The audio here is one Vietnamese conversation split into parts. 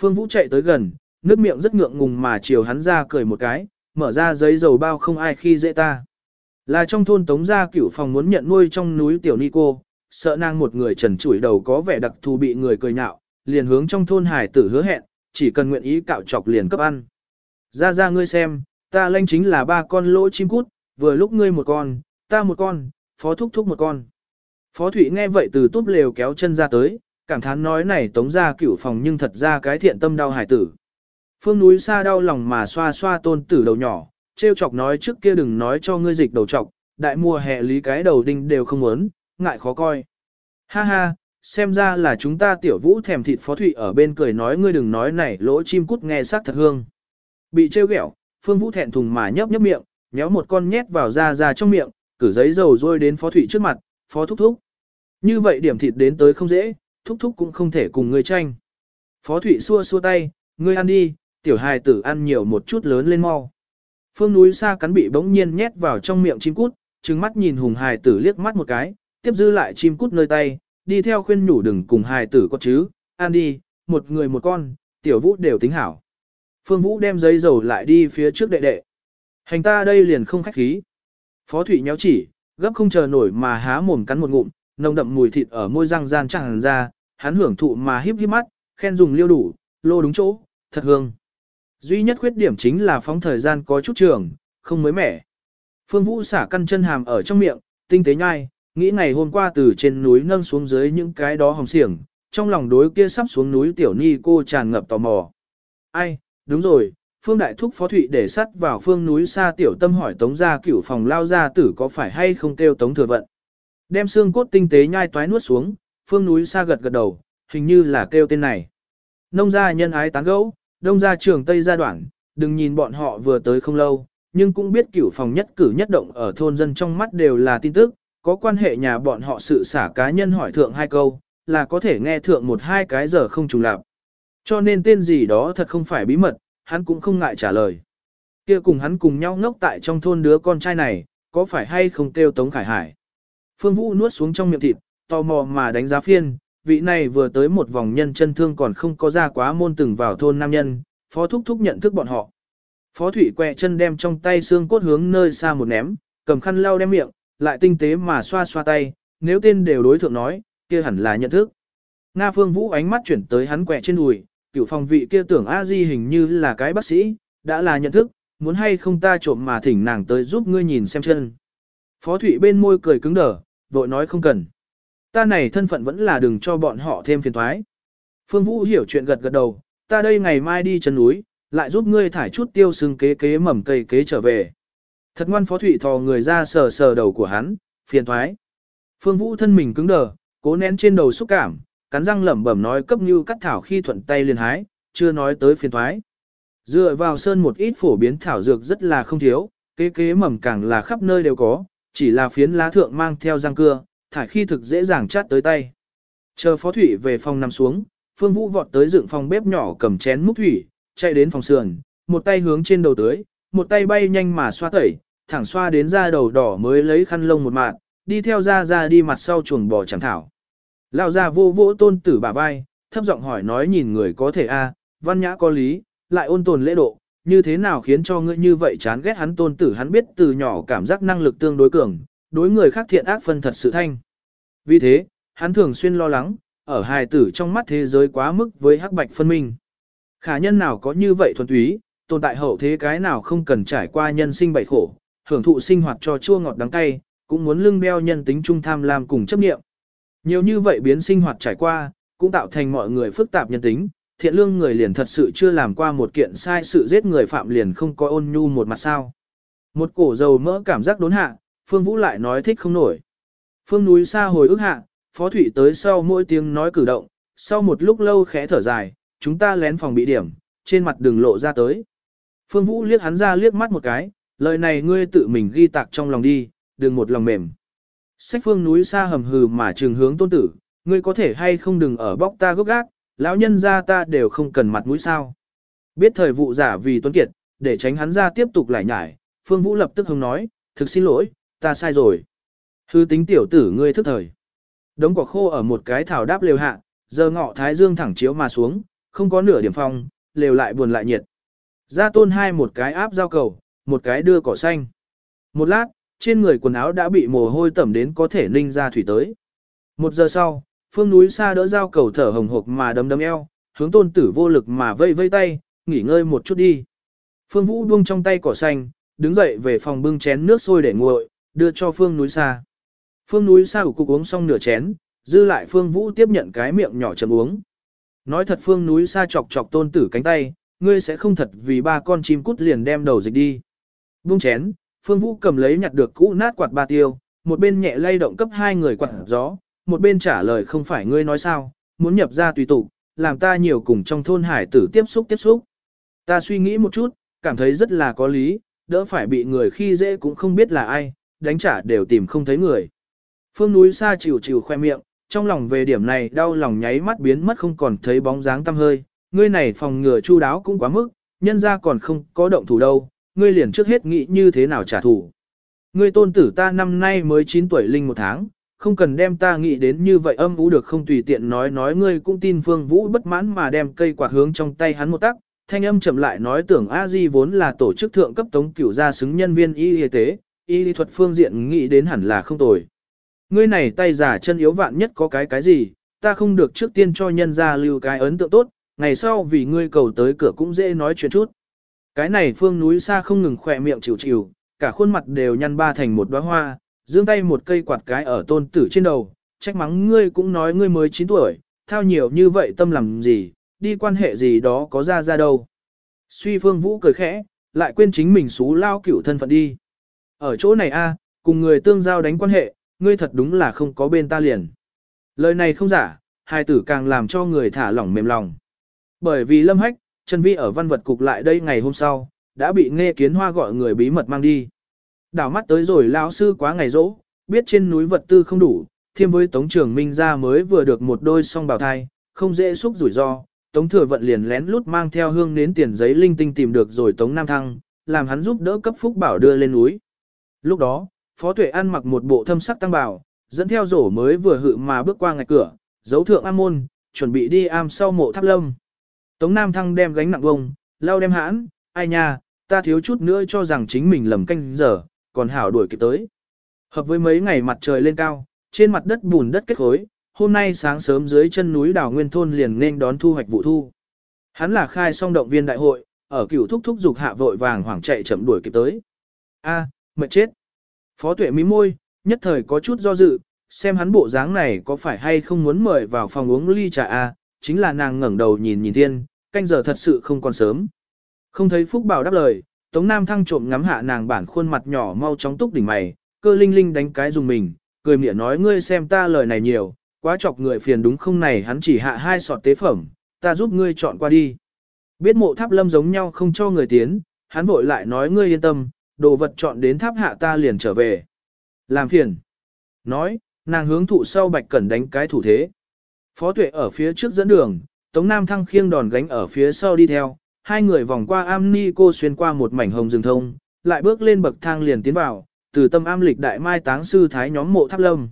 Phương Vũ chạy tới gần, nước miệng rất ngượng ngùng mà chiều hắn ra cười một cái, mở ra giấy dầu bao không ai khi dễ ta. Là trong thôn tống gia cửu phòng muốn nhận nuôi trong núi tiểu ni cô, sợ nàng một người trần trụi đầu có vẻ đặc thù bị người cười nhạo, liền hướng trong thôn hải tử hứa hẹn, chỉ cần nguyện ý cạo chọc liền cấp ăn. Ra ra ngươi xem, ta lanh chính là ba con lỗ chim cút, vừa lúc ngươi một con, ta một con, phó thúc thúc một con. Phó Thụy nghe vậy từ túp lều kéo chân ra tới, cảm thán nói này tống ra cửu phòng nhưng thật ra cái thiện tâm đau hải tử. Phương núi xa đau lòng mà xoa xoa tôn tử đầu nhỏ, trêu chọc nói trước kia đừng nói cho ngươi dịch đầu chọc đại mùa hè lý cái đầu đinh đều không muốn, ngại khó coi. Ha ha, xem ra là chúng ta tiểu vũ thèm thịt phó thụy ở bên cười nói ngươi đừng nói này lỗ chim cút nghe sắc thật hương. Bị trêu ghẹo, phương vũ thẹn thùng mà nhấp nhấp miệng, nhéo một con nhét vào ra ra trong miệng, cử giấy dầu rôi đến phó thụy trước mặt, phó thúc thúc. Như vậy điểm thịt đến tới không dễ, thúc thúc cũng không thể cùng ngươi tranh. Phó thụy xua xua tay, ngươi ăn đi, tiểu hài tử ăn nhiều một chút lớn lên mau. Phương núi xa cắn bị bỗng nhiên nhét vào trong miệng chim cút, trừng mắt nhìn hùng hài tử liếc mắt một cái, tiếp dư lại chim cút nơi tay, đi theo khuyên nhủ đừng cùng hài tử có chứ, ăn đi, một người một con, tiểu vũ đều tính hảo. Phương Vũ đem giấy dầu lại đi phía trước đệ đệ. Hành ta đây liền không khách khí. Phó Thụy nhéo chỉ, gấp không chờ nổi mà há mồm cắn một ngụm, nồng đậm mùi thịt ở môi răng gian tràn ra, hắn hưởng thụ mà híp híp mắt, khen dùng liêu đủ, lô đúng chỗ, thật hương. Duy nhất khuyết điểm chính là phóng thời gian có chút trường, không mới mẻ. Phương Vũ xả căn chân hàm ở trong miệng, tinh tế nhai, nghĩ ngày hôm qua từ trên núi nâng xuống dưới những cái đó hồng xiềng, trong lòng đối kia sắp xuống núi tiểu ni cô tràn ngập tò mò. Ai, đúng rồi, Phương Đại Thúc Phó Thụy để sắt vào phương núi xa tiểu tâm hỏi Tống gia cửu phòng lao gia tử có phải hay không kêu Tống thừa vận. Đem xương cốt tinh tế nhai toái nuốt xuống, phương núi xa gật gật đầu, hình như là kêu tên này. Nông gia nhân ái tán gẫu, đông gia trường Tây gia đoạn, đừng nhìn bọn họ vừa tới không lâu, nhưng cũng biết cửu phòng nhất cử nhất động ở thôn dân trong mắt đều là tin tức, có quan hệ nhà bọn họ sự xả cá nhân hỏi thượng hai câu, là có thể nghe thượng một hai cái giờ không trùng lạp. Cho nên tên gì đó thật không phải bí mật, hắn cũng không ngại trả lời. Kia cùng hắn cùng nhau ngốc tại trong thôn đứa con trai này, có phải hay không kêu Tống Khải Hải. Phương Vũ nuốt xuống trong miệng thịt, tò mò mà đánh giá phiên, vị này vừa tới một vòng nhân chân thương còn không có ra quá môn từng vào thôn nam nhân, phó thúc thúc nhận thức bọn họ. Phó thủy quẹ chân đem trong tay xương cốt hướng nơi xa một ném, cầm khăn lau đem miệng, lại tinh tế mà xoa xoa tay, nếu tên đều đối thượng nói, kia hẳn là nhận thức. Nga Phương Vũ ánh mắt chuyển tới hắn quẹ trên đùi, cựu phòng vị kia tưởng a di hình như là cái bác sĩ, đã là nhận thức, muốn hay không ta trộm mà thỉnh nàng tới giúp ngươi nhìn xem chân. Phó Thụy bên môi cười cứng đờ, vội nói không cần. Ta này thân phận vẫn là đừng cho bọn họ thêm phiền thoái. Phương Vũ hiểu chuyện gật gật đầu, ta đây ngày mai đi chân núi, lại giúp ngươi thải chút tiêu sưng kế kế mầm cây kế trở về. Thật ngoan Phó Thụy thò người ra sờ sờ đầu của hắn, phiền thoái. Phương Vũ thân mình cứng đờ, cố nén trên đầu xúc cảm, cắn răng lẩm bẩm nói cấp như cắt thảo khi thuận tay liền hái, chưa nói tới phiền thoái. Dựa vào sơn một ít phổ biến thảo dược rất là không thiếu, kế kế mầm càng là khắp nơi đều có, chỉ là phiến lá thượng mang theo răng cưa, thải khi thực dễ dàng chát tới tay. Chờ phó thủy về phòng nằm xuống, Phương Vũ vọt tới dựng phòng bếp nhỏ cầm chén múc thủy, chạy đến phòng sườn, một tay hướng trên đầu tưới, một tay bay nhanh mà xoa tẩy, thẳng xoa đến da đầu đỏ mới lấy khăn lông một mạt, đi theo ra ra đi mặt sau chuồng bò chẳng thảo. Lão ra vô vỗ tôn tử bà vai, thấp giọng hỏi nói nhìn người có thể a, văn nhã có lý, lại ôn tồn lễ độ, như thế nào khiến cho ngươi như vậy chán ghét hắn tôn tử hắn biết từ nhỏ cảm giác năng lực tương đối cường, đối người khác thiện ác phân thật sự thanh. Vì thế, hắn thường xuyên lo lắng, ở hài tử trong mắt thế giới quá mức với hắc bạch phân minh. Khả nhân nào có như vậy thuần túy, tồn tại hậu thế cái nào không cần trải qua nhân sinh bảy khổ, hưởng thụ sinh hoạt cho chua ngọt đắng cay, cũng muốn lưng đeo nhân tính trung tham lam cùng chấp niệm. Nhiều như vậy biến sinh hoạt trải qua, cũng tạo thành mọi người phức tạp nhân tính, thiện lương người liền thật sự chưa làm qua một kiện sai sự giết người phạm liền không có ôn nhu một mặt sao. Một cổ dầu mỡ cảm giác đốn hạ, Phương Vũ lại nói thích không nổi. Phương núi xa hồi ức hạ, Phó Thủy tới sau mỗi tiếng nói cử động, sau một lúc lâu khẽ thở dài, chúng ta lén phòng bị điểm, trên mặt đường lộ ra tới. Phương Vũ liếc hắn ra liếc mắt một cái, lời này ngươi tự mình ghi tạc trong lòng đi, đừng một lòng mềm. Sách phương núi xa hầm hừ mà trường hướng tôn tử, ngươi có thể hay không đừng ở bóc ta gốc gác, lão nhân ra ta đều không cần mặt mũi sao. Biết thời vụ giả vì tuấn kiệt, để tránh hắn ra tiếp tục lại nhải, Phương Vũ lập tức hông nói, thực xin lỗi, ta sai rồi. Hư tính tiểu tử ngươi thức thời. Đống quả khô ở một cái thảo đáp lều hạ, giờ ngọ thái dương thẳng chiếu mà xuống, không có nửa điểm phong, lều lại buồn lại nhiệt. Ra tôn hai một cái áp giao cầu, một cái đưa cỏ xanh. Một lát, trên người quần áo đã bị mồ hôi tẩm đến có thể ninh ra thủy tới. Một giờ sau, phương núi xa đỡ giao cầu thở hồng hộc mà đấm đấm eo, hướng tôn tử vô lực mà vây vây tay, nghỉ ngơi một chút đi. Phương Vũ buông trong tay cỏ xanh, đứng dậy về phòng bưng chén nước sôi để nguội, đưa cho Phương núi xa. Phương núi xa cục uống xong nửa chén, dư lại Phương Vũ tiếp nhận cái miệng nhỏ chấm uống. Nói thật Phương núi xa chọc chọc tôn tử cánh tay, ngươi sẽ không thật vì ba con chim cút liền đem đầu dịch đi. Buông chén, Phương Vũ cầm lấy nhặt được cũ nát quạt ba tiêu, một bên nhẹ lay động cấp hai người quạt gió, một bên trả lời không phải ngươi nói sao, muốn nhập ra tùy tục, làm ta nhiều cùng trong thôn hải tử tiếp xúc tiếp xúc. Ta suy nghĩ một chút, cảm thấy rất là có lý, đỡ phải bị người khi dễ cũng không biết là ai, đánh trả đều tìm không thấy người. Phương núi xa chịu chịu khoe miệng, trong lòng về điểm này đau lòng nháy mắt biến mất không còn thấy bóng dáng tăm hơi, ngươi này phòng ngừa chu đáo cũng quá mức, nhân ra còn không có động thủ đâu, ngươi liền trước hết nghĩ như thế nào trả thù. Ngươi tôn tử ta năm nay mới 9 tuổi linh một tháng, không cần đem ta nghĩ đến như vậy âm vũ được không tùy tiện nói nói ngươi cũng tin Phương Vũ bất mãn mà đem cây quạt hướng trong tay hắn một tắc, thanh âm chậm lại nói tưởng a di vốn là tổ chức thượng cấp tống cửu gia xứng nhân viên y y tế, y lý thuật phương diện nghĩ đến hẳn là không tồi. Ngươi này tay giả chân yếu vạn nhất có cái cái gì, ta không được trước tiên cho nhân gia lưu cái ấn tượng tốt, ngày sau vì ngươi cầu tới cửa cũng dễ nói chuyện chút. Cái này phương núi xa không ngừng khỏe miệng chịu chịu, cả khuôn mặt đều nhăn ba thành một đóa hoa, giương tay một cây quạt cái ở tôn tử trên đầu, trách mắng ngươi cũng nói ngươi mới 9 tuổi, thao nhiều như vậy tâm làm gì, đi quan hệ gì đó có ra ra đâu. Suy phương vũ cười khẽ, lại quên chính mình xú lao cửu thân phận đi. Ở chỗ này a, cùng người tương giao đánh quan hệ, ngươi thật đúng là không có bên ta liền. Lời này không giả, hai tử càng làm cho người thả lỏng mềm lòng. Bởi vì lâm hách, Trần Vi ở văn vật cục lại đây ngày hôm sau, đã bị nghe kiến hoa gọi người bí mật mang đi. Đảo mắt tới rồi lão sư quá ngày rỗ, biết trên núi vật tư không đủ, thêm với Tống Trường Minh ra mới vừa được một đôi song bào thai, không dễ xúc rủi ro, Tống Thừa Vận liền lén lút mang theo hương nến tiền giấy linh tinh tìm được rồi Tống Nam Thăng, làm hắn giúp đỡ cấp phúc bảo đưa lên núi. Lúc đó, Phó Tuệ ăn mặc một bộ thâm sắc tăng bào, dẫn theo rổ mới vừa hự mà bước qua ngạch cửa, dấu thượng am môn, chuẩn bị đi am sau mộ tháp lâm. Tống Nam Thăng đem gánh nặng bông, lau đem hãn, ai nha, ta thiếu chút nữa cho rằng chính mình lầm canh giờ, còn hảo đuổi kịp tới. Hợp với mấy ngày mặt trời lên cao, trên mặt đất bùn đất kết khối, hôm nay sáng sớm dưới chân núi đảo Nguyên Thôn liền nên đón thu hoạch vụ thu. Hắn là khai song động viên đại hội, ở cửu thúc thúc dục hạ vội vàng hoảng chạy chậm đuổi kịp tới. A, mệt chết. Phó tuệ mí môi, nhất thời có chút do dự, xem hắn bộ dáng này có phải hay không muốn mời vào phòng uống ly trà A, chính là nàng ngẩng đầu nhìn nhìn thiên, canh giờ thật sự không còn sớm. Không thấy Phúc Bảo đáp lời, Tống Nam thăng trộm ngắm hạ nàng bản khuôn mặt nhỏ mau chóng túc đỉnh mày, cơ linh linh đánh cái dùng mình, cười miệng nói ngươi xem ta lời này nhiều, quá chọc người phiền đúng không này hắn chỉ hạ hai sọt tế phẩm, ta giúp ngươi chọn qua đi. Biết mộ tháp lâm giống nhau không cho người tiến, hắn vội lại nói ngươi yên tâm, đồ vật chọn đến tháp hạ ta liền trở về. Làm phiền. Nói, nàng hướng thụ sau bạch cẩn đánh cái thủ thế. Phó tuệ ở phía trước dẫn đường, Tống Nam Thăng khiêng đòn gánh ở phía sau đi theo, hai người vòng qua am ni cô xuyên qua một mảnh hồng rừng thông, lại bước lên bậc thang liền tiến vào, từ tâm am lịch đại mai táng sư thái nhóm mộ tháp lâm.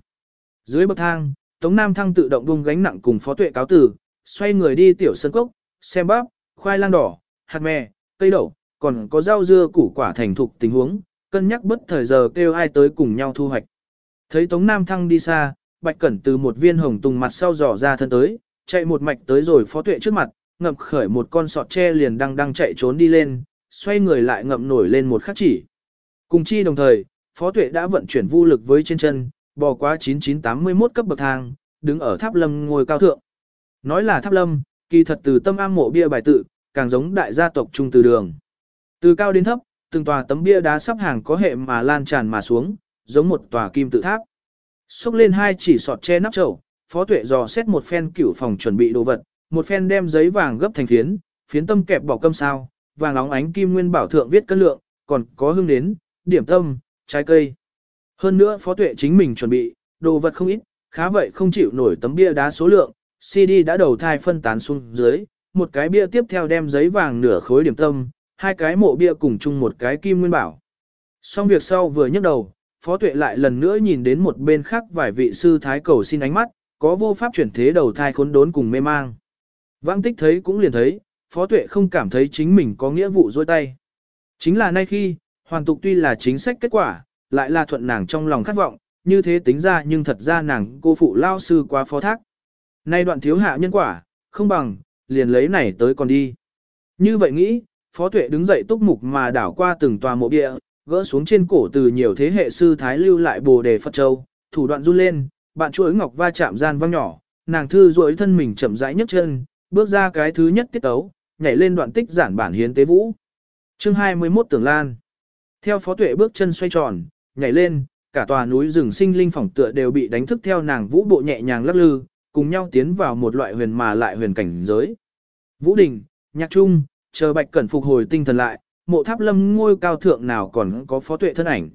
Dưới bậc thang, Tống Nam Thăng tự động buông gánh nặng cùng phó tuệ cáo tử, xoay người đi tiểu sân cốc, xem bắp, khoai lang đỏ, hạt mè, cây đậu, còn có rau dưa củ quả thành thục tình huống, cân nhắc bất thời giờ kêu ai tới cùng nhau thu hoạch. Thấy Tống Nam Thăng đi xa, Bạch Cẩn từ một viên hồng tùng mặt sau dò ra thân tới, chạy một mạch tới rồi phó tuệ trước mặt, ngậm khởi một con sọt tre liền đang đang chạy trốn đi lên, xoay người lại ngậm nổi lên một khắc chỉ. Cùng chi đồng thời, phó tuệ đã vận chuyển vô lực với trên chân, bò qua 9981 cấp bậc thang, đứng ở tháp lâm ngồi cao thượng. Nói là tháp lâm, kỳ thật từ tâm am mộ bia bài tự, càng giống đại gia tộc trung từ đường. Từ cao đến thấp, từng tòa tấm bia đá sắp hàng có hệ mà lan tràn mà xuống, giống một tòa kim tự tháp. Xúc lên hai chỉ sọt che nắp chậu, phó tuệ dò xét một phen cửu phòng chuẩn bị đồ vật, một phen đem giấy vàng gấp thành phiến, phiến tâm kẹp bỏ cơm sao, vàng óng ánh kim nguyên bảo thượng viết cân lượng, còn có hương đến, điểm tâm, trái cây. Hơn nữa phó tuệ chính mình chuẩn bị, đồ vật không ít, khá vậy không chịu nổi tấm bia đá số lượng, CD đã đầu thai phân tán xuống dưới, một cái bia tiếp theo đem giấy vàng nửa khối điểm tâm, hai cái mộ bia cùng chung một cái kim nguyên bảo. Xong việc sau vừa nhấc đầu, Phó Tuệ lại lần nữa nhìn đến một bên khác vài vị sư thái cầu xin ánh mắt, có vô pháp chuyển thế đầu thai khốn đốn cùng mê mang. Vãng tích thấy cũng liền thấy, phó tuệ không cảm thấy chính mình có nghĩa vụ dôi tay. Chính là nay khi, hoàn tục tuy là chính sách kết quả, lại là thuận nàng trong lòng khát vọng, như thế tính ra nhưng thật ra nàng cô phụ lao sư quá phó thác. Nay đoạn thiếu hạ nhân quả, không bằng, liền lấy này tới còn đi. Như vậy nghĩ, phó tuệ đứng dậy túc mục mà đảo qua từng tòa mộ địa, gỡ xuống trên cổ từ nhiều thế hệ sư thái lưu lại bồ đề Phật Châu, thủ đoạn run lên, bạn chuỗi ngọc va chạm gian vang nhỏ, nàng thư duỗi thân mình chậm rãi nhấc chân, bước ra cái thứ nhất tiết ấu, nhảy lên đoạn tích giản bản hiến tế vũ. Chương 21 Tưởng Lan Theo phó tuệ bước chân xoay tròn, nhảy lên, cả tòa núi rừng sinh linh phỏng tựa đều bị đánh thức theo nàng vũ bộ nhẹ nhàng lắc lư, cùng nhau tiến vào một loại huyền mà lại huyền cảnh giới. Vũ đình, nhạc trung, chờ bạch cẩn phục hồi tinh thần lại, mộ tháp lâm ngôi cao thượng nào còn có phó tuệ thân ảnh.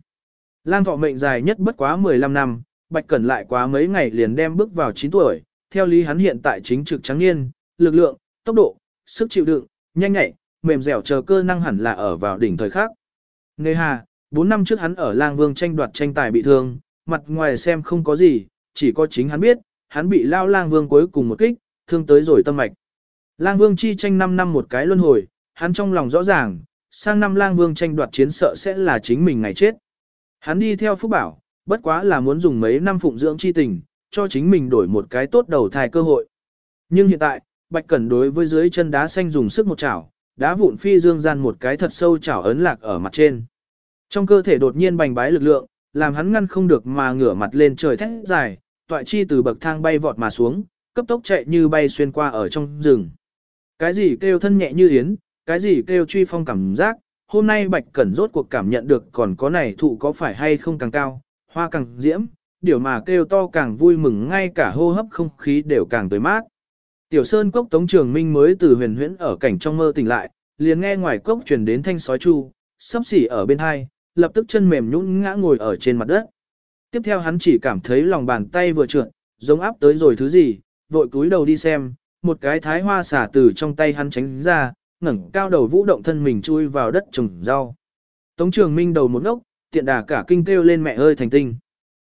Lang thọ mệnh dài nhất bất quá 15 năm, bạch cẩn lại quá mấy ngày liền đem bước vào 9 tuổi, theo lý hắn hiện tại chính trực trắng niên, lực lượng, tốc độ, sức chịu đựng, nhanh nhạy, mềm dẻo chờ cơ năng hẳn là ở vào đỉnh thời khác. Nề hà, 4 năm trước hắn ở lang vương tranh đoạt tranh tài bị thương, mặt ngoài xem không có gì, chỉ có chính hắn biết, hắn bị lao lang vương cuối cùng một kích, thương tới rồi tâm mạch. Lang vương chi tranh 5 năm một cái luân hồi, hắn trong lòng rõ ràng, sang năm lang vương tranh đoạt chiến sợ sẽ là chính mình ngày chết. Hắn đi theo Phúc Bảo, bất quá là muốn dùng mấy năm phụng dưỡng chi tình, cho chính mình đổi một cái tốt đầu thai cơ hội. Nhưng hiện tại, Bạch Cẩn đối với dưới chân đá xanh dùng sức một chảo, đá vụn phi dương gian một cái thật sâu chảo ấn lạc ở mặt trên. Trong cơ thể đột nhiên bành bái lực lượng, làm hắn ngăn không được mà ngửa mặt lên trời thét dài, toại chi từ bậc thang bay vọt mà xuống, cấp tốc chạy như bay xuyên qua ở trong rừng. Cái gì kêu thân nhẹ như yến, cái gì kêu truy phong cảm giác, hôm nay Bạch Cẩn rốt cuộc cảm nhận được còn có này thụ có phải hay không càng cao, hoa càng diễm, điều mà kêu to càng vui mừng ngay cả hô hấp không khí đều càng tới mát. Tiểu Sơn cốc Tống Trường Minh mới từ huyền huyễn ở cảnh trong mơ tỉnh lại, liền nghe ngoài cốc truyền đến thanh sói chu, sắp xỉ ở bên hai, lập tức chân mềm nhũn ngã ngồi ở trên mặt đất. Tiếp theo hắn chỉ cảm thấy lòng bàn tay vừa trượt, giống áp tới rồi thứ gì, vội cúi đầu đi xem, một cái thái hoa xả từ trong tay hắn tránh ra, ngẩng cao đầu vũ động thân mình chui vào đất trồng rau. Tống Trường Minh đầu một ngốc, tiện đà cả kinh kêu lên mẹ ơi thành tinh.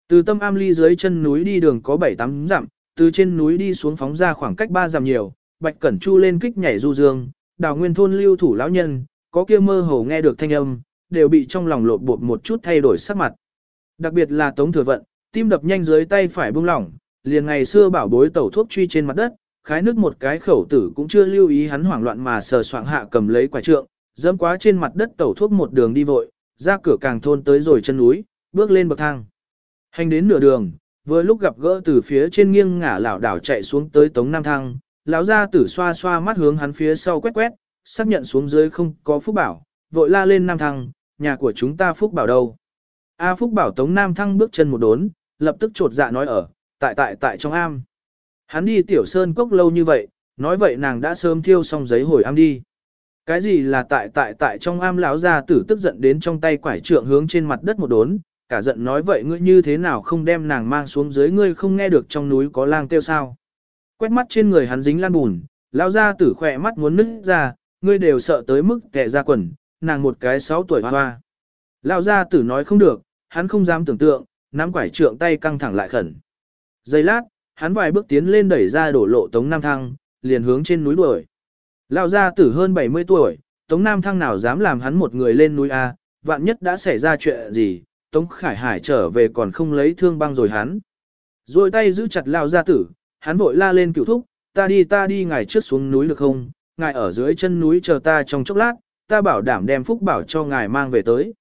Từ tâm am ly dưới chân núi đi đường có 7-8 dặm, từ trên núi đi xuống phóng ra khoảng cách 3 dặm nhiều, Bạch Cẩn Chu lên kích nhảy du dương, đào nguyên thôn lưu thủ lão nhân, có kia mơ hồ nghe được thanh âm, đều bị trong lòng lột bột một chút thay đổi sắc mặt. Đặc biệt là Tống Thừa Vận, tim đập nhanh dưới tay phải buông lỏng, liền ngày xưa bảo bối tẩu thuốc truy trên mặt đất, khái nước một cái khẩu tử cũng chưa lưu ý hắn hoảng loạn mà sờ soạng hạ cầm lấy quả trượng, dẫm quá trên mặt đất tẩu thuốc một đường đi vội, ra cửa càng thôn tới rồi chân núi, bước lên bậc thang. Hành đến nửa đường, vừa lúc gặp gỡ từ phía trên nghiêng ngả lảo đảo chạy xuống tới Tống Nam Thăng, lão gia tử xoa xoa mắt hướng hắn phía sau quét quét, xác nhận xuống dưới không có Phúc Bảo, vội la lên Nam Thăng, nhà của chúng ta Phúc Bảo đâu. A Phúc Bảo Tống Nam Thăng bước chân một đốn, lập tức trột dạ nói ở, tại tại tại trong am. Hắn đi tiểu sơn cốc lâu như vậy, nói vậy nàng đã sớm thiêu xong giấy hồi am đi. Cái gì là tại tại tại trong am lão gia tử tức giận đến trong tay quải trượng hướng trên mặt đất một đốn, cả giận nói vậy ngươi như thế nào không đem nàng mang xuống dưới ngươi không nghe được trong núi có lang kêu sao. Quét mắt trên người hắn dính lan bùn, lao gia tử khỏe mắt muốn nứt ra, ngươi đều sợ tới mức kẻ ra quần, nàng một cái sáu tuổi hoa hoa. Lao gia tử nói không được, hắn không dám tưởng tượng, nắm quải trượng tay căng thẳng lại khẩn. Giây lát, hắn vài bước tiến lên đẩy ra đổ lộ Tống Nam Thăng, liền hướng trên núi đuổi. lao gia tử hơn 70 tuổi, Tống Nam Thăng nào dám làm hắn một người lên núi A, vạn nhất đã xảy ra chuyện gì, Tống Khải Hải trở về còn không lấy thương băng rồi hắn. Rồi tay giữ chặt Lão gia tử, hắn vội la lên cựu thúc, ta đi ta đi ngài trước xuống núi được không, ngài ở dưới chân núi chờ ta trong chốc lát, ta bảo đảm đem phúc bảo cho ngài mang về tới.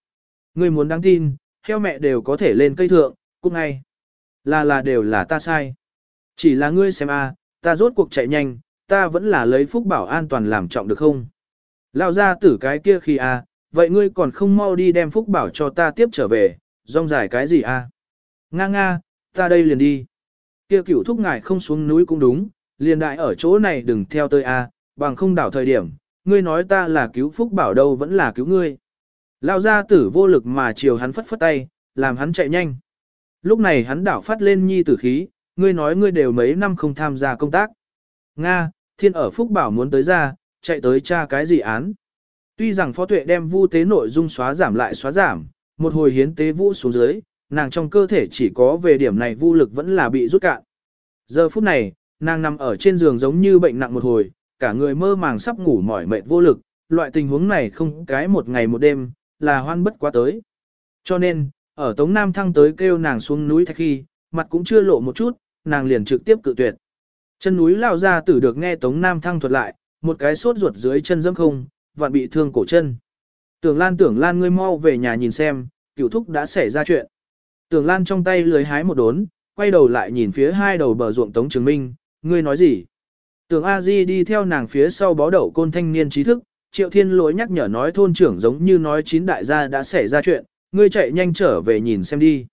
Người muốn đáng tin, theo mẹ đều có thể lên cây thượng, cũng ngay. Là là đều là ta sai. Chỉ là ngươi xem a, ta rốt cuộc chạy nhanh, ta vẫn là lấy phúc bảo an toàn làm trọng được không? Lao ra tử cái kia khi a, vậy ngươi còn không mau đi đem phúc bảo cho ta tiếp trở về, rong dài cái gì a? Nga nga, ta đây liền đi. Kia cửu thúc ngài không xuống núi cũng đúng, liền đại ở chỗ này đừng theo tôi a, bằng không đảo thời điểm, ngươi nói ta là cứu phúc bảo đâu vẫn là cứu ngươi. Lao ra tử vô lực mà chiều hắn phất phất tay, làm hắn chạy nhanh. Lúc này hắn đảo phát lên nhi tử khí, ngươi nói ngươi đều mấy năm không tham gia công tác. Nga, thiên ở Phúc Bảo muốn tới ra, chạy tới tra cái gì án. Tuy rằng phó tuệ đem vu tế nội dung xóa giảm lại xóa giảm, một hồi hiến tế vũ xuống dưới, nàng trong cơ thể chỉ có về điểm này vũ lực vẫn là bị rút cạn. Giờ phút này, nàng nằm ở trên giường giống như bệnh nặng một hồi, cả người mơ màng sắp ngủ mỏi mệt vô lực, loại tình huống này không cái một ngày một đêm, là hoan bất quá tới. Cho nên, ở Tống Nam Thăng tới kêu nàng xuống núi thạch khi, mặt cũng chưa lộ một chút, nàng liền trực tiếp cự tuyệt. Chân núi lao ra tử được nghe Tống Nam Thăng thuật lại, một cái sốt ruột dưới chân dẫm không, vạn bị thương cổ chân. Tưởng Lan tưởng Lan ngươi mau về nhà nhìn xem, cửu thúc đã xảy ra chuyện. Tưởng Lan trong tay lưới hái một đốn, quay đầu lại nhìn phía hai đầu bờ ruộng Tống Trường Minh, ngươi nói gì? Tưởng A Di đi theo nàng phía sau bó đậu côn thanh niên trí thức, Triệu Thiên lỗi nhắc nhở nói thôn trưởng giống như nói chín đại gia đã xảy ra chuyện, ngươi chạy nhanh trở về nhìn xem đi.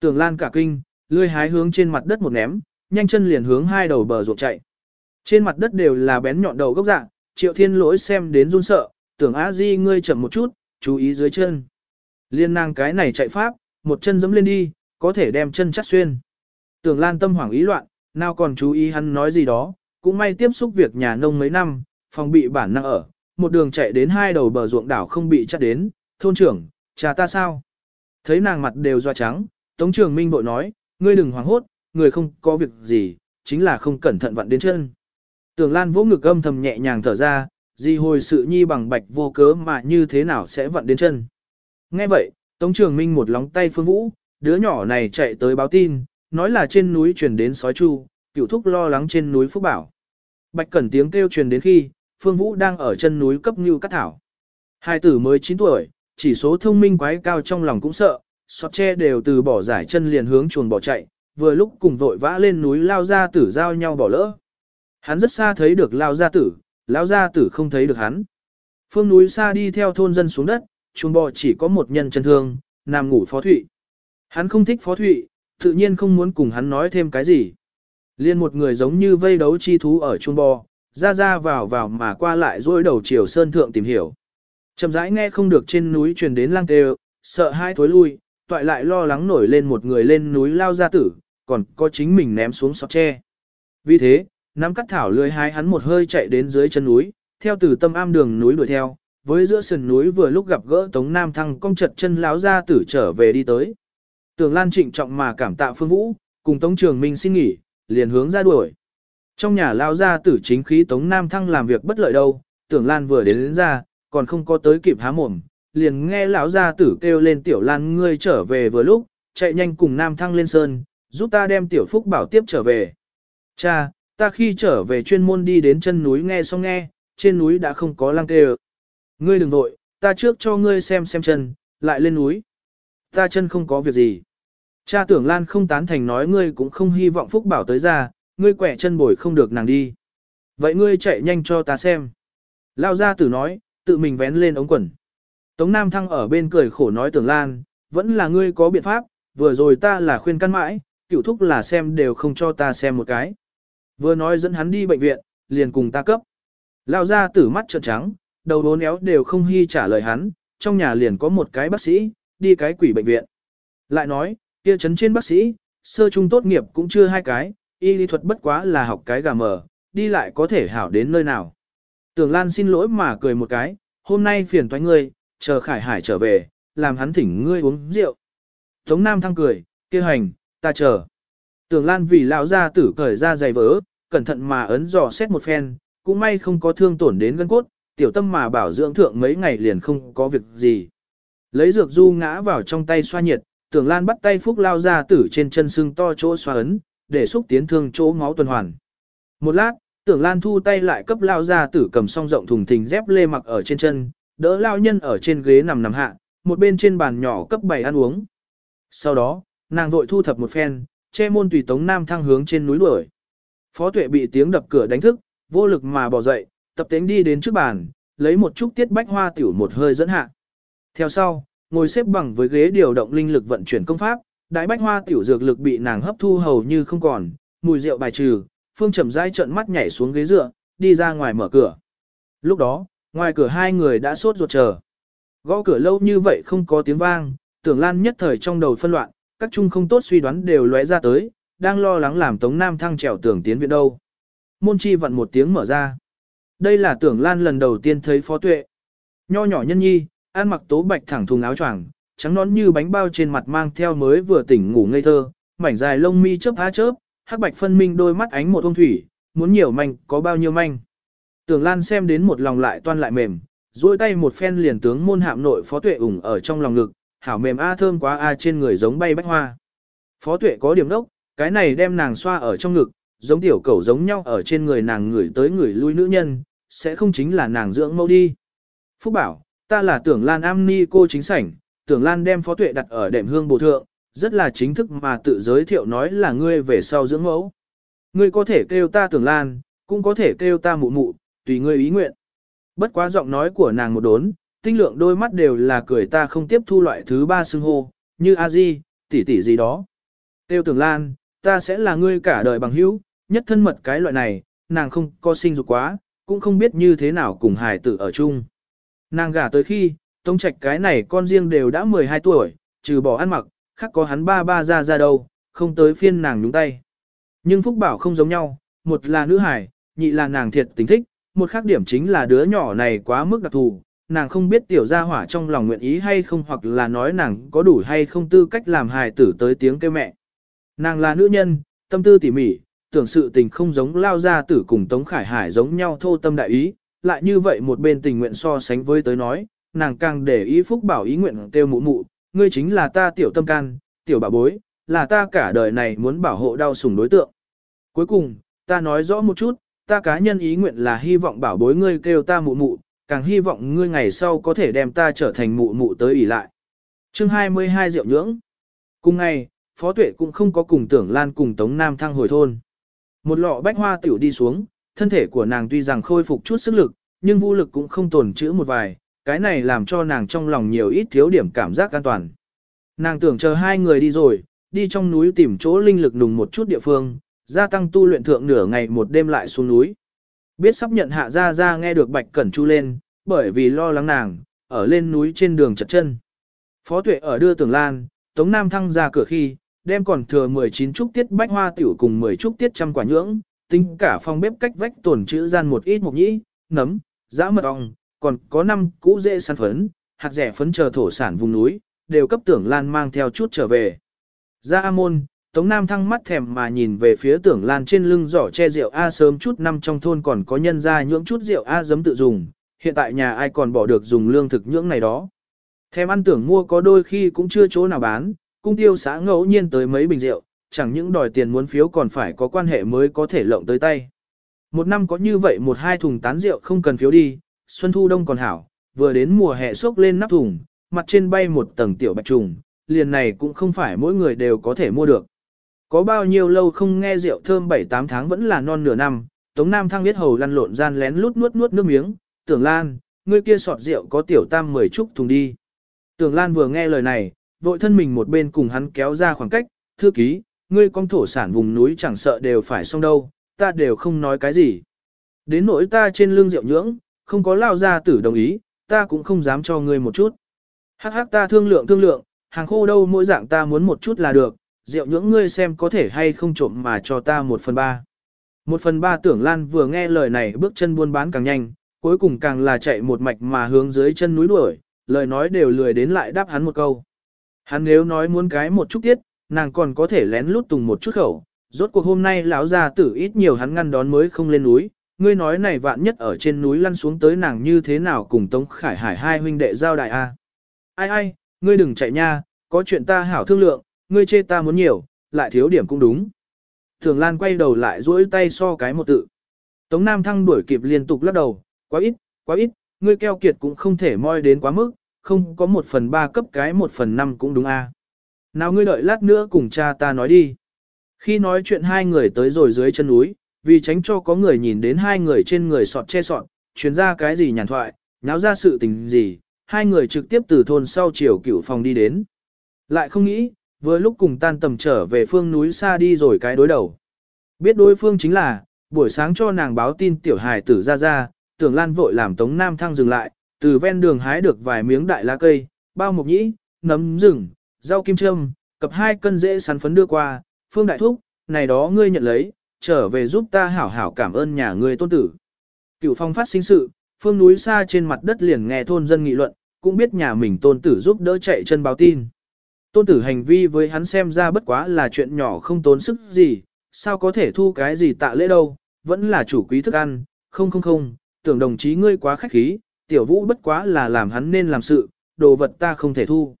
Tưởng Lan cả kinh, lưới hái hướng trên mặt đất một ném, nhanh chân liền hướng hai đầu bờ ruộng chạy. Trên mặt đất đều là bén nhọn đầu gốc dạng, Triệu Thiên lỗi xem đến run sợ, tưởng A Di ngươi chậm một chút, chú ý dưới chân. Liên nàng cái này chạy pháp, một chân dẫm lên đi, có thể đem chân chắt xuyên. Tưởng Lan tâm hoảng ý loạn, nào còn chú ý hắn nói gì đó, cũng may tiếp xúc việc nhà nông mấy năm, phòng bị bản năng ở, một đường chạy đến hai đầu bờ ruộng đảo không bị chắt đến, thôn trưởng, cha ta sao? Thấy nàng mặt đều doa trắng, Tống Trường Minh bội nói, ngươi đừng hoảng hốt, người không có việc gì, chính là không cẩn thận vặn đến chân. Tưởng Lan vỗ ngực âm thầm nhẹ nhàng thở ra, gì hồi sự nhi bằng bạch vô cớ mà như thế nào sẽ vận đến chân. Nghe vậy, Tống Trường Minh một lóng tay Phương Vũ, đứa nhỏ này chạy tới báo tin, nói là trên núi truyền đến sói chu, cựu thúc lo lắng trên núi Phúc Bảo. Bạch Cẩn tiếng kêu truyền đến khi, Phương Vũ đang ở chân núi cấp như cắt thảo. Hai tử mới 9 tuổi, chỉ số thông minh quái cao trong lòng cũng sợ, sọt tre đều từ bỏ giải chân liền hướng chuồng bỏ chạy, vừa lúc cùng vội vã lên núi lao ra tử giao nhau bỏ lỡ. Hắn rất xa thấy được lao gia tử, Lão gia tử không thấy được hắn. Phương núi xa đi theo thôn dân xuống đất, chuồng bò chỉ có một nhân chân thương, nằm ngủ phó thụy. Hắn không thích phó thụy, tự nhiên không muốn cùng hắn nói thêm cái gì. Liên một người giống như vây đấu chi thú ở chuồng bò, ra ra vào vào mà qua lại dối đầu chiều sơn thượng tìm hiểu. Chậm rãi nghe không được trên núi truyền đến lang kêu, sợ hai thối lui, toại lại lo lắng nổi lên một người lên núi lao ra tử, còn có chính mình ném xuống sọt tre. Vì thế, nắm cắt thảo lưới hái hắn một hơi chạy đến dưới chân núi, theo từ tâm am đường núi đuổi theo, với giữa sườn núi vừa lúc gặp gỡ Tống Nam Thăng cong chật chân láo ra tử trở về đi tới. Tường Lan trịnh trọng mà cảm tạ Phương Vũ, cùng Tống Trường Minh xin nghỉ, liền hướng ra đuổi. Trong nhà lao ra tử chính khí Tống Nam Thăng làm việc bất lợi đâu, tưởng Lan vừa đến, đến ra, còn không có tới kịp há mồm, liền nghe lão gia tử kêu lên tiểu Lan ngươi trở về vừa lúc, chạy nhanh cùng Nam Thăng lên sơn, giúp ta đem tiểu Phúc bảo tiếp trở về. Cha, ta khi trở về chuyên môn đi đến chân núi nghe xong nghe, trên núi đã không có lang kêu. Ngươi đừng vội, ta trước cho ngươi xem xem chân, lại lên núi. Ta chân không có việc gì. Cha tưởng Lan không tán thành nói ngươi cũng không hy vọng Phúc bảo tới ra, ngươi quẻ chân bồi không được nàng đi. Vậy ngươi chạy nhanh cho ta xem. Lao gia tử nói, tự mình vén lên ống quần. Tống Nam Thăng ở bên cười khổ nói tưởng Lan, vẫn là ngươi có biện pháp, vừa rồi ta là khuyên căn mãi, cựu thúc là xem đều không cho ta xem một cái. Vừa nói dẫn hắn đi bệnh viện, liền cùng ta cấp. Lao ra tử mắt trợn trắng, đầu đố néo đều không hy trả lời hắn, trong nhà liền có một cái bác sĩ, đi cái quỷ bệnh viện. Lại nói, kia chấn trên bác sĩ, sơ trung tốt nghiệp cũng chưa hai cái, y lý thuật bất quá là học cái gà mờ, đi lại có thể hảo đến nơi nào. Tưởng Lan xin lỗi mà cười một cái, hôm nay phiền toái ngươi, chờ Khải Hải trở về, làm hắn thỉnh ngươi uống rượu. Tống Nam thăng cười, kia hành, ta chờ. Tưởng Lan vì lão gia tử cởi ra giày vỡ, cẩn thận mà ấn dò xét một phen, cũng may không có thương tổn đến gân cốt, tiểu tâm mà bảo dưỡng thượng mấy ngày liền không có việc gì. Lấy dược du ngã vào trong tay xoa nhiệt, tưởng Lan bắt tay Phúc lao ra tử trên chân sưng to chỗ xoa ấn, để xúc tiến thương chỗ máu tuần hoàn. Một lát, tưởng Lan thu tay lại cấp lao ra tử cầm song rộng thùng thình dép lê mặc ở trên chân, đỡ lao nhân ở trên ghế nằm nằm hạ, một bên trên bàn nhỏ cấp bày ăn uống. Sau đó, nàng vội thu thập một phen, che môn tùy tống nam thăng hướng trên núi đuổi. Phó tuệ bị tiếng đập cửa đánh thức, vô lực mà bỏ dậy, tập tính đi đến trước bàn, lấy một chút tiết bách hoa tiểu một hơi dẫn hạ. Theo sau, ngồi xếp bằng với ghế điều động linh lực vận chuyển công pháp, đại bách hoa tiểu dược lực bị nàng hấp thu hầu như không còn, mùi rượu bài trừ, phương chậm rãi trợn mắt nhảy xuống ghế dựa, đi ra ngoài mở cửa. Lúc đó, ngoài cửa hai người đã sốt ruột chờ. Gõ cửa lâu như vậy không có tiếng vang, tưởng lan nhất thời trong đầu phân loạn, các trung không tốt suy đoán đều lóe ra tới, đang lo lắng làm Tống Nam Thăng trèo tưởng tiến viện đâu. Môn chi vặn một tiếng mở ra. Đây là tưởng lan lần đầu tiên thấy phó tuệ. Nho nhỏ nhân nhi, ăn mặc tố bạch thẳng thùng áo choàng, trắng nón như bánh bao trên mặt mang theo mới vừa tỉnh ngủ ngây thơ, mảnh dài lông mi chớp há chớp, hắc bạch phân minh đôi mắt ánh một ông thủy, muốn nhiều manh có bao nhiêu manh. Tưởng Lan xem đến một lòng lại toan lại mềm, duỗi tay một phen liền tướng môn hạm nội phó tuệ ủng ở trong lòng ngực, hảo mềm a thơm quá a trên người giống bay bách hoa. Phó tuệ có điểm đốc, cái này đem nàng xoa ở trong ngực, giống tiểu cẩu giống nhau ở trên người nàng ngửi tới người lui nữ nhân, sẽ không chính là nàng dưỡng mẫu đi. Phúc bảo, ta là tưởng Lan am ni cô chính sảnh, tưởng Lan đem phó tuệ đặt ở đệm hương bồ thượng, rất là chính thức mà tự giới thiệu nói là ngươi về sau dưỡng mẫu. Ngươi có thể kêu ta tưởng Lan, cũng có thể kêu ta mụ mụ, tùy ngươi ý nguyện. Bất quá giọng nói của nàng một đốn, tinh lượng đôi mắt đều là cười ta không tiếp thu loại thứ ba xưng hô, như a di, tỷ tỷ gì đó. Tiêu tưởng lan, ta sẽ là ngươi cả đời bằng hữu, nhất thân mật cái loại này, nàng không có sinh dục quá, cũng không biết như thế nào cùng hài tử ở chung. Nàng gả tới khi, tông trạch cái này con riêng đều đã 12 tuổi, trừ bỏ ăn mặc, khác có hắn ba ba ra ra đâu, không tới phiên nàng nhúng tay. Nhưng Phúc Bảo không giống nhau, một là nữ hải, nhị là nàng thiệt tính thích, một khác điểm chính là đứa nhỏ này quá mức đặc thù, nàng không biết tiểu gia hỏa trong lòng nguyện ý hay không hoặc là nói nàng có đủ hay không tư cách làm hài tử tới tiếng kêu mẹ. Nàng là nữ nhân, tâm tư tỉ mỉ, tưởng sự tình không giống lao gia tử cùng Tống Khải Hải giống nhau thô tâm đại ý, lại như vậy một bên tình nguyện so sánh với tới nói, nàng càng để ý phúc bảo ý nguyện kêu mụ mụ, ngươi chính là ta tiểu tâm can, tiểu bà bối, là ta cả đời này muốn bảo hộ đau sủng đối tượng. Cuối cùng, ta nói rõ một chút, ta cá nhân ý nguyện là hy vọng bảo bối ngươi kêu ta mụ mụ, càng hy vọng ngươi ngày sau có thể đem ta trở thành mụ mụ tới ỉ lại. chương 22 rượu nhưỡng. Cùng ngày, Phó Tuệ cũng không có cùng tưởng Lan cùng Tống Nam thăng hồi thôn. Một lọ bách hoa tiểu đi xuống, thân thể của nàng tuy rằng khôi phục chút sức lực, nhưng vũ lực cũng không tồn chữ một vài, cái này làm cho nàng trong lòng nhiều ít thiếu điểm cảm giác an toàn. Nàng tưởng chờ hai người đi rồi, đi trong núi tìm chỗ linh lực nùng một chút địa phương, gia tăng tu luyện thượng nửa ngày một đêm lại xuống núi. Biết sắp nhận hạ ra ra nghe được bạch cẩn chu lên, bởi vì lo lắng nàng, ở lên núi trên đường chật chân. Phó tuệ ở đưa tưởng lan, Tống Nam thăng ra cửa khi, đem còn thừa 19 trúc tiết bách hoa tiểu cùng 10 trúc tiết trăm quả nhưỡng, tính cả phòng bếp cách vách tổn chữ gian một ít mộc nhĩ, nấm, dã mật ong, còn có năm cũ dễ săn phấn, hạt rẻ phấn chờ thổ sản vùng núi, đều cấp tưởng lan mang theo chút trở về. Ra môn, Tống Nam thăng mắt thèm mà nhìn về phía tưởng lan trên lưng giỏ che rượu A sớm chút năm trong thôn còn có nhân ra nhưỡng chút rượu A giấm tự dùng, hiện tại nhà ai còn bỏ được dùng lương thực nhưỡng này đó. Thèm ăn tưởng mua có đôi khi cũng chưa chỗ nào bán, cung tiêu xã ngẫu nhiên tới mấy bình rượu, chẳng những đòi tiền muốn phiếu còn phải có quan hệ mới có thể lộng tới tay. Một năm có như vậy một hai thùng tán rượu không cần phiếu đi, xuân thu đông còn hảo, vừa đến mùa hè xốc lên nắp thùng, mặt trên bay một tầng tiểu bạch trùng, liền này cũng không phải mỗi người đều có thể mua được. Có bao nhiêu lâu không nghe rượu thơm 7-8 tháng vẫn là non nửa năm, Tống Nam Thăng biết hầu lăn lộn gian lén lút nuốt nuốt nước miếng, tưởng Lan, ngươi kia sọt rượu có tiểu tam mười chúc thùng đi. Tưởng Lan vừa nghe lời này, vội thân mình một bên cùng hắn kéo ra khoảng cách, thư ký, ngươi con thổ sản vùng núi chẳng sợ đều phải xong đâu, ta đều không nói cái gì. Đến nỗi ta trên lưng rượu nhưỡng, không có lao ra tử đồng ý, ta cũng không dám cho ngươi một chút. Hắc hắc ta thương lượng thương lượng, hàng khô đâu mỗi dạng ta muốn một chút là được, rượu nhưỡng ngươi xem có thể hay không trộm mà cho ta một phần ba. Một phần ba tưởng Lan vừa nghe lời này bước chân buôn bán càng nhanh, cuối cùng càng là chạy một mạch mà hướng dưới chân núi đuổi, lời nói đều lười đến lại đáp hắn một câu. Hắn nếu nói muốn cái một chút tiết, nàng còn có thể lén lút tùng một chút khẩu, rốt cuộc hôm nay lão gia tử ít nhiều hắn ngăn đón mới không lên núi, ngươi nói này vạn nhất ở trên núi lăn xuống tới nàng như thế nào cùng Tống Khải Hải hai huynh đệ giao đại a. Ai ai, ngươi đừng chạy nha, có chuyện ta hảo thương lượng, ngươi chê ta muốn nhiều, lại thiếu điểm cũng đúng. Thường Lan quay đầu lại duỗi tay so cái một tự. Tống Nam Thăng đuổi kịp liên tục lắc đầu, quá ít, quá ít, ngươi keo kiệt cũng không thể moi đến quá mức, không có một phần ba cấp cái một phần năm cũng đúng a. Nào ngươi đợi lát nữa cùng cha ta nói đi. Khi nói chuyện hai người tới rồi dưới chân núi, vì tránh cho có người nhìn đến hai người trên người sọt che sọt, chuyến ra cái gì nhàn thoại, náo ra sự tình gì, hai người trực tiếp từ thôn sau chiều cửu phòng đi đến. Lại không nghĩ, vừa lúc cùng tan tầm trở về phương núi xa đi rồi cái đối đầu. Biết đối phương chính là, buổi sáng cho nàng báo tin tiểu hài tử ra ra, tưởng lan vội làm tống nam thăng dừng lại, từ ven đường hái được vài miếng đại lá cây, bao mộc nhĩ, nấm rừng, rau kim châm, cập hai cân dễ sắn phấn đưa qua, phương đại thúc, này đó ngươi nhận lấy, trở về giúp ta hảo hảo cảm ơn nhà ngươi tôn tử. Cựu phong phát sinh sự, phương núi xa trên mặt đất liền nghe thôn dân nghị luận, cũng biết nhà mình tôn tử giúp đỡ chạy chân báo tin. Tôn tử hành vi với hắn xem ra bất quá là chuyện nhỏ không tốn sức gì, sao có thể thu cái gì tạ lễ đâu, vẫn là chủ quý thức ăn, không không không, tưởng đồng chí ngươi quá khách khí, tiểu vũ bất quá là làm hắn nên làm sự, đồ vật ta không thể thu.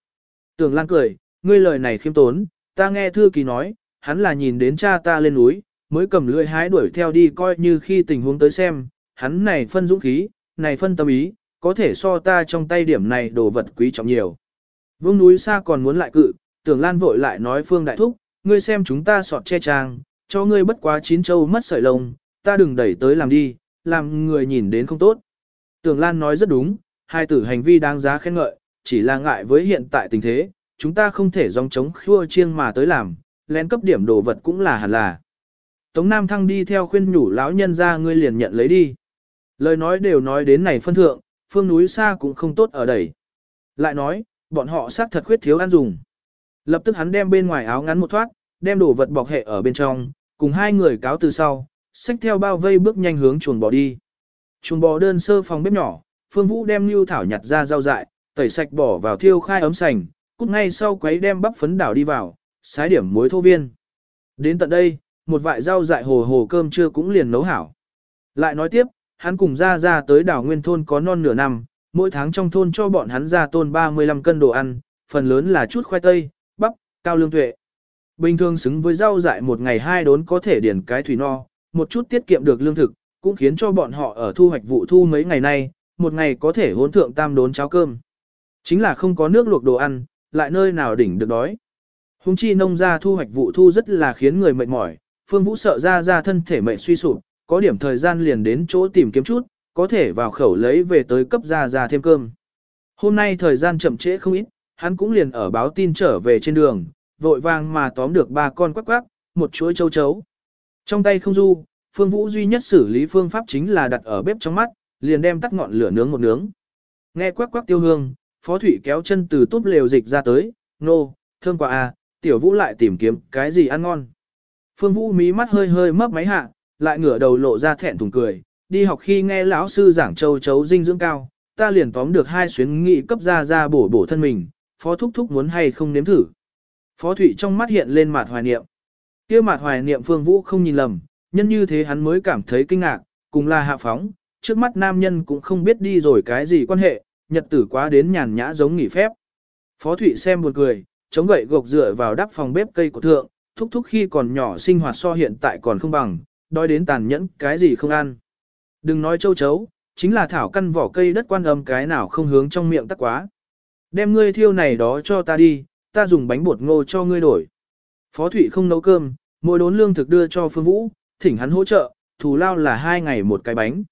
Tưởng Lan cười, ngươi lời này khiêm tốn, ta nghe thư ký nói, hắn là nhìn đến cha ta lên núi, mới cầm lưỡi hái đuổi theo đi coi như khi tình huống tới xem, hắn này phân dũng khí, này phân tâm ý, có thể so ta trong tay điểm này đồ vật quý trọng nhiều. Vương núi xa còn muốn lại cự, tưởng Lan vội lại nói Phương Đại Thúc, ngươi xem chúng ta sọt che trang, cho ngươi bất quá chín châu mất sợi lông, ta đừng đẩy tới làm đi, làm người nhìn đến không tốt. Tưởng Lan nói rất đúng, hai tử hành vi đáng giá khen ngợi, chỉ là ngại với hiện tại tình thế, chúng ta không thể dòng chống khua chiêng mà tới làm, lén cấp điểm đồ vật cũng là hẳn là. Tống Nam Thăng đi theo khuyên nhủ lão nhân ra ngươi liền nhận lấy đi. Lời nói đều nói đến này phân thượng, phương núi xa cũng không tốt ở đây. Lại nói, bọn họ xác thật khuyết thiếu ăn dùng. Lập tức hắn đem bên ngoài áo ngắn một thoát, đem đồ vật bọc hệ ở bên trong, cùng hai người cáo từ sau, xách theo bao vây bước nhanh hướng chuồng bò đi. Chuồng bò đơn sơ phòng bếp nhỏ, Phương Vũ đem lưu thảo nhặt ra rau dại, tẩy sạch bỏ vào thiêu khai ấm sành, cút ngay sau quấy đem bắp phấn đảo đi vào, xái điểm muối thô viên. Đến tận đây, một vại rau dại hồ hồ cơm trưa cũng liền nấu hảo. Lại nói tiếp, hắn cùng ra ra tới đảo nguyên thôn có non nửa năm, mỗi tháng trong thôn cho bọn hắn ra tôn 35 cân đồ ăn, phần lớn là chút khoai tây, bắp, cao lương tuệ. Bình thường xứng với rau dại một ngày hai đốn có thể điển cái thủy no, một chút tiết kiệm được lương thực, cũng khiến cho bọn họ ở thu hoạch vụ thu mấy ngày nay, một ngày có thể hỗn thượng tam đốn cháo cơm. Chính là không có nước luộc đồ ăn, lại nơi nào đỉnh được đói. Hùng chi nông gia thu hoạch vụ thu rất là khiến người mệt mỏi, Phương Vũ sợ ra ra thân thể mệnh suy sụp, có điểm thời gian liền đến chỗ tìm kiếm chút, có thể vào khẩu lấy về tới cấp ra ra thêm cơm. Hôm nay thời gian chậm trễ không ít, hắn cũng liền ở báo tin trở về trên đường, vội vàng mà tóm được ba con quắc quắc, một chuỗi châu chấu. Trong tay không du, Phương Vũ duy nhất xử lý phương pháp chính là đặt ở bếp trong mắt, liền đem tắt ngọn lửa nướng một nướng. Nghe quắc quắc tiêu hương, Phó thủy kéo chân từ túp lều dịch ra tới, nô, thơm quá à, tiểu vũ lại tìm kiếm cái gì ăn ngon. Phương Vũ mí mắt hơi hơi mấp máy hạ, lại ngửa đầu lộ ra thẹn thùng cười, đi học khi nghe lão sư giảng châu chấu dinh dưỡng cao, ta liền tóm được hai xuyến nghị cấp ra ra bổ bổ thân mình, phó thúc thúc muốn hay không nếm thử. Phó Thụy trong mắt hiện lên mặt hoài niệm. kia mặt hoài niệm Phương Vũ không nhìn lầm, nhân như thế hắn mới cảm thấy kinh ngạc, cùng là hạ phóng, trước mắt nam nhân cũng không biết đi rồi cái gì quan hệ, nhật tử quá đến nhàn nhã giống nghỉ phép. Phó Thụy xem buồn cười, chống gậy gộc dựa vào đắp phòng bếp cây của thượng, thúc thúc khi còn nhỏ sinh hoạt so hiện tại còn không bằng, đói đến tàn nhẫn cái gì không ăn. Đừng nói châu chấu, chính là thảo căn vỏ cây đất quan âm cái nào không hướng trong miệng tắc quá. Đem ngươi thiêu này đó cho ta đi, ta dùng bánh bột ngô cho ngươi đổi. Phó Thụy không nấu cơm, mỗi đốn lương thực đưa cho Phương Vũ, thỉnh hắn hỗ trợ, thù lao là hai ngày một cái bánh.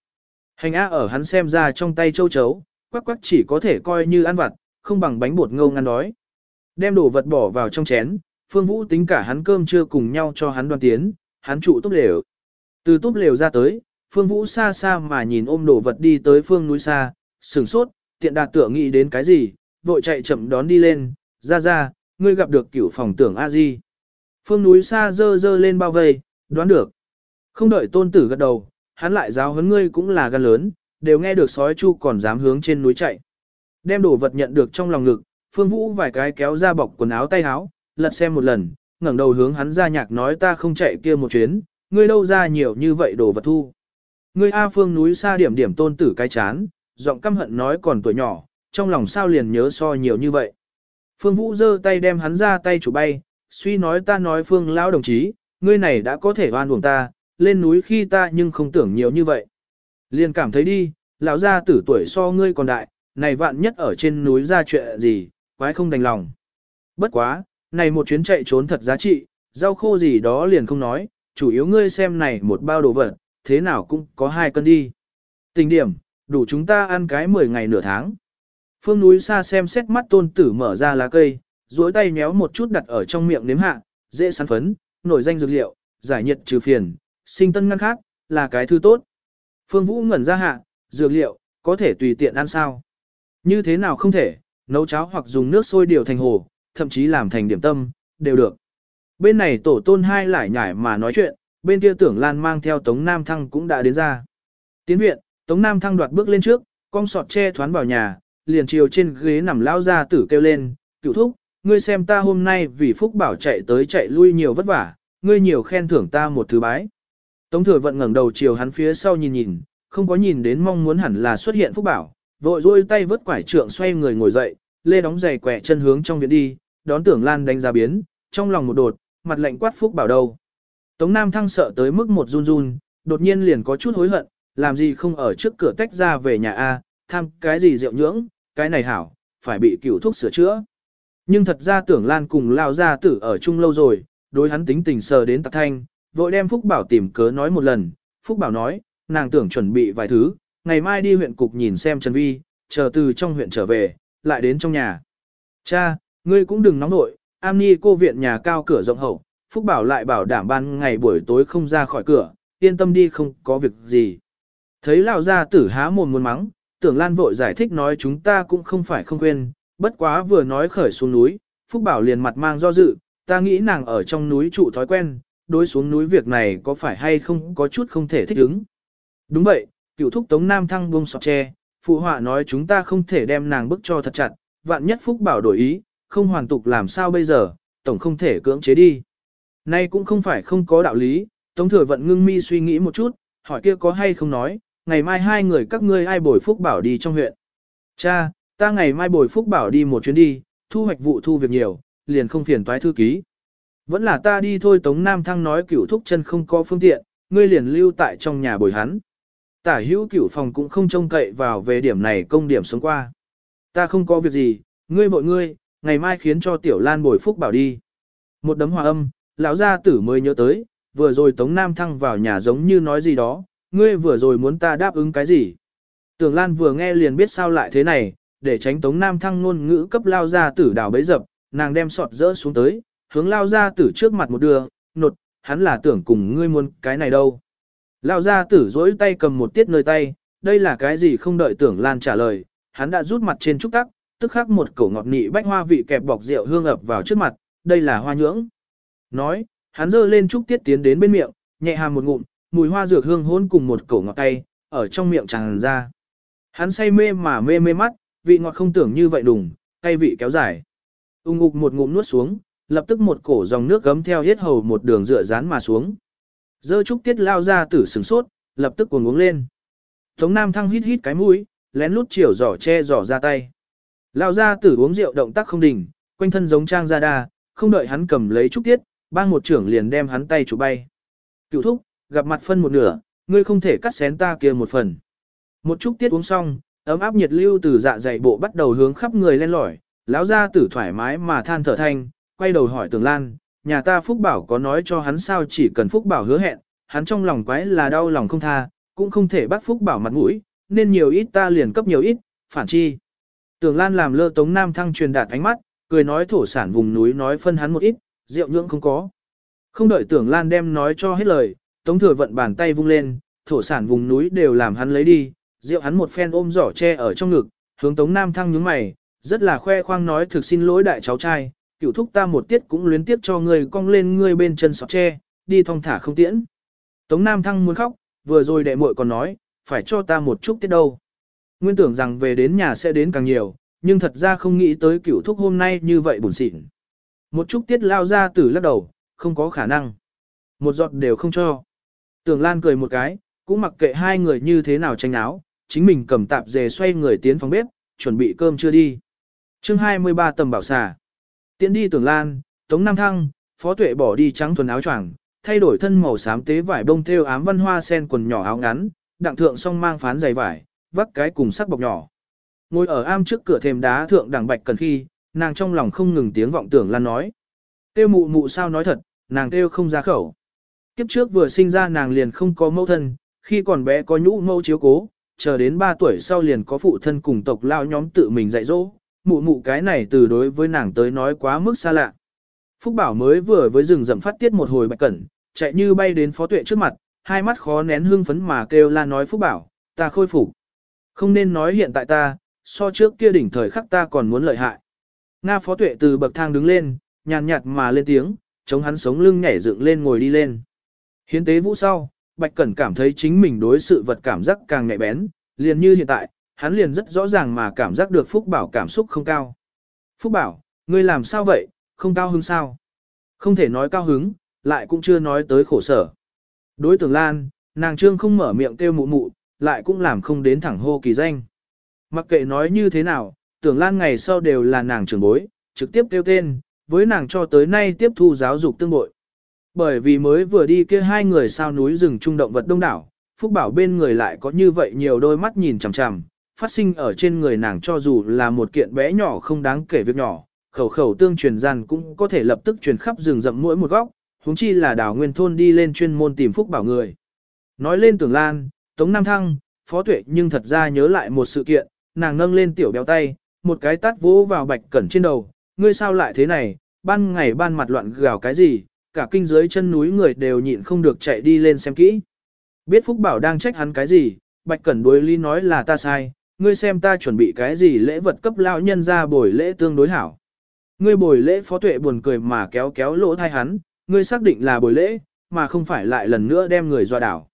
Hành á ở hắn xem ra trong tay châu chấu, quắc quắc chỉ có thể coi như ăn vặt, không bằng bánh bột ngô ngăn đói. Đem đồ vật bỏ vào trong chén, Phương Vũ tính cả hắn cơm chưa cùng nhau cho hắn đoan tiến, hắn trụ túp lều. Từ túp lều ra tới, Phương Vũ xa xa mà nhìn ôm đồ vật đi tới phương núi xa, sửng sốt, tiện đạt tựa nghĩ đến cái gì, vội chạy chậm đón đi lên, ra ra, ngươi gặp được cửu phòng tưởng a di. Phương núi xa dơ dơ lên bao vây, đoán được. Không đợi tôn tử gật đầu, hắn lại giáo huấn ngươi cũng là gan lớn, đều nghe được sói chu còn dám hướng trên núi chạy. Đem đồ vật nhận được trong lòng ngực, Phương Vũ vài cái kéo ra bọc quần áo tay áo, lật xem một lần, ngẩng đầu hướng hắn ra nhạc nói ta không chạy kia một chuyến, ngươi đâu ra nhiều như vậy đồ vật thu. Ngươi A Phương núi xa điểm điểm tôn tử cái chán, giọng căm hận nói còn tuổi nhỏ, trong lòng sao liền nhớ so nhiều như vậy. Phương Vũ giơ tay đem hắn ra tay chủ bay, suy nói ta nói Phương lão đồng chí, ngươi này đã có thể oan uổng ta, lên núi khi ta nhưng không tưởng nhiều như vậy. Liền cảm thấy đi, lão gia tử tuổi so ngươi còn đại, này vạn nhất ở trên núi ra chuyện gì, quái không đành lòng. Bất quá, này một chuyến chạy trốn thật giá trị, rau khô gì đó liền không nói, chủ yếu ngươi xem này một bao đồ vật, thế nào cũng có hai cân đi. Tình điểm, đủ chúng ta ăn cái 10 ngày nửa tháng. Phương núi xa xem xét mắt tôn tử mở ra lá cây, duỗi tay méo một chút đặt ở trong miệng nếm hạ, dễ sắn phấn, nổi danh dược liệu, giải nhiệt trừ phiền, sinh tân ngăn khác, là cái thứ tốt. Phương Vũ ngẩn ra hạ, dược liệu, có thể tùy tiện ăn sao. Như thế nào không thể, nấu cháo hoặc dùng nước sôi điều thành hồ, thậm chí làm thành điểm tâm, đều được. Bên này tổ tôn hai lại nhải mà nói chuyện, bên kia tưởng Lan mang theo Tống Nam Thăng cũng đã đến ra. Tiến viện, Tống Nam Thăng đoạt bước lên trước, con sọt che thoán vào nhà, liền chiều trên ghế nằm lao ra tử kêu lên, cựu thúc, ngươi xem ta hôm nay vì phúc bảo chạy tới chạy lui nhiều vất vả, ngươi nhiều khen thưởng ta một thứ bái. Tống thừa vận ngẩng đầu chiều hắn phía sau nhìn nhìn, không có nhìn đến mong muốn hẳn là xuất hiện Phúc Bảo, vội dôi tay vớt quải trượng xoay người ngồi dậy, lê đóng giày quẹ chân hướng trong viện đi, đón tưởng Lan đánh giá biến, trong lòng một đột, mặt lạnh quát Phúc Bảo đâu. Tống Nam Thăng sợ tới mức một run run, đột nhiên liền có chút hối hận, làm gì không ở trước cửa tách ra về nhà A, tham cái gì rượu nhưỡng, cái này hảo, phải bị cửu thuốc sửa chữa. Nhưng thật ra tưởng Lan cùng lao gia tử ở chung lâu rồi, đối hắn tính tình sờ đến tạc thanh, vội đem Phúc Bảo tìm cớ nói một lần, Phúc Bảo nói, nàng tưởng chuẩn bị vài thứ, ngày mai đi huyện cục nhìn xem Trần Vi, chờ từ trong huyện trở về, lại đến trong nhà. Cha, ngươi cũng đừng nóng nội, am ni cô viện nhà cao cửa rộng hậu, Phúc Bảo lại bảo đảm ban ngày buổi tối không ra khỏi cửa, yên tâm đi không có việc gì. Thấy lão gia tử há mồm muốn mắng, tưởng Lan vội giải thích nói chúng ta cũng không phải không quên, bất quá vừa nói khởi xuống núi, Phúc Bảo liền mặt mang do dự, ta nghĩ nàng ở trong núi trụ thói quen, đối xuống núi việc này có phải hay không có chút không thể thích ứng. Đúng vậy, cựu thúc Tống Nam Thăng buông sọt tre, phụ họa nói chúng ta không thể đem nàng bức cho thật chặt, vạn nhất Phúc Bảo đổi ý, không hoàn tục làm sao bây giờ, tổng không thể cưỡng chế đi. Nay cũng không phải không có đạo lý, Tống Thừa Vận ngưng mi suy nghĩ một chút, hỏi kia có hay không nói, ngày mai hai người các ngươi ai bồi Phúc Bảo đi trong huyện. Cha, ta ngày mai bồi Phúc Bảo đi một chuyến đi, thu hoạch vụ thu việc nhiều, liền không phiền toái thư ký. Vẫn là ta đi thôi Tống Nam Thăng nói cửu thúc chân không có phương tiện, ngươi liền lưu tại trong nhà bồi hắn. Tả hữu cửu phòng cũng không trông cậy vào về điểm này công điểm sống qua. Ta không có việc gì, ngươi vội ngươi, ngày mai khiến cho Tiểu Lan bồi Phúc Bảo đi. Một đấm hòa âm, lão gia tử mới nhớ tới, vừa rồi Tống Nam Thăng vào nhà giống như nói gì đó, ngươi vừa rồi muốn ta đáp ứng cái gì. Tưởng Lan vừa nghe liền biết sao lại thế này, để tránh Tống Nam Thăng ngôn ngữ cấp lao gia tử đảo bấy dập, nàng đem sọt rỡ xuống tới, hướng lao gia tử trước mặt một đường, nột, hắn là tưởng cùng ngươi muốn cái này đâu. Lao gia tử dỗi tay cầm một tiết nơi tay, đây là cái gì không đợi tưởng Lan trả lời, hắn đã rút mặt trên trúc tắc, tức khắc một cổ ngọt nị bách hoa vị kẹp bọc rượu hương ập vào trước mặt, đây là hoa nhưỡng. Nói, hắn giơ lên trúc tiết tiến đến bên miệng, nhẹ hàm một ngụm, mùi hoa dược hương hôn cùng một cổ ngọt cay, ở trong miệng tràn ra. Hắn say mê mà mê mê mắt, vị ngọt không tưởng như vậy đùng, cay vị kéo dài. Ung ngục một ngụm nuốt xuống, lập tức một cổ dòng nước gấm theo hết hầu một đường dựa dán mà xuống. Dơ trúc tiết lao ra tử sừng sốt, lập tức cuồng uống lên. Tống Nam Thăng hít hít cái mũi, lén lút chiều giỏ che giỏ ra tay. Lao ra tử uống rượu động tác không đình, quanh thân giống trang ra đa, không đợi hắn cầm lấy trúc tiết, bang một trưởng liền đem hắn tay chủ bay. Cựu thúc, gặp mặt phân một nửa, ngươi không thể cắt xén ta kia một phần. Một chút tiết uống xong, ấm áp nhiệt lưu từ dạ dày bộ bắt đầu hướng khắp người lên lỏi, lão ra tử thoải mái mà than thở thanh, quay đầu hỏi Tường Lan, nhà ta Phúc Bảo có nói cho hắn sao chỉ cần Phúc Bảo hứa hẹn, hắn trong lòng quái là đau lòng không tha, cũng không thể bắt Phúc Bảo mặt mũi, nên nhiều ít ta liền cấp nhiều ít, phản chi. Tường Lan làm lơ Tống Nam Thăng truyền đạt ánh mắt, cười nói thổ sản vùng núi nói phân hắn một ít, rượu nhưỡng không có. Không đợi Tưởng Lan đem nói cho hết lời, Tống Thừa vận bàn tay vung lên, thổ sản vùng núi đều làm hắn lấy đi, rượu hắn một phen ôm giỏ che ở trong ngực, hướng Tống Nam Thăng nhướng mày, rất là khoe khoang nói thực xin lỗi đại cháu trai, cửu thúc ta một tiết cũng luyến tiếp cho người cong lên ngươi bên chân sọt tre, đi thong thả không tiễn. Tống Nam Thăng muốn khóc, vừa rồi đệ muội còn nói, phải cho ta một chút tiết đâu. Nguyên tưởng rằng về đến nhà sẽ đến càng nhiều, nhưng thật ra không nghĩ tới cửu thúc hôm nay như vậy buồn xịn. Một chút tiết lao ra từ lắc đầu, không có khả năng. Một giọt đều không cho. Tưởng Lan cười một cái, cũng mặc kệ hai người như thế nào tranh áo, chính mình cầm tạp dề xoay người tiến phòng bếp, chuẩn bị cơm chưa đi. chương 23 tầm bảo xà. Tiến đi tưởng lan, tống nam thăng, phó tuệ bỏ đi trắng thuần áo choàng, thay đổi thân màu xám tế vải bông thêu ám văn hoa sen quần nhỏ áo ngắn, đặng thượng song mang phán giày vải, vắt cái cùng sắc bọc nhỏ. Ngồi ở am trước cửa thềm đá thượng đằng bạch cần khi, nàng trong lòng không ngừng tiếng vọng tưởng lan nói. Tiêu mụ mụ sao nói thật, nàng tiêu không ra khẩu. Kiếp trước vừa sinh ra nàng liền không có mẫu thân, khi còn bé có nhũ mẫu chiếu cố, chờ đến 3 tuổi sau liền có phụ thân cùng tộc lao nhóm tự mình dạy dỗ, mụ mụ cái này từ đối với nàng tới nói quá mức xa lạ. Phúc Bảo mới vừa với rừng rậm phát tiết một hồi bạch cẩn, chạy như bay đến phó tuệ trước mặt, hai mắt khó nén hương phấn mà kêu la nói Phúc Bảo, ta khôi phục. Không nên nói hiện tại ta, so trước kia đỉnh thời khắc ta còn muốn lợi hại. Nga phó tuệ từ bậc thang đứng lên, nhàn nhạt mà lên tiếng, chống hắn sống lưng nhảy dựng lên ngồi đi lên. Hiến tế vũ sau, Bạch Cẩn cảm thấy chính mình đối sự vật cảm giác càng nhạy bén, liền như hiện tại, hắn liền rất rõ ràng mà cảm giác được Phúc Bảo cảm xúc không cao. Phúc Bảo, ngươi làm sao vậy, không cao hứng sao? Không thể nói cao hứng, lại cũng chưa nói tới khổ sở. Đối tượng Lan, nàng trương không mở miệng kêu mụ mụ, lại cũng làm không đến thẳng hô kỳ danh. Mặc kệ nói như thế nào, tưởng lan ngày sau đều là nàng trưởng bối, trực tiếp kêu tên, với nàng cho tới nay tiếp thu giáo dục tương bội. Bởi vì mới vừa đi kia hai người sao núi rừng trung động vật đông đảo, Phúc Bảo bên người lại có như vậy nhiều đôi mắt nhìn chằm chằm, phát sinh ở trên người nàng cho dù là một kiện bé nhỏ không đáng kể việc nhỏ, khẩu khẩu tương truyền gian cũng có thể lập tức truyền khắp rừng rậm mỗi một góc, huống chi là đảo nguyên thôn đi lên chuyên môn tìm Phúc Bảo người. Nói lên tưởng lan, Tống Nam Thăng, Phó Tuệ nhưng thật ra nhớ lại một sự kiện, nàng nâng lên tiểu béo tay, một cái tát vỗ vào bạch cẩn trên đầu, ngươi sao lại thế này, ban ngày ban mặt loạn gào cái gì, cả kinh dưới chân núi người đều nhịn không được chạy đi lên xem kỹ. Biết Phúc Bảo đang trách hắn cái gì, bạch cẩn đối lý nói là ta sai, ngươi xem ta chuẩn bị cái gì lễ vật cấp lão nhân ra bồi lễ tương đối hảo. Ngươi bồi lễ phó tuệ buồn cười mà kéo kéo lỗ thai hắn, ngươi xác định là bồi lễ, mà không phải lại lần nữa đem người dọa đảo.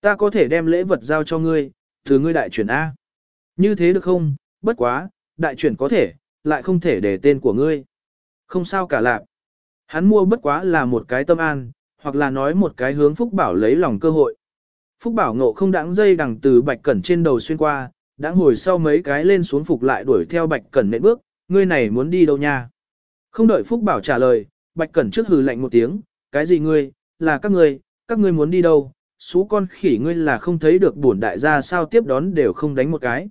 Ta có thể đem lễ vật giao cho ngươi, từ ngươi đại chuyển A. Như thế được không, bất quá, đại chuyển có thể, lại không thể để tên của ngươi. Không sao cả lạc. Hắn mua bất quá là một cái tâm an, hoặc là nói một cái hướng Phúc Bảo lấy lòng cơ hội. Phúc Bảo ngộ không đáng dây đằng từ bạch cẩn trên đầu xuyên qua, đã ngồi sau mấy cái lên xuống phục lại đuổi theo bạch cẩn nệm bước, ngươi này muốn đi đâu nha. Không đợi Phúc Bảo trả lời, bạch cẩn trước hừ lạnh một tiếng, cái gì ngươi, là các ngươi, các ngươi muốn đi đâu, số con khỉ ngươi là không thấy được bổn đại gia sao tiếp đón đều không đánh một cái.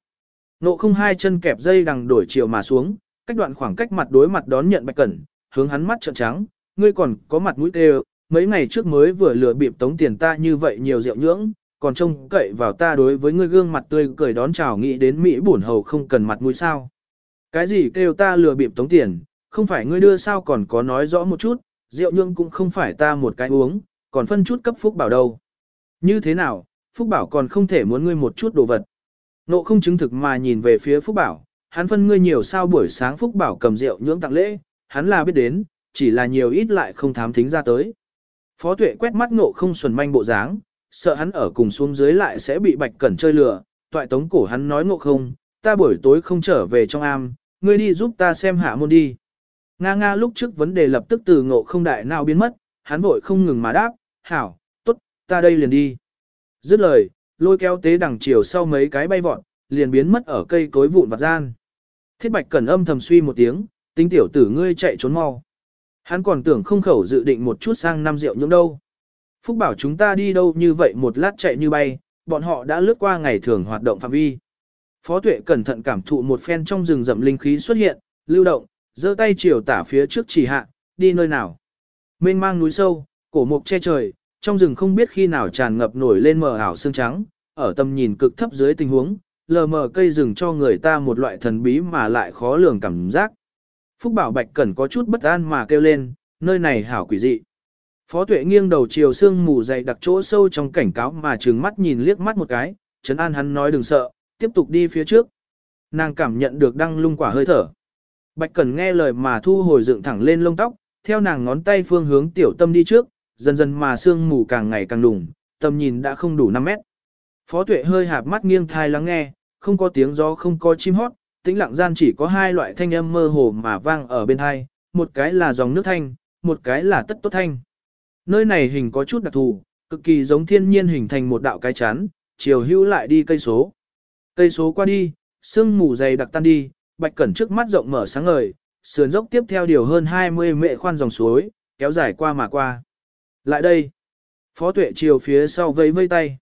Nộ không hai chân kẹp dây đằng đổi chiều mà xuống, cách đoạn khoảng cách mặt đối mặt đón nhận bạch cẩn, hướng hắn mắt trợn trắng, ngươi còn có mặt mũi tê, mấy ngày trước mới vừa lừa bịp tống tiền ta như vậy nhiều rượu nhưỡng, còn trông cậy vào ta đối với ngươi gương mặt tươi cười đón chào nghĩ đến Mỹ bổn hầu không cần mặt mũi sao. Cái gì kêu ta lừa bịp tống tiền, không phải ngươi đưa sao còn có nói rõ một chút, rượu nhưỡng cũng không phải ta một cái uống, còn phân chút cấp phúc bảo đâu. Như thế nào, phúc bảo còn không thể muốn ngươi một chút đồ vật. Nộ không chứng thực mà nhìn về phía phúc bảo, hắn phân ngươi nhiều sao buổi sáng phúc bảo cầm rượu nhưỡng tặng lễ, hắn là biết đến, chỉ là nhiều ít lại không thám thính ra tới. Phó tuệ quét mắt ngộ không xuẩn manh bộ dáng, sợ hắn ở cùng xuống dưới lại sẽ bị bạch cẩn chơi lừa, toại tống cổ hắn nói ngộ không, ta buổi tối không trở về trong am, ngươi đi giúp ta xem hạ môn đi. Nga nga lúc trước vấn đề lập tức từ ngộ không đại nào biến mất, hắn vội không ngừng mà đáp, hảo, tốt, ta đây liền đi. Dứt lời, lôi kéo tế đằng chiều sau mấy cái bay vọt, liền biến mất ở cây cối vụn vặt gian. Thiết bạch cẩn âm thầm suy một tiếng, tính tiểu tử ngươi chạy trốn mau. Hắn còn tưởng không khẩu dự định một chút sang năm rượu những đâu. Phúc bảo chúng ta đi đâu như vậy một lát chạy như bay, bọn họ đã lướt qua ngày thường hoạt động phạm vi. Phó tuệ cẩn thận cảm thụ một phen trong rừng rậm linh khí xuất hiện, lưu động, giơ tay chiều tả phía trước chỉ hạ, đi nơi nào. Mênh mang núi sâu, cổ mục che trời, trong rừng không biết khi nào tràn ngập nổi lên mờ ảo xương trắng, ở tầm nhìn cực thấp dưới tình huống, lờ mờ cây rừng cho người ta một loại thần bí mà lại khó lường cảm giác. Phúc Bảo Bạch Cẩn có chút bất an mà kêu lên, nơi này hảo quỷ dị. Phó Tuệ nghiêng đầu chiều sương mù dày đặc chỗ sâu trong cảnh cáo mà trừng mắt nhìn liếc mắt một cái, trấn an hắn nói đừng sợ, tiếp tục đi phía trước. Nàng cảm nhận được đăng lung quả hơi thở. Bạch Cẩn nghe lời mà thu hồi dựng thẳng lên lông tóc, theo nàng ngón tay phương hướng tiểu tâm đi trước, dần dần mà sương mù càng ngày càng đùng, tầm nhìn đã không đủ 5 mét. Phó Tuệ hơi hạp mắt nghiêng thai lắng nghe, không có tiếng gió không có chim hót, tĩnh lặng gian chỉ có hai loại thanh âm mơ hồ mà vang ở bên hai, một cái là dòng nước thanh, một cái là tất tốt thanh. Nơi này hình có chút đặc thù, cực kỳ giống thiên nhiên hình thành một đạo cái chắn, chiều hữu lại đi cây số. Cây số qua đi, sương mù dày đặc tan đi, bạch cẩn trước mắt rộng mở sáng ngời, sườn dốc tiếp theo điều hơn 20 mệ khoan dòng suối, kéo dài qua mà qua. Lại đây, phó tuệ chiều phía sau vây vây tay.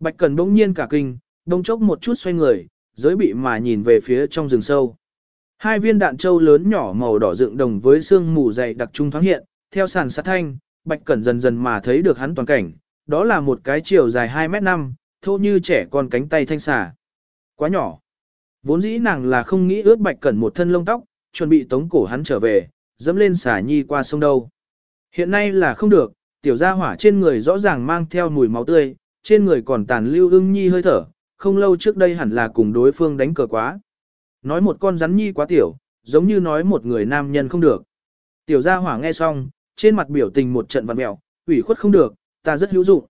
Bạch cẩn bỗng nhiên cả kinh, đông chốc một chút xoay người, giới bị mà nhìn về phía trong rừng sâu. Hai viên đạn trâu lớn nhỏ màu đỏ dựng đồng với xương mù dày đặc trung thoáng hiện, theo sàn sát thanh, Bạch Cẩn dần dần mà thấy được hắn toàn cảnh, đó là một cái chiều dài 2 mét 5, thô như trẻ con cánh tay thanh xà. Quá nhỏ. Vốn dĩ nàng là không nghĩ ướt Bạch Cẩn một thân lông tóc, chuẩn bị tống cổ hắn trở về, dẫm lên xà nhi qua sông đâu. Hiện nay là không được, tiểu gia hỏa trên người rõ ràng mang theo mùi máu tươi, trên người còn tàn lưu ưng nhi hơi thở, không lâu trước đây hẳn là cùng đối phương đánh cờ quá. Nói một con rắn nhi quá tiểu, giống như nói một người nam nhân không được. Tiểu gia hỏa nghe xong, trên mặt biểu tình một trận vặn mẹo, ủy khuất không được, ta rất hữu dụng.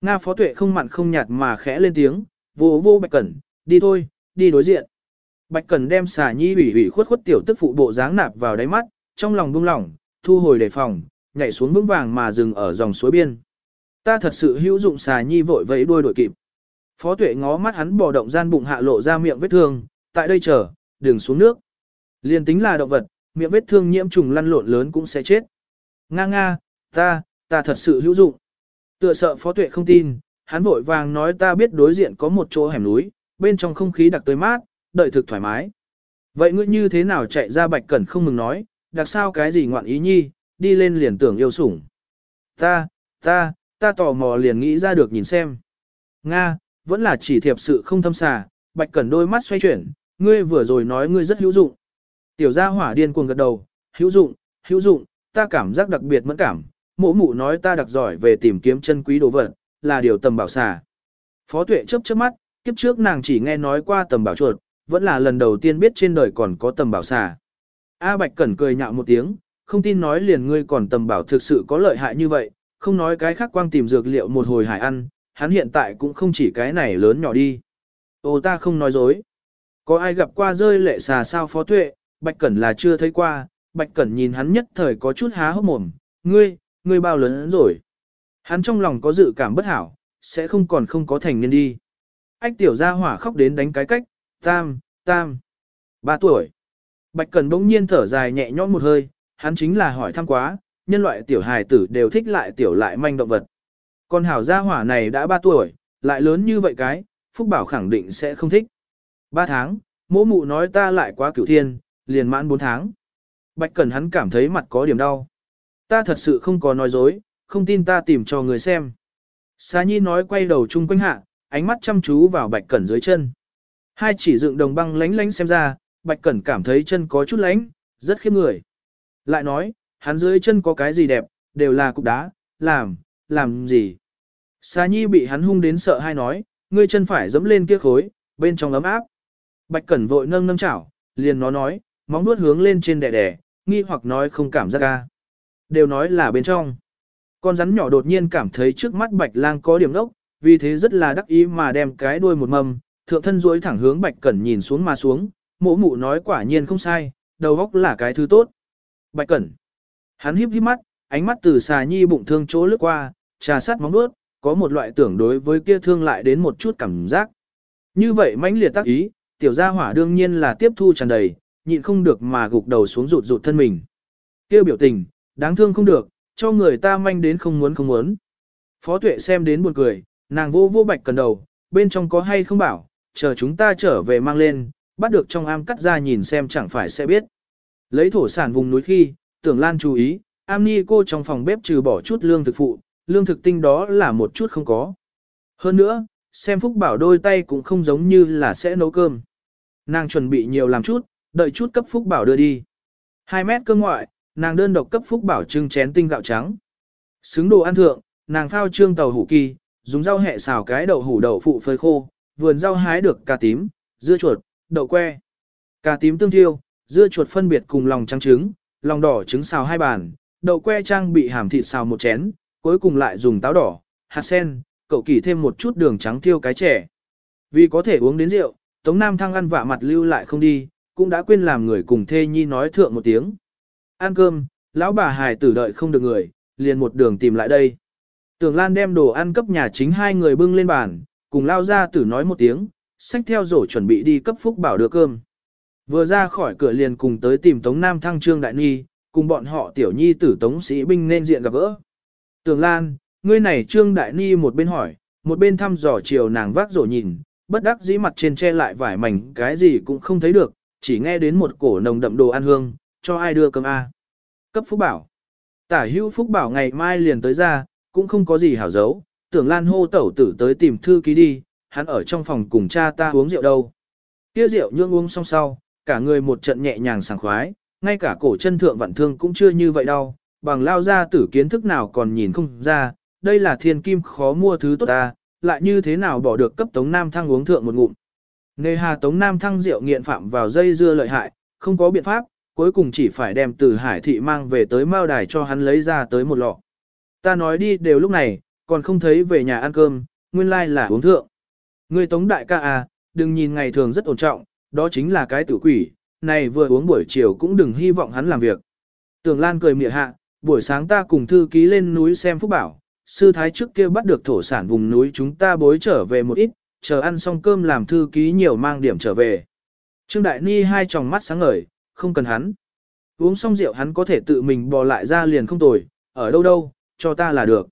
Nga phó tuệ không mặn không nhạt mà khẽ lên tiếng, vô vô bạch cẩn, đi thôi, đi đối diện. Bạch cẩn đem xà nhi ủy ủy khuất khuất tiểu tức phụ bộ dáng nạp vào đáy mắt, trong lòng buông lỏng, thu hồi đề phòng, nhảy xuống vững vàng mà dừng ở dòng suối biên. Ta thật sự hữu dụng xà nhi vội vẫy đuôi đuổi kịp. Phó tuệ ngó mắt hắn bò động gian bụng hạ lộ ra miệng vết thương, tại đây chờ, đừng xuống nước. Liên tính là động vật, miệng vết thương nhiễm trùng lăn lộn lớn cũng sẽ chết. Nga nga, ta, ta thật sự hữu dụng. Tựa sợ phó tuệ không tin, hắn vội vàng nói ta biết đối diện có một chỗ hẻm núi, bên trong không khí đặc tươi mát, đợi thực thoải mái. Vậy ngươi như thế nào chạy ra bạch cẩn không mừng nói, đặc sao cái gì ngoạn ý nhi, đi lên liền tưởng yêu sủng. Ta, ta, ta tò mò liền nghĩ ra được nhìn xem. Nga, vẫn là chỉ thiệp sự không thâm xà, bạch cẩn đôi mắt xoay chuyển, ngươi vừa rồi nói ngươi rất hữu dụng. Tiểu gia hỏa điên cuồng gật đầu, hữu dụng, hữu dụng, ta cảm giác đặc biệt mẫn cảm, mộ mụ nói ta đặc giỏi về tìm kiếm chân quý đồ vật, là điều tầm bảo xà. Phó tuệ chớp chớp mắt, kiếp trước nàng chỉ nghe nói qua tầm bảo chuột, vẫn là lần đầu tiên biết trên đời còn có tầm bảo xà. A Bạch Cẩn cười nhạo một tiếng, không tin nói liền ngươi còn tầm bảo thực sự có lợi hại như vậy, không nói cái khác quang tìm dược liệu một hồi hải ăn, hắn hiện tại cũng không chỉ cái này lớn nhỏ đi. Ô ta không nói dối. Có ai gặp qua rơi lệ xà sao phó tuệ, Bạch Cẩn là chưa thấy qua, Bạch Cẩn nhìn hắn nhất thời có chút há hốc mồm, ngươi, ngươi bao lớn rồi. Hắn trong lòng có dự cảm bất hảo, sẽ không còn không có thành niên đi. Ách tiểu gia hỏa khóc đến đánh cái cách, tam, tam, ba tuổi. Bạch Cẩn bỗng nhiên thở dài nhẹ nhõm một hơi, hắn chính là hỏi thăm quá, nhân loại tiểu hài tử đều thích lại tiểu lại manh động vật. Con hảo gia hỏa này đã ba tuổi, lại lớn như vậy cái, Phúc Bảo khẳng định sẽ không thích. Ba tháng, mỗ mụ nói ta lại quá cửu thiên, liền mãn bốn tháng. Bạch Cẩn hắn cảm thấy mặt có điểm đau. Ta thật sự không có nói dối, không tin ta tìm cho người xem. Xá Nhi nói quay đầu chung quanh hạ, ánh mắt chăm chú vào Bạch Cẩn dưới chân. Hai chỉ dựng đồng băng lánh lánh xem ra, Bạch Cẩn cảm thấy chân có chút lánh, rất khiếp người. Lại nói, hắn dưới chân có cái gì đẹp, đều là cục đá, làm, làm gì. Xà Nhi bị hắn hung đến sợ hai nói, ngươi chân phải dẫm lên kia khối, bên trong ấm áp. Bạch Cẩn vội nâng nâng chảo, liền nó nói, móng nuốt hướng lên trên đẻ đẻ, nghi hoặc nói không cảm giác ca. Đều nói là bên trong. Con rắn nhỏ đột nhiên cảm thấy trước mắt bạch lang có điểm đốc, vì thế rất là đắc ý mà đem cái đuôi một mầm, thượng thân duỗi thẳng hướng bạch cẩn nhìn xuống mà xuống, mỗ mụ nói quả nhiên không sai, đầu góc là cái thứ tốt. Bạch cẩn. Hắn híp híp mắt, ánh mắt từ xà nhi bụng thương chỗ lướt qua, trà sát móng đuốt, có một loại tưởng đối với kia thương lại đến một chút cảm giác. Như vậy mãnh liệt tác ý, tiểu gia hỏa đương nhiên là tiếp thu tràn đầy, nhịn không được mà gục đầu xuống rụt rụt thân mình. Kêu biểu tình, đáng thương không được, cho người ta manh đến không muốn không muốn. Phó tuệ xem đến buồn cười, nàng vô vô bạch cần đầu, bên trong có hay không bảo, chờ chúng ta trở về mang lên, bắt được trong am cắt ra nhìn xem chẳng phải sẽ biết. Lấy thổ sản vùng núi khi, tưởng lan chú ý, am ni cô trong phòng bếp trừ bỏ chút lương thực phụ, lương thực tinh đó là một chút không có. Hơn nữa, xem phúc bảo đôi tay cũng không giống như là sẽ nấu cơm. Nàng chuẩn bị nhiều làm chút, đợi chút cấp phúc bảo đưa đi. 2 mét cơ ngoại, nàng đơn độc cấp phúc bảo trưng chén tinh gạo trắng. Xứng đồ ăn thượng, nàng phao trương tàu hủ kỳ, dùng rau hẹ xào cái đậu hủ đậu phụ phơi khô, vườn rau hái được cà tím, dưa chuột, đậu que. Cà tím tương thiêu, dưa chuột phân biệt cùng lòng trắng trứng, lòng đỏ trứng xào hai bàn, đậu que trang bị hàm thịt xào một chén, cuối cùng lại dùng táo đỏ, hạt sen, cậu kỳ thêm một chút đường trắng thiêu cái trẻ. Vì có thể uống đến rượu, Tống Nam Thăng ăn vạ mặt lưu lại không đi, cũng đã quên làm người cùng thê nhi nói thượng một tiếng. Ăn cơm, lão bà hài tử đợi không được người, liền một đường tìm lại đây. Tưởng Lan đem đồ ăn cấp nhà chính hai người bưng lên bàn, cùng lao ra tử nói một tiếng, xách theo rổ chuẩn bị đi cấp phúc bảo đưa cơm. Vừa ra khỏi cửa liền cùng tới tìm Tống Nam Thăng Trương Đại Nhi, cùng bọn họ tiểu nhi tử Tống Sĩ Binh nên diện gặp gỡ. Tưởng Lan, ngươi này Trương Đại Nhi một bên hỏi, một bên thăm dò chiều nàng vác rổ nhìn, bất đắc dĩ mặt trên che lại vải mảnh cái gì cũng không thấy được, chỉ nghe đến một cổ nồng đậm đồ ăn hương, cho ai đưa cơm A. Cấp Phúc Bảo. Tả hữu Phúc Bảo ngày mai liền tới ra, cũng không có gì hảo giấu, tưởng Lan hô tẩu tử tới tìm thư ký đi, hắn ở trong phòng cùng cha ta uống rượu đâu. Kia rượu nhương uống xong sau, cả người một trận nhẹ nhàng sảng khoái, ngay cả cổ chân thượng vạn thương cũng chưa như vậy đâu, bằng lao ra tử kiến thức nào còn nhìn không ra, đây là thiên kim khó mua thứ tốt ta, lại như thế nào bỏ được cấp Tống Nam Thăng uống thượng một ngụm. Nề hà Tống Nam Thăng rượu nghiện phạm vào dây dưa lợi hại, không có biện pháp, cuối cùng chỉ phải đem từ hải thị mang về tới mao đài cho hắn lấy ra tới một lọ. Ta nói đi đều lúc này, còn không thấy về nhà ăn cơm, nguyên lai like là uống thượng. Người Tống Đại ca à, đừng nhìn ngày thường rất ổn trọng, đó chính là cái tử quỷ, này vừa uống buổi chiều cũng đừng hy vọng hắn làm việc. Tường Lan cười mỉa hạ, buổi sáng ta cùng thư ký lên núi xem phúc bảo, sư thái trước kia bắt được thổ sản vùng núi chúng ta bối trở về một ít, chờ ăn xong cơm làm thư ký nhiều mang điểm trở về. Trương Đại Ni hai tròng mắt sáng ngời, không cần hắn. Uống xong rượu hắn có thể tự mình bò lại ra liền không tồi, ở đâu đâu, cho ta là được.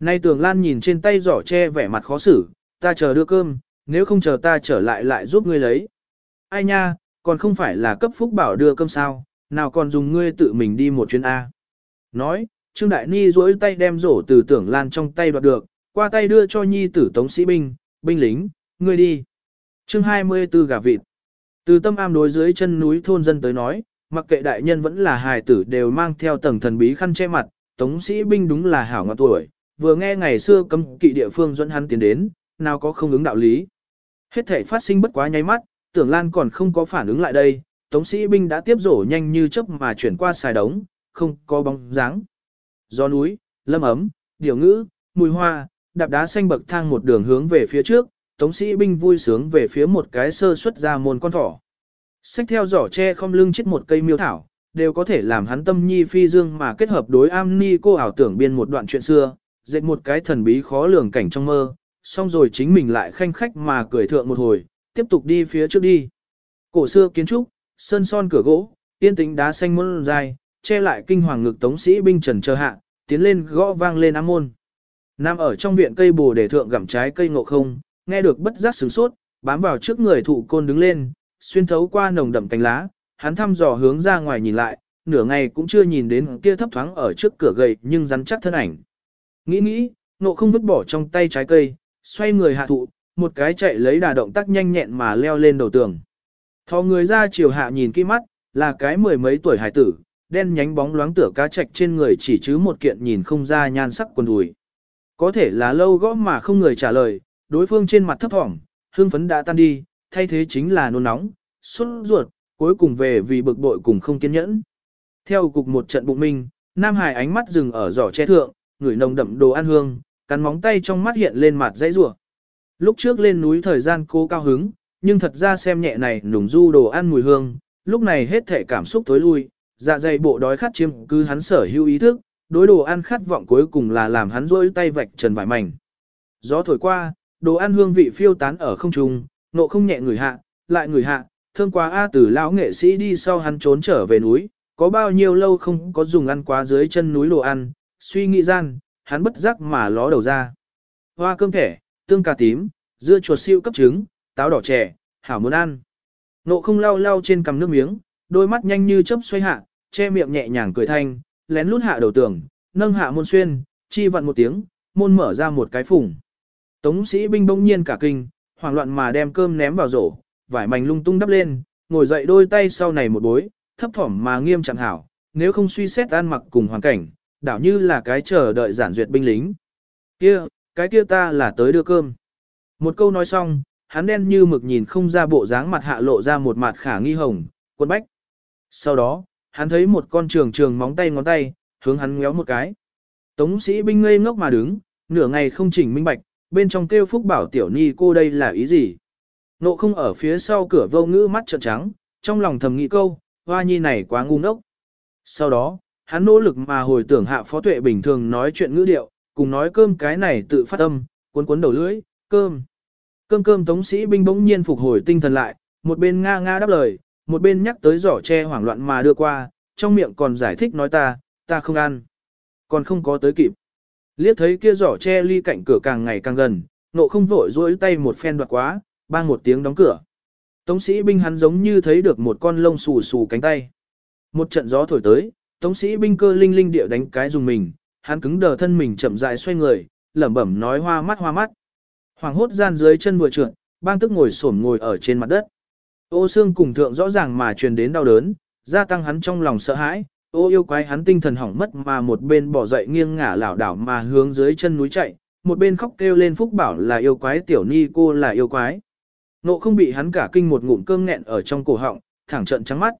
Nay Tường Lan nhìn trên tay giỏ che vẻ mặt khó xử, ta chờ đưa cơm, nếu không chờ ta trở lại lại giúp ngươi lấy. Ai nha, còn không phải là cấp phúc bảo đưa cơm sao, nào còn dùng ngươi tự mình đi một chuyến A. Nói, Trương Đại Ni duỗi tay đem rổ từ tưởng lan trong tay đoạt được, qua tay đưa cho nhi tử tống sĩ binh, binh lính, ngươi đi. Chương 24 gà vịt. Từ tâm am đối dưới chân núi thôn dân tới nói, mặc kệ đại nhân vẫn là hài tử đều mang theo tầng thần bí khăn che mặt, tống sĩ binh đúng là hảo ngọt tuổi, vừa nghe ngày xưa cấm kỵ địa phương dẫn hắn tiến đến, nào có không ứng đạo lý. Hết thể phát sinh bất quá nháy mắt, tưởng lan còn không có phản ứng lại đây, tống sĩ binh đã tiếp rổ nhanh như chớp mà chuyển qua xài đống, không có bóng dáng. Gió núi, lâm ấm, điều ngữ, mùi hoa, đạp đá xanh bậc thang một đường hướng về phía trước, tống sĩ binh vui sướng về phía một cái sơ xuất ra môn con thỏ. Xách theo giỏ tre không lưng chết một cây miêu thảo, đều có thể làm hắn tâm nhi phi dương mà kết hợp đối am ni cô ảo tưởng biên một đoạn chuyện xưa, dệt một cái thần bí khó lường cảnh trong mơ, xong rồi chính mình lại khanh khách mà cười thượng một hồi, tiếp tục đi phía trước đi. Cổ xưa kiến trúc, sơn son cửa gỗ, tiên tính đá xanh môn dài, che lại kinh hoàng ngực tống sĩ binh trần chờ hạ, tiến lên gõ vang lên ám môn. Nam ở trong viện cây bồ để thượng gặm trái cây ngộ không, nghe được bất giác sửng sốt, bám vào trước người thụ côn đứng lên, xuyên thấu qua nồng đậm cánh lá, hắn thăm dò hướng ra ngoài nhìn lại, nửa ngày cũng chưa nhìn đến kia thấp thoáng ở trước cửa gầy nhưng rắn chắc thân ảnh. Nghĩ nghĩ, nộ không vứt bỏ trong tay trái cây, xoay người hạ thụ, một cái chạy lấy đà động tác nhanh nhẹn mà leo lên đầu tường. Thò người ra chiều hạ nhìn kỹ mắt, là cái mười mấy tuổi hải tử, đen nhánh bóng loáng tựa cá trạch trên người chỉ chứ một kiện nhìn không ra nhan sắc quần đùi. Có thể là lâu gõ mà không người trả lời, đối phương trên mặt thấp thỏm, hương phấn đã tan đi, thay thế chính là nôn nóng, xuất ruột, cuối cùng về vì bực bội cùng không kiên nhẫn. Theo cục một trận bụng minh, Nam Hải ánh mắt dừng ở giỏ che thượng, người nồng đậm đồ ăn hương, cắn móng tay trong mắt hiện lên mặt dãy rủa. Lúc trước lên núi thời gian cô cao hứng, nhưng thật ra xem nhẹ này nùng du đồ ăn mùi hương, lúc này hết thể cảm xúc tối lui, dạ dày bộ đói khát chiếm cứ hắn sở hữu ý thức, đối đồ ăn khát vọng cuối cùng là làm hắn rỗi tay vạch trần vải mảnh. Gió thổi qua, đồ ăn hương vị phiêu tán ở không trung, nộ không nhẹ người hạ, lại người hạ, thương quá A tử lão nghệ sĩ đi sau hắn trốn trở về núi, có bao nhiêu lâu không có dùng ăn quá dưới chân núi đồ ăn, suy nghĩ gian, hắn bất giác mà ló đầu ra. Hoa cơm thẻ, tương cà tím, dưa chuột siêu cấp trứng, táo đỏ trẻ, hảo muốn ăn. Nộ không lau lau trên cằm nước miếng, đôi mắt nhanh như chớp xoay hạ, che miệng nhẹ nhàng cười thanh, lén lút hạ đầu tường, nâng hạ môn xuyên, chi vặn một tiếng, môn mở ra một cái phủng. Tống sĩ binh bỗng nhiên cả kinh, hoảng loạn mà đem cơm ném vào rổ, vải mảnh lung tung đắp lên, ngồi dậy đôi tay sau này một bối, thấp thỏm mà nghiêm chẳng hảo, nếu không suy xét ăn mặc cùng hoàn cảnh, đảo như là cái chờ đợi giản duyệt binh lính. Kia, cái kia ta là tới đưa cơm. Một câu nói xong, hắn đen như mực nhìn không ra bộ dáng mặt hạ lộ ra một mặt khả nghi hồng, quân bách. Sau đó, hắn thấy một con trường trường móng tay ngón tay, hướng hắn ngéo một cái. Tống sĩ binh ngây ngốc mà đứng, nửa ngày không chỉnh minh bạch, bên trong kêu phúc bảo tiểu ni cô đây là ý gì. Nộ không ở phía sau cửa vô ngữ mắt trợn trắng, trong lòng thầm nghĩ câu, hoa nhi này quá ngu ngốc. Sau đó, hắn nỗ lực mà hồi tưởng hạ phó tuệ bình thường nói chuyện ngữ điệu, cùng nói cơm cái này tự phát âm, cuốn cuốn đầu lưỡi, cơm. Cơm cơm tống sĩ binh bỗng nhiên phục hồi tinh thần lại, một bên nga nga đáp lời, một bên nhắc tới giỏ tre hoảng loạn mà đưa qua, trong miệng còn giải thích nói ta, ta không ăn. Còn không có tới kịp. Liếc thấy kia giỏ tre ly cạnh cửa càng ngày càng gần, nộ không vội dối tay một phen đoạt quá, bang một tiếng đóng cửa. Tống sĩ binh hắn giống như thấy được một con lông xù xù cánh tay. Một trận gió thổi tới, tống sĩ binh cơ linh linh địa đánh cái dùng mình, hắn cứng đờ thân mình chậm rãi xoay người, lẩm bẩm nói hoa mắt hoa mắt. Hoàng hốt gian dưới chân vừa trượt, bang tức ngồi xổm ngồi ở trên mặt đất. Ô xương cùng thượng rõ ràng mà truyền đến đau đớn, gia tăng hắn trong lòng sợ hãi, ô yêu quái hắn tinh thần hỏng mất mà một bên bỏ dậy nghiêng ngả lảo đảo mà hướng dưới chân núi chạy, một bên khóc kêu lên phúc bảo là yêu quái tiểu ni cô là yêu quái. Nộ không bị hắn cả kinh một ngụm cơm nghẹn ở trong cổ họng, thẳng trận trắng mắt.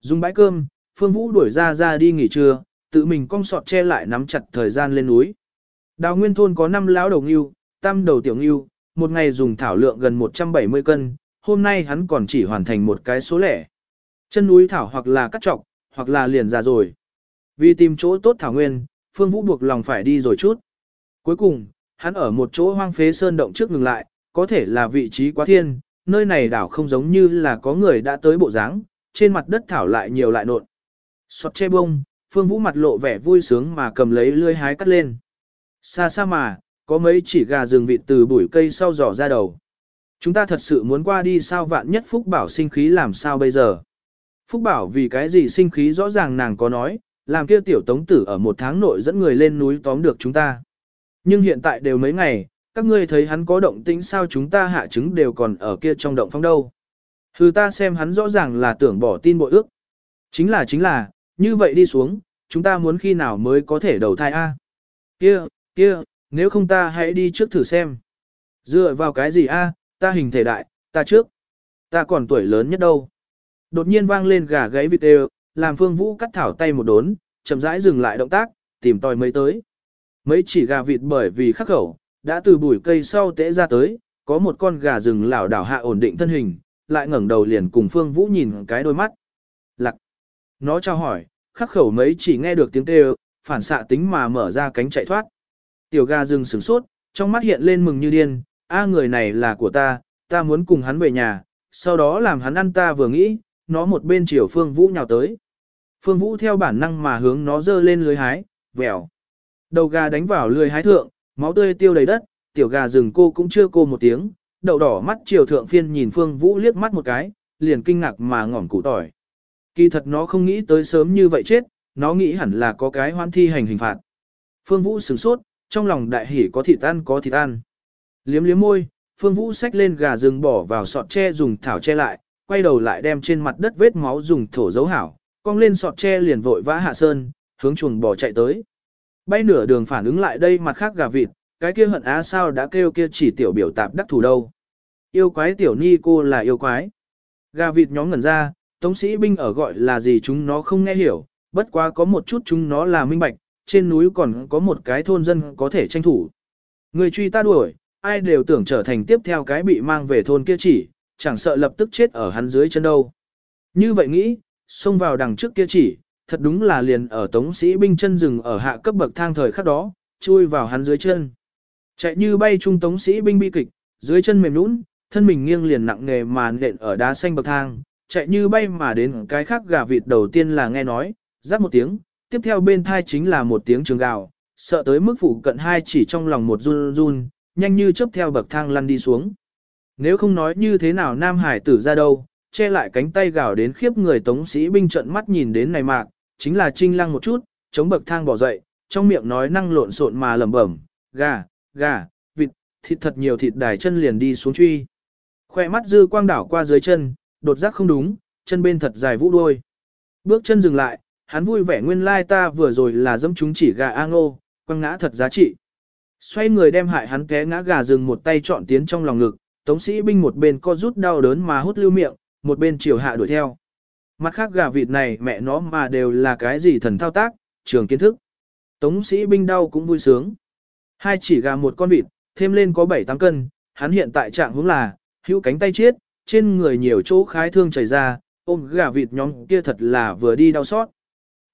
Dùng bãi cơm, Phương Vũ đuổi ra ra đi nghỉ trưa, tự mình cong sọt che lại nắm chặt thời gian lên núi. Đào nguyên thôn có 5 lão đầu ngưu, tam đầu tiểu ngưu, một ngày dùng thảo lượng gần 170 cân, hôm nay hắn còn chỉ hoàn thành một cái số lẻ. Chân núi thảo hoặc là cắt trọc, hoặc là liền ra rồi. Vì tìm chỗ tốt thảo nguyên, Phương Vũ buộc lòng phải đi rồi chút. Cuối cùng, hắn ở một chỗ hoang phế sơn động trước ngừng lại, có thể là vị trí quá thiên, nơi này đảo không giống như là có người đã tới bộ dáng, trên mặt đất thảo lại nhiều lại nộn. Xót che bông, Phương Vũ mặt lộ vẻ vui sướng mà cầm lấy lươi hái cắt lên. Xa xa mà, có mấy chỉ gà rừng vịt từ bụi cây sau giỏ ra đầu. Chúng ta thật sự muốn qua đi sao vạn nhất Phúc Bảo sinh khí làm sao bây giờ. Phúc Bảo vì cái gì sinh khí rõ ràng nàng có nói, làm kia tiểu tống tử ở một tháng nội dẫn người lên núi tóm được chúng ta. Nhưng hiện tại đều mấy ngày, các ngươi thấy hắn có động tĩnh sao chúng ta hạ trứng đều còn ở kia trong động phong đâu. Hừ ta xem hắn rõ ràng là tưởng bỏ tin bội ước. Chính là chính là, như vậy đi xuống, chúng ta muốn khi nào mới có thể đầu thai A. Kia, kia, nếu không ta hãy đi trước thử xem. Dựa vào cái gì A, ta hình thể đại, ta trước. Ta còn tuổi lớn nhất đâu. Đột nhiên vang lên gà gáy vịt đều, làm phương vũ cắt thảo tay một đốn, chậm rãi dừng lại động tác, tìm tòi mấy tới. Mấy chỉ gà vịt bởi vì khắc khẩu, đã từ bụi cây sau tễ ra tới, có một con gà rừng lảo đảo hạ ổn định thân hình, lại ngẩng đầu liền cùng Phương Vũ nhìn cái đôi mắt. Nó trao hỏi, khắc khẩu mấy chỉ nghe được tiếng kêu, phản xạ tính mà mở ra cánh chạy thoát. Tiểu gà rừng sửng sốt, trong mắt hiện lên mừng như điên, a người này là của ta, ta muốn cùng hắn về nhà, sau đó làm hắn ăn ta vừa nghĩ, nó một bên chiều Phương Vũ nhào tới. Phương Vũ theo bản năng mà hướng nó dơ lên lưới hái, vèo. Đầu gà đánh vào lưới hái thượng, máu tươi tiêu đầy đất, tiểu gà rừng cô cũng chưa cô một tiếng, đậu đỏ mắt chiều thượng phiên nhìn Phương Vũ liếc mắt một cái, liền kinh ngạc mà ngỏm củ tỏi. Kỳ thật nó không nghĩ tới sớm như vậy chết, nó nghĩ hẳn là có cái hoan thi hành hình phạt. Phương Vũ sửng sốt, trong lòng đại hỉ có thịt ăn có thịt ăn. Liếm liếm môi, Phương Vũ xách lên gà rừng bỏ vào sọt tre dùng thảo che lại, quay đầu lại đem trên mặt đất vết máu dùng thổ dấu hảo, cong lên sọt tre liền vội vã hạ sơn, hướng chuồng bò chạy tới. Bay nửa đường phản ứng lại đây mặt khác gà vịt, cái kia hận á sao đã kêu kia chỉ tiểu biểu tạp đắc thủ đâu. Yêu quái tiểu ni cô là yêu quái. Gà vịt nhóm ngẩn ra, tống sĩ binh ở gọi là gì chúng nó không nghe hiểu, bất quá có một chút chúng nó là minh bạch, trên núi còn có một cái thôn dân có thể tranh thủ. Người truy ta đuổi, ai đều tưởng trở thành tiếp theo cái bị mang về thôn kia chỉ, chẳng sợ lập tức chết ở hắn dưới chân đâu. Như vậy nghĩ, xông vào đằng trước kia chỉ, thật đúng là liền ở tống sĩ binh chân rừng ở hạ cấp bậc thang thời khắc đó, chui vào hắn dưới chân. Chạy như bay trung tống sĩ binh bi kịch, dưới chân mềm nũng, thân mình nghiêng liền nặng nề mà nện ở đá xanh bậc thang, chạy như bay mà đến cái khác gà vịt đầu tiên là nghe nói, rắc một tiếng, tiếp theo bên thai chính là một tiếng trường gào, sợ tới mức phụ cận hai chỉ trong lòng một run run, nhanh như chớp theo bậc thang lăn đi xuống. Nếu không nói như thế nào Nam Hải tử ra đâu, che lại cánh tay gào đến khiếp người tống sĩ binh trận mắt nhìn đến này mạc, chính là trinh lăng một chút, chống bậc thang bỏ dậy, trong miệng nói năng lộn xộn mà lẩm bẩm, gà, gà, vịt, thịt thật nhiều thịt đài chân liền đi xuống truy. Khoe mắt dư quang đảo qua dưới chân, đột giác không đúng, chân bên thật dài vũ đuôi. Bước chân dừng lại, hắn vui vẻ nguyên lai ta vừa rồi là dẫm chúng chỉ gà A ngô, quăng ngã thật giá trị. Xoay người đem hại hắn té ngã gà rừng một tay trọn tiến trong lòng ngực, tống sĩ binh một bên co rút đau đớn mà hút lưu miệng, một bên chiều hạ đuổi theo. Mặt khác gà vịt này mẹ nó mà đều là cái gì thần thao tác, trường kiến thức. Tống sĩ binh đau cũng vui sướng. Hai chỉ gà một con vịt, thêm lên có 7-8 cân, hắn hiện tại trạng hướng là, hữu cánh tay chết, trên người nhiều chỗ khái thương chảy ra, ôm gà vịt nhóm kia thật là vừa đi đau xót.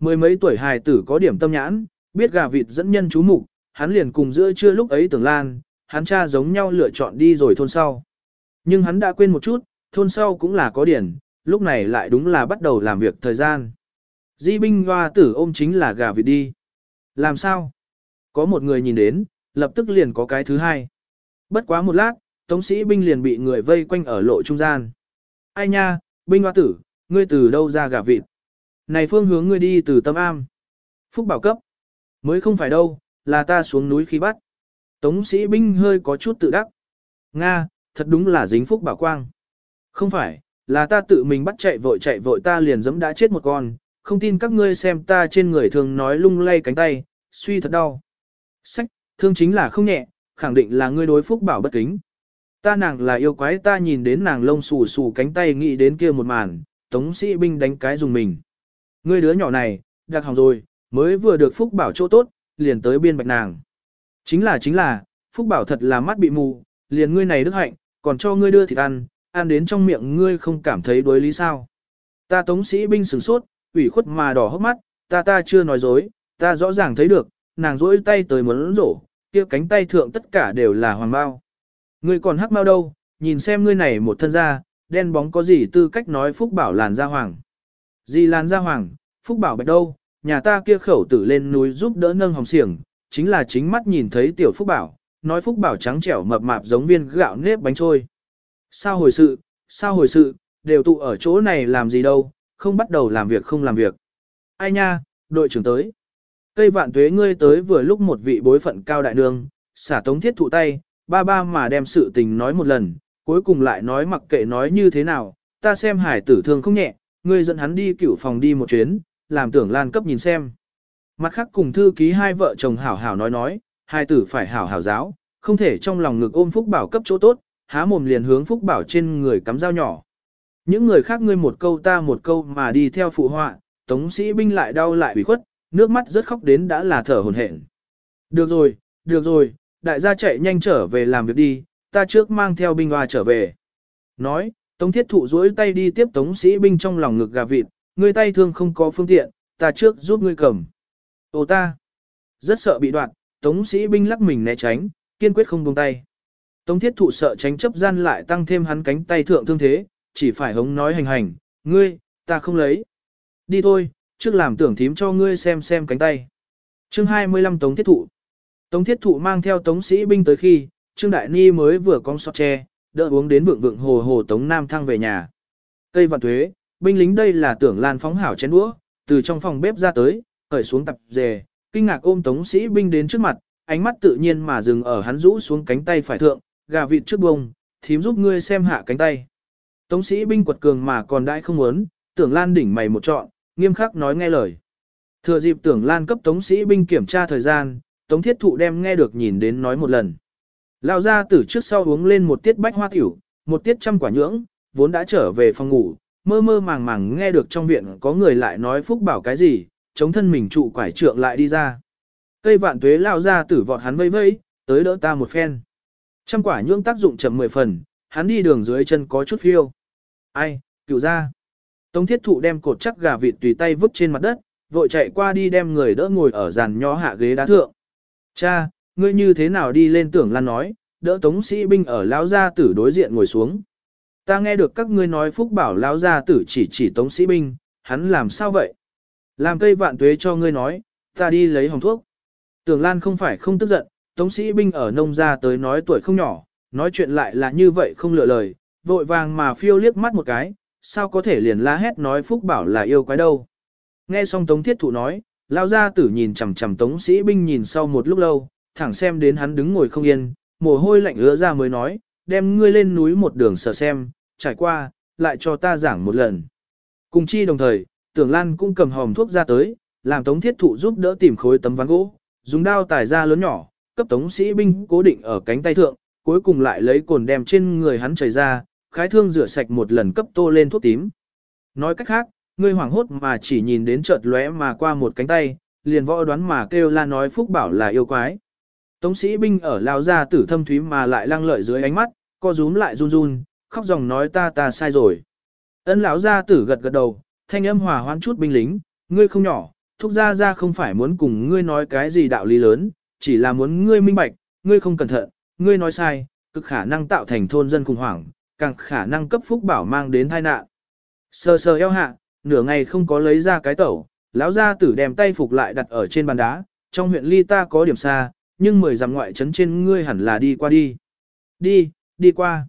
Mười mấy tuổi hài tử có điểm tâm nhãn, biết gà vịt dẫn nhân chú mục, hắn liền cùng giữa trưa lúc ấy tưởng lan, hắn cha giống nhau lựa chọn đi rồi thôn sau. Nhưng hắn đã quên một chút, thôn sau cũng là có điển, lúc này lại đúng là bắt đầu làm việc thời gian. Di binh hoa tử ôm chính là gà vịt đi. Làm sao? Có một người nhìn đến, lập tức liền có cái thứ hai. Bất quá một lát, tống sĩ binh liền bị người vây quanh ở lộ trung gian. Ai nha, binh hoa tử, ngươi từ đâu ra gà vịt? Này phương hướng ngươi đi từ tâm am. Phúc bảo cấp. Mới không phải đâu, là ta xuống núi khi bắt. Tống sĩ binh hơi có chút tự đắc. Nga, thật đúng là dính phúc bảo quang. Không phải, là ta tự mình bắt chạy vội chạy vội ta liền giống đã chết một con, không tin các ngươi xem ta trên người thường nói lung lay cánh tay, suy thật đau. Sách, thương chính là không nhẹ, khẳng định là ngươi đối phúc bảo bất kính. Ta nàng là yêu quái ta nhìn đến nàng lông xù xù cánh tay nghĩ đến kia một màn, tống sĩ binh đánh cái dùng mình. Ngươi đứa nhỏ này, đặc hỏng rồi, mới vừa được phúc bảo chỗ tốt, liền tới biên bạch nàng. Chính là chính là, phúc bảo thật là mắt bị mù, liền ngươi này đức hạnh, còn cho ngươi đưa thịt ăn, ăn đến trong miệng ngươi không cảm thấy đối lý sao. Ta tống sĩ binh sửng sốt, ủy khuất mà đỏ hốc mắt, ta ta chưa nói dối, ta rõ ràng thấy được, nàng rỗi tay tới muốn rổ, kia cánh tay thượng tất cả đều là hoàng bao. Ngươi còn hắc mau đâu, nhìn xem ngươi này một thân da, đen bóng có gì tư cách nói Phúc Bảo làn da hoàng. Gì làn da hoàng, Phúc Bảo bạch đâu, nhà ta kia khẩu tử lên núi giúp đỡ nâng hồng xiềng, chính là chính mắt nhìn thấy tiểu Phúc Bảo, nói Phúc Bảo trắng trẻo mập mạp giống viên gạo nếp bánh trôi. Sao hồi sự, sao hồi sự, đều tụ ở chỗ này làm gì đâu, không bắt đầu làm việc không làm việc. Ai nha, đội trưởng tới. Cây vạn tuế ngươi tới vừa lúc một vị bối phận cao đại nương, xả tống thiết thụ tay, ba ba mà đem sự tình nói một lần, cuối cùng lại nói mặc kệ nói như thế nào, ta xem hải tử thương không nhẹ, ngươi dẫn hắn đi cựu phòng đi một chuyến, làm tưởng lan cấp nhìn xem. Mặt khác cùng thư ký hai vợ chồng hảo hảo nói nói, hai tử phải hảo hảo giáo, không thể trong lòng ngực ôm Phúc Bảo cấp chỗ tốt, há mồm liền hướng Phúc Bảo trên người cắm dao nhỏ. Những người khác ngươi một câu ta một câu mà đi theo phụ họa, tống sĩ binh lại đau lại ủy khuất, nước mắt rất khóc đến đã là thở hổn hển. Được rồi, được rồi, đại gia chạy nhanh trở về làm việc đi, ta trước mang theo binh hoa trở về. Nói, tống thiết thụ duỗi tay đi tiếp tống sĩ binh trong lòng ngực gà vịt, ngươi tay thương không có phương tiện, ta trước giúp ngươi cầm. Ô ta, rất sợ bị đoạn, tống sĩ binh lắc mình né tránh, kiên quyết không buông tay. Tống thiết thụ sợ tránh chấp gian lại tăng thêm hắn cánh tay thượng thương thế, chỉ phải hống nói hành hành, ngươi, ta không lấy. Đi thôi, trước làm tưởng thím cho ngươi xem xem cánh tay. chương 25 Tống thiết thụ. Tống thiết thụ mang theo tống sĩ binh tới khi, Trương Đại Ni mới vừa con sọt tre, đỡ uống đến vượng vượng hồ hồ tống nam thăng về nhà. Cây vạn thuế, binh lính đây là tưởng lan phóng hảo chén đũa, từ trong phòng bếp ra tới, khởi xuống tập dề, kinh ngạc ôm tống sĩ binh đến trước mặt, ánh mắt tự nhiên mà dừng ở hắn rũ xuống cánh tay phải thượng, gà vịt trước bông, thím giúp ngươi xem hạ cánh tay. Tống sĩ binh quật cường mà còn đại không muốn, tưởng lan đỉnh mày một trọn, nghiêm khắc nói nghe lời. Thừa dịp tưởng lan cấp tống sĩ binh kiểm tra thời gian, tống thiết thụ đem nghe được nhìn đến nói một lần. Lao ra từ trước sau uống lên một tiết bách hoa tiểu, một tiết trăm quả nhưỡng, vốn đã trở về phòng ngủ, mơ mơ màng màng nghe được trong viện có người lại nói phúc bảo cái gì, chống thân mình trụ quải trượng lại đi ra. Cây vạn tuế lao ra tử vọt hắn vây vây, tới đỡ ta một phen. Trăm quả nhưỡng tác dụng chậm mười phần, hắn đi đường dưới chân có chút phiêu. Ai, cựu ra. Tống thiết thụ đem cột chắc gà vịt tùy tay vứt trên mặt đất, vội chạy qua đi đem người đỡ ngồi ở giàn nhỏ hạ ghế đá thượng. Cha, ngươi như thế nào đi lên tưởng lan nói, đỡ tống sĩ binh ở lão gia tử đối diện ngồi xuống. Ta nghe được các ngươi nói phúc bảo lão gia tử chỉ chỉ tống sĩ binh, hắn làm sao vậy? Làm cây vạn tuế cho ngươi nói, ta đi lấy hồng thuốc. Tưởng lan không phải không tức giận, tống sĩ binh ở nông gia tới nói tuổi không nhỏ, nói chuyện lại là như vậy không lựa lời, vội vàng mà phiêu liếc mắt một cái, sao có thể liền la hét nói phúc bảo là yêu quái đâu. Nghe xong tống thiết thụ nói, Lao gia tử nhìn chằm chằm tống sĩ binh nhìn sau một lúc lâu, thẳng xem đến hắn đứng ngồi không yên, mồ hôi lạnh ứa ra mới nói, đem ngươi lên núi một đường sờ xem, trải qua, lại cho ta giảng một lần. Cùng chi đồng thời, tưởng lan cũng cầm hòm thuốc ra tới, làm tống thiết thụ giúp đỡ tìm khối tấm ván gỗ, dùng đao tải ra lớn nhỏ, cấp tống sĩ binh cố định ở cánh tay thượng, cuối cùng lại lấy cồn đem trên người hắn chảy ra, khái thương rửa sạch một lần cấp tô lên thuốc tím. Nói cách khác, ngươi hoảng hốt mà chỉ nhìn đến chợt lóe mà qua một cánh tay, liền võ đoán mà kêu la nói phúc bảo là yêu quái. Tống sĩ binh ở lao ra tử thâm thúy mà lại lăng lợi dưới ánh mắt, co rúm lại run run, khóc dòng nói ta ta sai rồi. Ân lão gia tử gật gật đầu, thanh âm hòa hoãn chút binh lính, ngươi không nhỏ, thúc gia gia không phải muốn cùng ngươi nói cái gì đạo lý lớn, chỉ là muốn ngươi minh bạch, ngươi không cẩn thận, ngươi nói sai, cực khả năng tạo thành thôn dân khủng hoảng, càng khả năng cấp phúc bảo mang đến tai nạn. Sờ sờ eo hạ, nửa ngày không có lấy ra cái tẩu, lão gia tử đem tay phục lại đặt ở trên bàn đá, trong huyện ly ta có điểm xa, nhưng mười dặm ngoại trấn trên ngươi hẳn là đi qua đi. Đi, đi qua.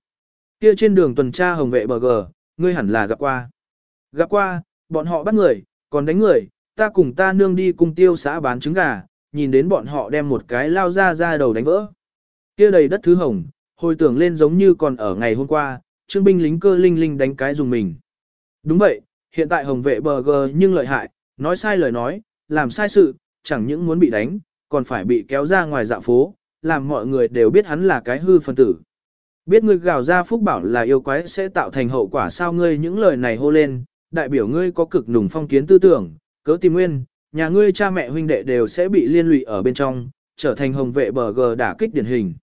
Kia trên đường tuần tra hồng vệ bờ gờ, ngươi hẳn là gặp qua. Gặp qua, bọn họ bắt người, còn đánh người, ta cùng ta nương đi cùng tiêu xã bán trứng gà, nhìn đến bọn họ đem một cái lao ra ra đầu đánh vỡ. Kia đầy đất thứ hồng, hồi tưởng lên giống như còn ở ngày hôm qua, trương binh lính cơ linh linh đánh cái dùng mình. Đúng vậy, hiện tại hồng vệ bờ gờ nhưng lợi hại, nói sai lời nói, làm sai sự, chẳng những muốn bị đánh, còn phải bị kéo ra ngoài dạ phố, làm mọi người đều biết hắn là cái hư phân tử. Biết ngươi gào ra phúc bảo là yêu quái sẽ tạo thành hậu quả sao ngươi những lời này hô lên, đại biểu ngươi có cực nùng phong kiến tư tưởng, cớ tìm nguyên, nhà ngươi cha mẹ huynh đệ đều sẽ bị liên lụy ở bên trong, trở thành hồng vệ bờ gờ đả kích điển hình.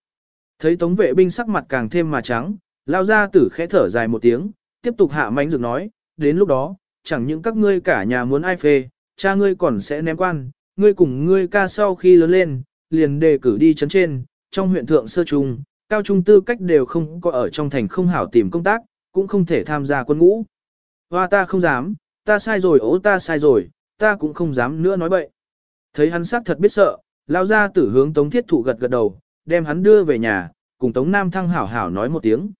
Thấy tống vệ binh sắc mặt càng thêm mà trắng, lao ra tử khẽ thở dài một tiếng, tiếp tục hạ mánh dược nói, đến lúc đó, chẳng những các ngươi cả nhà muốn ai phê, cha ngươi còn sẽ ném quan, ngươi cùng ngươi ca sau khi lớn lên, liền đề cử đi chấn trên, trong huyện thượng sơ trung, Cao trung tư cách đều không có ở trong thành không hảo tìm công tác, cũng không thể tham gia quân ngũ. Hoa ta không dám, ta sai rồi ố ta sai rồi, ta cũng không dám nữa nói bậy. Thấy hắn sắc thật biết sợ, lao ra tử hướng Tống Thiết Thụ gật gật đầu, đem hắn đưa về nhà, cùng Tống Nam Thăng hảo hảo nói một tiếng.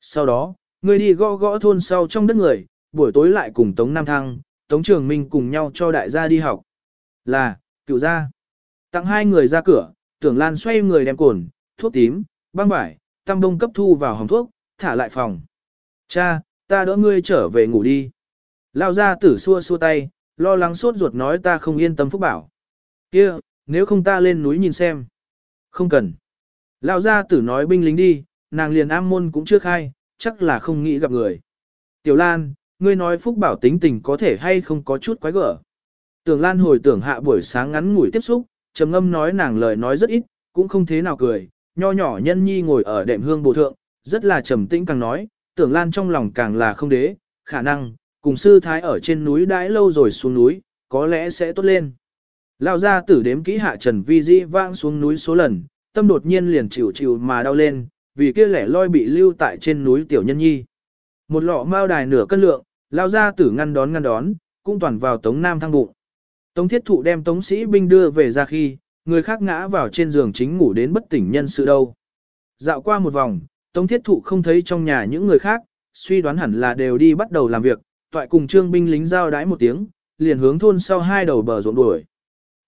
Sau đó, người đi gõ gõ thôn sau trong đất người, buổi tối lại cùng Tống Nam Thăng, Tống Trường Minh cùng nhau cho đại gia đi học. Là, cựu gia. Tặng hai người ra cửa, tưởng Lan xoay người đem cồn, thuốc tím, băng vải, tăm đông cấp thu vào hồng thuốc, thả lại phòng. Cha, ta đỡ ngươi trở về ngủ đi. Lao ra tử xua xua tay, lo lắng sốt ruột nói ta không yên tâm phúc bảo. kia nếu không ta lên núi nhìn xem. Không cần. Lao ra tử nói binh lính đi, nàng liền am môn cũng chưa khai, chắc là không nghĩ gặp người. Tiểu Lan, ngươi nói phúc bảo tính tình có thể hay không có chút quái gở. Tưởng Lan hồi tưởng hạ buổi sáng ngắn ngủi tiếp xúc, trầm ngâm nói nàng lời nói rất ít, cũng không thế nào cười, nho nhỏ nhân nhi ngồi ở đệm hương bồ thượng, rất là trầm tĩnh càng nói, tưởng Lan trong lòng càng là không đế, khả năng, cùng sư thái ở trên núi đãi lâu rồi xuống núi, có lẽ sẽ tốt lên. Lao ra tử đếm kỹ hạ trần vi di vang xuống núi số lần, tâm đột nhiên liền chịu chịu mà đau lên, vì kia lẻ loi bị lưu tại trên núi tiểu nhân nhi. Một lọ mao đài nửa cân lượng, lao ra tử ngăn đón ngăn đón, cũng toàn vào tống nam thăng bụng. Tống thiết thụ đem tống sĩ binh đưa về ra khi, người khác ngã vào trên giường chính ngủ đến bất tỉnh nhân sự đâu. Dạo qua một vòng, tống thiết thụ không thấy trong nhà những người khác, suy đoán hẳn là đều đi bắt đầu làm việc, toại cùng trương binh lính giao đái một tiếng, liền hướng thôn sau hai đầu bờ ruộng đuổi.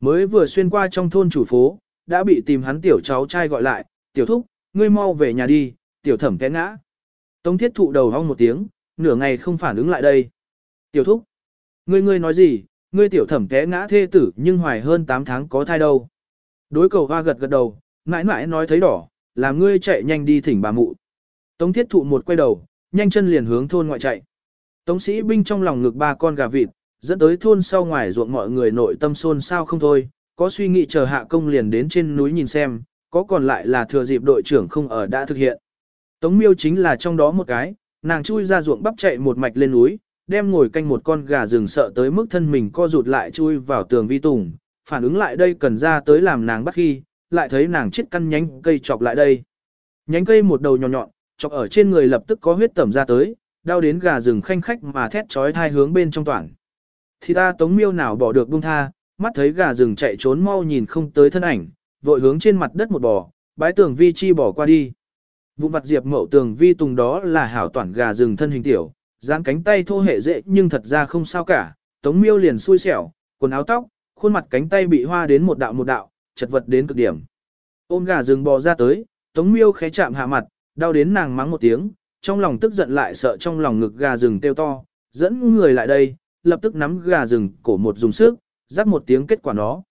Mới vừa xuyên qua trong thôn chủ phố, đã bị tìm hắn tiểu cháu trai gọi lại, tiểu thúc, ngươi mau về nhà đi, tiểu thẩm té ngã. Tống thiết thụ đầu hong một tiếng, nửa ngày không phản ứng lại đây. Tiểu thúc, ngươi ngươi nói gì, ngươi tiểu thẩm té ngã thê tử nhưng hoài hơn 8 tháng có thai đâu. Đối cầu hoa gật gật đầu, mãi mãi nói thấy đỏ, làm ngươi chạy nhanh đi thỉnh bà mụ. Tống thiết thụ một quay đầu, nhanh chân liền hướng thôn ngoại chạy. Tống sĩ binh trong lòng ngực ba con gà vịt, dẫn tới thôn sau ngoài ruộng mọi người nội tâm xôn sao không thôi, có suy nghĩ chờ hạ công liền đến trên núi nhìn xem, có còn lại là thừa dịp đội trưởng không ở đã thực hiện. Tống miêu chính là trong đó một cái, nàng chui ra ruộng bắp chạy một mạch lên núi, đem ngồi canh một con gà rừng sợ tới mức thân mình co rụt lại chui vào tường vi tùng, phản ứng lại đây cần ra tới làm nàng bắt khi, lại thấy nàng chết căn nhánh cây chọc lại đây. Nhánh cây một đầu nhọn nhọn, chọc ở trên người lập tức có huyết tẩm ra tới, đau đến gà rừng khanh khách mà thét chói thai hướng bên trong toàn. Thì ta tống miêu nào bỏ được buông tha, mắt thấy gà rừng chạy trốn mau nhìn không tới thân ảnh, vội hướng trên mặt đất một bò, bái tường vi chi bỏ qua đi. Vụ mặt diệp mậu tường vi tùng đó là hảo toàn gà rừng thân hình tiểu, dán cánh tay thô hệ dễ nhưng thật ra không sao cả, tống miêu liền xui xẻo, quần áo tóc, khuôn mặt cánh tay bị hoa đến một đạo một đạo, chật vật đến cực điểm. Ôm gà rừng bò ra tới, tống miêu khẽ chạm hạ mặt, đau đến nàng mắng một tiếng, trong lòng tức giận lại sợ trong lòng ngực gà rừng kêu to, dẫn người lại đây, lập tức nắm gà rừng cổ một dùng sức, rắc một tiếng kết quả nó.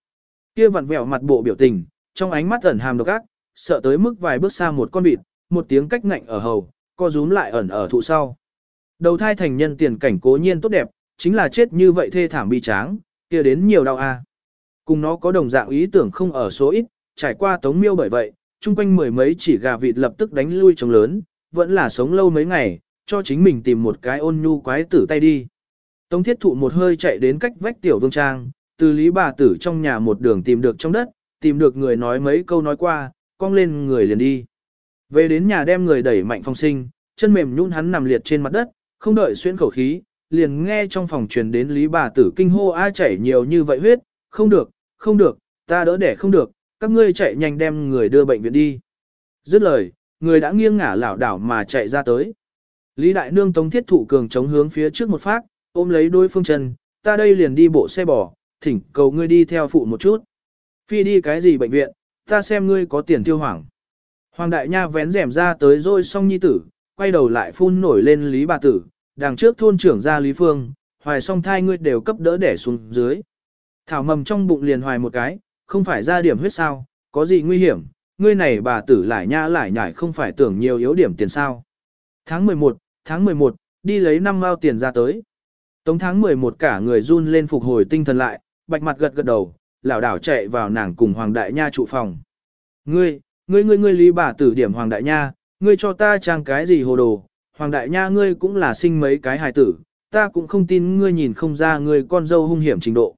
Kia vặn vẹo mặt bộ biểu tình, trong ánh mắt ẩn hàm độc ác, sợ tới mức vài bước xa một con vịt, một tiếng cách ngạnh ở hầu, co rúm lại ẩn ở thụ sau. Đầu thai thành nhân tiền cảnh cố nhiên tốt đẹp, chính là chết như vậy thê thảm bi tráng, kia đến nhiều đau a. Cùng nó có đồng dạng ý tưởng không ở số ít, trải qua tống miêu bởi vậy, chung quanh mười mấy chỉ gà vịt lập tức đánh lui trống lớn, vẫn là sống lâu mấy ngày, cho chính mình tìm một cái ôn nhu quái tử tay đi. Tống thiết thụ một hơi chạy đến cách vách tiểu vương trang, từ lý bà tử trong nhà một đường tìm được trong đất, tìm được người nói mấy câu nói qua, cong lên người liền đi. Về đến nhà đem người đẩy mạnh phong sinh, chân mềm nhún hắn nằm liệt trên mặt đất, không đợi xuyên khẩu khí, liền nghe trong phòng truyền đến lý bà tử kinh hô ai chảy nhiều như vậy huyết, không được, không được, ta đỡ đẻ không được, các ngươi chạy nhanh đem người đưa bệnh viện đi. Dứt lời, người đã nghiêng ngả lảo đảo mà chạy ra tới. Lý Đại Nương tống thiết thụ cường chống hướng phía trước một phát, ôm lấy đôi phương chân, ta đây liền đi bộ xe bò, thỉnh cầu ngươi đi theo phụ một chút. Phi đi cái gì bệnh viện, ta xem ngươi có tiền tiêu hoảng. Hoàng đại nha vén rèm ra tới rồi xong nhi tử, quay đầu lại phun nổi lên lý bà tử, đằng trước thôn trưởng ra lý phương, hoài song thai ngươi đều cấp đỡ đẻ xuống dưới. Thảo mầm trong bụng liền hoài một cái, không phải ra điểm huyết sao, có gì nguy hiểm, ngươi này bà tử lại nha lại nhải không phải tưởng nhiều yếu điểm tiền sao. Tháng 11, tháng 11, đi lấy năm mao tiền ra tới. Tống tháng 11 cả người run lên phục hồi tinh thần lại, bạch mặt gật gật đầu, lảo đảo chạy vào nàng cùng Hoàng Đại Nha trụ phòng. Ngươi, ngươi ngươi ngươi lý bà tử điểm Hoàng Đại Nha, ngươi cho ta trang cái gì hồ đồ, Hoàng Đại Nha ngươi cũng là sinh mấy cái hài tử, ta cũng không tin ngươi nhìn không ra ngươi con dâu hung hiểm trình độ.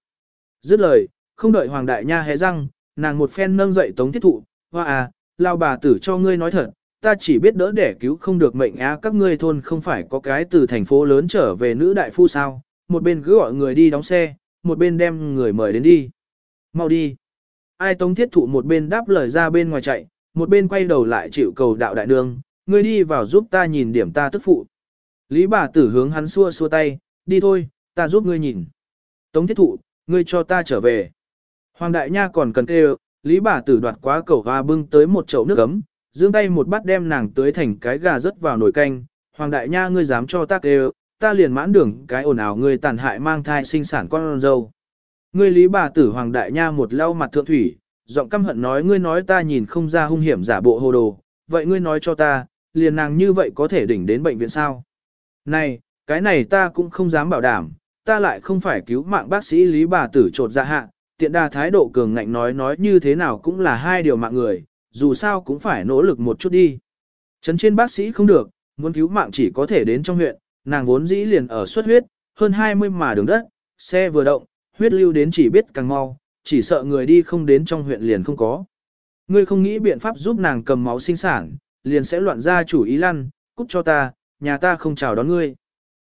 Dứt lời, không đợi Hoàng Đại Nha hé răng, nàng một phen nâng dậy tống thiết thụ, hoa à, lao bà tử cho ngươi nói thật, ta chỉ biết đỡ để cứu không được mệnh á các ngươi thôn không phải có cái từ thành phố lớn trở về nữ đại phu sao, một bên cứ gọi người đi đóng xe, một bên đem người mời đến đi. Mau đi. Ai tống thiết thụ một bên đáp lời ra bên ngoài chạy, một bên quay đầu lại chịu cầu đạo đại nương, ngươi đi vào giúp ta nhìn điểm ta tức phụ. Lý bà tử hướng hắn xua xua tay, đi thôi, ta giúp ngươi nhìn. Tống thiết thụ, ngươi cho ta trở về. Hoàng đại nha còn cần kêu, Lý bà tử đoạt quá cầu và bưng tới một chậu nước ấm, giương tay một bát đem nàng tới thành cái gà rớt vào nồi canh. Hoàng đại nha ngươi dám cho ta kêu, ta liền mãn đường cái ồn ào ngươi tàn hại mang thai sinh sản con dâu. Ngươi Lý bà tử Hoàng đại nha một lau mặt thượng thủy, giọng căm hận nói ngươi nói ta nhìn không ra hung hiểm giả bộ hồ đồ, vậy ngươi nói cho ta, liền nàng như vậy có thể đỉnh đến bệnh viện sao? Này, cái này ta cũng không dám bảo đảm, ta lại không phải cứu mạng bác sĩ Lý bà tử trột dạ hạ, tiện đà thái độ cường ngạnh nói nói như thế nào cũng là hai điều mạng người, dù sao cũng phải nỗ lực một chút đi. Trấn trên bác sĩ không được, muốn cứu mạng chỉ có thể đến trong huyện, nàng vốn dĩ liền ở xuất huyết, hơn 20 mà đường đất, xe vừa động, huyết lưu đến chỉ biết càng mau, chỉ sợ người đi không đến trong huyện liền không có. Ngươi không nghĩ biện pháp giúp nàng cầm máu sinh sản, liền sẽ loạn ra chủ ý lăn, cút cho ta, nhà ta không chào đón ngươi.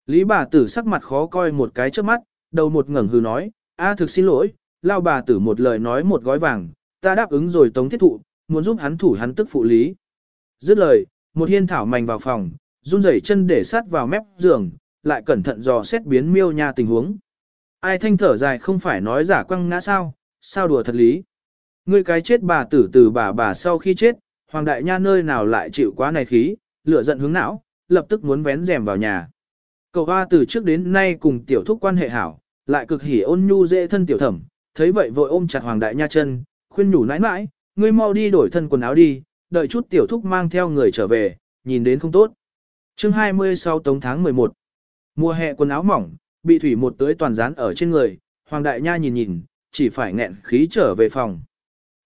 Lý bà tử sắc mặt khó coi một cái trước mắt, đầu một ngẩng hừ nói, a thực xin lỗi, lao bà tử một lời nói một gói vàng, ta đáp ứng rồi tống thiết thụ, muốn giúp hắn thủ hắn tức phụ lý. Dứt lời, một hiên thảo mảnh vào phòng, run rẩy chân để sát vào mép giường, lại cẩn thận dò xét biến miêu nha tình huống. Ai thanh thở dài không phải nói giả quăng ngã sao, sao đùa thật lý. Ngươi cái chết bà tử từ bà bà sau khi chết, hoàng đại nha nơi nào lại chịu quá này khí, lửa giận hướng não, lập tức muốn vén rèm vào nhà. Cậu hoa từ trước đến nay cùng tiểu thúc quan hệ hảo, lại cực hỉ ôn nhu dễ thân tiểu thẩm, thấy vậy vội ôm chặt hoàng đại nha chân, khuyên nhủ nãi nãi, ngươi mau đi đổi thân quần áo đi, đợi chút tiểu thúc mang theo người trở về, nhìn đến không tốt. chương 26 tống tháng 11 Mùa hè quần áo mỏng, bị thủy một tưới toàn dán ở trên người, hoàng đại nha nhìn nhìn, chỉ phải nghẹn khí trở về phòng.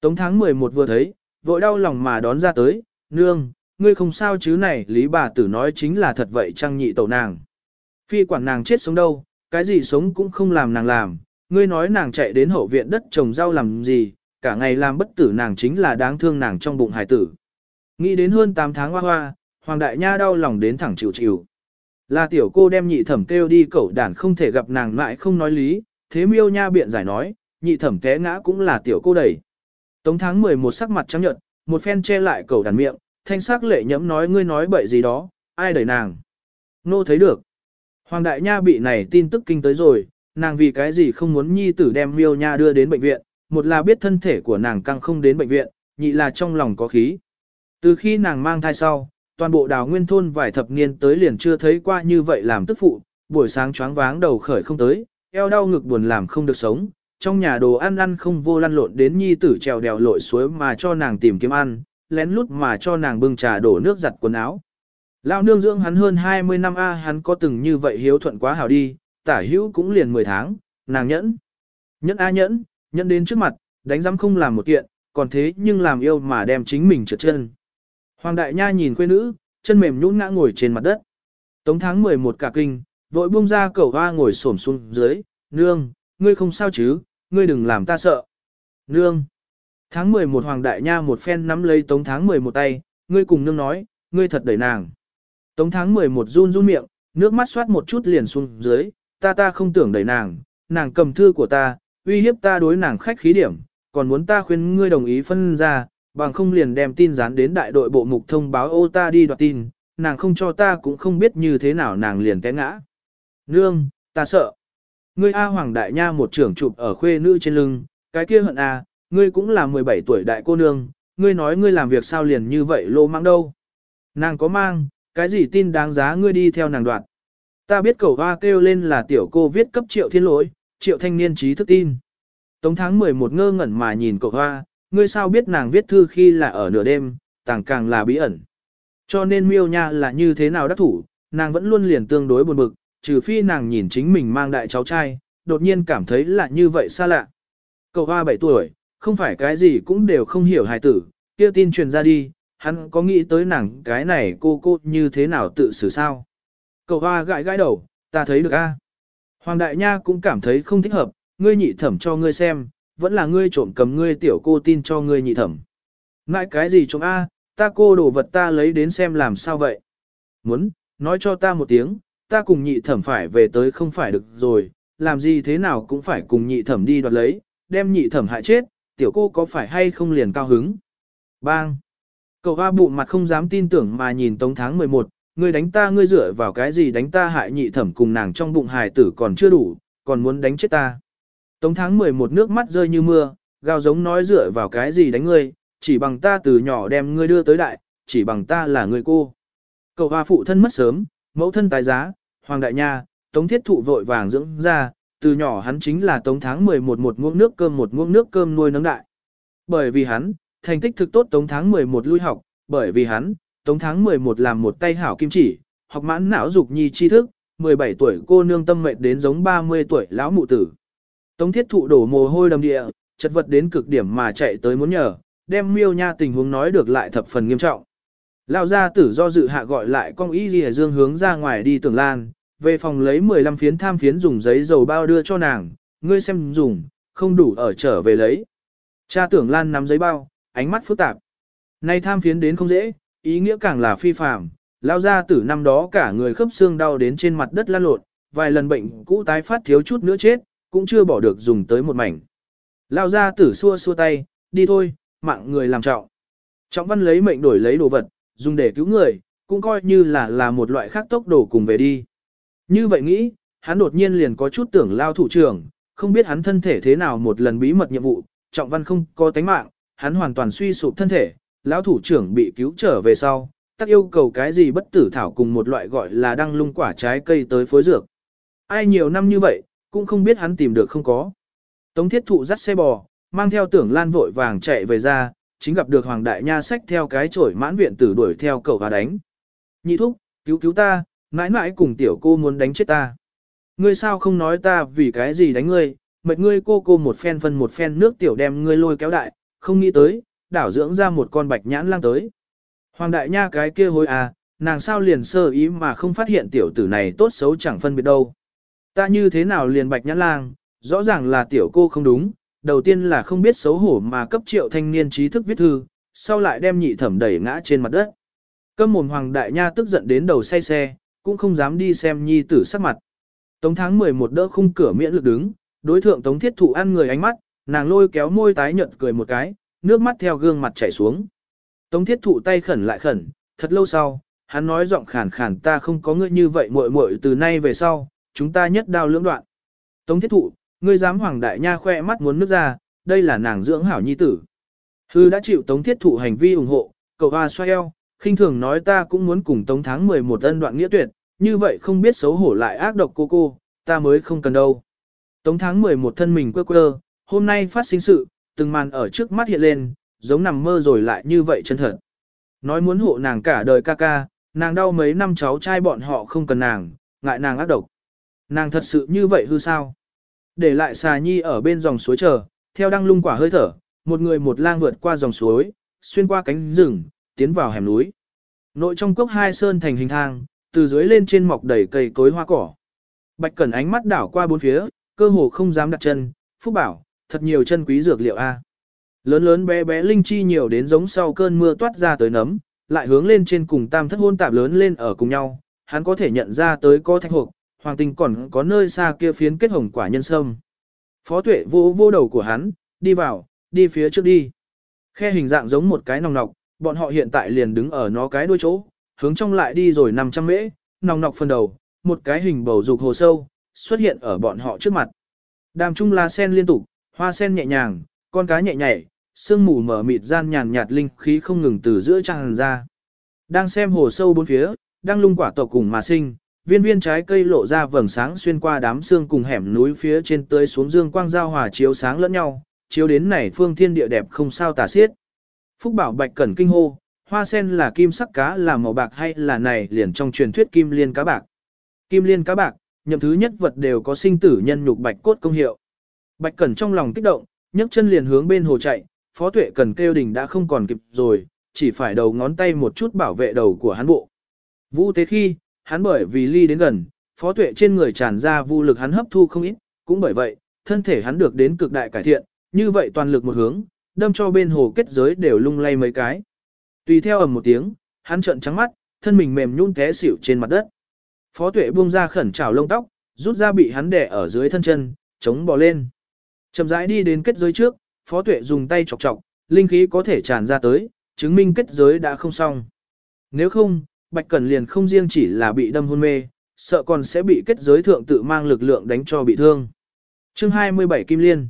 Tống tháng 11 vừa thấy, vội đau lòng mà đón ra tới, nương, ngươi không sao chứ này, lý bà tử nói chính là thật vậy trăng nhị tẩu nàng. Phi quản nàng chết sống đâu, cái gì sống cũng không làm nàng làm, ngươi nói nàng chạy đến hậu viện đất trồng rau làm gì, cả ngày làm bất tử nàng chính là đáng thương nàng trong bụng hải tử. Nghĩ đến hơn 8 tháng hoa hoa, Hoàng Đại Nha đau lòng đến thẳng chịu chịu. Là tiểu cô đem nhị thẩm kêu đi cẩu đàn không thể gặp nàng lại không nói lý, thế miêu nha biện giải nói, nhị thẩm té ngã cũng là tiểu cô đẩy. Tống tháng 11 sắc mặt trắng nhợt, một phen che lại cẩu đàn miệng, thanh sắc lệ nhẫm nói ngươi nói bậy gì đó, ai đẩy nàng. Nô thấy được. Hoàng Đại Nha bị này tin tức kinh tới rồi, nàng vì cái gì không muốn nhi tử đem miêu nha đưa đến bệnh viện, một là biết thân thể của nàng căng không đến bệnh viện, nhị là trong lòng có khí. Từ khi nàng mang thai sau, toàn bộ đào nguyên thôn vài thập niên tới liền chưa thấy qua như vậy làm tức phụ, buổi sáng choáng váng đầu khởi không tới, eo đau ngực buồn làm không được sống, trong nhà đồ ăn ăn không vô lăn lộn đến nhi tử trèo đèo lội suối mà cho nàng tìm kiếm ăn, lén lút mà cho nàng bưng trà đổ nước giặt quần áo. Lão nương dưỡng hắn hơn 20 năm a hắn có từng như vậy hiếu thuận quá hảo đi, tả hữu cũng liền 10 tháng, nàng nhẫn. Nhẫn a nhẫn, nhẫn đến trước mặt, đánh giám không làm một kiện, còn thế nhưng làm yêu mà đem chính mình trượt chân. Hoàng đại nha nhìn quê nữ, chân mềm nhũn ngã ngồi trên mặt đất. Tống tháng 11 cả kinh, vội buông ra cẩu hoa ngồi xổm xuống dưới, nương, ngươi không sao chứ, ngươi đừng làm ta sợ. Nương. Tháng 11 Hoàng đại nha một phen nắm lấy tống tháng 11 tay, ngươi cùng nương nói, ngươi thật đẩy nàng. Tống tháng 11 run run miệng, nước mắt xoát một chút liền xuống dưới, ta ta không tưởng đẩy nàng, nàng cầm thư của ta, uy hiếp ta đối nàng khách khí điểm, còn muốn ta khuyên ngươi đồng ý phân ra, bằng không liền đem tin dán đến đại đội bộ mục thông báo ô ta đi đoạt tin, nàng không cho ta cũng không biết như thế nào nàng liền té ngã. Nương, ta sợ. Ngươi A Hoàng Đại Nha một trưởng chụp ở khuê nữ trên lưng, cái kia hận A, ngươi cũng là 17 tuổi đại cô nương, ngươi nói ngươi làm việc sao liền như vậy lô mang đâu. Nàng có mang, cái gì tin đáng giá ngươi đi theo nàng đoạn. Ta biết cầu hoa kêu lên là tiểu cô viết cấp triệu thiên lỗi, triệu thanh niên trí thức tin. Tống tháng 11 ngơ ngẩn mà nhìn cầu hoa, ngươi sao biết nàng viết thư khi là ở nửa đêm, tàng càng là bí ẩn. Cho nên miêu nha là như thế nào đắc thủ, nàng vẫn luôn liền tương đối buồn bực, trừ phi nàng nhìn chính mình mang đại cháu trai, đột nhiên cảm thấy là như vậy xa lạ. Cậu hoa 7 tuổi, không phải cái gì cũng đều không hiểu hài tử, kia tin truyền ra đi, hắn có nghĩ tới nàng cái này cô cô như thế nào tự xử sao. Cậu hoa gãi gãi đầu, ta thấy được a. Hoàng đại nha cũng cảm thấy không thích hợp, ngươi nhị thẩm cho ngươi xem, vẫn là ngươi trộm cầm ngươi tiểu cô tin cho ngươi nhị thẩm. Ngại cái gì trộm A, ta cô đồ vật ta lấy đến xem làm sao vậy. Muốn, nói cho ta một tiếng, ta cùng nhị thẩm phải về tới không phải được rồi, làm gì thế nào cũng phải cùng nhị thẩm đi đoạt lấy, đem nhị thẩm hại chết, tiểu cô có phải hay không liền cao hứng. Bang! Cậu hoa bụng mặt không dám tin tưởng mà nhìn tống tháng 11, ngươi đánh ta ngươi dựa vào cái gì đánh ta hại nhị thẩm cùng nàng trong bụng hài tử còn chưa đủ, còn muốn đánh chết ta. Tống tháng 11 nước mắt rơi như mưa, gào giống nói dựa vào cái gì đánh ngươi, chỉ bằng ta từ nhỏ đem ngươi đưa tới đại, chỉ bằng ta là người cô. Cậu hoa phụ thân mất sớm, mẫu thân tài giá, hoàng đại nha, tống thiết thụ vội vàng dưỡng ra, từ nhỏ hắn chính là tống tháng 11 một muỗng nước cơm một muỗng nước cơm nuôi nấng đại. Bởi vì hắn, thành tích thực tốt tống tháng 11 lui học, bởi vì hắn, tống tháng 11 làm một tay hảo kim chỉ, học mãn não dục nhi tri thức, 17 tuổi cô nương tâm mệnh đến giống 30 tuổi lão mụ tử. Tống thiết thụ đổ mồ hôi đầm địa, chật vật đến cực điểm mà chạy tới muốn nhờ, đem miêu nha tình huống nói được lại thập phần nghiêm trọng. Lão gia tử do dự hạ gọi lại con y ghi dương hướng ra ngoài đi tưởng lan, về phòng lấy 15 phiến tham phiến dùng giấy dầu bao đưa cho nàng, ngươi xem dùng, không đủ ở trở về lấy. Cha tưởng lan nắm giấy bao, ánh mắt phức tạp. Nay tham phiến đến không dễ, ý nghĩa càng là phi phàm. Lao gia tử năm đó cả người khớp xương đau đến trên mặt đất lan lộn, vài lần bệnh cũ tái phát thiếu chút nữa chết, cũng chưa bỏ được dùng tới một mảnh. Lao gia tử xua xua tay, đi thôi, mạng người làm trọng. Trọng văn lấy mệnh đổi lấy đồ vật, dùng để cứu người, cũng coi như là là một loại khác tốc độ cùng về đi. Như vậy nghĩ, hắn đột nhiên liền có chút tưởng lao thủ trưởng, không biết hắn thân thể thế nào một lần bí mật nhiệm vụ, trọng văn không có tánh mạng, hắn hoàn toàn suy sụp thân thể, lão thủ trưởng bị cứu trở về sau, tắc yêu cầu cái gì bất tử thảo cùng một loại gọi là đăng lung quả trái cây tới phối dược. Ai nhiều năm như vậy, cũng không biết hắn tìm được không có. Tống thiết thụ dắt xe bò, mang theo tưởng lan vội vàng chạy về ra, chính gặp được Hoàng Đại Nha sách theo cái chổi mãn viện tử đuổi theo cậu và đánh. Nhị thúc, cứu cứu ta, mãi mãi cùng tiểu cô muốn đánh chết ta. Ngươi sao không nói ta vì cái gì đánh ngươi, mệt ngươi cô cô một phen phân một phen nước tiểu đem ngươi lôi kéo đại, không nghĩ tới, đảo dưỡng ra một con bạch nhãn lang tới. Hoàng đại nha cái kia hối à, nàng sao liền sơ ý mà không phát hiện tiểu tử này tốt xấu chẳng phân biệt đâu. Ta như thế nào liền bạch nhãn lang, rõ ràng là tiểu cô không đúng, đầu tiên là không biết xấu hổ mà cấp triệu thanh niên trí thức viết thư, sau lại đem nhị thẩm đẩy ngã trên mặt đất. Câm mồm hoàng đại nha tức giận đến đầu say xe, cũng không dám đi xem nhi tử sắc mặt. Tống tháng 11 đỡ khung cửa miễn lực đứng, đối thượng tống thiết thụ ăn người ánh mắt, nàng lôi kéo môi tái nhợt cười một cái, nước mắt theo gương mặt chảy xuống. Tống thiết thụ tay khẩn lại khẩn, thật lâu sau, hắn nói giọng khàn khàn ta không có ngươi như vậy muội muội từ nay về sau, chúng ta nhất đao lưỡng đoạn. Tống thiết thụ, ngươi dám hoàng đại nha khoe mắt muốn nước ra, đây là nàng dưỡng hảo nhi tử. Hư đã chịu tống thiết thụ hành vi ủng hộ, cậu hoa xoay eo, khinh thường nói ta cũng muốn cùng tống tháng 11 ân đoạn nghĩa tuyệt, như vậy không biết xấu hổ lại ác độc cô cô, ta mới không cần đâu. Tống tháng 11 thân mình quơ quơ, hôm nay phát sinh sự, từng màn ở trước mắt hiện lên, giống nằm mơ rồi lại như vậy chân thật. Nói muốn hộ nàng cả đời ca ca, nàng đau mấy năm cháu trai bọn họ không cần nàng, ngại nàng ác độc. Nàng thật sự như vậy hư sao? Để lại xà nhi ở bên dòng suối chờ, theo đăng lung quả hơi thở, một người một lang vượt qua dòng suối, xuyên qua cánh rừng, tiến vào hẻm núi. Nội trong cốc hai sơn thành hình thang, từ dưới lên trên mọc đầy cây cối hoa cỏ. Bạch Cẩn ánh mắt đảo qua bốn phía, cơ hồ không dám đặt chân, Phúc bảo, thật nhiều chân quý dược liệu a. Lớn lớn bé bé linh chi nhiều đến giống sau cơn mưa toát ra tới nấm, lại hướng lên trên cùng tam thất hôn tạp lớn lên ở cùng nhau, hắn có thể nhận ra tới có thạch hộp, hoàng tinh còn có nơi xa kia phiến kết hồng quả nhân sâm. Phó tuệ vô vô đầu của hắn, đi vào, đi phía trước đi. Khe hình dạng giống một cái nòng nọc, bọn họ hiện tại liền đứng ở nó cái đuôi chỗ, hướng trong lại đi rồi 500 mễ, nòng nọc phần đầu, một cái hình bầu dục hồ sâu, xuất hiện ở bọn họ trước mặt. Đàm trung lá sen liên tục, hoa sen nhẹ nhàng, con cá nhẹ nhảy, sương mù mở mịt gian nhàn nhạt linh khí không ngừng từ giữa tràn ra. Đang xem hồ sâu bốn phía, đang lung quả tộc cùng mà sinh, viên viên trái cây lộ ra vầng sáng xuyên qua đám xương cùng hẻm núi phía trên tới xuống dương quang giao hòa chiếu sáng lẫn nhau, chiếu đến này phương thiên địa đẹp không sao tả xiết. Phúc bảo bạch cẩn kinh hô, hoa sen là kim sắc cá là màu bạc hay là này liền trong truyền thuyết kim liên cá bạc. Kim liên cá bạc, nhậm thứ nhất vật đều có sinh tử nhân nhục bạch cốt công hiệu. Bạch cẩn trong lòng kích động, nhấc chân liền hướng bên hồ chạy, phó tuệ cần kêu đình đã không còn kịp rồi, chỉ phải đầu ngón tay một chút bảo vệ đầu của hắn bộ. Vũ thế khi, hắn bởi vì ly đến gần, phó tuệ trên người tràn ra vô lực hắn hấp thu không ít, cũng bởi vậy, thân thể hắn được đến cực đại cải thiện, như vậy toàn lực một hướng, đâm cho bên hồ kết giới đều lung lay mấy cái. Tùy theo ầm một tiếng, hắn trợn trắng mắt, thân mình mềm nhũn té xỉu trên mặt đất. Phó tuệ buông ra khẩn trào lông tóc, rút ra bị hắn đè ở dưới thân chân, chống bò lên. Chậm rãi đi đến kết giới trước, phó tuệ dùng tay chọc chọc, linh khí có thể tràn ra tới, chứng minh kết giới đã không xong. Nếu không, Bạch Cẩn liền không riêng chỉ là bị đâm hôn mê, sợ còn sẽ bị kết giới thượng tự mang lực lượng đánh cho bị thương. chương 27 Kim Liên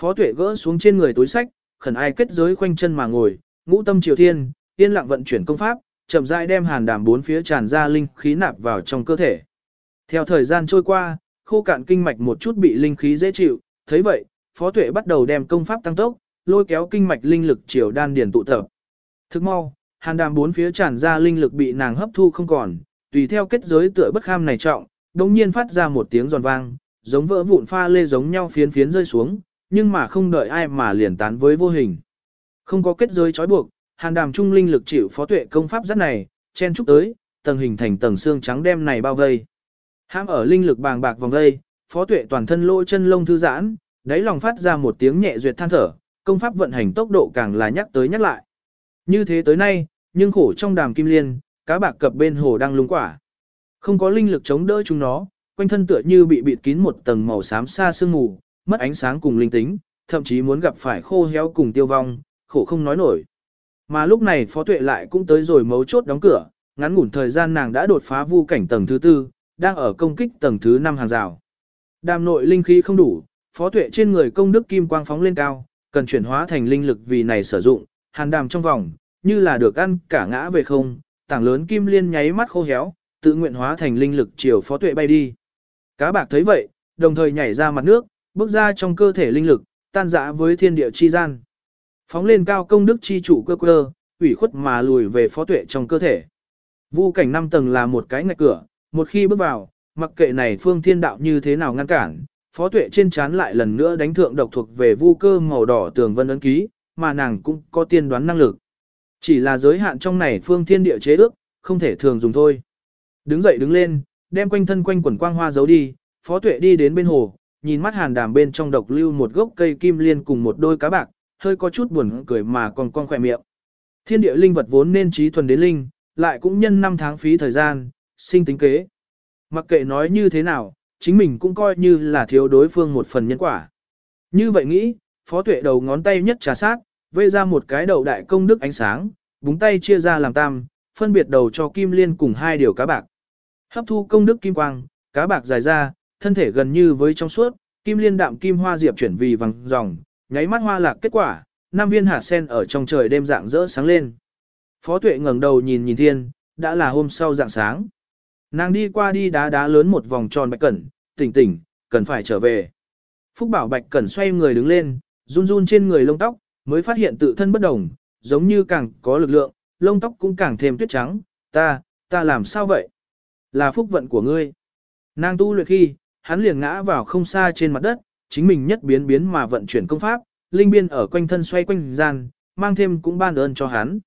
Phó tuệ gỡ xuống trên người túi sách, khẩn ai kết giới khoanh chân mà ngồi, ngũ tâm triều thiên, yên lặng vận chuyển công pháp, chậm rãi đem hàn đàm bốn phía tràn ra linh khí nạp vào trong cơ thể. Theo thời gian trôi qua, khô cạn kinh mạch một chút bị linh khí dễ chịu, thấy vậy, Phó Tuệ bắt đầu đem công pháp tăng tốc, lôi kéo kinh mạch linh lực chiều đan điền tụ tập. Thức mau, hàn đàm bốn phía tràn ra linh lực bị nàng hấp thu không còn, tùy theo kết giới tựa bất kham này trọng, đồng nhiên phát ra một tiếng giòn vang, giống vỡ vụn pha lê giống nhau phiến phiến rơi xuống, nhưng mà không đợi ai mà liền tán với vô hình. Không có kết giới trói buộc, hàn đàm trung linh lực chịu phó tuệ công pháp rất này, chen trúc tới, tầng hình thành tầng xương trắng đem này bao vây. Hãm ở linh lực bàng bạc vòng vây, phó tuệ toàn thân lỗ chân lông thư giãn, đáy lòng phát ra một tiếng nhẹ duyệt than thở, công pháp vận hành tốc độ càng là nhắc tới nhắc lại. Như thế tới nay, nhưng khổ trong đàm kim liên, cá bạc cập bên hồ đang lúng quả. Không có linh lực chống đỡ chúng nó, quanh thân tựa như bị bịt kín một tầng màu xám xa sương mù, mất ánh sáng cùng linh tính, thậm chí muốn gặp phải khô héo cùng tiêu vong, khổ không nói nổi. Mà lúc này Phó Tuệ lại cũng tới rồi mấu chốt đóng cửa, ngắn ngủn thời gian nàng đã đột phá vu cảnh tầng thứ tư, đang ở công kích tầng thứ năm hàng rào. Đàm nội linh khí không đủ, Phó Tuệ trên người công đức kim quang phóng lên cao, cần chuyển hóa thành linh lực vì này sử dụng, hàn đàm trong vòng, như là được ăn cả ngã về không, tảng lớn kim liên nháy mắt khô héo, tự nguyện hóa thành linh lực chiều Phó Tuệ bay đi. Cá bạc thấy vậy, đồng thời nhảy ra mặt nước, bước ra trong cơ thể linh lực, tan dã với thiên địa chi gian. Phóng lên cao công đức chi chủ cơ cơ, ủy khuất mà lùi về phó tuệ trong cơ thể. Vu cảnh 5 tầng là một cái ngạch cửa, một khi bước vào, mặc kệ này phương thiên đạo như thế nào ngăn cản, phó tuệ trên chán lại lần nữa đánh thượng độc thuộc về vu cơ màu đỏ tường vân ấn ký, mà nàng cũng có tiên đoán năng lực. Chỉ là giới hạn trong này phương thiên địa chế ước, không thể thường dùng thôi. Đứng dậy đứng lên, đem quanh thân quanh quần quang hoa giấu đi, phó tuệ đi đến bên hồ, nhìn mắt hàn đàm bên trong độc lưu một gốc cây kim liên cùng một đôi cá bạc, hơi có chút buồn cười mà còn con khỏe miệng. Thiên địa linh vật vốn nên trí thuần đến linh, lại cũng nhân năm tháng phí thời gian, sinh tính kế. Mặc kệ nói như thế nào, chính mình cũng coi như là thiếu đối phương một phần nhân quả. Như vậy nghĩ, phó tuệ đầu ngón tay nhất trà sát, vây ra một cái đầu đại công đức ánh sáng, búng tay chia ra làm tam, phân biệt đầu cho kim liên cùng hai điều cá bạc. Hấp thu công đức kim quang, cá bạc dài ra, thân thể gần như với trong suốt, kim liên đạm kim hoa diệp chuyển vì vàng dòng, nháy mắt hoa lạc kết quả, năm viên hạt sen ở trong trời đêm dạng rỡ sáng lên. Phó tuệ ngẩng đầu nhìn nhìn thiên, đã là hôm sau dạng sáng. Nàng đi qua đi đá đá lớn một vòng tròn bạch cẩn, tỉnh tỉnh, cần phải trở về. Phúc bảo bạch cẩn xoay người đứng lên, run run trên người lông tóc, mới phát hiện tự thân bất đồng, giống như càng có lực lượng, lông tóc cũng càng thêm tuyết trắng, ta, ta làm sao vậy? Là phúc vận của ngươi. Nàng tu luyện khi, hắn liền ngã vào không xa trên mặt đất, chính mình nhất biến biến mà vận chuyển công pháp, linh biên ở quanh thân xoay quanh gian, mang thêm cũng ban ơn cho hắn.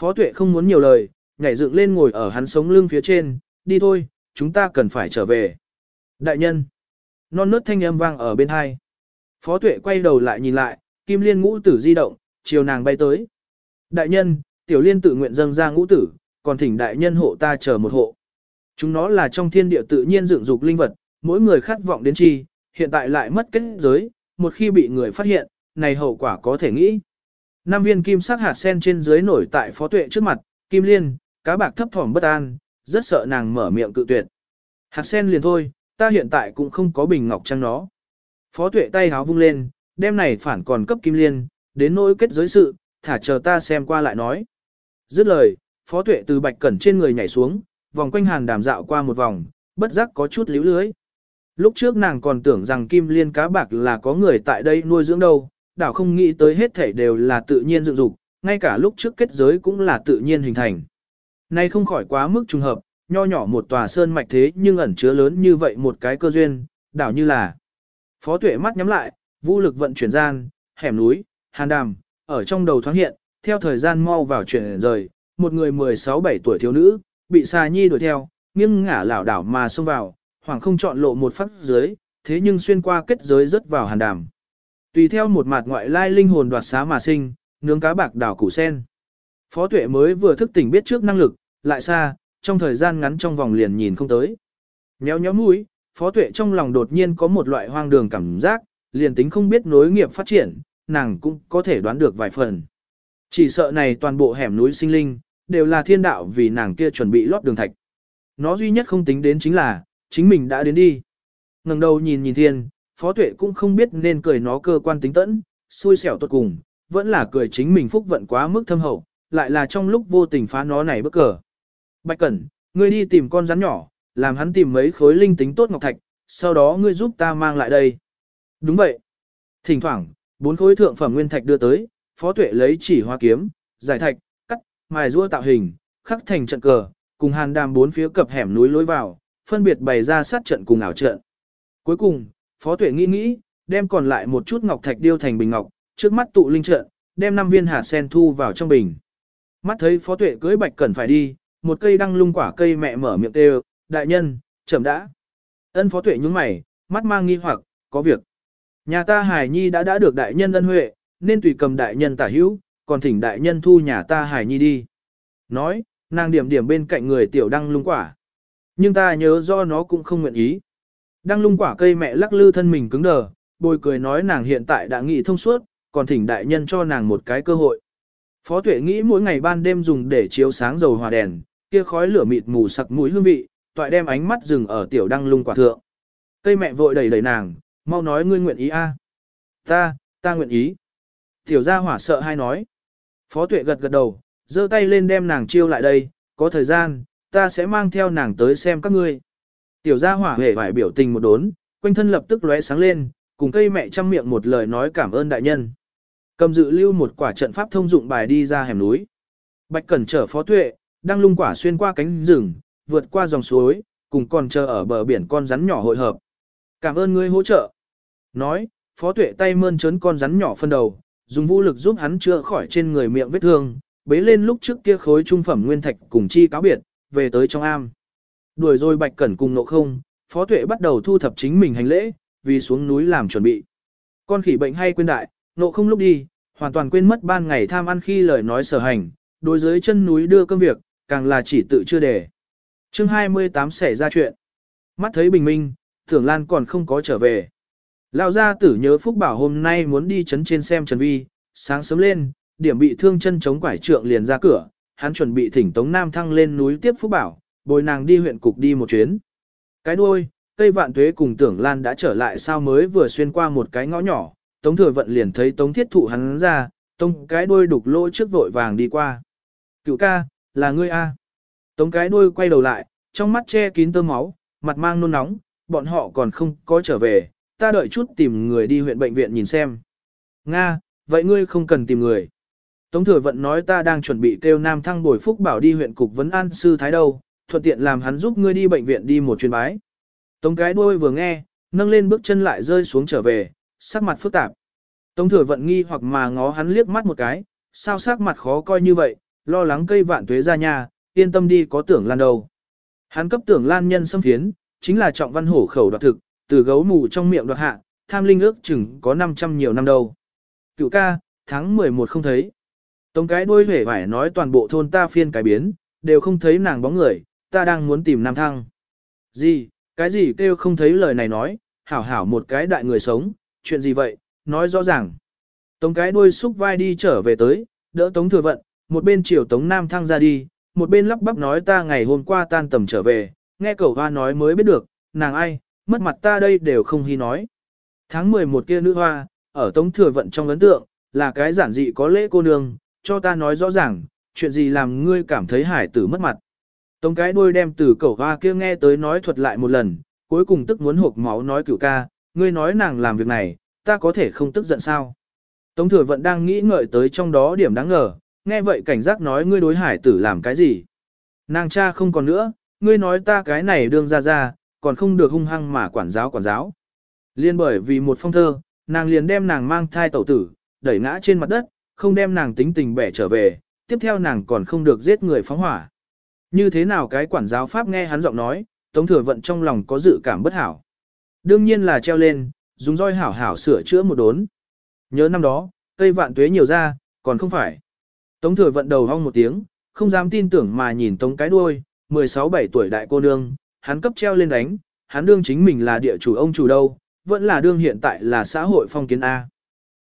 Phó tuệ không muốn nhiều lời, nhảy dựng lên ngồi ở hắn sống lưng phía trên, đi thôi, chúng ta cần phải trở về. Đại nhân, non nớt thanh âm vang ở bên hai. Phó tuệ quay đầu lại nhìn lại, kim liên ngũ tử di động, chiều nàng bay tới. Đại nhân, tiểu liên tự nguyện dâng ra ngũ tử, còn thỉnh đại nhân hộ ta chờ một hộ. Chúng nó là trong thiên địa tự nhiên dựng dục linh vật, mỗi người khát vọng đến chi, hiện tại lại mất kết giới, một khi bị người phát hiện, này hậu quả có thể nghĩ. Năm viên kim sắc hạt sen trên dưới nổi tại phó tuệ trước mặt, kim liên, cá bạc thấp thỏm bất an, rất sợ nàng mở miệng cự tuyệt. Hạt sen liền thôi, ta hiện tại cũng không có bình ngọc trăng nó. Phó tuệ tay háo vung lên, đem này phản còn cấp kim liên, đến nỗi kết giới sự, thả chờ ta xem qua lại nói. Dứt lời, phó tuệ từ bạch cẩn trên người nhảy xuống, vòng quanh hàn đàm dạo qua một vòng, bất giác có chút líu lưới. Lúc trước nàng còn tưởng rằng kim liên cá bạc là có người tại đây nuôi dưỡng đâu, đảo không nghĩ tới hết thảy đều là tự nhiên dựng dục, ngay cả lúc trước kết giới cũng là tự nhiên hình thành. Nay không khỏi quá mức trùng hợp, nho nhỏ một tòa sơn mạch thế nhưng ẩn chứa lớn như vậy một cái cơ duyên, đảo như là. Phó tuệ mắt nhắm lại, vũ lực vận chuyển gian, hẻm núi, hàn đàm, ở trong đầu thoáng hiện, theo thời gian mau vào chuyển rời, một người 16-17 tuổi thiếu nữ, bị xà nhi đuổi theo, nghiêng ngả lảo đảo mà xông vào, hoàng không chọn lộ một phát dưới, thế nhưng xuyên qua kết giới rớt vào hàn đàm. Tùy theo một mặt ngoại lai linh hồn đoạt xá mà sinh, nướng cá bạc đảo củ sen. Phó tuệ mới vừa thức tỉnh biết trước năng lực, lại xa, trong thời gian ngắn trong vòng liền nhìn không tới. Nhéo nhéo mũi, phó tuệ trong lòng đột nhiên có một loại hoang đường cảm giác, liền tính không biết nối nghiệp phát triển, nàng cũng có thể đoán được vài phần. Chỉ sợ này toàn bộ hẻm núi sinh linh, đều là thiên đạo vì nàng kia chuẩn bị lót đường thạch. Nó duy nhất không tính đến chính là, chính mình đã đến đi. ngẩng đầu nhìn nhìn thiên, phó tuệ cũng không biết nên cười nó cơ quan tính tẫn, xui xẻo tốt cùng, vẫn là cười chính mình phúc vận quá mức thâm hậu, lại là trong lúc vô tình phá nó này bức cờ. Bạch Cẩn, ngươi đi tìm con rắn nhỏ, làm hắn tìm mấy khối linh tính tốt ngọc thạch, sau đó ngươi giúp ta mang lại đây. Đúng vậy. Thỉnh thoảng, bốn khối thượng phẩm nguyên thạch đưa tới, phó tuệ lấy chỉ hoa kiếm, giải thạch, cắt, mài rua tạo hình, khắc thành trận cờ, cùng hàn đàm bốn phía cập hẻm núi lối vào, phân biệt bày ra sát trận cùng ảo trận. Cuối cùng, phó tuệ nghĩ nghĩ, đem còn lại một chút ngọc thạch điêu thành bình ngọc, trước mắt tụ linh trận, đem năm viên hạt sen thu vào trong bình. Mắt thấy phó tuệ cưới bạch cẩn phải đi, một cây đăng lung quả cây mẹ mở miệng kêu, đại nhân, chậm đã. Ân phó tuệ nhúng mày, mắt mang nghi hoặc, có việc. Nhà ta Hải Nhi đã đã được đại nhân ân huệ, nên tùy cầm đại nhân tả hữu, còn thỉnh đại nhân thu nhà ta Hải Nhi đi. Nói, nàng điểm điểm bên cạnh người tiểu đăng lung quả. Nhưng ta nhớ do nó cũng không nguyện ý. Đăng lung quả cây mẹ lắc lư thân mình cứng đờ, bồi cười nói nàng hiện tại đã nghĩ thông suốt, còn thỉnh đại nhân cho nàng một cái cơ hội. Phó tuệ nghĩ mỗi ngày ban đêm dùng để chiếu sáng dầu hòa đèn, kia khói lửa mịt mù sặc mũi hương vị, toại đem ánh mắt dừng ở tiểu đăng lung quả thượng. Cây mẹ vội đẩy đẩy nàng, mau nói ngươi nguyện ý a. Ta, ta nguyện ý. Tiểu gia hỏa sợ hai nói. Phó tuệ gật gật đầu, giơ tay lên đem nàng chiêu lại đây, có thời gian, ta sẽ mang theo nàng tới xem các ngươi. Tiểu gia hỏa hề vải biểu tình một đốn, quanh thân lập tức lóe sáng lên, cùng cây mẹ chăm miệng một lời nói cảm ơn đại nhân. Cầm dự lưu một quả trận pháp thông dụng bài đi ra hẻm núi. Bạch Cẩn chở phó tuệ, đang lung quả xuyên qua cánh rừng, vượt qua dòng suối, cùng còn chờ ở bờ biển con rắn nhỏ hội hợp. Cảm ơn ngươi hỗ trợ. Nói, phó tuệ tay mơn trớn con rắn nhỏ phân đầu, dùng vũ lực giúp hắn chữa khỏi trên người miệng vết thương, bế lên lúc trước kia khối trung phẩm nguyên thạch cùng chi cáo biệt, về tới trong am. Đuổi rồi bạch cẩn cùng nộ không, phó tuệ bắt đầu thu thập chính mình hành lễ, vì xuống núi làm chuẩn bị. Con khỉ bệnh hay quên đại, nộ không lúc đi, hoàn toàn quên mất ban ngày tham ăn khi lời nói sở hành, đối dưới chân núi đưa cơm việc, càng là chỉ tự chưa để chương 28 xảy ra chuyện. Mắt thấy bình minh, tưởng lan còn không có trở về. Lão gia tử nhớ Phúc Bảo hôm nay muốn đi chấn trên xem Trần Vi, sáng sớm lên, điểm bị thương chân chống quải trượng liền ra cửa, hắn chuẩn bị thỉnh Tống Nam Thăng lên núi tiếp Phúc Bảo, bồi nàng đi huyện cục đi một chuyến. Cái đuôi, tây vạn tuế cùng tưởng lan đã trở lại sao mới vừa xuyên qua một cái ngõ nhỏ, Tống thừa vận liền thấy Tống thiết thụ hắn ra, Tống cái đuôi đục lỗ trước vội vàng đi qua. Cựu ca, là ngươi a? Tống cái đuôi quay đầu lại, trong mắt che kín tơ máu, mặt mang nôn nóng, bọn họ còn không có trở về, ta đợi chút tìm người đi huyện bệnh viện nhìn xem. Nga, vậy ngươi không cần tìm người. Tống thừa vận nói ta đang chuẩn bị kêu Nam Thăng bồi phúc bảo đi huyện cục vấn an sư thái đâu, thuận tiện làm hắn giúp ngươi đi bệnh viện đi một chuyến bái. Tống cái đuôi vừa nghe, nâng lên bước chân lại rơi xuống trở về, sắc mặt phức tạp. Tống thừa vận nghi hoặc mà ngó hắn liếc mắt một cái, sao sắc mặt khó coi như vậy, lo lắng cây vạn tuế ra nhà, yên tâm đi có tưởng lan đâu. Hắn cấp tưởng lan nhân xâm phiến, chính là trọng văn hổ khẩu đoạt thực, từ gấu mù trong miệng đoạt hạ, tham linh ước chừng có 500 nhiều năm đâu. Cựu ca, tháng 11 không thấy. Tống cái đuôi hể phải nói toàn bộ thôn ta phiên cái biến, đều không thấy nàng bóng người, ta đang muốn tìm Nam Thăng. Gì, cái gì kêu không thấy lời này nói, hảo hảo một cái đại người sống, chuyện gì vậy, nói rõ ràng. Tống cái đuôi xúc vai đi trở về tới, đỡ Tống thừa vận, một bên chiều Tống Nam Thăng ra đi, một bên lắp bắp nói ta ngày hôm qua tan tầm trở về, nghe cậu hoa nói mới biết được, nàng ai, mất mặt ta đây đều không hy nói. Tháng 11 kia nữ hoa, ở Tống Thừa Vận trong ấn tượng, là cái giản dị có lễ cô nương, cho ta nói rõ ràng, chuyện gì làm ngươi cảm thấy hải tử mất mặt. Tống cái đuôi đem từ cẩu hoa kia nghe tới nói thuật lại một lần, cuối cùng tức muốn hộp máu nói cựu ca, ngươi nói nàng làm việc này, ta có thể không tức giận sao. Tống thừa vận đang nghĩ ngợi tới trong đó điểm đáng ngờ, nghe vậy cảnh giác nói ngươi đối hải tử làm cái gì. Nàng cha không còn nữa, ngươi nói ta cái này đương ra ra, còn không được hung hăng mà quản giáo quản giáo. Liên bởi vì một phong thơ, nàng liền đem nàng mang thai tẩu tử, đẩy ngã trên mặt đất, không đem nàng tính tình bẻ trở về, tiếp theo nàng còn không được giết người phóng hỏa. Như thế nào cái quản giáo pháp nghe hắn giọng nói, Tống Thừa Vận trong lòng có dự cảm bất hảo. Đương nhiên là treo lên, dùng roi hảo hảo sửa chữa một đốn. Nhớ năm đó, cây vạn tuế nhiều ra, còn không phải. Tống thừa vận đầu hong một tiếng, không dám tin tưởng mà nhìn tống cái đuôi, 16-7 tuổi đại cô nương, hắn cấp treo lên đánh, hắn đương chính mình là địa chủ ông chủ đâu, vẫn là đương hiện tại là xã hội phong kiến A.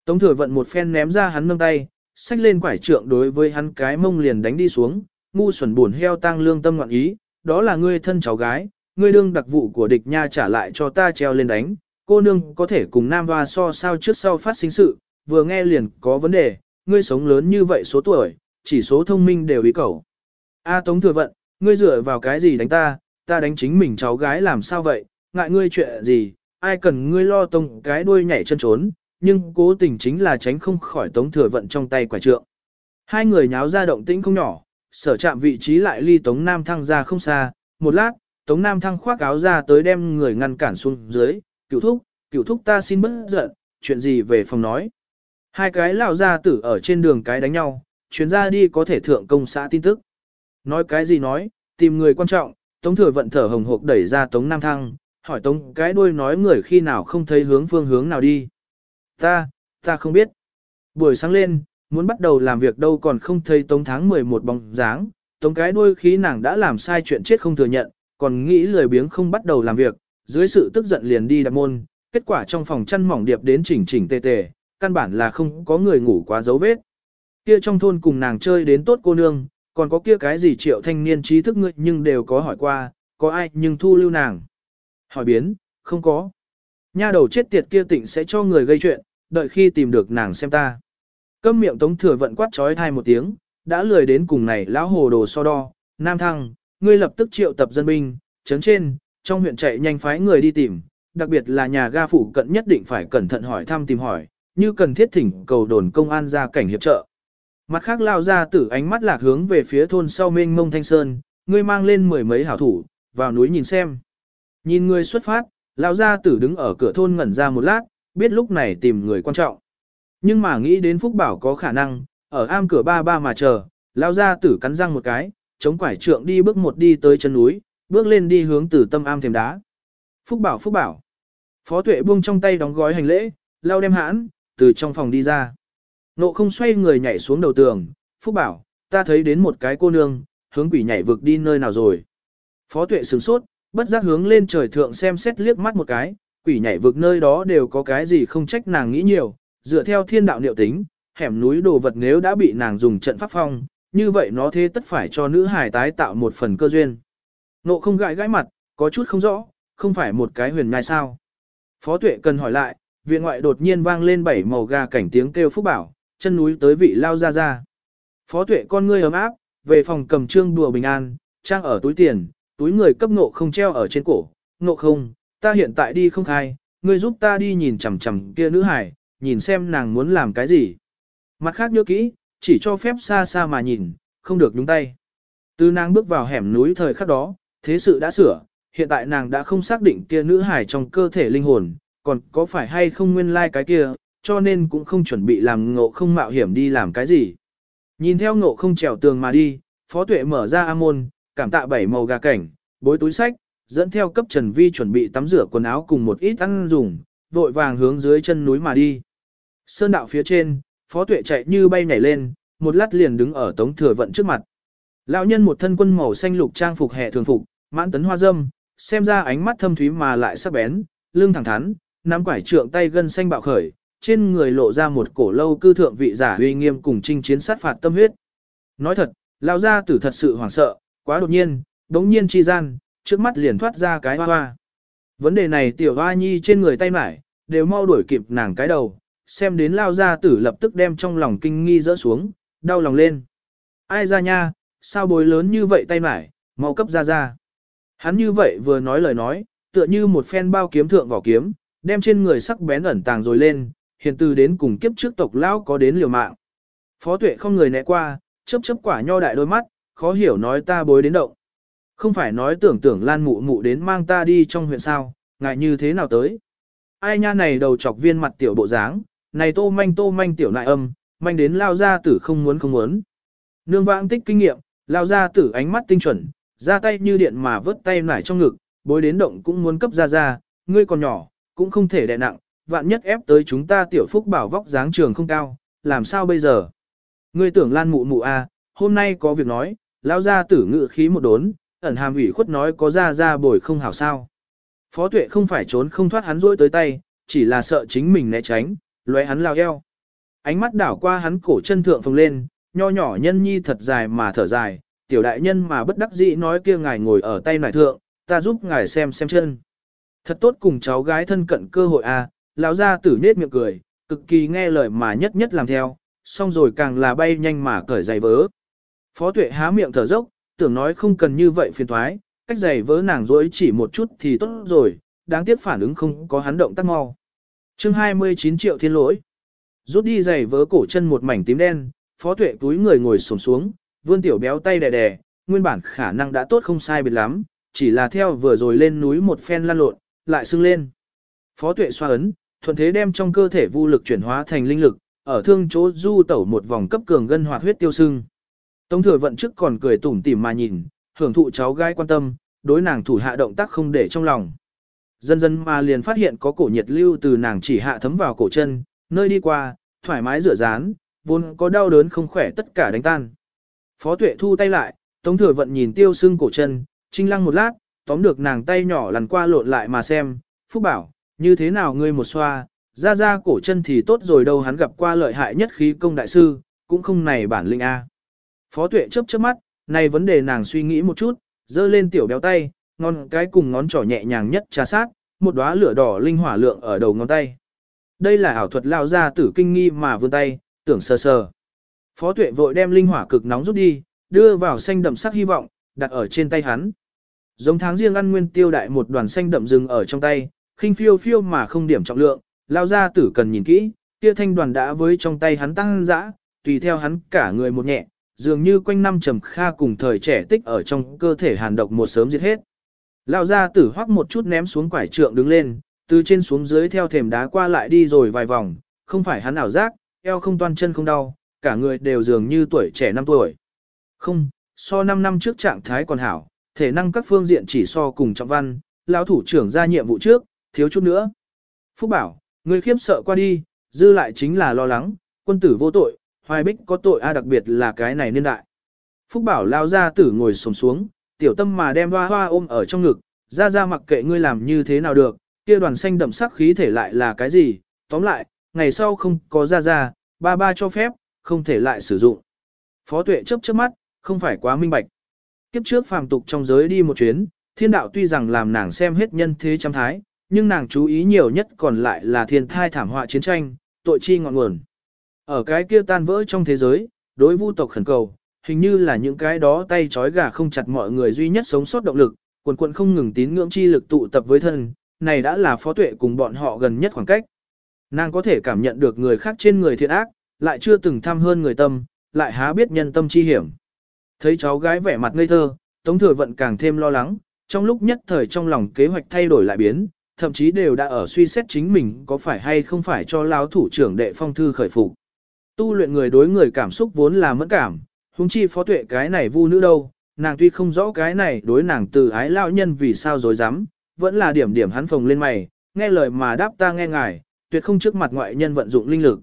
Tống thừa vận một phen ném ra hắn nâng tay, xách lên quải trượng đối với hắn cái mông liền đánh đi xuống, ngu xuẩn buồn heo tang lương tâm ngoạn ý, đó là ngươi thân cháu gái, ngươi đương đặc vụ của địch nha trả lại cho ta treo lên đánh, cô nương có thể cùng nam hoa so sao trước sau phát sinh sự, vừa nghe liền có vấn đề, ngươi sống lớn như vậy số tuổi, chỉ số thông minh đều ý cầu. A Tống thừa vận, ngươi dựa vào cái gì đánh ta, ta đánh chính mình cháu gái làm sao vậy, ngại ngươi chuyện gì, ai cần ngươi lo tông cái đuôi nhảy chân trốn, nhưng cố tình chính là tránh không khỏi Tống thừa vận trong tay quả trượng. Hai người nháo ra động tĩnh không nhỏ, sở chạm vị trí lại ly Tống Nam Thăng ra không xa, một lát, Tống Nam Thăng khoác áo ra tới đem người ngăn cản xuống dưới, cựu thúc, cựu thúc ta xin bớt giận, chuyện gì về phòng nói. Hai cái lão gia tử ở trên đường cái đánh nhau, chuyến ra đi có thể thượng công xã tin tức. Nói cái gì nói, tìm người quan trọng, Tống Thừa vận thở hồng hộc đẩy ra Tống Nam Thăng, hỏi Tống cái đuôi nói người khi nào không thấy hướng phương hướng nào đi. Ta, ta không biết. Buổi sáng lên, muốn bắt đầu làm việc đâu còn không thấy Tống tháng 11 bóng dáng, Tống cái đuôi khí nàng đã làm sai chuyện chết không thừa nhận, còn nghĩ lười biếng không bắt đầu làm việc, dưới sự tức giận liền đi đặt môn, kết quả trong phòng chăn mỏng điệp đến chỉnh chỉnh tề tề, căn bản là không có người ngủ quá dấu vết. Kia trong thôn cùng nàng chơi đến tốt cô nương, còn có kia cái gì triệu thanh niên trí thức ngươi nhưng đều có hỏi qua, có ai nhưng thu lưu nàng. Hỏi biến, không có. Nha đầu chết tiệt kia tịnh sẽ cho người gây chuyện, đợi khi tìm được nàng xem ta. Câm miệng tống thừa vận quát trói thai một tiếng, đã lười đến cùng này lão hồ đồ so đo, nam thăng, ngươi lập tức triệu tập dân binh, chấn trên, trong huyện chạy nhanh phái người đi tìm, đặc biệt là nhà ga phủ cận nhất định phải cẩn thận hỏi thăm tìm hỏi, như cần thiết thỉnh cầu đồn công an ra cảnh hiệp trợ. Mặt khác lao ra tử ánh mắt lạc hướng về phía thôn sau mênh mông thanh sơn, ngươi mang lên mười mấy hảo thủ, vào núi nhìn xem. Nhìn người xuất phát, lao ra tử đứng ở cửa thôn ngẩn ra một lát, biết lúc này tìm người quan trọng. Nhưng mà nghĩ đến Phúc Bảo có khả năng, ở am cửa ba ba mà chờ, lao ra tử cắn răng một cái, chống quải trượng đi bước một đi tới chân núi, bước lên đi hướng từ tâm am thềm đá. Phúc Bảo Phúc Bảo. Phó tuệ buông trong tay đóng gói hành lễ, lao đem hãn, từ trong phòng đi ra. Nộ không xoay người nhảy xuống đầu tường, Phúc bảo, ta thấy đến một cái cô nương, hướng quỷ nhảy vực đi nơi nào rồi. Phó tuệ sửng sốt, bất giác hướng lên trời thượng xem xét liếc mắt một cái, quỷ nhảy vực nơi đó đều có cái gì không trách nàng nghĩ nhiều, dựa theo thiên đạo niệu tính, hẻm núi đồ vật nếu đã bị nàng dùng trận pháp phong, như vậy nó thế tất phải cho nữ hài tái tạo một phần cơ duyên. Nộ không gãi gãi mặt, có chút không rõ, không phải một cái huyền nhai sao. Phó tuệ cần hỏi lại, viện ngoại đột nhiên vang lên bảy màu gà cảnh tiếng kêu phúc bảo, chân núi tới vị lao ra ra. Phó tuệ con ngươi ấm áp, về phòng cầm trương đùa bình an, trang ở túi tiền, túi người cấp nộ không treo ở trên cổ, nộ không, ta hiện tại đi không khai, ngươi giúp ta đi nhìn chằm chằm kia nữ hải, nhìn xem nàng muốn làm cái gì. Mặt khác nhớ kỹ, chỉ cho phép xa xa mà nhìn, không được nhúng tay. Từ nàng bước vào hẻm núi thời khắc đó, thế sự đã sửa, hiện tại nàng đã không xác định kia nữ hải trong cơ thể linh hồn, còn có phải hay không nguyên lai like cái kia, cho nên cũng không chuẩn bị làm ngộ không mạo hiểm đi làm cái gì. Nhìn theo ngộ không trèo tường mà đi, phó tuệ mở ra A môn, cảm tạ bảy màu gà cảnh, bối túi sách, dẫn theo cấp Trần Vi chuẩn bị tắm rửa quần áo cùng một ít ăn dùng, vội vàng hướng dưới chân núi mà đi. Sơn đạo phía trên, phó tuệ chạy như bay nhảy lên, một lát liền đứng ở tống thừa vận trước mặt. Lão nhân một thân quân màu xanh lục trang phục hệ thường phục, mãn tấn hoa dâm, xem ra ánh mắt thâm thúy mà lại sắc bén, lưng thẳng thắn, nắm quải trượng tay gân xanh bạo khởi, trên người lộ ra một cổ lâu cư thượng vị giả uy nghiêm cùng chinh chiến sát phạt tâm huyết. Nói thật, lão gia tử thật sự hoảng sợ, quá đột nhiên, đống nhiên chi gian, trước mắt liền thoát ra cái hoa hoa. Vấn đề này tiểu hoa nhi trên người tay mải, đều mau đuổi kịp nàng cái đầu, xem đến lao gia tử lập tức đem trong lòng kinh nghi rỡ xuống, đau lòng lên. Ai ra nha, sao bối lớn như vậy tay mải, mau cấp ra ra. Hắn như vậy vừa nói lời nói, tựa như một phen bao kiếm thượng vỏ kiếm, đem trên người sắc bén ẩn tàng rồi lên, hiện từ đến cùng kiếp trước tộc lão có đến liều mạng. Phó tuệ không người né qua, chớp chớp quả nho đại đôi mắt, khó hiểu nói ta bối đến động. Không phải nói tưởng tưởng lan mụ mụ đến mang ta đi trong huyện sao, ngại như thế nào tới. Ai nha này đầu chọc viên mặt tiểu bộ dáng, này tô manh tô manh tiểu nại âm, manh đến lao ra tử không muốn không muốn. Nương vãng tích kinh nghiệm, lao ra tử ánh mắt tinh chuẩn, ra tay như điện mà vớt tay nải trong ngực, bối đến động cũng muốn cấp ra ra, ngươi còn nhỏ, cũng không thể đè nặng, vạn nhất ép tới chúng ta tiểu phúc bảo vóc dáng trường không cao, làm sao bây giờ? Ngươi tưởng lan mụ mụ à, hôm nay có việc nói, lão gia tử ngự khí một đốn, ẩn hàm ủy khuất nói có ra ra bồi không hảo sao. Phó tuệ không phải trốn không thoát hắn rỗi tới tay, chỉ là sợ chính mình né tránh, lóe hắn lao eo. Ánh mắt đảo qua hắn cổ chân thượng phồng lên, nho nhỏ nhân nhi thật dài mà thở dài, tiểu đại nhân mà bất đắc dĩ nói kia ngài ngồi ở tay nải thượng, ta giúp ngài xem xem chân. Thật tốt cùng cháu gái thân cận cơ hội à, lão gia tử nết miệng cười, cực kỳ nghe lời mà nhất nhất làm theo, xong rồi càng là bay nhanh mà cởi giày vớ. Phó tuệ há miệng thở dốc, tưởng nói không cần như vậy phiền thoái, cách giày vớ nàng dối chỉ một chút thì tốt rồi, đáng tiếc phản ứng không có hắn động tác mau. chương 29 triệu thiên lỗi. Rút đi giày vớ cổ chân một mảnh tím đen, phó tuệ túi người ngồi sổm xuống, vươn tiểu béo tay đè đè, nguyên bản khả năng đã tốt không sai biệt lắm, chỉ là theo vừa rồi lên núi một phen lan lộn, lại sưng lên. Phó tuệ xoa ấn, thuận thế đem trong cơ thể vô lực chuyển hóa thành linh lực, ở thương chỗ du tẩu một vòng cấp cường gân hoạt huyết tiêu sưng. Tống thừa vận trước còn cười tủm tỉm mà nhìn, hưởng thụ cháu gái quan tâm, đối nàng thủ hạ động tác không để trong lòng. Dần dần mà liền phát hiện có cổ nhiệt lưu từ nàng chỉ hạ thấm vào cổ chân, nơi đi qua, thoải mái rửa rán, vốn có đau đớn không khỏe tất cả đánh tan. Phó tuệ thu tay lại, tống thừa vận nhìn tiêu sưng cổ chân, trinh lăng một lát, tóm được nàng tay nhỏ lần qua lộn lại mà xem, phúc bảo, như thế nào ngươi một xoa, ra ra cổ chân thì tốt rồi đâu hắn gặp qua lợi hại nhất khí công đại sư, cũng không này bản linh A. Phó tuệ chớp chớp mắt, này vấn đề nàng suy nghĩ một chút, dơ lên tiểu béo tay, ngón cái cùng ngón trỏ nhẹ nhàng nhất trà sát, một đóa lửa đỏ linh hỏa lượng ở đầu ngón tay. Đây là ảo thuật lao ra tử kinh nghi mà vươn tay, tưởng sờ sờ. Phó tuệ vội đem linh hỏa cực nóng rút đi, đưa vào xanh đậm sắc hy vọng, đặt ở trên tay hắn. Giống tháng riêng ăn nguyên tiêu đại một đoàn xanh đậm rừng ở trong tay, khinh phiêu phiêu mà không điểm trọng lượng, lao ra tử cần nhìn kỹ, kia thanh đoàn đã với trong tay hắn tăng dã, tùy theo hắn cả người một nhẹ, dường như quanh năm trầm kha cùng thời trẻ tích ở trong cơ thể hàn độc một sớm giết hết. Lao ra tử hoắc một chút ném xuống quải trượng đứng lên, từ trên xuống dưới theo thềm đá qua lại đi rồi vài vòng, không phải hắn ảo giác, eo không toan chân không đau, cả người đều dường như tuổi trẻ năm tuổi. Không, so 5 năm trước trạng thái còn hảo, thể năng các phương diện chỉ so cùng trọng văn, lão thủ trưởng ra nhiệm vụ trước, thiếu chút nữa. Phúc bảo, người khiếp sợ qua đi, dư lại chính là lo lắng, quân tử vô tội, hoài bích có tội a đặc biệt là cái này niên đại. Phúc bảo lao ra tử ngồi sồm xuống, tiểu tâm mà đem hoa hoa ôm ở trong ngực, ra ra mặc kệ ngươi làm như thế nào được, kia đoàn xanh đậm sắc khí thể lại là cái gì, tóm lại, ngày sau không có ra ra, ba ba cho phép, không thể lại sử dụng. Phó tuệ chớp chớp mắt, không phải quá minh bạch. Kiếp trước phàm tục trong giới đi một chuyến, thiên đạo tuy rằng làm nàng xem hết nhân thế trăm thái, nhưng nàng chú ý nhiều nhất còn lại là thiên thai thảm họa chiến tranh, tội chi ngọn nguồn. Ở cái kia tan vỡ trong thế giới, đối vu tộc khẩn cầu, hình như là những cái đó tay trói gà không chặt mọi người duy nhất sống sót động lực, quần quần không ngừng tín ngưỡng chi lực tụ tập với thân, này đã là phó tuệ cùng bọn họ gần nhất khoảng cách. Nàng có thể cảm nhận được người khác trên người thiện ác, lại chưa từng thăm hơn người tâm, lại há biết nhân tâm chi hiểm. Thấy cháu gái vẻ mặt ngây thơ, Tống Thừa Vận càng thêm lo lắng, trong lúc nhất thời trong lòng kế hoạch thay đổi lại biến, thậm chí đều đã ở suy xét chính mình có phải hay không phải cho lão thủ trưởng đệ phong thư khởi phục. Tu luyện người đối người cảm xúc vốn là mẫn cảm, huống chi phó tuệ cái này vu nữ đâu, nàng tuy không rõ cái này đối nàng từ ái lão nhân vì sao dối dám, vẫn là điểm điểm hắn phồng lên mày, nghe lời mà đáp ta nghe ngài, tuyệt không trước mặt ngoại nhân vận dụng linh lực.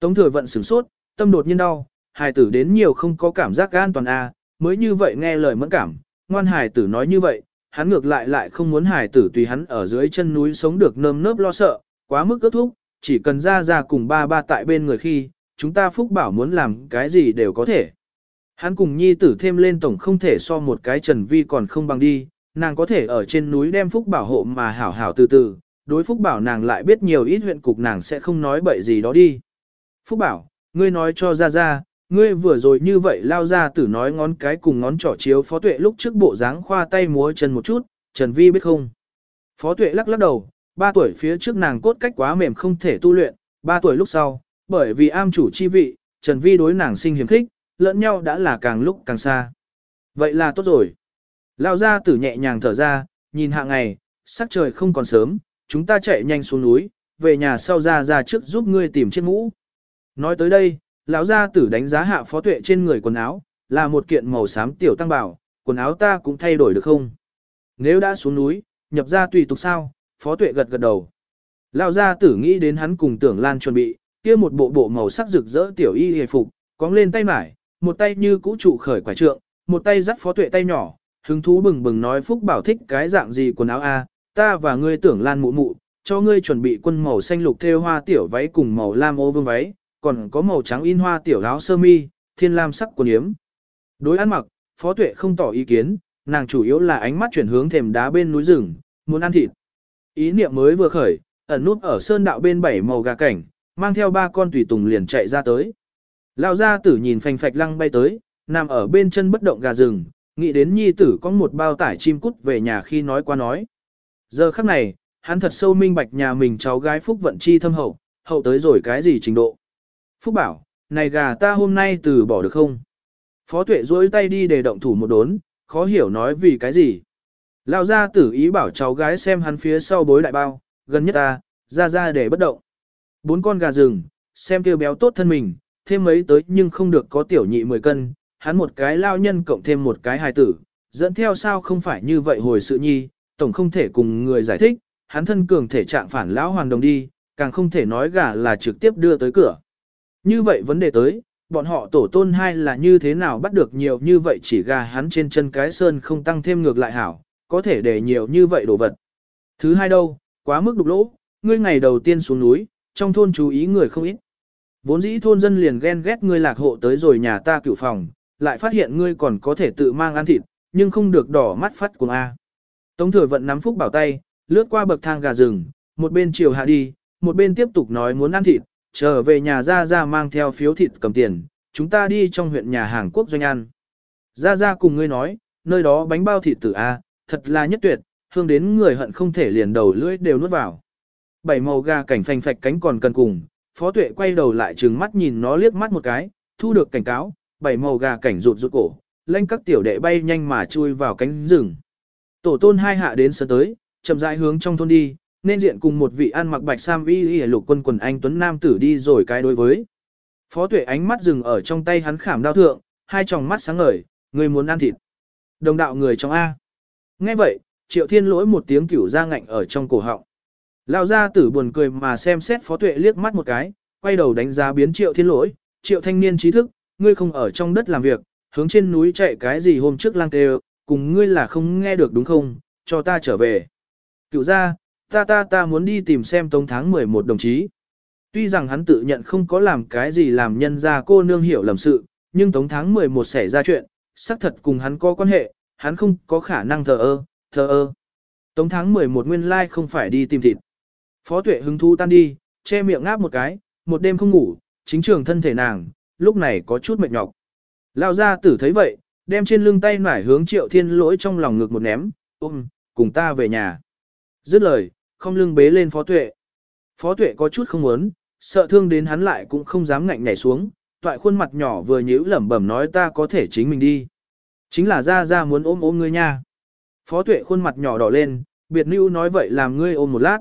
Tống thừa vận sửng sốt, tâm đột nhiên đau, hài tử đến nhiều không có cảm giác an toàn a, mới như vậy nghe lời mẫn cảm, ngoan hài tử nói như vậy, hắn ngược lại lại không muốn hài tử tùy hắn ở dưới chân núi sống được nơm nớp lo sợ, quá mức ước thúc, chỉ cần ra ra cùng ba ba tại bên người khi, chúng ta phúc bảo muốn làm cái gì đều có thể. Hắn cùng nhi tử thêm lên tổng không thể so một cái trần vi còn không bằng đi, nàng có thể ở trên núi đem phúc bảo hộ mà hảo hảo từ từ, đối phúc bảo nàng lại biết nhiều ít huyện cục nàng sẽ không nói bậy gì đó đi. Phúc bảo, ngươi nói cho ra ra, ngươi vừa rồi như vậy lao ra tử nói ngón cái cùng ngón trỏ chiếu phó tuệ lúc trước bộ dáng khoa tay múa chân một chút, Trần Vi biết không? Phó tuệ lắc lắc đầu, ba tuổi phía trước nàng cốt cách quá mềm không thể tu luyện, ba tuổi lúc sau, bởi vì am chủ chi vị, Trần Vi đối nàng sinh hiếm khích, lẫn nhau đã là càng lúc càng xa. Vậy là tốt rồi. Lao ra tử nhẹ nhàng thở ra, nhìn hạ ngày, sắc trời không còn sớm, chúng ta chạy nhanh xuống núi, về nhà sau ra ra trước giúp ngươi tìm chiếc mũ. Nói tới đây, lão gia tử đánh giá hạ phó tuệ trên người quần áo, là một kiện màu xám tiểu tăng bảo, quần áo ta cũng thay đổi được không? Nếu đã xuống núi, nhập ra tùy tục sao? Phó tuệ gật gật đầu. Lão gia tử nghĩ đến hắn cùng tưởng lan chuẩn bị, kia một bộ bộ màu sắc rực rỡ tiểu y hề phục, cóng lên tay mải, một tay như cũ trụ khởi quả trượng, một tay dắt phó tuệ tay nhỏ, hứng thú bừng bừng nói Phúc Bảo thích cái dạng gì quần áo a, ta và ngươi tưởng lan mụ mụ, cho ngươi chuẩn bị quân màu xanh lục thêu hoa tiểu váy cùng màu lam ô vương váy, còn có màu trắng in hoa tiểu áo sơ mi, thiên lam sắc quần yếm. Đối ăn mặc, phó tuệ không tỏ ý kiến, nàng chủ yếu là ánh mắt chuyển hướng thềm đá bên núi rừng, muốn ăn thịt. Ý niệm mới vừa khởi, ẩn nút ở sơn đạo bên bảy màu gà cảnh, mang theo ba con tùy tùng liền chạy ra tới. Lão gia tử nhìn phành phạch lăng bay tới, nằm ở bên chân bất động gà rừng, nghĩ đến nhi tử có một bao tải chim cút về nhà khi nói qua nói. Giờ khắc này, hắn thật sâu minh bạch nhà mình cháu gái Phúc vận chi thâm hậu, hậu tới rồi cái gì trình độ. Phúc bảo, này gà ta hôm nay từ bỏ được không? Phó tuệ duỗi tay đi để động thủ một đốn, khó hiểu nói vì cái gì. Lão gia tử ý bảo cháu gái xem hắn phía sau bối đại bao, gần nhất ta, ra ra để bất động. Bốn con gà rừng, xem kêu béo tốt thân mình, thêm mấy tới nhưng không được có tiểu nhị 10 cân, hắn một cái lao nhân cộng thêm một cái hài tử, dẫn theo sao không phải như vậy hồi sự nhi, tổng không thể cùng người giải thích, hắn thân cường thể trạng phản lão hoàng đồng đi, càng không thể nói gà là trực tiếp đưa tới cửa. Như vậy vấn đề tới, bọn họ tổ tôn hai là như thế nào bắt được nhiều như vậy chỉ gà hắn trên chân cái sơn không tăng thêm ngược lại hảo, có thể để nhiều như vậy đồ vật. Thứ hai đâu, quá mức đục lỗ, ngươi ngày đầu tiên xuống núi, trong thôn chú ý người không ít. Vốn dĩ thôn dân liền ghen ghét ngươi lạc hộ tới rồi nhà ta cựu phòng, lại phát hiện ngươi còn có thể tự mang ăn thịt, nhưng không được đỏ mắt phát cùng A. Tống thừa vận nắm phúc bảo tay, lướt qua bậc thang gà rừng, một bên chiều hạ đi, một bên tiếp tục nói muốn ăn thịt, trở về nhà ra ra mang theo phiếu thịt cầm tiền, chúng ta đi trong huyện nhà hàng quốc doanh ăn. Ra ra cùng ngươi nói, nơi đó bánh bao thịt tử A, thật là nhất tuyệt, hương đến người hận không thể liền đầu lưỡi đều nuốt vào. Bảy màu gà cảnh phành phạch cánh còn cần cùng, phó tuệ quay đầu lại trừng mắt nhìn nó liếc mắt một cái, thu được cảnh cáo, bảy màu gà cảnh rụt rụt cổ, lanh các tiểu đệ bay nhanh mà chui vào cánh rừng. Tổ tôn hai hạ đến sớm tới, chậm rãi hướng trong thôn đi, nên diện cùng một vị ăn mặc bạch sam y y lục quân quần anh tuấn nam tử đi rồi cái đối với. Phó tuệ ánh mắt dừng ở trong tay hắn khảm đao thượng, hai tròng mắt sáng ngời, người muốn ăn thịt. Đồng đạo người trong A. Nghe vậy, triệu thiên lỗi một tiếng cửu ra ngạnh ở trong cổ họng. Lão gia tử buồn cười mà xem xét phó tuệ liếc mắt một cái, quay đầu đánh giá biến triệu thiên lỗi, triệu thanh niên trí thức, ngươi không ở trong đất làm việc, hướng trên núi chạy cái gì hôm trước lang kêu, cùng ngươi là không nghe được đúng không, cho ta trở về. Cựu ra, ta ta ta muốn đi tìm xem tống tháng 11 đồng chí. Tuy rằng hắn tự nhận không có làm cái gì làm nhân ra cô nương hiểu lầm sự, nhưng tống tháng 11 xảy ra chuyện, xác thật cùng hắn có quan hệ, hắn không có khả năng thờ ơ, thờ ơ. Tống tháng 11 nguyên lai like không phải đi tìm thịt. Phó tuệ hứng thu tan đi, che miệng ngáp một cái, một đêm không ngủ, chính trường thân thể nàng, lúc này có chút mệt nhọc. Lao ra tử thấy vậy, đem trên lưng tay nải hướng triệu thiên lỗi trong lòng ngực một ném, ôm, cùng ta về nhà. Dứt lời, không lưng bế lên phó tuệ. Phó tuệ có chút không muốn, sợ thương đến hắn lại cũng không dám ngạnh nhảy xuống, toại khuôn mặt nhỏ vừa nhíu lẩm bẩm nói ta có thể chính mình đi. Chính là ra ra muốn ôm ôm ngươi nha. Phó tuệ khuôn mặt nhỏ đỏ lên, biệt nữ nói vậy làm ngươi ôm một lát.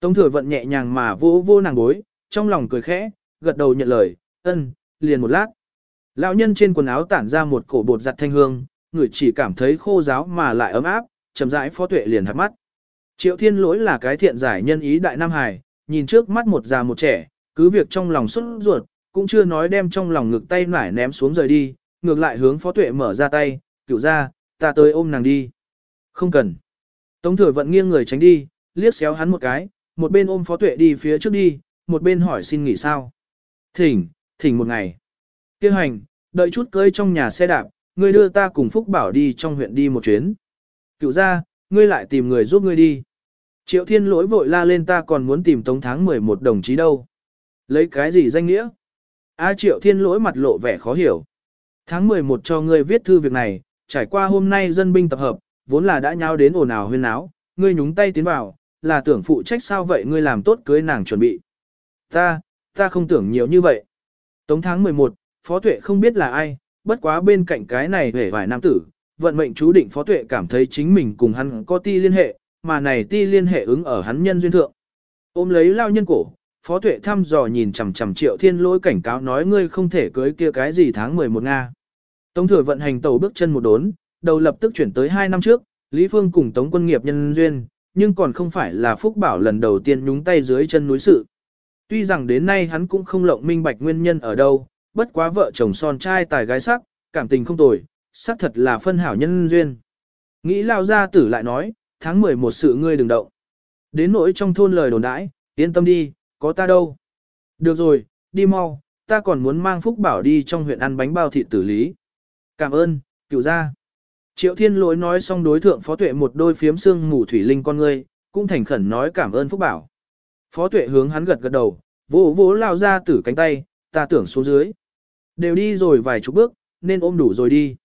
Tống thừa vận nhẹ nhàng mà vô vô nàng bối, trong lòng cười khẽ, gật đầu nhận lời, ân, liền một lát. Lão nhân trên quần áo tản ra một cổ bột giặt thanh hương, người chỉ cảm thấy khô giáo mà lại ấm áp, chậm rãi phó tuệ liền hạt mắt. Triệu thiên lỗi là cái thiện giải nhân ý đại Nam Hải, nhìn trước mắt một già một trẻ, cứ việc trong lòng xuất ruột, cũng chưa nói đem trong lòng ngực tay nải ném xuống rời đi, ngược lại hướng phó tuệ mở ra tay, cựu ra, ta tới ôm nàng đi. Không cần. Tống thừa vận nghiêng người tránh đi, liếc xéo hắn một cái, một bên ôm phó tuệ đi phía trước đi, một bên hỏi xin nghỉ sao. Thỉnh, thỉnh một ngày. Kêu hành, đợi chút cưới trong nhà xe đạp, ngươi đưa ta cùng Phúc Bảo đi trong huyện đi một chuyến. Cựu ra, ngươi lại tìm người giúp ngươi đi. Triệu thiên lỗi vội la lên ta còn muốn tìm tống tháng 11 đồng chí đâu. Lấy cái gì danh nghĩa? A triệu thiên lỗi mặt lộ vẻ khó hiểu. Tháng 11 cho ngươi viết thư việc này, trải qua hôm nay dân binh tập hợp, vốn là đã nháo đến ồn ào huyên áo, ngươi nhúng tay tiến vào, là tưởng phụ trách sao vậy ngươi làm tốt cưới nàng chuẩn bị. Ta, ta không tưởng nhiều như vậy. Tống tháng 11, Phó Tuệ không biết là ai, bất quá bên cạnh cái này hề vài nam tử, vận mệnh chú định Phó Tuệ cảm thấy chính mình cùng hắn có ti liên hệ, mà này ti liên hệ ứng ở hắn nhân duyên thượng. Ôm lấy lao nhân cổ, Phó Tuệ thăm dò nhìn chằm chằm Triệu Thiên Lỗi cảnh cáo nói ngươi không thể cưới kia cái gì tháng 11 Nga. Tống thừa vận hành tàu bước chân một đốn, đầu lập tức chuyển tới 2 năm trước, Lý Phương cùng Tống quân nghiệp nhân duyên, nhưng còn không phải là Phúc Bảo lần đầu tiên nhúng tay dưới chân núi sự. Tuy rằng đến nay hắn cũng không lộng minh bạch nguyên nhân ở đâu, bất quá vợ chồng son trai tài gái sắc, cảm tình không tồi, xác thật là phân hảo nhân duyên. Nghĩ lao gia tử lại nói, tháng 11 sự ngươi đừng động. Đến nỗi trong thôn lời đồn đãi, yên tâm đi, có ta đâu. Được rồi, đi mau, ta còn muốn mang Phúc Bảo đi trong huyện ăn bánh bao thịt tử lý. Cảm ơn, cựu gia. Triệu thiên lỗi nói xong đối thượng phó tuệ một đôi phiếm xương mù thủy linh con ngươi, cũng thành khẩn nói cảm ơn Phúc Bảo. Phó tuệ hướng hắn gật gật đầu, vỗ vỗ lao ra tử cánh tay, ta tưởng xuống dưới. Đều đi rồi vài chục bước, nên ôm đủ rồi đi.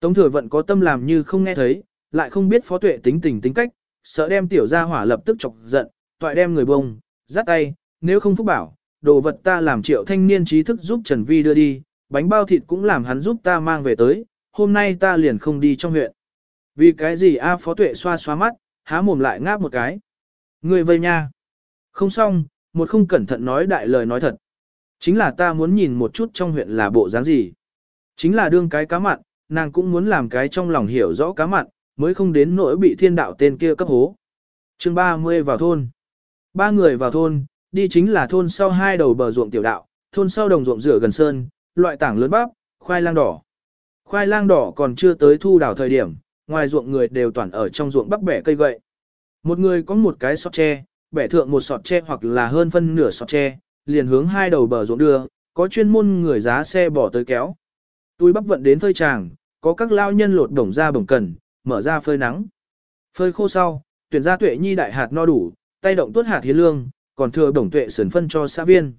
Tống thừa vận có tâm làm như không nghe thấy, lại không biết phó tuệ tính tình tính cách, sợ đem tiểu gia hỏa lập tức chọc giận, toại đem người bông, dắt tay, nếu không Phúc Bảo, đồ vật ta làm triệu thanh niên trí thức giúp Trần Vi đưa đi, bánh bao thịt cũng làm hắn giúp ta mang về tới, hôm nay ta liền không đi trong huyện. Vì cái gì a phó tuệ xoa xoa mắt, há mồm lại ngáp một cái. Người vây nha. Không xong, một không cẩn thận nói đại lời nói thật. Chính là ta muốn nhìn một chút trong huyện là bộ dáng gì. Chính là đương cái cá mặn, nàng cũng muốn làm cái trong lòng hiểu rõ cá mặn, mới không đến nỗi bị thiên đạo tên kia cấp hố. chương 30 vào thôn. Ba người vào thôn, đi chính là thôn sau hai đầu bờ ruộng tiểu đạo, thôn sau đồng ruộng rửa gần sơn, loại tảng lớn bắp, khoai lang đỏ. Khoai lang đỏ còn chưa tới thu đào thời điểm, ngoài ruộng người đều toàn ở trong ruộng bắp bẻ cây gậy. Một người có một cái sọt tre, bẻ thượng một sọt tre hoặc là hơn phân nửa sọt tre, liền hướng hai đầu bờ ruộng đưa, có chuyên môn người giá xe bỏ tới kéo. Túi bắp vận đến phơi tràng, có các lao nhân lột đồng ra bổng cần, mở ra phơi nắng. Phơi khô sau, tuyển ra tuệ nhi đại hạt no đủ, tay động tuốt hạt hiến lương, còn thừa đồng tuệ sườn phân cho xã viên.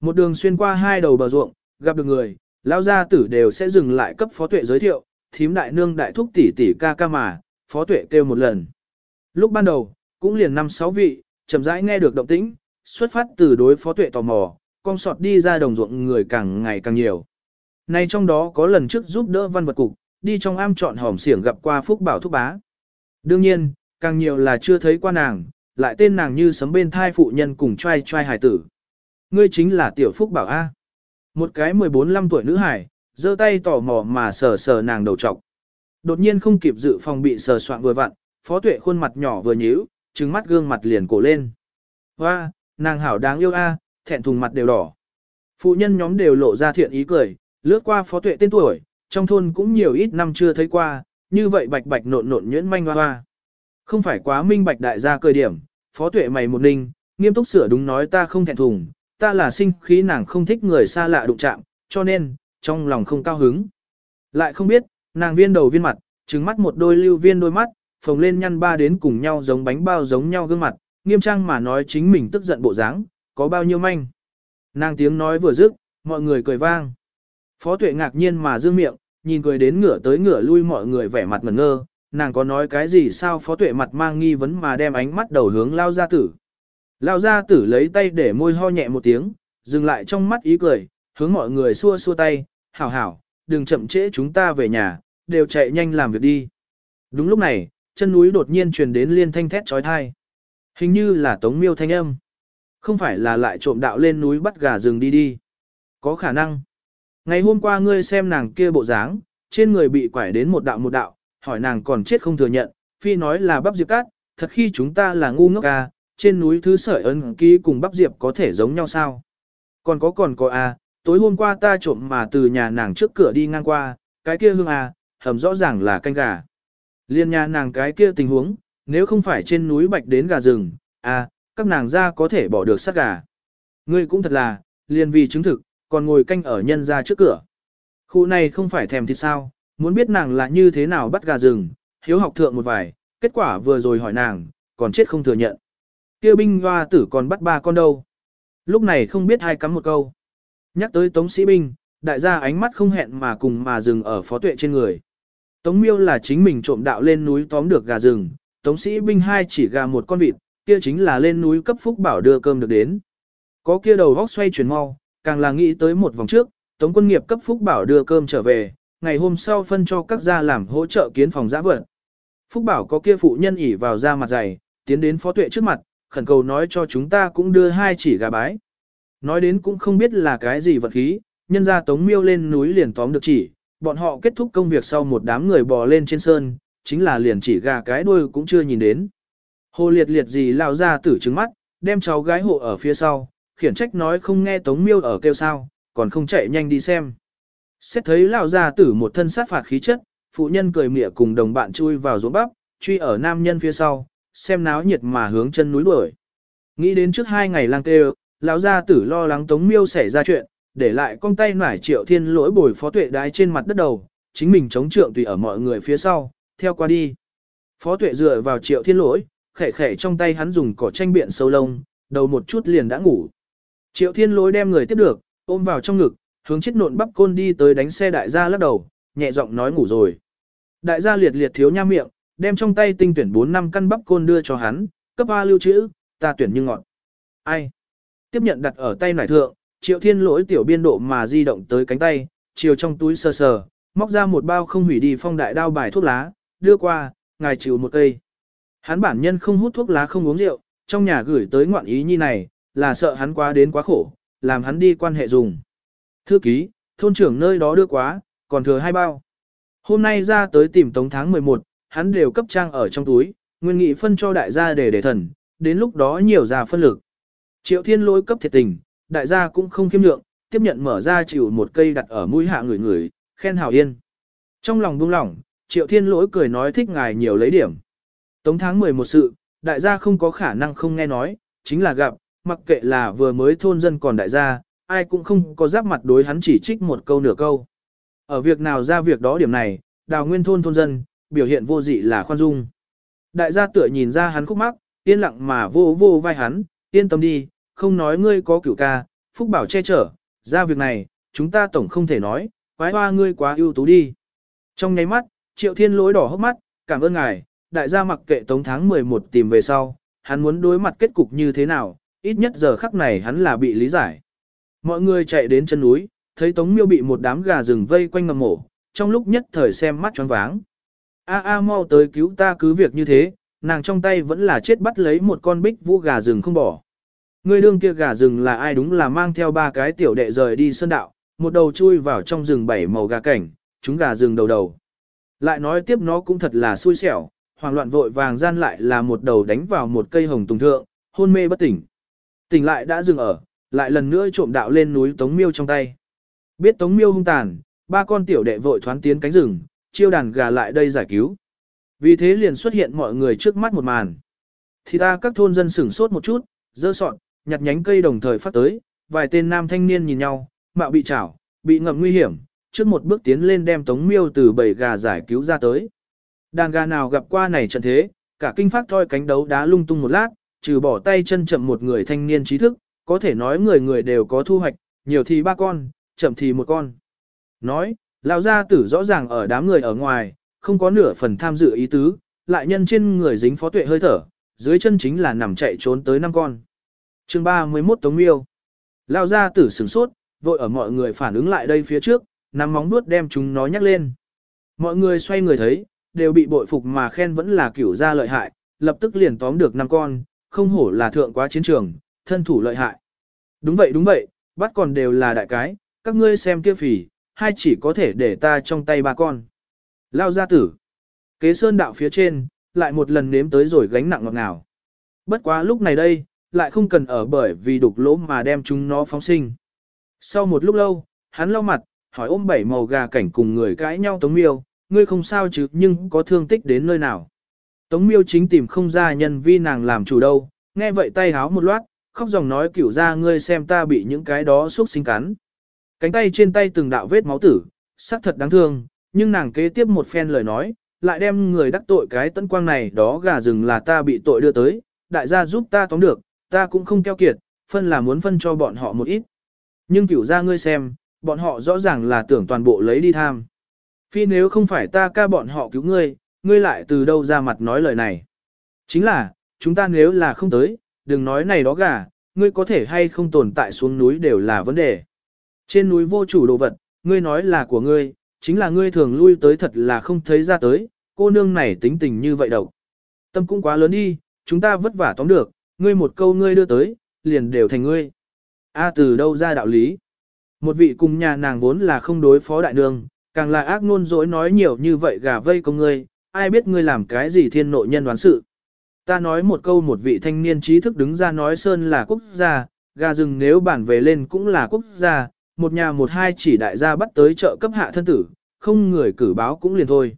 Một đường xuyên qua hai đầu bờ ruộng, gặp được người, lao gia tử đều sẽ dừng lại cấp phó tuệ giới thiệu, thím đại nương đại thúc tỷ tỷ ca ca mà, phó tuệ kêu một lần. Lúc ban đầu, cũng liền năm sáu vị, chậm rãi nghe được động tĩnh, xuất phát từ đối phó tuệ tò mò, con sọt đi ra đồng ruộng người càng ngày càng nhiều. Nay trong đó có lần trước giúp đỡ văn vật cục, đi trong am chọn hòm xiển gặp qua Phúc Bảo Thúc Bá. Đương nhiên, càng nhiều là chưa thấy qua nàng, lại tên nàng như sấm bên thai phụ nhân cùng trai trai hải tử. Ngươi chính là Tiểu Phúc Bảo A. Một cái 14-15 tuổi nữ hải, giơ tay tò mò mà sờ sờ nàng đầu trọc. Đột nhiên không kịp dự phòng bị sờ soạn vừa vặn, phó tuệ khuôn mặt nhỏ vừa nhíu, trừng mắt gương mặt liền cổ lên. Hoa, nàng hảo đáng yêu a, thẹn thùng mặt đều đỏ. Phụ nhân nhóm đều lộ ra thiện ý cười, lướt qua phó tuệ tên tuổi, trong thôn cũng nhiều ít năm chưa thấy qua, như vậy bạch bạch nộn nộn nhuyễn manh hoa hoa. Không phải quá minh bạch đại gia cười điểm, phó tuệ mày một ninh, nghiêm túc sửa đúng nói ta không thẹn thùng, ta là sinh khí nàng không thích người xa lạ đụng chạm, cho nên, trong lòng không cao hứng. Lại không biết, nàng viên đầu viên mặt, trứng mắt một đôi lưu viên đôi mắt, phồng lên nhăn ba đến cùng nhau giống bánh bao giống nhau gương mặt, nghiêm trang mà nói chính mình tức giận bộ dáng, có bao nhiêu manh. Nàng tiếng nói vừa dứt, mọi người cười vang. Phó tuệ ngạc nhiên mà dương miệng, nhìn cười đến ngửa tới ngửa lui mọi người vẻ mặt ngẩn ngơ, nàng có nói cái gì sao phó tuệ mặt mang nghi vấn mà đem ánh mắt đầu hướng lao gia tử. Lao gia tử lấy tay để môi ho nhẹ một tiếng, dừng lại trong mắt ý cười, hướng mọi người xua xua tay, hảo hảo, đừng chậm trễ chúng ta về nhà, đều chạy nhanh làm việc đi. Đúng lúc này, chân núi đột nhiên truyền đến liên thanh thét trói thai. Hình như là tống miêu thanh âm. Không phải là lại trộm đạo lên núi bắt gà rừng đi đi. Có khả năng. Ngày hôm qua ngươi xem nàng kia bộ dáng, trên người bị quải đến một đạo một đạo, hỏi nàng còn chết không thừa nhận, phi nói là bắp diệp cát, thật khi chúng ta là ngu ngốc à, trên núi thứ sợi ấn ký cùng bắp diệp có thể giống nhau sao? Còn có còn có à, tối hôm qua ta trộm mà từ nhà nàng trước cửa đi ngang qua, cái kia hương à, hầm rõ ràng là canh gà. Liên nhà nàng cái kia tình huống, nếu không phải trên núi bạch đến gà rừng, à, các nàng ra có thể bỏ được sát gà. Ngươi cũng thật là, liền vì chứng thực, còn ngồi canh ở nhân ra trước cửa. Khu này không phải thèm thịt sao, muốn biết nàng là như thế nào bắt gà rừng, hiếu học thượng một vài, kết quả vừa rồi hỏi nàng, còn chết không thừa nhận. kia binh hoa tử còn bắt ba con đâu. Lúc này không biết hai cắm một câu. Nhắc tới tống sĩ binh, đại gia ánh mắt không hẹn mà cùng mà dừng ở phó tuệ trên người. Tống miêu là chính mình trộm đạo lên núi tóm được gà rừng, tống sĩ binh hai chỉ gà một con vịt, kia chính là lên núi cấp phúc bảo đưa cơm được đến. Có kia đầu vóc xoay chuyển mau, càng là nghĩ tới một vòng trước, tống quân nghiệp cấp phúc bảo đưa cơm trở về, ngày hôm sau phân cho các gia làm hỗ trợ kiến phòng giã vật. Phúc bảo có kia phụ nhân ỉ vào da mặt dày, tiến đến phó tuệ trước mặt, khẩn cầu nói cho chúng ta cũng đưa hai chỉ gà bái. Nói đến cũng không biết là cái gì vật khí, nhân ra tống miêu lên núi liền tóm được chỉ, bọn họ kết thúc công việc sau một đám người bò lên trên sơn, chính là liền chỉ gà cái đuôi cũng chưa nhìn đến. Hồ liệt liệt gì lao ra tử trứng mắt, đem cháu gái hộ ở phía sau, khiển trách nói không nghe tống miêu ở kêu sao, còn không chạy nhanh đi xem. Xét thấy lão gia tử một thân sát phạt khí chất, phụ nhân cười mỉa cùng đồng bạn chui vào ruộng bắp, truy ở nam nhân phía sau, xem náo nhiệt mà hướng chân núi đuổi. Nghĩ đến trước hai ngày lang kêu, lão gia tử lo lắng Tống Miêu xảy ra chuyện, để lại con tay nải triệu thiên lỗi bồi phó tuệ đái trên mặt đất đầu, chính mình chống trượng tùy ở mọi người phía sau, theo qua đi. Phó tuệ dựa vào triệu thiên lỗi, khẽ khẽ trong tay hắn dùng cỏ tranh biện sâu lông, đầu một chút liền đã ngủ. Triệu thiên lỗi đem người tiếp được, ôm vào trong ngực, hướng chết nộn bắp côn đi tới đánh xe đại gia lắc đầu, nhẹ giọng nói ngủ rồi. Đại gia liệt liệt thiếu nha miệng, đem trong tay tinh tuyển 4 năm căn bắp côn đưa cho hắn, cấp A lưu trữ, ta tuyển như ngọn. Ai? Tiếp nhận đặt ở tay nải thượng, triệu thiên lỗi tiểu biên độ mà di động tới cánh tay, chiều trong túi sờ sờ, móc ra một bao không hủy đi phong đại đao bài thuốc lá, đưa qua, ngài chịu một cây. Hắn bản nhân không hút thuốc lá không uống rượu, trong nhà gửi tới ngoạn ý nhi này, là sợ hắn quá đến quá khổ, làm hắn đi quan hệ dùng. Thư ký, thôn trưởng nơi đó đưa quá, còn thừa hai bao. Hôm nay ra tới tìm tống tháng 11, hắn đều cấp trang ở trong túi, nguyên nghị phân cho đại gia để để thần, đến lúc đó nhiều ra phân lực. Triệu thiên lỗi cấp thiệt tình, đại gia cũng không khiêm lượng, tiếp nhận mở ra chịu một cây đặt ở mũi hạ người người, khen hào yên. Trong lòng buông lỏng, triệu thiên lỗi cười nói thích ngài nhiều lấy điểm. Tống tháng 11 sự, đại gia không có khả năng không nghe nói, chính là gặp, mặc kệ là vừa mới thôn dân còn đại gia, ai cũng không có giáp mặt đối hắn chỉ trích một câu nửa câu. Ở việc nào ra việc đó điểm này, đào nguyên thôn thôn dân, biểu hiện vô dị là khoan dung. Đại gia tựa nhìn ra hắn khúc mắc, yên lặng mà vô vô vai hắn, yên tâm đi, không nói ngươi có cửu ca, phúc bảo che chở, ra việc này, chúng ta tổng không thể nói, quái hoa ngươi quá ưu tú đi. Trong nháy mắt, triệu thiên lối đỏ hốc mắt, cảm ơn ngài, đại gia mặc kệ tống tháng 11 tìm về sau, hắn muốn đối mặt kết cục như thế nào, ít nhất giờ khắc này hắn là bị lý giải. Mọi người chạy đến chân núi, thấy tống miêu bị một đám gà rừng vây quanh ngầm mổ, trong lúc nhất thời xem mắt choáng váng. A a mau tới cứu ta cứ việc như thế, nàng trong tay vẫn là chết bắt lấy một con bích vũ gà rừng không bỏ. Người đương kia gà rừng là ai đúng là mang theo ba cái tiểu đệ rời đi sơn đạo, một đầu chui vào trong rừng bảy màu gà cảnh, chúng gà rừng đầu đầu. Lại nói tiếp nó cũng thật là xui xẻo, hoàng loạn vội vàng gian lại là một đầu đánh vào một cây hồng tùng thượng, hôn mê bất tỉnh. Tỉnh lại đã dừng ở, lại lần nữa trộm đạo lên núi Tống Miêu trong tay. Biết Tống Miêu hung tàn, ba con tiểu đệ vội thoán tiến cánh rừng, chiêu đàn gà lại đây giải cứu. Vì thế liền xuất hiện mọi người trước mắt một màn. Thì ta các thôn dân sửng sốt một chút, dơ sọn, nhặt nhánh cây đồng thời phát tới, vài tên nam thanh niên nhìn nhau, mạo bị chảo, bị ngậm nguy hiểm, trước một bước tiến lên đem Tống Miêu từ bầy gà giải cứu ra tới. Đàn gà nào gặp qua này trận thế, cả kinh phát thoi cánh đấu đá lung tung một lát, trừ bỏ tay chân chậm một người thanh niên trí thức, có thể nói người người đều có thu hoạch, nhiều thì ba con, chậm thì một con. Nói, lão gia tử rõ ràng ở đám người ở ngoài, không có nửa phần tham dự ý tứ, lại nhân trên người dính phó tuệ hơi thở, dưới chân chính là nằm chạy trốn tới năm con. chương 31 Tống Miêu. Lão gia tử sửng sốt, vội ở mọi người phản ứng lại đây phía trước, nắm móng vuốt đem chúng nó nhắc lên. Mọi người xoay người thấy, đều bị bội phục mà khen vẫn là kiểu gia lợi hại, lập tức liền tóm được năm con, không hổ là thượng quá chiến trường, thân thủ lợi hại. Đúng vậy đúng vậy, bắt còn đều là đại cái, các ngươi xem kia phỉ, hai chỉ có thể để ta trong tay ba con. Lao gia tử. Kế sơn đạo phía trên, lại một lần nếm tới rồi gánh nặng ngọt ngào. Bất quá lúc này đây, lại không cần ở bởi vì đục lỗ mà đem chúng nó phóng sinh. Sau một lúc lâu, hắn lau mặt, hỏi ôm bảy màu gà cảnh cùng người cãi nhau Tống Miêu, ngươi không sao chứ nhưng có thương tích đến nơi nào. Tống Miêu chính tìm không ra nhân vi nàng làm chủ đâu, nghe vậy tay háo một loát, khóc dòng nói kiểu ra ngươi xem ta bị những cái đó xúc sinh cắn. Cánh tay trên tay từng đạo vết máu tử, sắc thật đáng thương, nhưng nàng kế tiếp một phen lời nói, lại đem người đắc tội cái tấn quang này đó gà rừng là ta bị tội đưa tới, đại gia giúp ta tóm được, ta cũng không keo kiệt, phân là muốn phân cho bọn họ một ít. Nhưng kiểu ra ngươi xem, bọn họ rõ ràng là tưởng toàn bộ lấy đi tham. Phi nếu không phải ta ca bọn họ cứu ngươi, ngươi lại từ đâu ra mặt nói lời này. Chính là, chúng ta nếu là không tới, đừng nói này đó gà, ngươi có thể hay không tồn tại xuống núi đều là vấn đề. Trên núi vô chủ đồ vật, ngươi nói là của ngươi, chính là ngươi thường lui tới thật là không thấy ra tới, cô nương này tính tình như vậy đâu. Tâm cũng quá lớn đi, chúng ta vất vả tóm được, ngươi một câu ngươi đưa tới, liền đều thành ngươi. A à, từ đâu ra đạo lý? Một vị cùng nhà nàng vốn là không đối phó đại nương, càng là ác ngôn dối nói nhiều như vậy gà vây công ngươi, ai biết ngươi làm cái gì thiên nội nhân đoán sự. Ta nói một câu một vị thanh niên trí thức đứng ra nói Sơn là quốc gia, gà rừng nếu bản về lên cũng là quốc gia, một nhà một hai chỉ đại gia bắt tới chợ cấp hạ thân tử, không người cử báo cũng liền thôi.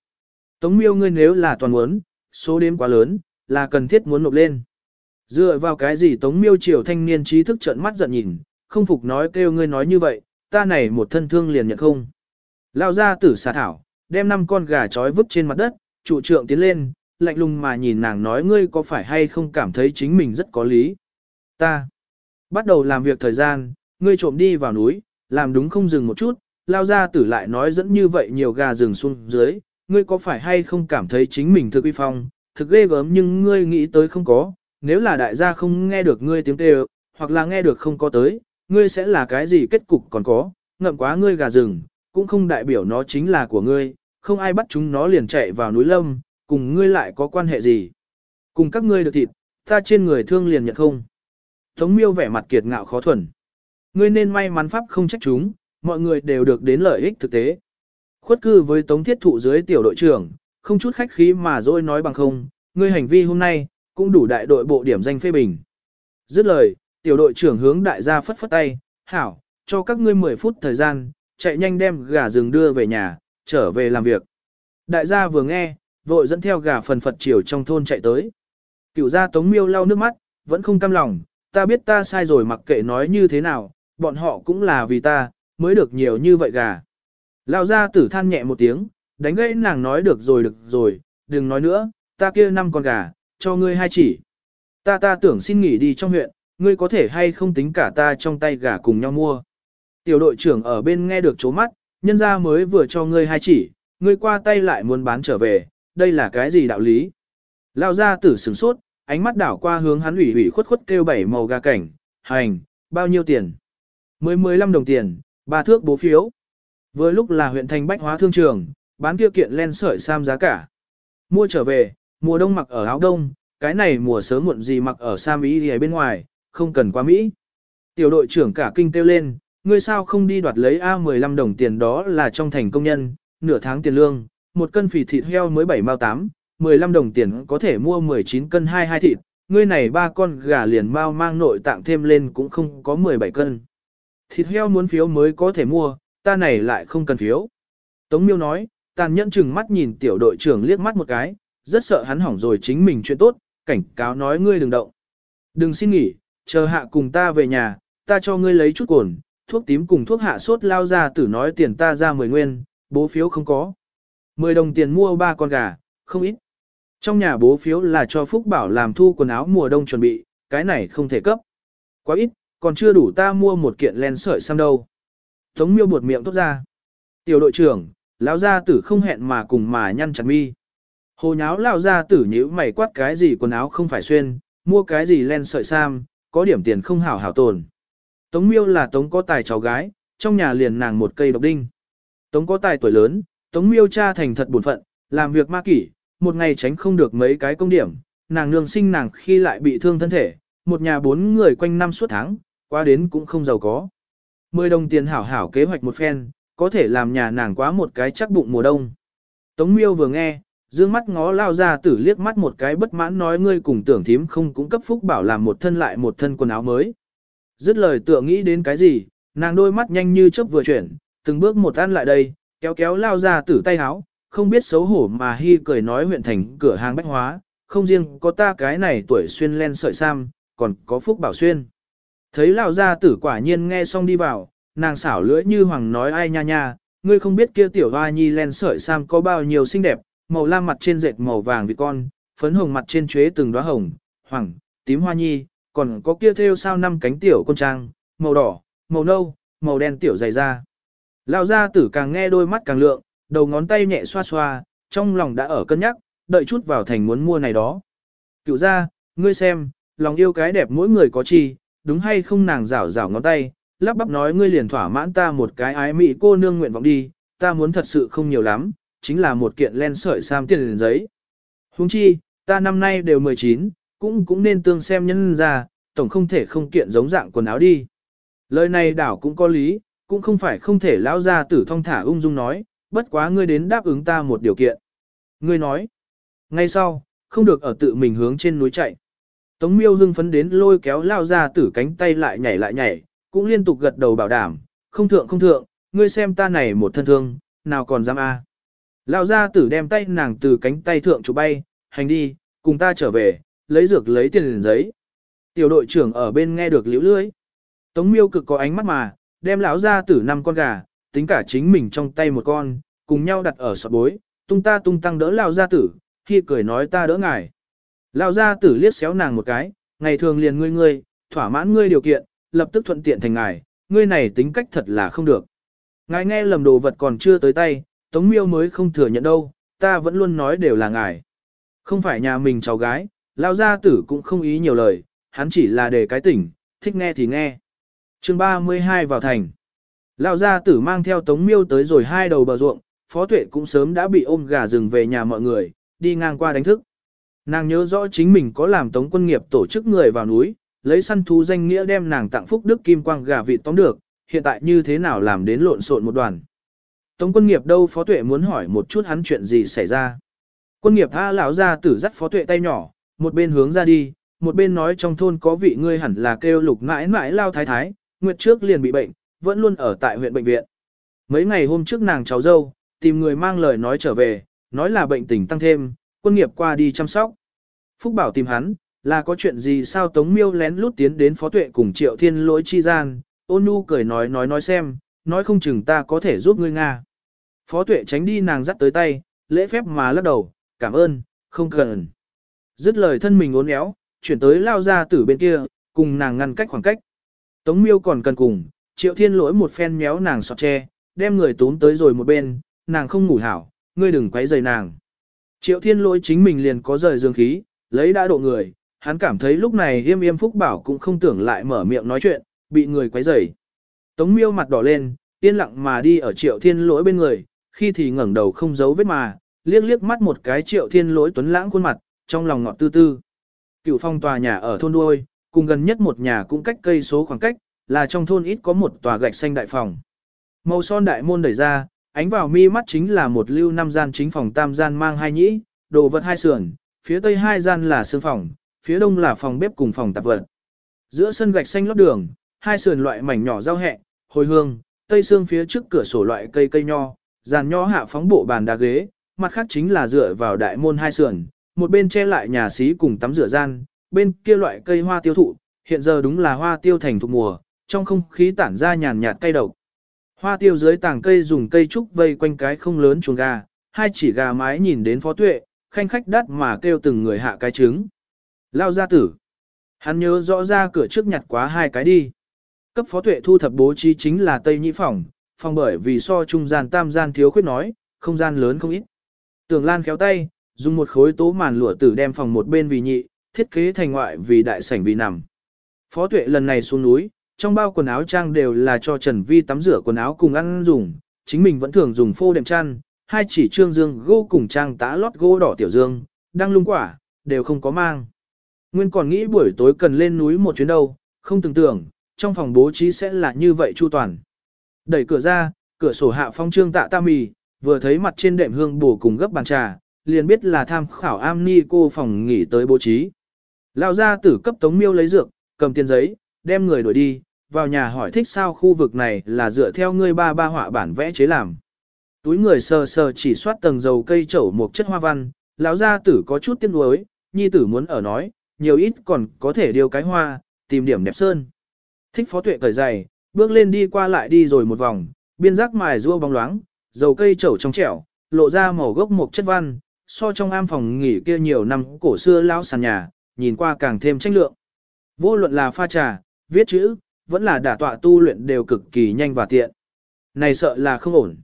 Tống miêu ngươi nếu là toàn muốn, số đếm quá lớn, là cần thiết muốn nộp lên. Dựa vào cái gì tống miêu triều thanh niên trí thức trợn mắt giận nhìn, không phục nói kêu ngươi nói như vậy, ta này một thân thương liền nhận không. Lao ra tử xà thảo, đem năm con gà trói vứt trên mặt đất, trụ trượng tiến lên, lạnh lùng mà nhìn nàng nói ngươi có phải hay không cảm thấy chính mình rất có lý. Ta bắt đầu làm việc thời gian, ngươi trộm đi vào núi, làm đúng không dừng một chút, lao ra tử lại nói dẫn như vậy nhiều gà rừng xuống dưới, ngươi có phải hay không cảm thấy chính mình thực uy phong, thực ghê gớm nhưng ngươi nghĩ tới không có, nếu là đại gia không nghe được ngươi tiếng kêu, hoặc là nghe được không có tới, ngươi sẽ là cái gì kết cục còn có, ngậm quá ngươi gà rừng, cũng không đại biểu nó chính là của ngươi, không ai bắt chúng nó liền chạy vào núi lâm, cùng ngươi lại có quan hệ gì. Cùng các ngươi được thịt, ta trên người thương liền nhận không. Tống miêu vẻ mặt kiệt ngạo khó thuần. Ngươi nên may mắn pháp không trách chúng, mọi người đều được đến lợi ích thực tế. Khuất cư với tống thiết thụ dưới tiểu đội trưởng, không chút khách khí mà dối nói bằng không, ngươi hành vi hôm nay, cũng đủ đại đội bộ điểm danh phê bình. Dứt lời, tiểu đội trưởng hướng đại gia phất phất tay, hảo, cho các ngươi 10 phút thời gian, chạy nhanh đem gà rừng đưa về nhà, trở về làm việc. Đại gia vừa nghe, vội dẫn theo gà phần phật chiều trong thôn chạy tới. Cựu gia tống miêu lau nước mắt, vẫn không cam lòng, ta biết ta sai rồi mặc kệ nói như thế nào, bọn họ cũng là vì ta, mới được nhiều như vậy gà. Lao gia tử than nhẹ một tiếng, đánh gãy nàng nói được rồi được rồi, đừng nói nữa, ta kia năm con gà, cho ngươi hai chỉ. Ta ta tưởng xin nghỉ đi trong huyện, ngươi có thể hay không tính cả ta trong tay gà cùng nhau mua. Tiểu đội trưởng ở bên nghe được chố mắt, nhân ra mới vừa cho ngươi hai chỉ, ngươi qua tay lại muốn bán trở về, đây là cái gì đạo lý? Lao ra tử sửng sốt, ánh mắt đảo qua hướng hắn ủy ủy khuất khuất kêu bảy màu gà cảnh, hành, bao nhiêu tiền? Mới 15 đồng tiền, ba thước bố phiếu. Vừa lúc là huyện thành bách hóa thương trường, bán kia kiện len sợi sam giá cả. Mua trở về, mùa đông mặc ở áo đông, cái này mùa sớm muộn gì mặc ở sam ý thì bên ngoài, không cần qua Mỹ. Tiểu đội trưởng cả kinh kêu lên, ngươi sao không đi đoạt lấy A15 đồng tiền đó là trong thành công nhân, nửa tháng tiền lương, một cân phì thịt heo mới 7 mao 8, 15 đồng tiền có thể mua 19 cân 22 thịt, ngươi này ba con gà liền mao mang nội tạng thêm lên cũng không có 17 cân. Thịt heo muốn phiếu mới có thể mua, ta này lại không cần phiếu. Tống miêu nói, tàn nhẫn chừng mắt nhìn tiểu đội trưởng liếc mắt một cái, rất sợ hắn hỏng rồi chính mình chuyện tốt, cảnh cáo nói ngươi đừng động. Đừng xin nghỉ, chờ hạ cùng ta về nhà, ta cho ngươi lấy chút cồn, thuốc tím cùng thuốc hạ sốt lao ra tử nói tiền ta ra 10 nguyên, bố phiếu không có. 10 đồng tiền mua ba con gà, không ít. Trong nhà bố phiếu là cho Phúc Bảo làm thu quần áo mùa đông chuẩn bị, cái này không thể cấp. Quá ít, còn chưa đủ ta mua một kiện len sợi xăm đâu. Tống miêu buột miệng tốt ra. Tiểu đội trưởng, lão gia tử không hẹn mà cùng mà nhăn chặt mi. Hồ nháo lão gia tử nhíu mày quát cái gì quần áo không phải xuyên, mua cái gì len sợi sam, có điểm tiền không hảo hảo tồn. Tống miêu là tống có tài cháu gái, trong nhà liền nàng một cây độc đinh. Tống có tài tuổi lớn, tống miêu cha thành thật buồn phận, làm việc ma kỷ, một ngày tránh không được mấy cái công điểm, nàng nương sinh nàng khi lại bị thương thân thể, một nhà bốn người quanh năm suốt tháng, qua đến cũng không giàu có. Mười đồng tiền hảo hảo kế hoạch một phen, có thể làm nhà nàng quá một cái chắc bụng mùa đông. Tống miêu vừa nghe, dương mắt ngó lao ra tử liếc mắt một cái bất mãn nói ngươi cùng tưởng thím không cũng cấp phúc bảo làm một thân lại một thân quần áo mới. Dứt lời tựa nghĩ đến cái gì, nàng đôi mắt nhanh như chớp vừa chuyển, từng bước một ăn lại đây, kéo kéo lao ra tử tay háo, không biết xấu hổ mà hy cười nói huyện thành cửa hàng bách hóa, không riêng có ta cái này tuổi xuyên len sợi sam, còn có phúc bảo xuyên. Thấy lao ra tử quả nhiên nghe xong đi vào, nàng xảo lưỡi như hoàng nói ai nha nha, ngươi không biết kia tiểu hoa nhi len sợi sam có bao nhiêu xinh đẹp, màu lam mặt trên dệt màu vàng vì con, phấn hồng mặt trên chuế từng đóa hồng, hoàng, tím hoa nhi, còn có kia theo sao năm cánh tiểu con trang, màu đỏ, màu nâu, màu đen tiểu dày da. Lão gia tử càng nghe đôi mắt càng lượng, đầu ngón tay nhẹ xoa xoa, trong lòng đã ở cân nhắc, đợi chút vào thành muốn mua này đó. Cựu gia, ngươi xem, lòng yêu cái đẹp mỗi người có chi, đúng hay không nàng rảo rảo ngón tay, lắp bắp nói ngươi liền thỏa mãn ta một cái ái mị cô nương nguyện vọng đi, ta muốn thật sự không nhiều lắm, chính là một kiện len sợi sam tiền giấy. Huống chi, ta năm nay đều 19, cũng cũng nên tương xem nhân ra, tổng không thể không kiện giống dạng quần áo đi. Lời này đảo cũng có lý, cũng không phải không thể lão ra tử thông thả ung dung nói, bất quá ngươi đến đáp ứng ta một điều kiện. Ngươi nói, ngay sau, không được ở tự mình hướng trên núi chạy. Tống miêu hưng phấn đến lôi kéo lao ra tử cánh tay lại nhảy lại nhảy, cũng liên tục gật đầu bảo đảm, không thượng không thượng, ngươi xem ta này một thân thương, nào còn dám a? Lão gia tử đem tay nàng từ cánh tay thượng chụp bay, hành đi, cùng ta trở về, lấy dược lấy tiền liền giấy. Tiểu đội trưởng ở bên nghe được liễu lưới. Tống miêu cực có ánh mắt mà, đem lão ra tử năm con gà, tính cả chính mình trong tay một con, cùng nhau đặt ở sọt bối, tung ta tung tăng đỡ lão gia tử, khi cười nói ta đỡ ngài. Lão gia tử liếc xéo nàng một cái, ngày thường liền ngươi ngươi, thỏa mãn ngươi điều kiện, lập tức thuận tiện thành ngài, ngươi này tính cách thật là không được. Ngài nghe lầm đồ vật còn chưa tới tay, Tống Miêu mới không thừa nhận đâu, ta vẫn luôn nói đều là ngài. Không phải nhà mình cháu gái, lão gia tử cũng không ý nhiều lời, hắn chỉ là để cái tỉnh, thích nghe thì nghe. chương 32 vào thành. Lão gia tử mang theo Tống Miêu tới rồi hai đầu bờ ruộng, Phó Tuệ cũng sớm đã bị ôm gà rừng về nhà mọi người, đi ngang qua đánh thức. Nàng nhớ rõ chính mình có làm Tống quân nghiệp tổ chức người vào núi, lấy săn thú danh nghĩa đem nàng tặng phúc đức kim quang gà vịt tóm được, hiện tại như thế nào làm đến lộn xộn một đoàn. Tống quân nghiệp đâu Phó Tuệ muốn hỏi một chút hắn chuyện gì xảy ra. Quân nghiệp tha lão ra tử dắt Phó Tuệ tay nhỏ, một bên hướng ra đi, một bên nói trong thôn có vị ngươi hẳn là kêu lục mãi mãi lao thái thái, nguyệt trước liền bị bệnh, vẫn luôn ở tại huyện bệnh viện. Mấy ngày hôm trước nàng cháu dâu, tìm người mang lời nói trở về, nói là bệnh tình tăng thêm, quân nghiệp qua đi chăm sóc. Phúc bảo tìm hắn, là có chuyện gì sao Tống Miêu lén lút tiến đến Phó Tuệ cùng Triệu Thiên lỗi chi gian, ôn nu cười nói nói nói xem, nói không chừng ta có thể giúp ngươi Nga. Phó Tuệ tránh đi nàng dắt tới tay, lễ phép mà lắc đầu, cảm ơn, không cần. Dứt lời thân mình uốn éo, chuyển tới lao ra từ bên kia, cùng nàng ngăn cách khoảng cách. Tống miêu còn cần cùng, triệu thiên lỗi một phen méo nàng sọt tre, đem người tốn tới rồi một bên, nàng không ngủ hảo, ngươi đừng quấy rầy nàng. Triệu thiên lỗi chính mình liền có rời dương khí, lấy đã độ người, hắn cảm thấy lúc này yêm yêm phúc bảo cũng không tưởng lại mở miệng nói chuyện, bị người quấy rầy. Tống miêu mặt đỏ lên, yên lặng mà đi ở triệu thiên lỗi bên người, khi thì ngẩng đầu không giấu vết mà, liếc liếc mắt một cái triệu thiên lỗi tuấn lãng khuôn mặt, trong lòng ngọt tư tư. Cựu phong tòa nhà ở thôn đuôi, cùng gần nhất một nhà cũng cách cây số khoảng cách, là trong thôn ít có một tòa gạch xanh đại phòng. Màu son đại môn đẩy ra, ánh vào mi mắt chính là một lưu năm gian chính phòng tam gian mang hai nhĩ, đồ vật hai sườn, phía tây hai gian là sương phòng, phía đông là phòng bếp cùng phòng tạp vật. Giữa sân gạch xanh lót đường, hai sườn loại mảnh nhỏ rau hẹ, hồi hương, tây xương phía trước cửa sổ loại cây cây nho, giàn nho hạ phóng bộ bàn đá ghế, mặt khác chính là dựa vào đại môn hai sườn, một bên che lại nhà xí cùng tắm rửa gian, bên kia loại cây hoa tiêu thụ, hiện giờ đúng là hoa tiêu thành thuộc mùa, trong không khí tản ra nhàn nhạt cây độc. Hoa tiêu dưới tảng cây dùng cây trúc vây quanh cái không lớn chuồng gà, hai chỉ gà mái nhìn đến phó tuệ, khanh khách đắt mà kêu từng người hạ cái trứng. Lao ra tử. Hắn nhớ rõ ra cửa trước nhặt quá hai cái đi. Cấp phó tuệ thu thập bố trí chính là Tây Nhĩ Phòng, phòng bởi vì so trung gian tam gian thiếu khuyết nói, không gian lớn không ít. Tường Lan khéo tay, dùng một khối tố màn lụa tử đem phòng một bên vì nhị, thiết kế thành ngoại vì đại sảnh vì nằm. Phó tuệ lần này xuống núi, trong bao quần áo trang đều là cho Trần Vi tắm rửa quần áo cùng ăn dùng, chính mình vẫn thường dùng phô đệm chăn, hai chỉ trương dương gỗ cùng trang tá lót gỗ đỏ tiểu dương, đang lung quả, đều không có mang. Nguyên còn nghĩ buổi tối cần lên núi một chuyến đâu, không tưởng tưởng, trong phòng bố trí sẽ là như vậy chu toàn. Đẩy cửa ra, cửa sổ hạ phong trương tạ tam mì, vừa thấy mặt trên đệm hương bổ cùng gấp bàn trà, liền biết là tham khảo am ni cô phòng nghỉ tới bố trí. Lão gia tử cấp tống miêu lấy dược, cầm tiền giấy, đem người đuổi đi, vào nhà hỏi thích sao khu vực này là dựa theo ngươi ba ba họa bản vẽ chế làm. Túi người sờ sờ chỉ soát tầng dầu cây trổ một chất hoa văn, lão gia tử có chút tiếc nuối, nhi tử muốn ở nói, nhiều ít còn có thể điều cái hoa, tìm điểm đẹp sơn. Thích phó tuệ cởi giày, bước lên đi qua lại đi rồi một vòng, biên giác mài rua bóng loáng, dầu cây trổ trong trẻo, lộ ra màu gốc một chất văn, so trong am phòng nghỉ kia nhiều năm cổ xưa lão sàn nhà, nhìn qua càng thêm tranh lượng. Vô luận là pha trà, viết chữ, vẫn là đả tọa tu luyện đều cực kỳ nhanh và tiện. Này sợ là không ổn.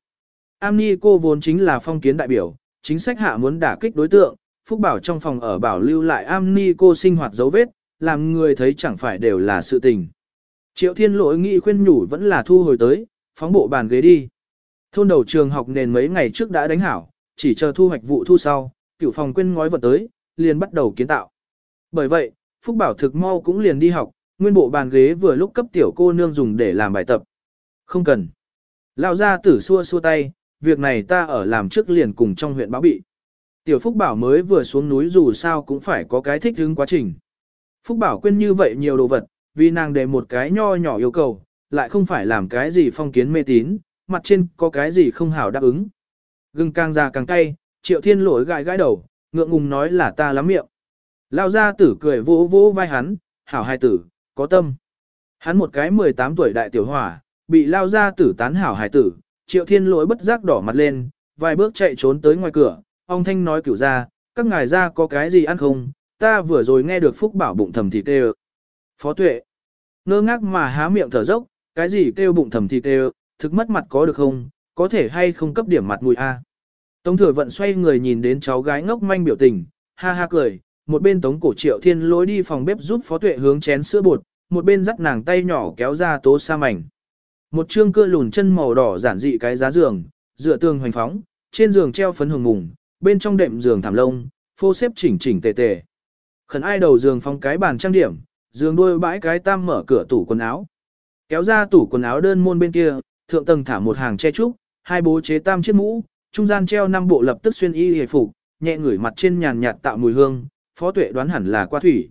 Am Ni cô vốn chính là phong kiến đại biểu, chính sách hạ muốn đả kích đối tượng, Phúc Bảo trong phòng ở bảo lưu lại Am Ni cô sinh hoạt dấu vết, làm người thấy chẳng phải đều là sự tình. Triệu Thiên lỗi nghĩ khuyên nhủ vẫn là thu hồi tới, phóng bộ bàn ghế đi. Thôn đầu trường học nền mấy ngày trước đã đánh hảo, chỉ chờ thu hoạch vụ thu sau, cửu phòng quên ngói vật tới, liền bắt đầu kiến tạo. Bởi vậy, Phúc Bảo thực mau cũng liền đi học, nguyên bộ bàn ghế vừa lúc cấp tiểu cô nương dùng để làm bài tập. Không cần. Lão gia tử xua xua tay, việc này ta ở làm trước liền cùng trong huyện báo bị. Tiểu Phúc Bảo mới vừa xuống núi dù sao cũng phải có cái thích ứng quá trình. Phúc Bảo quên như vậy nhiều đồ vật, vì nàng để một cái nho nhỏ yêu cầu, lại không phải làm cái gì phong kiến mê tín, mặt trên có cái gì không hảo đáp ứng. Gừng càng già càng cay, triệu thiên lỗi gãi gãi đầu, ngượng ngùng nói là ta lắm miệng. Lao gia tử cười vỗ vỗ vai hắn, hảo hài tử, có tâm. Hắn một cái 18 tuổi đại tiểu hỏa, bị lao gia tử tán hảo hài tử, triệu thiên lỗi bất giác đỏ mặt lên, vài bước chạy trốn tới ngoài cửa, ông thanh nói cửu ra, các ngài ra có cái gì ăn không, ta vừa rồi nghe được phúc bảo bụng thầm thịt kêu. Phó tuệ, ngơ ngác mà há miệng thở dốc, cái gì kêu bụng thầm thịt kêu, thực mất mặt có được không, có thể hay không cấp điểm mặt mùi a. Tống thừa vận xoay người nhìn đến cháu gái ngốc manh biểu tình, ha ha cười, một bên tống cổ triệu thiên lối đi phòng bếp giúp phó tuệ hướng chén sữa bột, một bên dắt nàng tay nhỏ kéo ra tố sa mảnh. Một chương cưa lùn chân màu đỏ giản dị cái giá giường, dựa tường hoành phóng, trên giường treo phấn hồng mùng, bên trong đệm giường thảm lông, phô xếp chỉnh chỉnh tề tề. Khẩn ai đầu giường phong cái bàn trang điểm, giường đuôi bãi cái tam mở cửa tủ quần áo. Kéo ra tủ quần áo đơn môn bên kia, thượng tầng thả một hàng che trúc, hai bố chế tam chiếc mũ, trung gian treo năm bộ lập tức xuyên y hề phục, nhẹ ngửi mặt trên nhàn nhạt tạo mùi hương, phó tuệ đoán hẳn là qua thủy.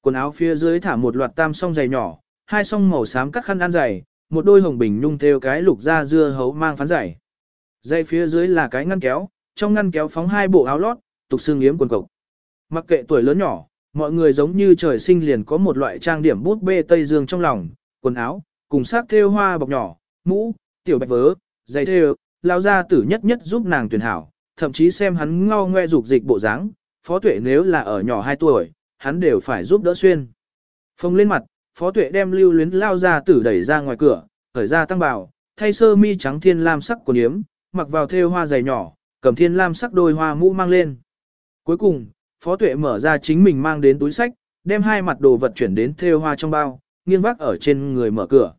Quần áo phía dưới thả một loạt tam song giày nhỏ, hai song màu xám cắt khăn ăn giày, một đôi hồng bình nhung theo cái lục da dưa hấu mang phán giày. Dây phía dưới là cái ngăn kéo, trong ngăn kéo phóng hai bộ áo lót, tục xương yếm quần cộc. Mặc kệ tuổi lớn nhỏ, mọi người giống như trời sinh liền có một loại trang điểm bút bê Tây Dương trong lòng, quần áo, cùng sắc thêu hoa bọc nhỏ, mũ, tiểu bạch vớ, giày thê lao ra tử nhất nhất giúp nàng tuyển hảo, thậm chí xem hắn ngao ngoe dục dịch bộ dáng, phó tuệ nếu là ở nhỏ 2 tuổi, hắn đều phải giúp đỡ xuyên. Phông lên mặt, phó tuệ đem lưu luyến lao ra tử đẩy ra ngoài cửa, khởi ra tăng bào, thay sơ mi trắng thiên lam sắc của yếm, mặc vào thêu hoa giày nhỏ, cầm thiên lam sắc đôi hoa mũ mang lên. Cuối cùng, phó tuệ mở ra chính mình mang đến túi sách, đem hai mặt đồ vật chuyển đến thêu hoa trong bao, nghiêng vác ở trên người mở cửa.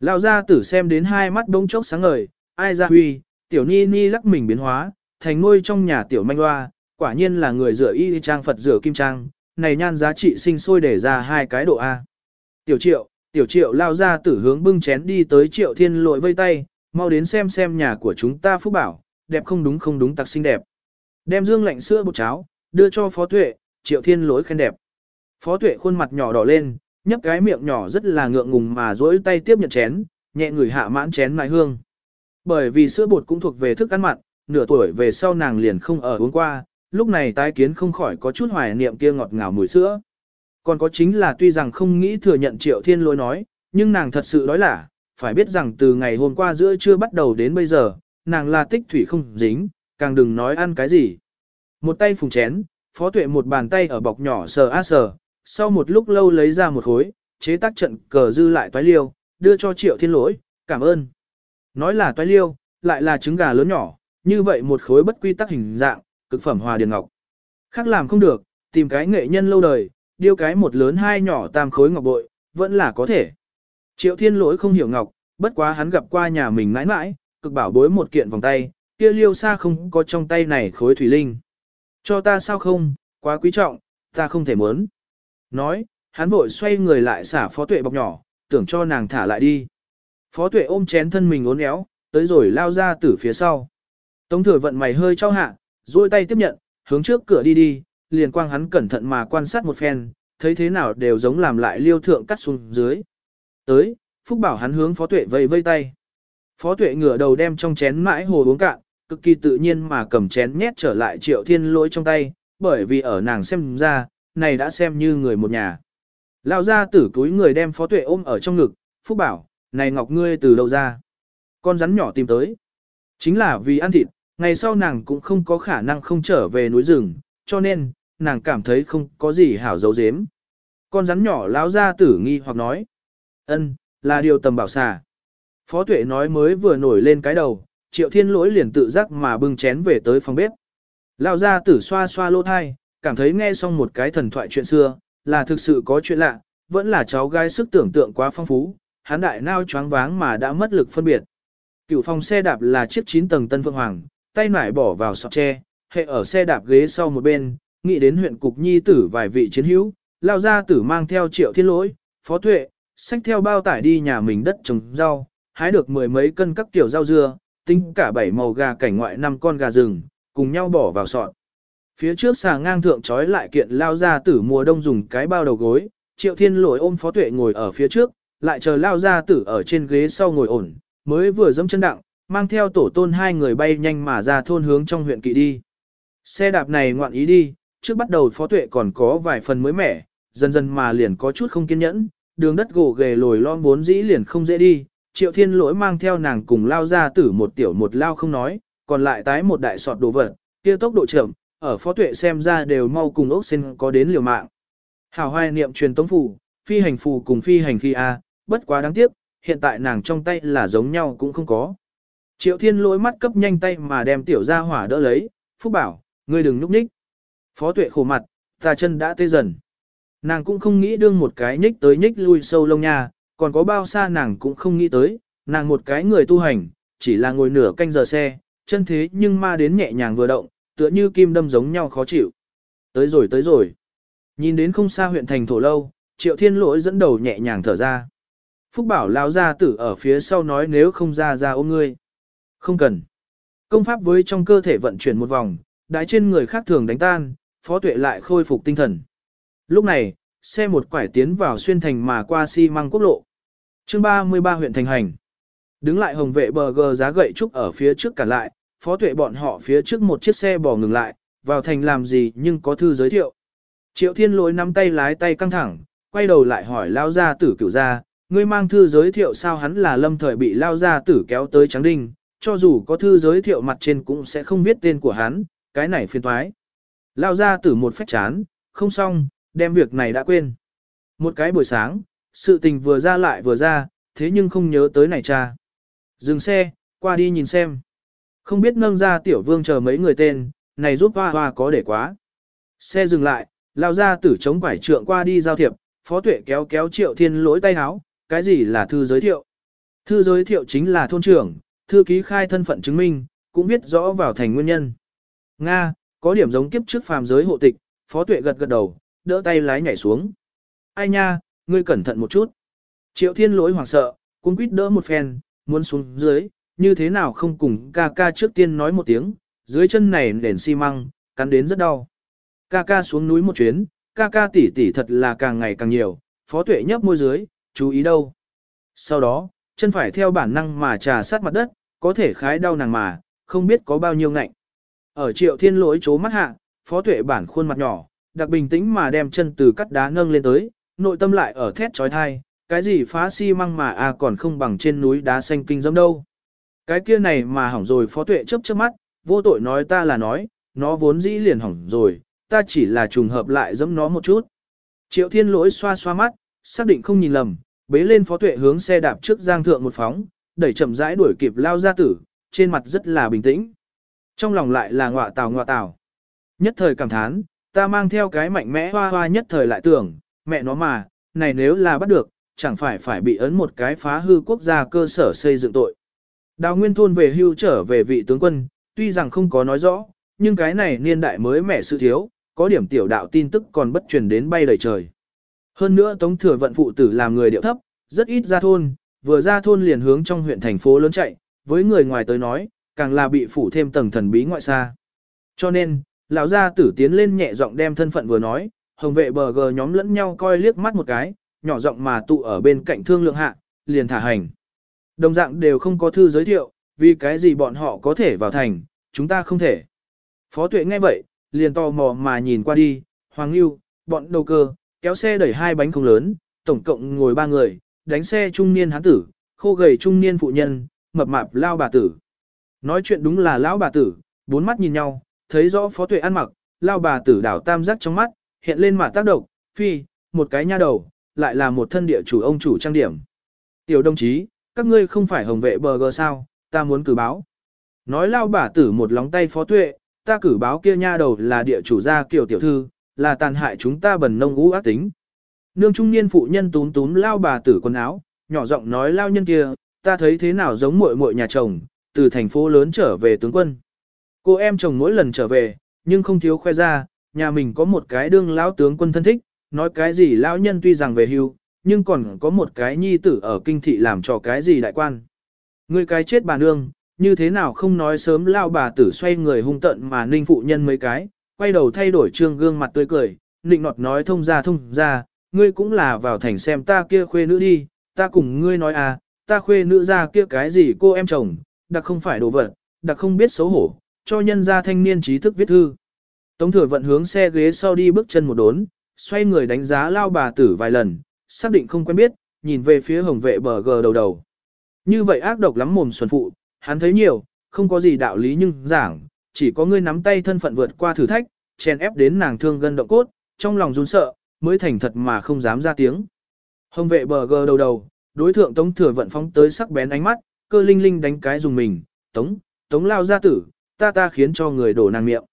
Lao ra tử xem đến hai mắt đông chốc sáng ngời, ai ra huy, tiểu ni ni lắc mình biến hóa, thành nuôi trong nhà tiểu manh hoa, quả nhiên là người rửa y trang Phật rửa kim trang, này nhan giá trị sinh sôi để ra hai cái độ A. Tiểu triệu, tiểu triệu lao ra tử hướng bưng chén đi tới triệu thiên lội vây tay, mau đến xem xem nhà của chúng ta phúc bảo, đẹp không đúng không đúng tặc xinh đẹp. Đem dương lạnh sữa bột cháo, đưa cho phó tuệ, triệu thiên lỗi khen đẹp. Phó tuệ khuôn mặt nhỏ đỏ lên, nhấp cái miệng nhỏ rất là ngượng ngùng mà dỗi tay tiếp nhận chén, nhẹ người hạ mãn chén mại hương. Bởi vì sữa bột cũng thuộc về thức ăn mặn, nửa tuổi về sau nàng liền không ở uống qua, lúc này tái kiến không khỏi có chút hoài niệm kia ngọt ngào mùi sữa. Còn có chính là tuy rằng không nghĩ thừa nhận triệu thiên lỗi nói, nhưng nàng thật sự đói là, phải biết rằng từ ngày hôm qua giữa trưa bắt đầu đến bây giờ, nàng là tích thủy không dính, càng đừng nói ăn cái gì. Một tay phùng chén, phó tuệ một bàn tay ở bọc nhỏ sờ á sờ, sau một lúc lâu lấy ra một khối, chế tác trận cờ dư lại toái liêu, đưa cho triệu thiên lỗi, cảm ơn. Nói là toái liêu, lại là trứng gà lớn nhỏ, như vậy một khối bất quy tắc hình dạng, cực phẩm hòa điền ngọc. Khác làm không được, tìm cái nghệ nhân lâu đời, điêu cái một lớn hai nhỏ tam khối ngọc bội, vẫn là có thể. Triệu thiên lỗi không hiểu ngọc, bất quá hắn gặp qua nhà mình mãi mãi, cực bảo bối một kiện vòng tay, kia liêu xa không có trong tay này khối thủy linh. Cho ta sao không, quá quý trọng, ta không thể muốn. Nói, hắn vội xoay người lại xả phó tuệ bọc nhỏ, tưởng cho nàng thả lại đi. Phó tuệ ôm chén thân mình uốn éo, tới rồi lao ra từ phía sau. Tống thừa vận mày hơi cho hạ, duỗi tay tiếp nhận, hướng trước cửa đi đi, liền quang hắn cẩn thận mà quan sát một phen, thấy thế nào đều giống làm lại liêu thượng cắt xuống dưới. Tới, Phúc bảo hắn hướng phó tuệ vây vây tay. Phó tuệ ngửa đầu đem trong chén mãi hồ uống cạn, cực kỳ tự nhiên mà cầm chén nhét trở lại triệu thiên lỗi trong tay, bởi vì ở nàng xem ra, này đã xem như người một nhà. Lao ra tử túi người đem phó tuệ ôm ở trong ngực, Phúc bảo, này ngọc ngươi từ đâu ra? Con rắn nhỏ tìm tới. Chính là vì ăn thịt, ngày sau nàng cũng không có khả năng không trở về núi rừng, cho nên, nàng cảm thấy không có gì hảo dấu dếm. Con rắn nhỏ láo ra tử nghi hoặc nói. ân là điều tầm bảo xà. Phó tuệ nói mới vừa nổi lên cái đầu, triệu thiên lỗi liền tự giác mà bưng chén về tới phòng bếp. Lão gia tử xoa xoa lỗ thai, cảm thấy nghe xong một cái thần thoại chuyện xưa, là thực sự có chuyện lạ, vẫn là cháu gái sức tưởng tượng quá phong phú, hắn đại nao choáng váng mà đã mất lực phân biệt. Cựu phòng xe đạp là chiếc 9 tầng tân phượng hoàng, tay nải bỏ vào sọt tre, hệ ở xe đạp ghế sau một bên, nghĩ đến huyện cục nhi tử vài vị chiến hữu, lao ra tử mang theo triệu thiên lỗi, phó tuệ, xách theo bao tải đi nhà mình đất trồng rau, hái được mười mấy cân các kiểu rau dưa, tính cả bảy màu gà cảnh ngoại năm con gà rừng, cùng nhau bỏ vào sọt. Phía trước xà ngang thượng trói lại kiện lao ra tử mùa đông dùng cái bao đầu gối, triệu thiên lỗi ôm phó tuệ ngồi ở phía trước, lại chờ lao ra tử ở trên ghế sau ngồi ổn, mới vừa dẫm chân đặng, mang theo tổ tôn hai người bay nhanh mà ra thôn hướng trong huyện kỵ đi. Xe đạp này ngoạn ý đi, trước bắt đầu phó tuệ còn có vài phần mới mẻ, dần dần mà liền có chút không kiên nhẫn, đường đất gồ ghề lồi lon vốn dĩ liền không dễ đi, triệu thiên lỗi mang theo nàng cùng lao ra tử một tiểu một lao không nói, còn lại tái một đại sọt đồ vật, kia tốc độ chậm, ở phó tuệ xem ra đều mau cùng ốc xin có đến liều mạng. Hảo hoài niệm truyền tống phủ, phi hành phù cùng phi hành khi A, bất quá đáng tiếc, hiện tại nàng trong tay là giống nhau cũng không có. Triệu thiên lỗi mắt cấp nhanh tay mà đem tiểu ra hỏa đỡ lấy, phúc bảo, ngươi đừng núp ních. Phó tuệ khổ mặt, ta chân đã tê dần. Nàng cũng không nghĩ đương một cái nhích tới nhích lui sâu lông nha, còn có bao xa nàng cũng không nghĩ tới, nàng một cái người tu hành, chỉ là ngồi nửa canh giờ xe, chân thế nhưng ma đến nhẹ nhàng vừa động, tựa như kim đâm giống nhau khó chịu. Tới rồi tới rồi. Nhìn đến không xa huyện thành thổ lâu, triệu thiên lỗi dẫn đầu nhẹ nhàng thở ra. Phúc bảo lao ra tử ở phía sau nói nếu không ra ra ôm ngươi. Không cần. Công pháp với trong cơ thể vận chuyển một vòng, đái trên người khác thường đánh tan, phó tuệ lại khôi phục tinh thần. Lúc này, xe một quải tiến vào xuyên thành mà qua xi si măng quốc lộ. chương 33 huyện thành hành. Đứng lại hồng vệ bờ gờ giá gậy trúc ở phía trước cả lại, phó tuệ bọn họ phía trước một chiếc xe bỏ ngừng lại, vào thành làm gì nhưng có thư giới thiệu. Triệu thiên lỗi nắm tay lái tay căng thẳng, quay đầu lại hỏi lao gia tử cửu gia, ngươi mang thư giới thiệu sao hắn là lâm thời bị lao gia tử kéo tới trắng đinh, cho dù có thư giới thiệu mặt trên cũng sẽ không viết tên của hắn, cái này phiền thoái. Lao gia tử một phách chán, không xong, đem việc này đã quên. Một cái buổi sáng, sự tình vừa ra lại vừa ra, thế nhưng không nhớ tới này cha. Dừng xe, qua đi nhìn xem. Không biết nâng ra tiểu vương chờ mấy người tên, này giúp hoa hoa có để quá. Xe dừng lại, lao ra tử chống quải trượng qua đi giao thiệp, phó tuệ kéo kéo triệu thiên lỗi tay háo, cái gì là thư giới thiệu. Thư giới thiệu chính là thôn trưởng, thư ký khai thân phận chứng minh, cũng viết rõ vào thành nguyên nhân. Nga, có điểm giống kiếp trước phàm giới hộ tịch, phó tuệ gật gật đầu, đỡ tay lái nhảy xuống. Ai nha, ngươi cẩn thận một chút. Triệu thiên lỗi hoảng sợ, cũng quýt đỡ một phen, muốn xuống dưới, như thế nào không cùng ca ca trước tiên nói một tiếng, dưới chân này nền xi măng, cắn đến rất đau. Ca ca xuống núi một chuyến, ca ca tỉ tỉ thật là càng ngày càng nhiều, phó tuệ nhấp môi dưới, chú ý đâu. Sau đó, chân phải theo bản năng mà trà sát mặt đất, có thể khái đau nàng mà, không biết có bao nhiêu ngạnh. Ở triệu thiên lỗi chố mắt hạ, phó tuệ bản khuôn mặt nhỏ, đặc bình tĩnh mà đem chân từ cắt đá nâng lên tới, nội tâm lại ở thét trói thai, cái gì phá xi si măng mà à còn không bằng trên núi đá xanh kinh dâm đâu. Cái kia này mà hỏng rồi phó tuệ chớp chớp mắt, vô tội nói ta là nói, nó vốn dĩ liền hỏng rồi, ta chỉ là trùng hợp lại dẫm nó một chút. Triệu thiên lỗi xoa xoa mắt, xác định không nhìn lầm, bế lên phó tuệ hướng xe đạp trước giang thượng một phóng, đẩy chậm rãi đuổi kịp lao ra tử, trên mặt rất là bình tĩnh. Trong lòng lại là ngọa tào ngọa tào. Nhất thời cảm thán, ta mang theo cái mạnh mẽ hoa hoa nhất thời lại tưởng, mẹ nó mà, này nếu là bắt được, chẳng phải phải bị ấn một cái phá hư quốc gia cơ sở xây dựng tội. Đào Nguyên Thôn về hưu trở về vị tướng quân, tuy rằng không có nói rõ, nhưng cái này niên đại mới mẻ sự thiếu, có điểm tiểu đạo tin tức còn bất truyền đến bay đầy trời. Hơn nữa Tống Thừa vận phụ tử làm người điệu thấp, rất ít ra thôn, vừa ra thôn liền hướng trong huyện thành phố lớn chạy, với người ngoài tới nói, càng là bị phủ thêm tầng thần bí ngoại xa. Cho nên, lão gia tử tiến lên nhẹ giọng đem thân phận vừa nói, hồng vệ bờ gờ nhóm lẫn nhau coi liếc mắt một cái, nhỏ giọng mà tụ ở bên cạnh thương lượng hạ, liền thả hành. Đồng dạng đều không có thư giới thiệu, vì cái gì bọn họ có thể vào thành, chúng ta không thể. Phó tuệ nghe vậy, liền tò mò mà nhìn qua đi, Hoàng Lưu, bọn đầu cơ, kéo xe đẩy hai bánh không lớn, tổng cộng ngồi ba người, đánh xe trung niên hán tử, khô gầy trung niên phụ nhân, mập mạp lao bà tử. Nói chuyện đúng là lão bà tử, bốn mắt nhìn nhau, thấy rõ phó tuệ ăn mặc, lao bà tử đảo tam giác trong mắt, hiện lên mà tác động, phi, một cái nha đầu, lại là một thân địa chủ ông chủ trang điểm. Tiểu đồng chí, các ngươi không phải hồng vệ bờ gờ sao, ta muốn cử báo. Nói lao bà tử một lóng tay phó tuệ, ta cử báo kia nha đầu là địa chủ gia kiểu tiểu thư, là tàn hại chúng ta bần nông ngũ ác tính. Nương trung niên phụ nhân túm túm lao bà tử quần áo, nhỏ giọng nói lao nhân kia, ta thấy thế nào giống muội muội nhà chồng, từ thành phố lớn trở về tướng quân. Cô em chồng mỗi lần trở về, nhưng không thiếu khoe ra, nhà mình có một cái đương lão tướng quân thân thích, nói cái gì lão nhân tuy rằng về hưu, nhưng còn có một cái nhi tử ở kinh thị làm cho cái gì đại quan. Người cái chết bà nương, như thế nào không nói sớm lao bà tử xoay người hung tận mà ninh phụ nhân mấy cái, quay đầu thay đổi trương gương mặt tươi cười, nịnh nọt nói thông ra thông ra, ngươi cũng là vào thành xem ta kia khuê nữ đi, ta cùng ngươi nói à, ta khuê nữ ra kia cái gì cô em chồng, đặc không phải đồ vật, đặc không biết xấu hổ, cho nhân gia thanh niên trí thức viết thư. Tống thừa vận hướng xe ghế sau đi bước chân một đốn, xoay người đánh giá lao bà tử vài lần, xác định không quen biết, nhìn về phía hồng vệ bờ gờ đầu đầu. Như vậy ác độc lắm mồm xuân phụ, hắn thấy nhiều, không có gì đạo lý nhưng giảng, chỉ có ngươi nắm tay thân phận vượt qua thử thách, chèn ép đến nàng thương gân động cốt, trong lòng run sợ, mới thành thật mà không dám ra tiếng. Hồng vệ bờ gờ đầu đầu, đối thượng tống thừa vận phóng tới sắc bén ánh mắt, cơ linh linh đánh cái dùng mình, tống, tống lao gia tử, ta ta khiến cho người đổ nàng miệng.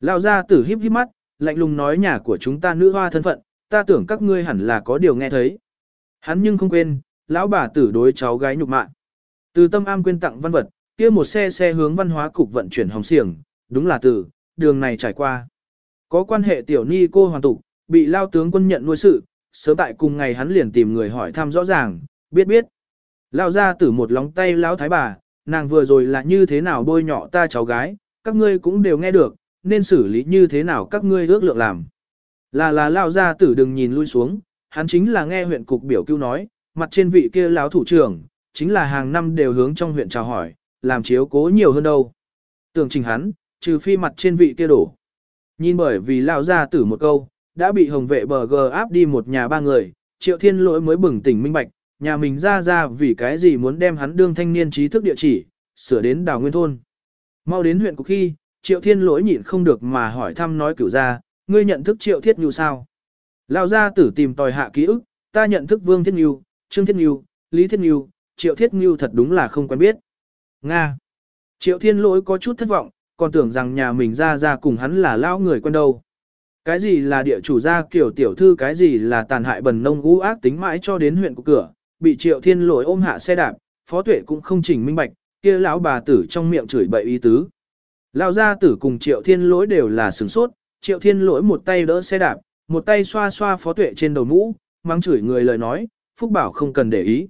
Lao gia tử híp híp mắt, lạnh lùng nói nhà của chúng ta nữ hoa thân phận, ta tưởng các ngươi hẳn là có điều nghe thấy. Hắn nhưng không quên, lão bà tử đối cháu gái nhục mạ. Từ tâm am quên tặng văn vật, kia một xe xe hướng văn hóa cục vận chuyển hồng xiềng, đúng là từ, đường này trải qua. Có quan hệ tiểu ni cô hoàn tục, bị lao tướng quân nhận nuôi sự, sớm tại cùng ngày hắn liền tìm người hỏi thăm rõ ràng, biết biết. Lao ra tử một lóng tay lão thái bà, nàng vừa rồi là như thế nào bôi nhọ ta cháu gái, các ngươi cũng đều nghe được, nên xử lý như thế nào các ngươi ước lượng làm. Là là lao ra tử đừng nhìn lui xuống, hắn chính là nghe huyện cục biểu cứu nói, mặt trên vị kia lão thủ trưởng, chính là hàng năm đều hướng trong huyện chào hỏi, làm chiếu cố nhiều hơn đâu. Tưởng trình hắn, trừ phi mặt trên vị kia đổ. Nhìn bởi vì lao ra tử một câu, đã bị hồng vệ bờ gờ áp đi một nhà ba người, triệu thiên lỗi mới bừng tỉnh minh bạch, nhà mình ra ra vì cái gì muốn đem hắn đương thanh niên trí thức địa chỉ, sửa đến đảo nguyên thôn. Mau đến huyện cục khi, triệu thiên lỗi nhịn không được mà hỏi thăm nói cửu ra, ngươi nhận thức triệu thiết như sao? Lao ra tử tìm tòi hạ ký ức, ta nhận thức vương thiết như, trương thiết như, lý thiết như, triệu thiết như thật đúng là không quen biết. Nga. Triệu thiên lỗi có chút thất vọng, còn tưởng rằng nhà mình ra ra cùng hắn là lao người quen đâu. Cái gì là địa chủ gia kiểu tiểu thư cái gì là tàn hại bần nông u ác tính mãi cho đến huyện của cửa, bị triệu thiên lỗi ôm hạ xe đạp, phó tuệ cũng không chỉnh minh bạch, kia lão bà tử trong miệng chửi bậy ý tứ. Lão gia tử cùng triệu thiên lỗi đều là sừng sốt, triệu thiên lỗi một tay đỡ xe đạp, một tay xoa xoa phó tuệ trên đầu mũ, mắng chửi người lời nói, phúc bảo không cần để ý.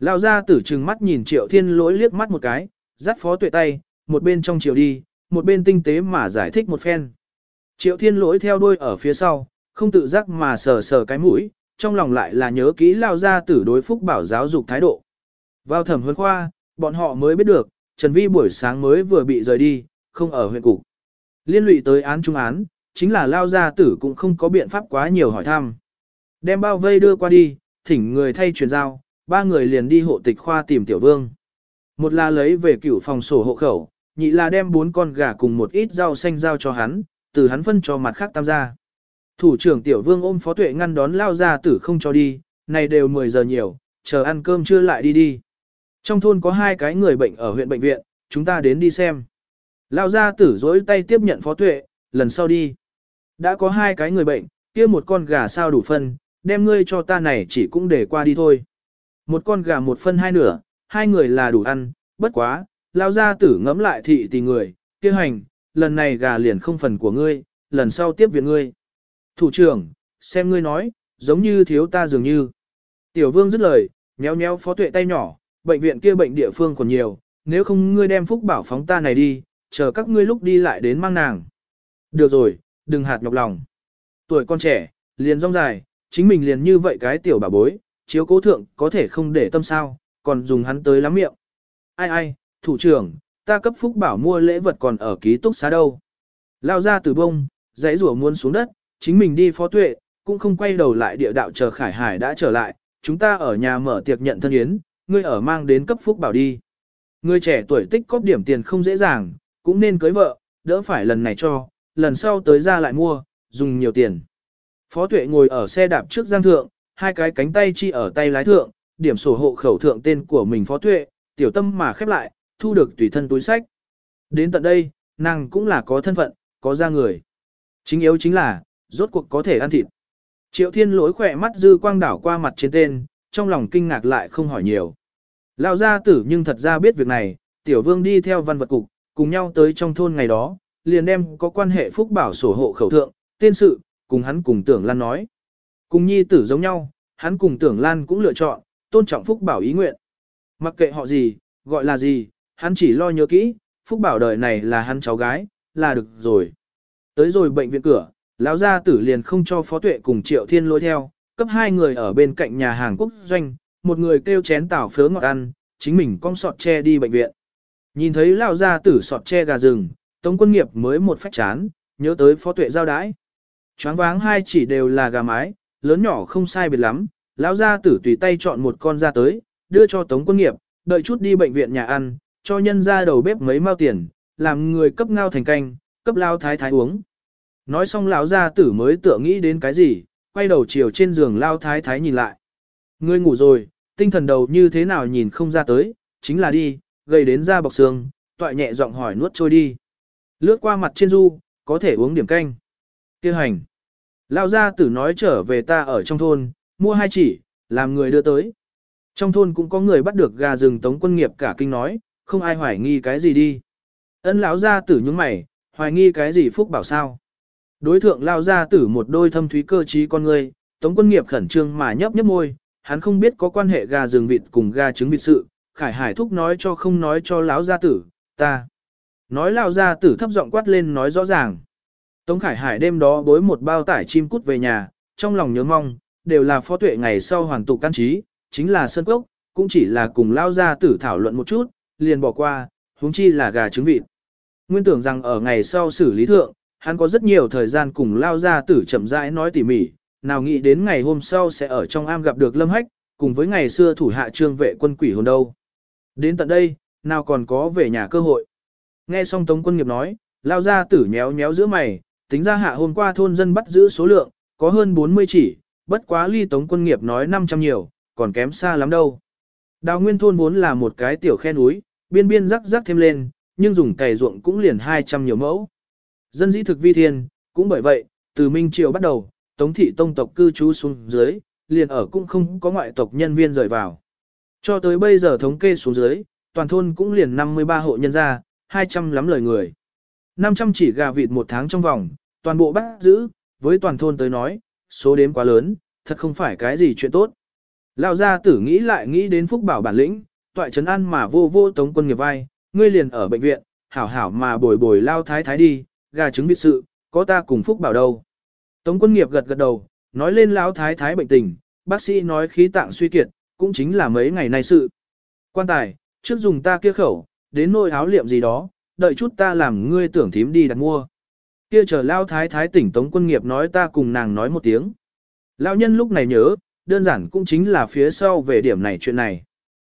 Lão gia tử trừng mắt nhìn triệu thiên lỗi liếc mắt một cái, dắt phó tuệ tay, một bên trong chiều đi, một bên tinh tế mà giải thích một phen. Triệu thiên lỗi theo đuôi ở phía sau, không tự giác mà sờ sờ cái mũi, trong lòng lại là nhớ kỹ lao ra tử đối phúc bảo giáo dục thái độ. Vào thẩm huấn khoa, bọn họ mới biết được, Trần Vi buổi sáng mới vừa bị rời đi, không ở huyện cục. Liên lụy tới án trung án, chính là lao gia tử cũng không có biện pháp quá nhiều hỏi thăm. Đem bao vây đưa qua đi, thỉnh người thay truyền giao, ba người liền đi hộ tịch khoa tìm tiểu vương. Một là lấy về cửu phòng sổ hộ khẩu, nhị là đem bốn con gà cùng một ít rau xanh giao cho hắn, từ hắn phân cho mặt khác tam gia. Thủ trưởng tiểu vương ôm phó tuệ ngăn đón lao gia tử không cho đi, này đều 10 giờ nhiều, chờ ăn cơm chưa lại đi đi. Trong thôn có hai cái người bệnh ở huyện bệnh viện, chúng ta đến đi xem. Lao gia tử dối tay tiếp nhận phó tuệ, lần sau đi. Đã có hai cái người bệnh, kia một con gà sao đủ phân, đem ngươi cho ta này chỉ cũng để qua đi thôi. Một con gà một phân hai nửa, hai người là đủ ăn, bất quá, lao gia tử ngẫm lại thị tỷ người, kia hành, lần này gà liền không phần của ngươi, lần sau tiếp viện ngươi. Thủ trưởng, xem ngươi nói, giống như thiếu ta dường như. Tiểu vương dứt lời, méo méo phó tuệ tay nhỏ, bệnh viện kia bệnh địa phương còn nhiều, nếu không ngươi đem phúc bảo phóng ta này đi, chờ các ngươi lúc đi lại đến mang nàng. Được rồi, đừng hạt nhọc lòng. Tuổi con trẻ, liền rong dài, chính mình liền như vậy cái tiểu bà bối, chiếu cố thượng có thể không để tâm sao, còn dùng hắn tới lắm miệng. Ai ai, thủ trưởng, ta cấp phúc bảo mua lễ vật còn ở ký túc xá đâu. Lao ra từ bông, dãy rủa muốn xuống đất, chính mình đi phó tuệ, cũng không quay đầu lại địa đạo chờ Khải Hải đã trở lại, chúng ta ở nhà mở tiệc nhận thân yến, ngươi ở mang đến cấp phúc bảo đi. Người trẻ tuổi tích cóp điểm tiền không dễ dàng, cũng nên cưới vợ, đỡ phải lần này cho, lần sau tới ra lại mua, dùng nhiều tiền. Phó tuệ ngồi ở xe đạp trước giang thượng, hai cái cánh tay chi ở tay lái thượng, điểm sổ hộ khẩu thượng tên của mình phó tuệ, tiểu tâm mà khép lại, thu được tùy thân túi sách. Đến tận đây, nàng cũng là có thân phận, có ra người. Chính yếu chính là, rốt cuộc có thể ăn thịt. Triệu thiên lỗi khỏe mắt dư quang đảo qua mặt trên tên, trong lòng kinh ngạc lại không hỏi nhiều. Lão gia tử nhưng thật ra biết việc này, tiểu vương đi theo văn vật cục, cùng nhau tới trong thôn ngày đó, liền đem có quan hệ phúc bảo sổ hộ khẩu thượng, tên sự, cùng hắn cùng tưởng lan nói. Cùng nhi tử giống nhau, hắn cùng tưởng lan cũng lựa chọn, tôn trọng phúc bảo ý nguyện. Mặc kệ họ gì, gọi là gì, hắn chỉ lo nhớ kỹ, phúc bảo đời này là hắn cháu gái, là được rồi. Tới rồi bệnh viện cửa, lão gia tử liền không cho phó tuệ cùng triệu thiên lôi theo, cấp hai người ở bên cạnh nhà hàng quốc doanh, một người kêu chén tảo phớ ngọt ăn, chính mình cong sọt che đi bệnh viện. Nhìn thấy lão gia tử sọt che gà rừng, Tống quân nghiệp mới một phách chán, nhớ tới phó tuệ giao đãi. Choáng váng hai chỉ đều là gà mái, lớn nhỏ không sai biệt lắm, lão gia tử tùy tay chọn một con ra tới, đưa cho Tống quân nghiệp, đợi chút đi bệnh viện nhà ăn, cho nhân ra đầu bếp mấy mao tiền, làm người cấp ngao thành canh, cấp lao thái thái uống. Nói xong lão gia tử mới tựa nghĩ đến cái gì, quay đầu chiều trên giường lao thái thái nhìn lại. Ngươi ngủ rồi, tinh thần đầu như thế nào nhìn không ra tới, chính là đi, gây đến da bọc xương, toại nhẹ giọng hỏi nuốt trôi đi. Lướt qua mặt trên du, có thể uống điểm canh. Kêu hành. Lao gia tử nói trở về ta ở trong thôn, mua hai chỉ, làm người đưa tới. Trong thôn cũng có người bắt được gà rừng tống quân nghiệp cả kinh nói, không ai hoài nghi cái gì đi. Ân lão gia tử nhúng mày, hoài nghi cái gì phúc bảo sao. Đối thượng lao gia tử một đôi thâm thúy cơ trí con người, tống quân nghiệp khẩn trương mà nhấp nhấp môi, hắn không biết có quan hệ gà rừng vịt cùng gà trứng vịt sự, khải hải thúc nói cho không nói cho lão gia tử, ta. Nói lao gia tử thấp giọng quát lên nói rõ ràng. Tống khải hải đêm đó bối một bao tải chim cút về nhà, trong lòng nhớ mong, đều là phó tuệ ngày sau hoàn tục căn trí, chính là sân cốc, cũng chỉ là cùng lao gia tử thảo luận một chút, liền bỏ qua, huống chi là gà trứng vịt. Nguyên tưởng rằng ở ngày sau xử lý thượng, hắn có rất nhiều thời gian cùng lao gia tử chậm rãi nói tỉ mỉ, nào nghĩ đến ngày hôm sau sẽ ở trong am gặp được Lâm Hách, cùng với ngày xưa thủ hạ trương vệ quân quỷ hồn đâu. Đến tận đây, nào còn có về nhà cơ hội. Nghe xong Tống quân nghiệp nói, lao gia tử nhéo nhéo giữa mày, tính ra hạ hôm qua thôn dân bắt giữ số lượng, có hơn 40 chỉ, bất quá ly Tống quân nghiệp nói 500 nhiều, còn kém xa lắm đâu. Đào nguyên thôn vốn là một cái tiểu khe núi, biên biên rắc rắc thêm lên, nhưng dùng cày ruộng cũng liền 200 nhiều mẫu. Dân dĩ thực vi thiên, cũng bởi vậy, từ Minh Triều bắt đầu, Tống thị tông tộc cư trú xuống dưới, liền ở cũng không có ngoại tộc nhân viên rời vào. Cho tới bây giờ thống kê xuống dưới, toàn thôn cũng liền 53 hộ nhân gia, 200 lắm lời người. 500 chỉ gà vịt một tháng trong vòng, toàn bộ bắt giữ, với toàn thôn tới nói, số đếm quá lớn, thật không phải cái gì chuyện tốt. Lão gia tử nghĩ lại nghĩ đến phúc bảo bản lĩnh, toại trấn an mà vô vô tống quân nghiệp vai, ngươi liền ở bệnh viện, hảo hảo mà bồi bồi lao thái thái đi, gà trứng vịt sự, có ta cùng phúc bảo đâu. Tống quân nghiệp gật gật đầu, nói lên lão thái thái bệnh tình, bác sĩ nói khí tạng suy kiệt, cũng chính là mấy ngày nay sự. Quan tài, trước dùng ta kia khẩu, đến nôi áo liệm gì đó, đợi chút ta làm ngươi tưởng thím đi đặt mua. Kia chờ lao thái thái tỉnh tống quân nghiệp nói ta cùng nàng nói một tiếng. Lão nhân lúc này nhớ, đơn giản cũng chính là phía sau về điểm này chuyện này.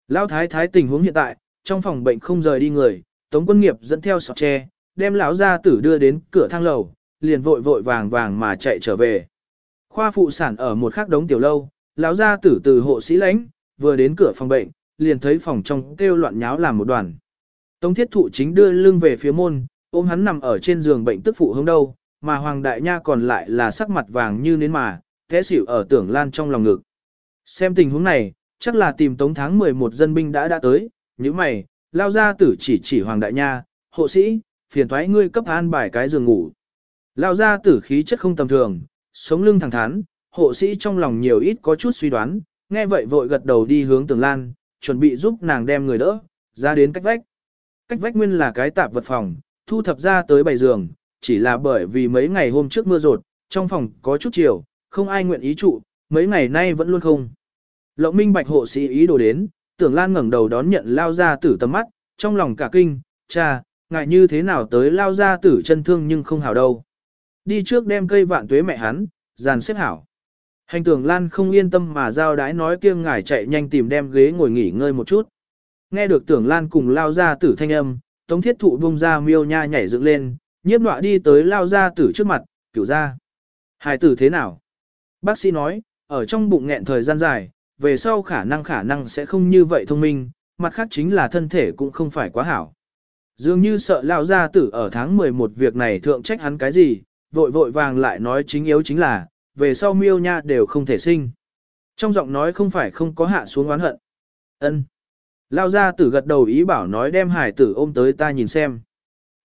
Lão thái thái tình huống hiện tại, trong phòng bệnh không rời đi người, Tống Quân Nghiệp dẫn theo sọt tre, đem lão gia tử đưa đến cửa thang lầu, liền vội vội vàng vàng mà chạy trở về. Khoa phụ sản ở một khắc đống tiểu lâu, lão gia tử từ hộ sĩ lãnh, vừa đến cửa phòng bệnh, liền thấy phòng trong kêu loạn nháo làm một đoàn. Tống Thiết Thụ chính đưa lưng về phía môn, ôm hắn nằm ở trên giường bệnh tức phụ hướng đâu, mà Hoàng Đại Nha còn lại là sắc mặt vàng như nến mà, thế xỉu ở tưởng lan trong lòng ngực. Xem tình huống này, chắc là tìm tống tháng 11 dân binh đã đã tới, như mày, lao ra tử chỉ chỉ Hoàng Đại Nha, hộ sĩ, phiền thoái ngươi cấp an bài cái giường ngủ. Lao ra tử khí chất không tầm thường, sống lưng thẳng thắn, hộ sĩ trong lòng nhiều ít có chút suy đoán, nghe vậy vội gật đầu đi hướng tường lan, chuẩn bị giúp nàng đem người đỡ, ra đến cách vách. Cách vách nguyên là cái tạp vật phòng, thu thập ra tới bảy giường, chỉ là bởi vì mấy ngày hôm trước mưa rột, trong phòng có chút chiều, không ai nguyện ý trụ, mấy ngày nay vẫn luôn không. Lộng minh bạch hộ sĩ ý đồ đến, tưởng lan ngẩng đầu đón nhận lao ra tử tầm mắt, trong lòng cả kinh, cha, ngại như thế nào tới lao ra tử chân thương nhưng không hảo đâu. Đi trước đem cây vạn tuế mẹ hắn, dàn xếp hảo. Hành tưởng lan không yên tâm mà giao đái nói kiêng ngài chạy nhanh tìm đem ghế ngồi nghỉ ngơi một chút. Nghe được tưởng lan cùng lao ra tử thanh âm, tống thiết thụ bông ra miêu nha nhảy dựng lên, nhiếp đọa đi tới lao ra tử trước mặt, cửu ra. Hài tử thế nào? Bác sĩ nói, ở trong bụng nghẹn thời gian dài, về sau khả năng khả năng sẽ không như vậy thông minh, mặt khác chính là thân thể cũng không phải quá hảo. Dường như sợ lao gia tử ở tháng 11 việc này thượng trách hắn cái gì, vội vội vàng lại nói chính yếu chính là, về sau miêu nha đều không thể sinh. Trong giọng nói không phải không có hạ xuống oán hận. ân Lao gia tử gật đầu ý bảo nói đem hải tử ôm tới ta nhìn xem.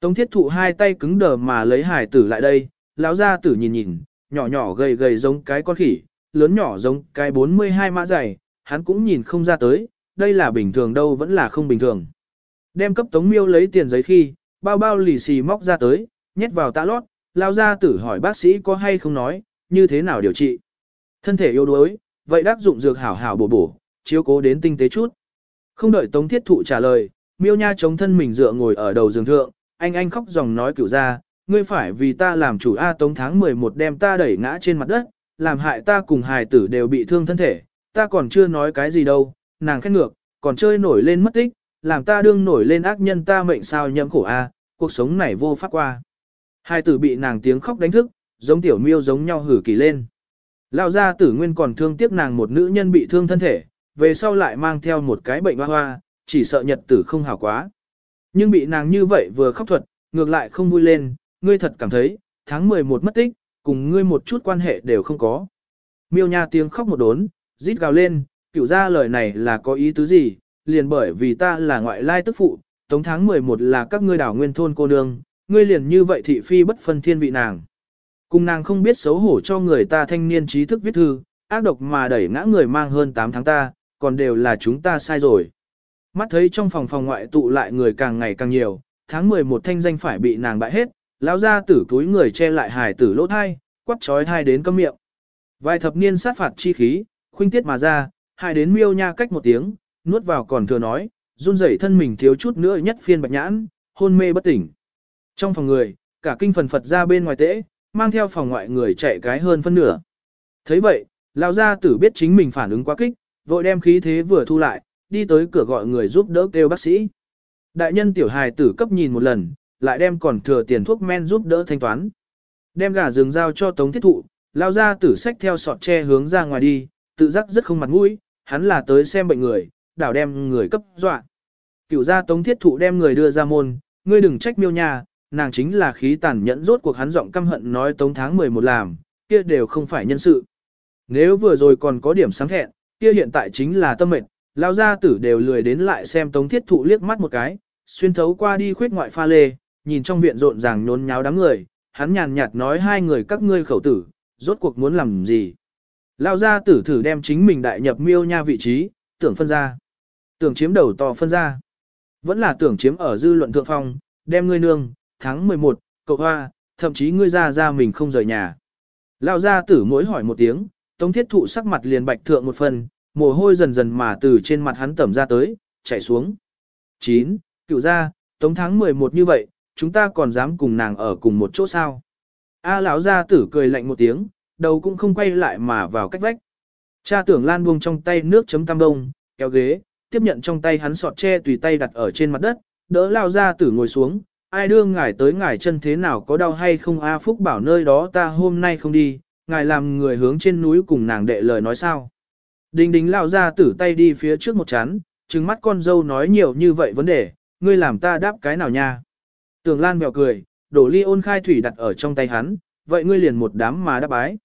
Tống thiết thụ hai tay cứng đờ mà lấy hải tử lại đây, lão gia tử nhìn nhìn, nhỏ nhỏ gầy gầy giống cái con khỉ, lớn nhỏ giống cái 42 mã dày, hắn cũng nhìn không ra tới, đây là bình thường đâu vẫn là không bình thường. Đem cấp tống miêu lấy tiền giấy khi, bao bao lì xì móc ra tới, nhét vào tạ lót, lao ra tử hỏi bác sĩ có hay không nói, như thế nào điều trị. Thân thể yếu đuối, vậy đáp dụng dược hảo hảo bổ bổ, chiếu cố đến tinh tế chút. Không đợi Tống Thiết Thụ trả lời, Miêu Nha chống thân mình dựa ngồi ở đầu giường thượng, anh anh khóc dòng nói cửu ra, ngươi phải vì ta làm chủ A Tống tháng 11 đem ta đẩy ngã trên mặt đất, làm hại ta cùng hài tử đều bị thương thân thể, ta còn chưa nói cái gì đâu, nàng khét ngược, còn chơi nổi lên mất tích, làm ta đương nổi lên ác nhân ta mệnh sao nhậm khổ A, cuộc sống này vô pháp qua. Hai tử bị nàng tiếng khóc đánh thức, giống tiểu miêu giống nhau hử kỳ lên. Lão gia tử nguyên còn thương tiếc nàng một nữ nhân bị thương thân thể, về sau lại mang theo một cái bệnh hoa hoa, chỉ sợ nhật tử không hảo quá. Nhưng bị nàng như vậy vừa khóc thuật, ngược lại không vui lên, ngươi thật cảm thấy, tháng 11 mất tích, cùng ngươi một chút quan hệ đều không có. Miêu nha tiếng khóc một đốn, rít gào lên, cửu ra lời này là có ý tứ gì, liền bởi vì ta là ngoại lai tức phụ, tống tháng 11 là các ngươi đảo nguyên thôn cô nương, ngươi liền như vậy thị phi bất phân thiên vị nàng. Cùng nàng không biết xấu hổ cho người ta thanh niên trí thức viết thư, ác độc mà đẩy ngã người mang hơn 8 tháng ta, còn đều là chúng ta sai rồi. Mắt thấy trong phòng phòng ngoại tụ lại người càng ngày càng nhiều, tháng 11 thanh danh phải bị nàng bại hết, lão ra tử túi người che lại hài tử lỗ thai, quắt trói thai đến câm miệng. Vài thập niên sát phạt chi khí, khuynh tiết mà ra, hai đến miêu nha cách một tiếng, nuốt vào còn thừa nói, run rẩy thân mình thiếu chút nữa nhất phiên bạch nhãn, hôn mê bất tỉnh. Trong phòng người, cả kinh phần Phật ra bên ngoài tễ, mang theo phòng ngoại người chạy cái hơn phân nửa. thấy vậy, lão gia tử biết chính mình phản ứng quá kích, vội đem khí thế vừa thu lại, đi tới cửa gọi người giúp đỡ kêu bác sĩ. Đại nhân tiểu hài tử cấp nhìn một lần, lại đem còn thừa tiền thuốc men giúp đỡ thanh toán. Đem gà rừng giao cho tống thiết thụ, lao ra tử sách theo sọt tre hướng ra ngoài đi, tự giác rất không mặt mũi, hắn là tới xem bệnh người, đảo đem người cấp dọa. Cựu gia tống thiết thụ đem người đưa ra môn, ngươi đừng trách miêu nhà, nàng chính là khí tàn nhẫn rốt cuộc hắn giọng căm hận nói tống tháng 11 làm, kia đều không phải nhân sự. Nếu vừa rồi còn có điểm sáng thẹn, kia hiện tại chính là tâm mệnh, lao gia tử đều lười đến lại xem tống thiết thụ liếc mắt một cái, xuyên thấu qua đi khuyết ngoại pha lê, nhìn trong viện rộn ràng nhốn nháo đám người, hắn nhàn nhạt nói hai người các ngươi khẩu tử, rốt cuộc muốn làm gì. Lao gia tử thử đem chính mình đại nhập miêu nha vị trí, tưởng phân ra. Tưởng chiếm đầu to phân ra. Vẫn là tưởng chiếm ở dư luận thượng phong, đem ngươi nương, tháng 11, cậu hoa, thậm chí ngươi ra ra mình không rời nhà. Lao gia tử mỗi hỏi một tiếng, tống thiết thụ sắc mặt liền bạch thượng một phần, mồ hôi dần dần mà từ trên mặt hắn tẩm ra tới, chảy xuống. 9. Cựu gia, tống tháng 11 như vậy, chúng ta còn dám cùng nàng ở cùng một chỗ sao? A lão gia tử cười lạnh một tiếng, đầu cũng không quay lại mà vào cách vách. Cha tưởng lan buông trong tay nước chấm tam đông, kéo ghế, tiếp nhận trong tay hắn sọt tre tùy tay đặt ở trên mặt đất, đỡ lao gia tử ngồi xuống, ai đưa ngài tới ngài chân thế nào có đau hay không A Phúc bảo nơi đó ta hôm nay không đi, ngài làm người hướng trên núi cùng nàng đệ lời nói sao. Đình đình lao ra tử tay đi phía trước một chán, trừng mắt con dâu nói nhiều như vậy vấn đề, ngươi làm ta đáp cái nào nha. Tường Lan mèo cười, đổ ly ôn khai thủy đặt ở trong tay hắn, vậy ngươi liền một đám mà đáp bái.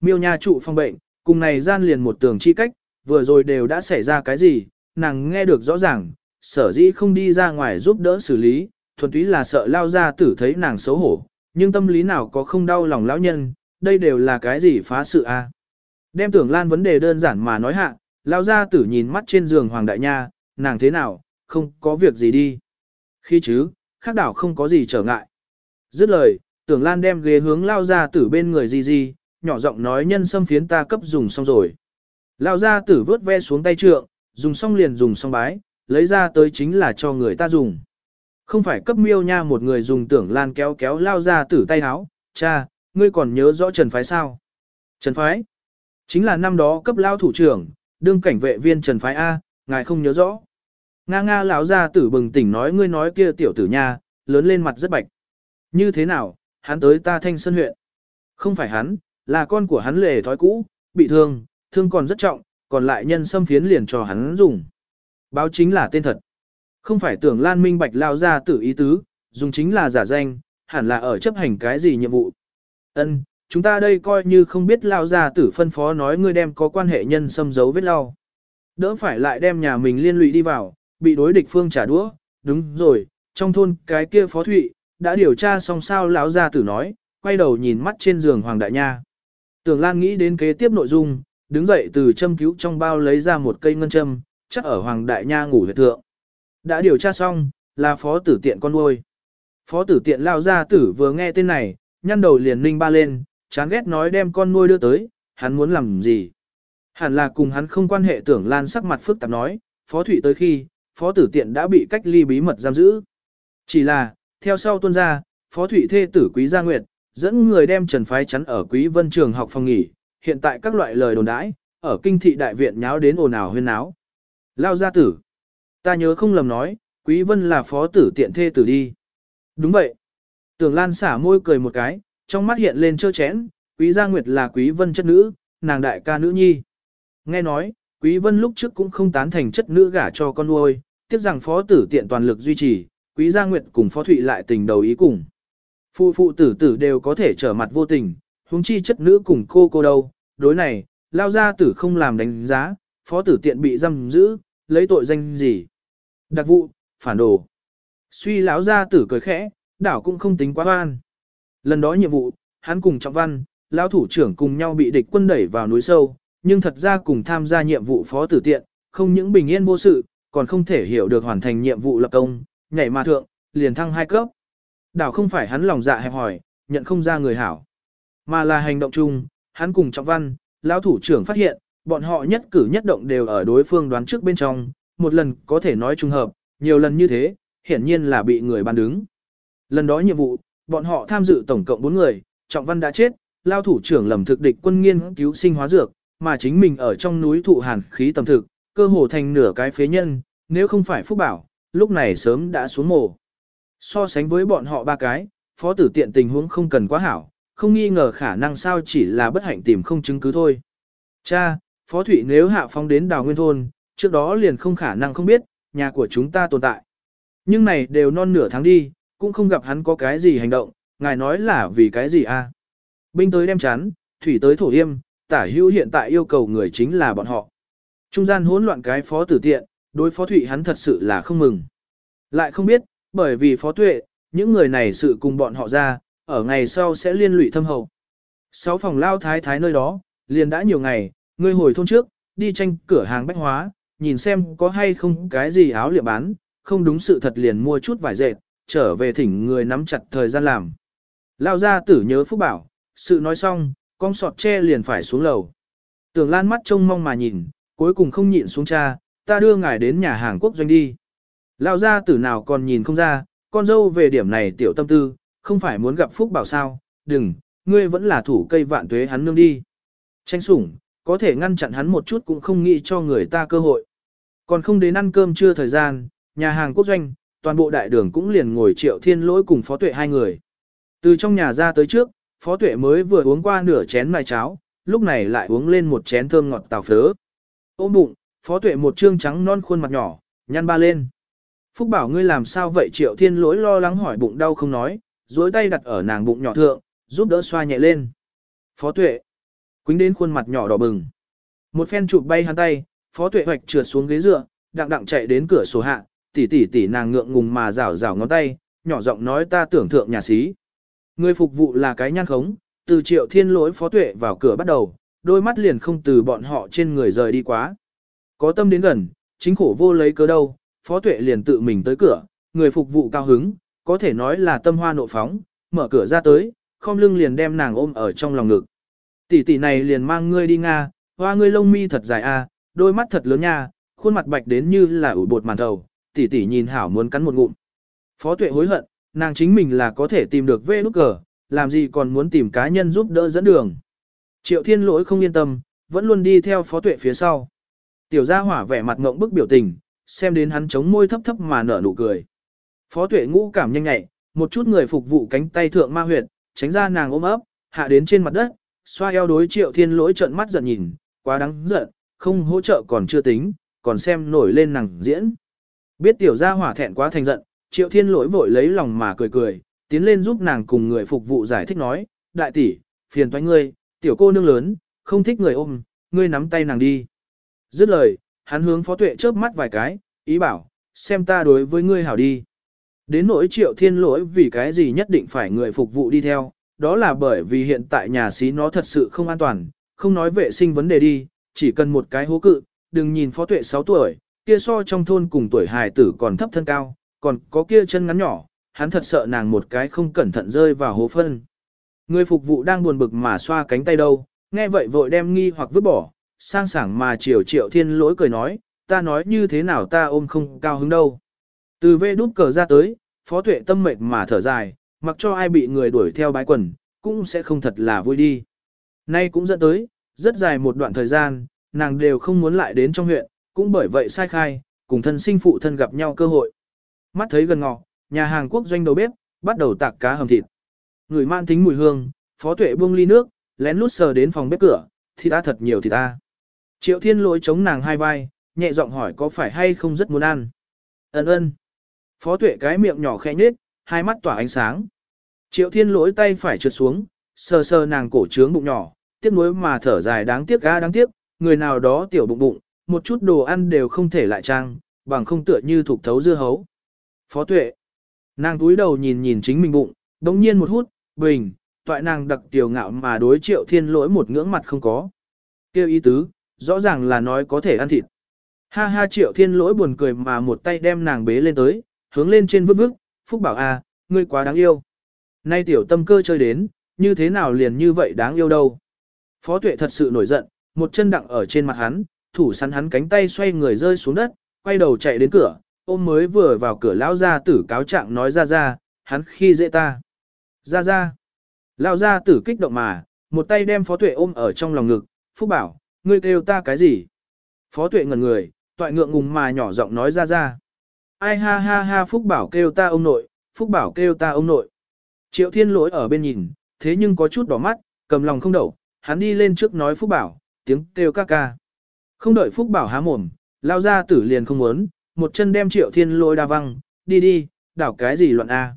Miêu nha trụ phong bệnh, cùng này gian liền một tường chi cách, vừa rồi đều đã xảy ra cái gì, nàng nghe được rõ ràng, sở dĩ không đi ra ngoài giúp đỡ xử lý, thuần túy là sợ lao ra tử thấy nàng xấu hổ, nhưng tâm lý nào có không đau lòng lão nhân, đây đều là cái gì phá sự a? Đem tưởng lan vấn đề đơn giản mà nói hạ, lao ra tử nhìn mắt trên giường Hoàng Đại Nha, nàng thế nào, không có việc gì đi. Khi chứ, khác đảo không có gì trở ngại. Dứt lời, tưởng lan đem ghế hướng lao ra tử bên người gì gì, nhỏ giọng nói nhân xâm phiến ta cấp dùng xong rồi. Lao ra tử vớt ve xuống tay trượng, dùng xong liền dùng xong bái, lấy ra tới chính là cho người ta dùng. Không phải cấp miêu nha một người dùng tưởng lan kéo kéo lao ra tử tay háo, cha, ngươi còn nhớ rõ Trần Phái sao? Trần Phái, chính là năm đó cấp lao thủ trưởng, đương cảnh vệ viên Trần Phái A, ngài không nhớ rõ. Nga nga lão gia tử bừng tỉnh nói ngươi nói kia tiểu tử nha, lớn lên mặt rất bạch. Như thế nào, hắn tới ta thanh sân huyện. Không phải hắn, là con của hắn lề thói cũ, bị thương, thương còn rất trọng, còn lại nhân xâm phiến liền cho hắn dùng. Báo chính là tên thật. Không phải tưởng Lan Minh Bạch lao ra tử ý tứ, dùng chính là giả danh, hẳn là ở chấp hành cái gì nhiệm vụ. Ân, chúng ta đây coi như không biết lao ra tử phân phó nói ngươi đem có quan hệ nhân xâm giấu vết lao. Đỡ phải lại đem nhà mình liên lụy đi vào, bị đối địch phương trả đũa, đúng rồi, trong thôn cái kia phó thụy, đã điều tra xong sao lão gia tử nói, quay đầu nhìn mắt trên giường Hoàng Đại Nha. Tưởng Lan nghĩ đến kế tiếp nội dung, đứng dậy từ châm cứu trong bao lấy ra một cây ngân châm, chắc ở Hoàng Đại Nha ngủ huyệt thượng. Đã điều tra xong, là phó tử tiện con nuôi. Phó tử tiện lao gia tử vừa nghe tên này, nhăn đầu liền ninh ba lên, chán ghét nói đem con nuôi đưa tới, hắn muốn làm gì. Hẳn là cùng hắn không quan hệ tưởng lan sắc mặt phức tạp nói, phó thủy tới khi, phó tử tiện đã bị cách ly bí mật giam giữ. Chỉ là, theo sau tuân ra, phó thủy thê tử quý gia nguyệt, dẫn người đem trần phái chắn ở quý vân trường học phòng nghỉ, hiện tại các loại lời đồn đãi, ở kinh thị đại viện nháo đến ồn ào huyên náo. Lao gia tử. Ta nhớ không lầm nói, quý vân là phó tử tiện thê tử đi. Đúng vậy. Tưởng Lan xả môi cười một cái, trong mắt hiện lên trơ chẽn, quý gia nguyệt là quý vân chất nữ, nàng đại ca nữ nhi. Nghe nói, quý vân lúc trước cũng không tán thành chất nữ gả cho con nuôi, tiếp rằng phó tử tiện toàn lực duy trì, quý gia nguyệt cùng phó thụy lại tình đầu ý cùng. Phụ phụ tử tử đều có thể trở mặt vô tình, huống chi chất nữ cùng cô cô đâu, đối này, lao gia tử không làm đánh giá, phó tử tiện bị giam giữ, lấy tội danh gì. Đặc vụ, phản đồ. Suy lão gia tử cười khẽ, đảo cũng không tính quá oan. Lần đó nhiệm vụ, hắn cùng Trọng Văn, lão thủ trưởng cùng nhau bị địch quân đẩy vào núi sâu, nhưng thật ra cùng tham gia nhiệm vụ phó tử tiện, không những bình yên vô sự, còn không thể hiểu được hoàn thành nhiệm vụ lập công, nhảy mà thượng, liền thăng hai cấp. Đảo không phải hắn lòng dạ hẹp hỏi, nhận không ra người hảo, mà là hành động chung, hắn cùng Trọng Văn, lão thủ trưởng phát hiện, bọn họ nhất cử nhất động đều ở đối phương đoán trước bên trong, một lần có thể nói trùng hợp, nhiều lần như thế, hiển nhiên là bị người bàn đứng. Lần đó nhiệm vụ, bọn họ tham dự tổng cộng 4 người, Trọng Văn đã chết, lao thủ trưởng lầm thực địch quân nghiên cứu sinh hóa dược, mà chính mình ở trong núi thụ hàn khí tầm thực, cơ hồ thành nửa cái phế nhân, nếu không phải phúc bảo, lúc này sớm đã xuống mồ. So sánh với bọn họ ba cái, phó tử tiện tình huống không cần quá hảo, không nghi ngờ khả năng sao chỉ là bất hạnh tìm không chứng cứ thôi. Cha, phó thủy nếu hạ phong đến đào nguyên thôn, trước đó liền không khả năng không biết, nhà của chúng ta tồn tại. Nhưng này đều non nửa tháng đi, cũng không gặp hắn có cái gì hành động, ngài nói là vì cái gì a? À? Binh tới đem chán, thủy tới thổ yêm, tả hữu hiện tại yêu cầu người chính là bọn họ. Trung gian hỗn loạn cái phó tử tiện, đối phó thủy hắn thật sự là không mừng. Lại không biết, bởi vì phó tuệ, những người này sự cùng bọn họ ra, ở ngày sau sẽ liên lụy thâm hậu. Sáu phòng lao thái thái nơi đó, liền đã nhiều ngày, ngươi hồi thôn trước, đi tranh cửa hàng bách hóa, nhìn xem có hay không cái gì áo liệm bán, không đúng sự thật liền mua chút vải dệt, trở về thỉnh người nắm chặt thời gian làm. Lao ra tử nhớ Phúc Bảo, sự nói xong, con sọt tre liền phải xuống lầu. Tưởng lan mắt trông mong mà nhìn, cuối cùng không nhịn xuống cha, ta đưa ngài đến nhà hàng quốc doanh đi. Lao ra tử nào còn nhìn không ra, con dâu về điểm này tiểu tâm tư, không phải muốn gặp Phúc Bảo sao, đừng, ngươi vẫn là thủ cây vạn tuế hắn nương đi. Tranh sủng, có thể ngăn chặn hắn một chút cũng không nghĩ cho người ta cơ hội. Còn không đến ăn cơm trưa thời gian, nhà hàng quốc doanh, toàn bộ đại đường cũng liền ngồi triệu thiên lỗi cùng phó tuệ hai người. Từ trong nhà ra tới trước, phó tuệ mới vừa uống qua nửa chén mài cháo, lúc này lại uống lên một chén thơm ngọt tàu phớ. Ôm bụng, phó tuệ một trương trắng non khuôn mặt nhỏ, nhăn ba lên. Phúc bảo ngươi làm sao vậy triệu thiên lỗi lo lắng hỏi bụng đau không nói, duỗi tay đặt ở nàng bụng nhỏ thượng, giúp đỡ xoa nhẹ lên. Phó tuệ, quính đến khuôn mặt nhỏ đỏ bừng. Một phen chụp bay hắn tay, phó tuệ hoạch trượt xuống ghế dựa, đặng đặng chạy đến cửa sổ hạ, tỷ tỷ tỷ nàng ngượng ngùng mà rảo rảo ngón tay, nhỏ giọng nói ta tưởng thượng nhà xí. Người phục vụ là cái nhan khống, từ triệu thiên lỗi phó tuệ vào cửa bắt đầu, đôi mắt liền không từ bọn họ trên người rời đi quá. Có tâm đến gần, chính khổ vô lấy cớ đâu, phó tuệ liền tự mình tới cửa, người phục vụ cao hứng, có thể nói là tâm hoa nộ phóng, mở cửa ra tới, không lưng liền đem nàng ôm ở trong lòng ngực. Tỷ tỷ này liền mang ngươi đi Nga, hoa ngươi lông mi thật dài a, đôi mắt thật lớn nha, khuôn mặt bạch đến như là ủ bột màn thầu, tỷ tỷ nhìn hảo muốn cắn một ngụm. Phó tuệ hối hận, nàng chính mình là có thể tìm được vê nút cờ, làm gì còn muốn tìm cá nhân giúp đỡ dẫn đường. Triệu thiên lỗi không yên tâm, vẫn luôn đi theo phó tuệ phía sau. Tiểu gia hỏa vẻ mặt ngộng bức biểu tình, xem đến hắn chống môi thấp thấp mà nở nụ cười. Phó tuệ ngũ cảm nhanh nhạy, một chút người phục vụ cánh tay thượng ma huyệt, tránh ra nàng ôm ấp, hạ đến trên mặt đất, xoa eo đối triệu thiên lỗi trợn mắt giận nhìn, quá đáng giận, không hỗ trợ còn chưa tính, còn xem nổi lên nàng diễn. Biết tiểu gia hỏa thẹn quá thành giận, triệu thiên lỗi vội lấy lòng mà cười cười, tiến lên giúp nàng cùng người phục vụ giải thích nói, đại tỷ, phiền toái ngươi, tiểu cô nương lớn, không thích người ôm, ngươi nắm tay nàng đi. Dứt lời, hắn hướng phó tuệ chớp mắt vài cái, ý bảo, xem ta đối với ngươi hảo đi. Đến nỗi triệu thiên lỗi vì cái gì nhất định phải người phục vụ đi theo, đó là bởi vì hiện tại nhà xí nó thật sự không an toàn, không nói vệ sinh vấn đề đi, chỉ cần một cái hố cự, đừng nhìn phó tuệ 6 tuổi, kia so trong thôn cùng tuổi hài tử còn thấp thân cao, còn có kia chân ngắn nhỏ, hắn thật sợ nàng một cái không cẩn thận rơi vào hố phân. Người phục vụ đang buồn bực mà xoa cánh tay đâu, nghe vậy vội đem nghi hoặc vứt bỏ, sang sảng mà chiều triệu thiên lỗi cười nói, ta nói như thế nào ta ôm không cao hứng đâu. Từ vê đút cờ ra tới, phó tuệ tâm mệt mà thở dài, mặc cho ai bị người đuổi theo bái quần, cũng sẽ không thật là vui đi. Nay cũng dẫn tới, rất dài một đoạn thời gian, nàng đều không muốn lại đến trong huyện, cũng bởi vậy sai khai, cùng thân sinh phụ thân gặp nhau cơ hội. Mắt thấy gần ngọ, nhà hàng quốc doanh đầu bếp, bắt đầu tạc cá hầm thịt. Người man thính mùi hương, phó tuệ buông ly nước, lén lút sờ đến phòng bếp cửa, thì ta thật nhiều thì ta. Triệu thiên lỗi chống nàng hai vai, nhẹ giọng hỏi có phải hay không rất muốn ăn. Ấn ơn. Phó tuệ cái miệng nhỏ khẽ nhết, hai mắt tỏa ánh sáng. Triệu thiên lỗi tay phải trượt xuống, sờ sờ nàng cổ trướng bụng nhỏ, tiếc nuối mà thở dài đáng tiếc ga đáng tiếc, người nào đó tiểu bụng bụng, một chút đồ ăn đều không thể lại trang, bằng không tựa như thuộc thấu dưa hấu. Phó tuệ. Nàng túi đầu nhìn nhìn chính mình bụng, đống nhiên một hút, bình, toại nàng đặc tiểu ngạo mà đối triệu thiên lỗi một ngưỡng mặt không có. Kêu ý tứ, rõ ràng là nói có thể ăn thịt. Ha ha triệu thiên lỗi buồn cười mà một tay đem nàng bế lên tới, hướng lên trên vứt vứt, phúc bảo a, à, ngươi quá đáng yêu. Nay tiểu tâm cơ chơi đến, như thế nào liền như vậy đáng yêu đâu. Phó tuệ thật sự nổi giận, một chân đặng ở trên mặt hắn, thủ săn hắn cánh tay xoay người rơi xuống đất, quay đầu chạy đến cửa, ôm mới vừa vào cửa lão gia tử cáo trạng nói ra ra, hắn khi dễ ta. Ra ra. Lão gia tử kích động mà, một tay đem phó tuệ ôm ở trong lòng ngực, phúc bảo, ngươi kêu ta cái gì? Phó tuệ ngẩn người, toại ngượng ngùng mà nhỏ giọng nói ra ra. Ai ha ha ha phúc bảo kêu ta ông nội, phúc bảo kêu ta ông nội. Triệu thiên lỗi ở bên nhìn, thế nhưng có chút đỏ mắt, cầm lòng không đậu, hắn đi lên trước nói phúc bảo, tiếng kêu ca ca. Không đợi phúc bảo há mồm, lao ra tử liền không muốn, một chân đem triệu thiên lôi đa văng, đi đi, đảo cái gì loạn A.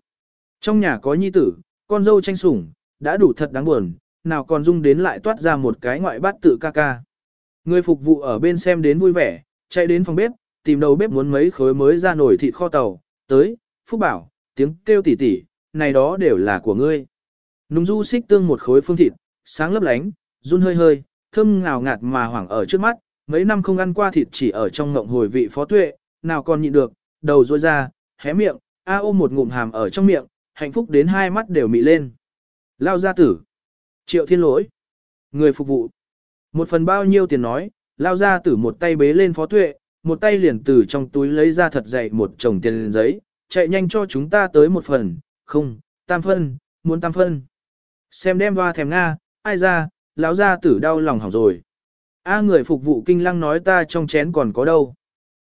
Trong nhà có nhi tử, con dâu tranh sủng, đã đủ thật đáng buồn, nào còn dung đến lại toát ra một cái ngoại bát tự ca ca. Người phục vụ ở bên xem đến vui vẻ, chạy đến phòng bếp, tìm đầu bếp muốn mấy khối mới ra nổi thịt kho tàu, tới, phúc bảo, tiếng kêu tỉ tỉ, này đó đều là của ngươi. Nùng du xích tương một khối phương thịt, sáng lấp lánh, run hơi hơi, thơm ngào ngạt mà hoảng ở trước mắt, mấy năm không ăn qua thịt chỉ ở trong ngộng hồi vị phó tuệ, nào còn nhịn được, đầu rôi ra, hé miệng, a ôm một ngụm hàm ở trong miệng, hạnh phúc đến hai mắt đều mị lên. Lao gia tử. Triệu thiên lỗi. Người phục vụ. Một phần bao nhiêu tiền nói, lao gia tử một tay bế lên phó tuệ, một tay liền từ trong túi lấy ra thật dày một chồng tiền giấy, chạy nhanh cho chúng ta tới một phần, không, tam phân, muốn tam phân. Xem đem hoa thèm Nga, ai ra, lão gia tử đau lòng hỏng rồi. A người phục vụ kinh lăng nói ta trong chén còn có đâu.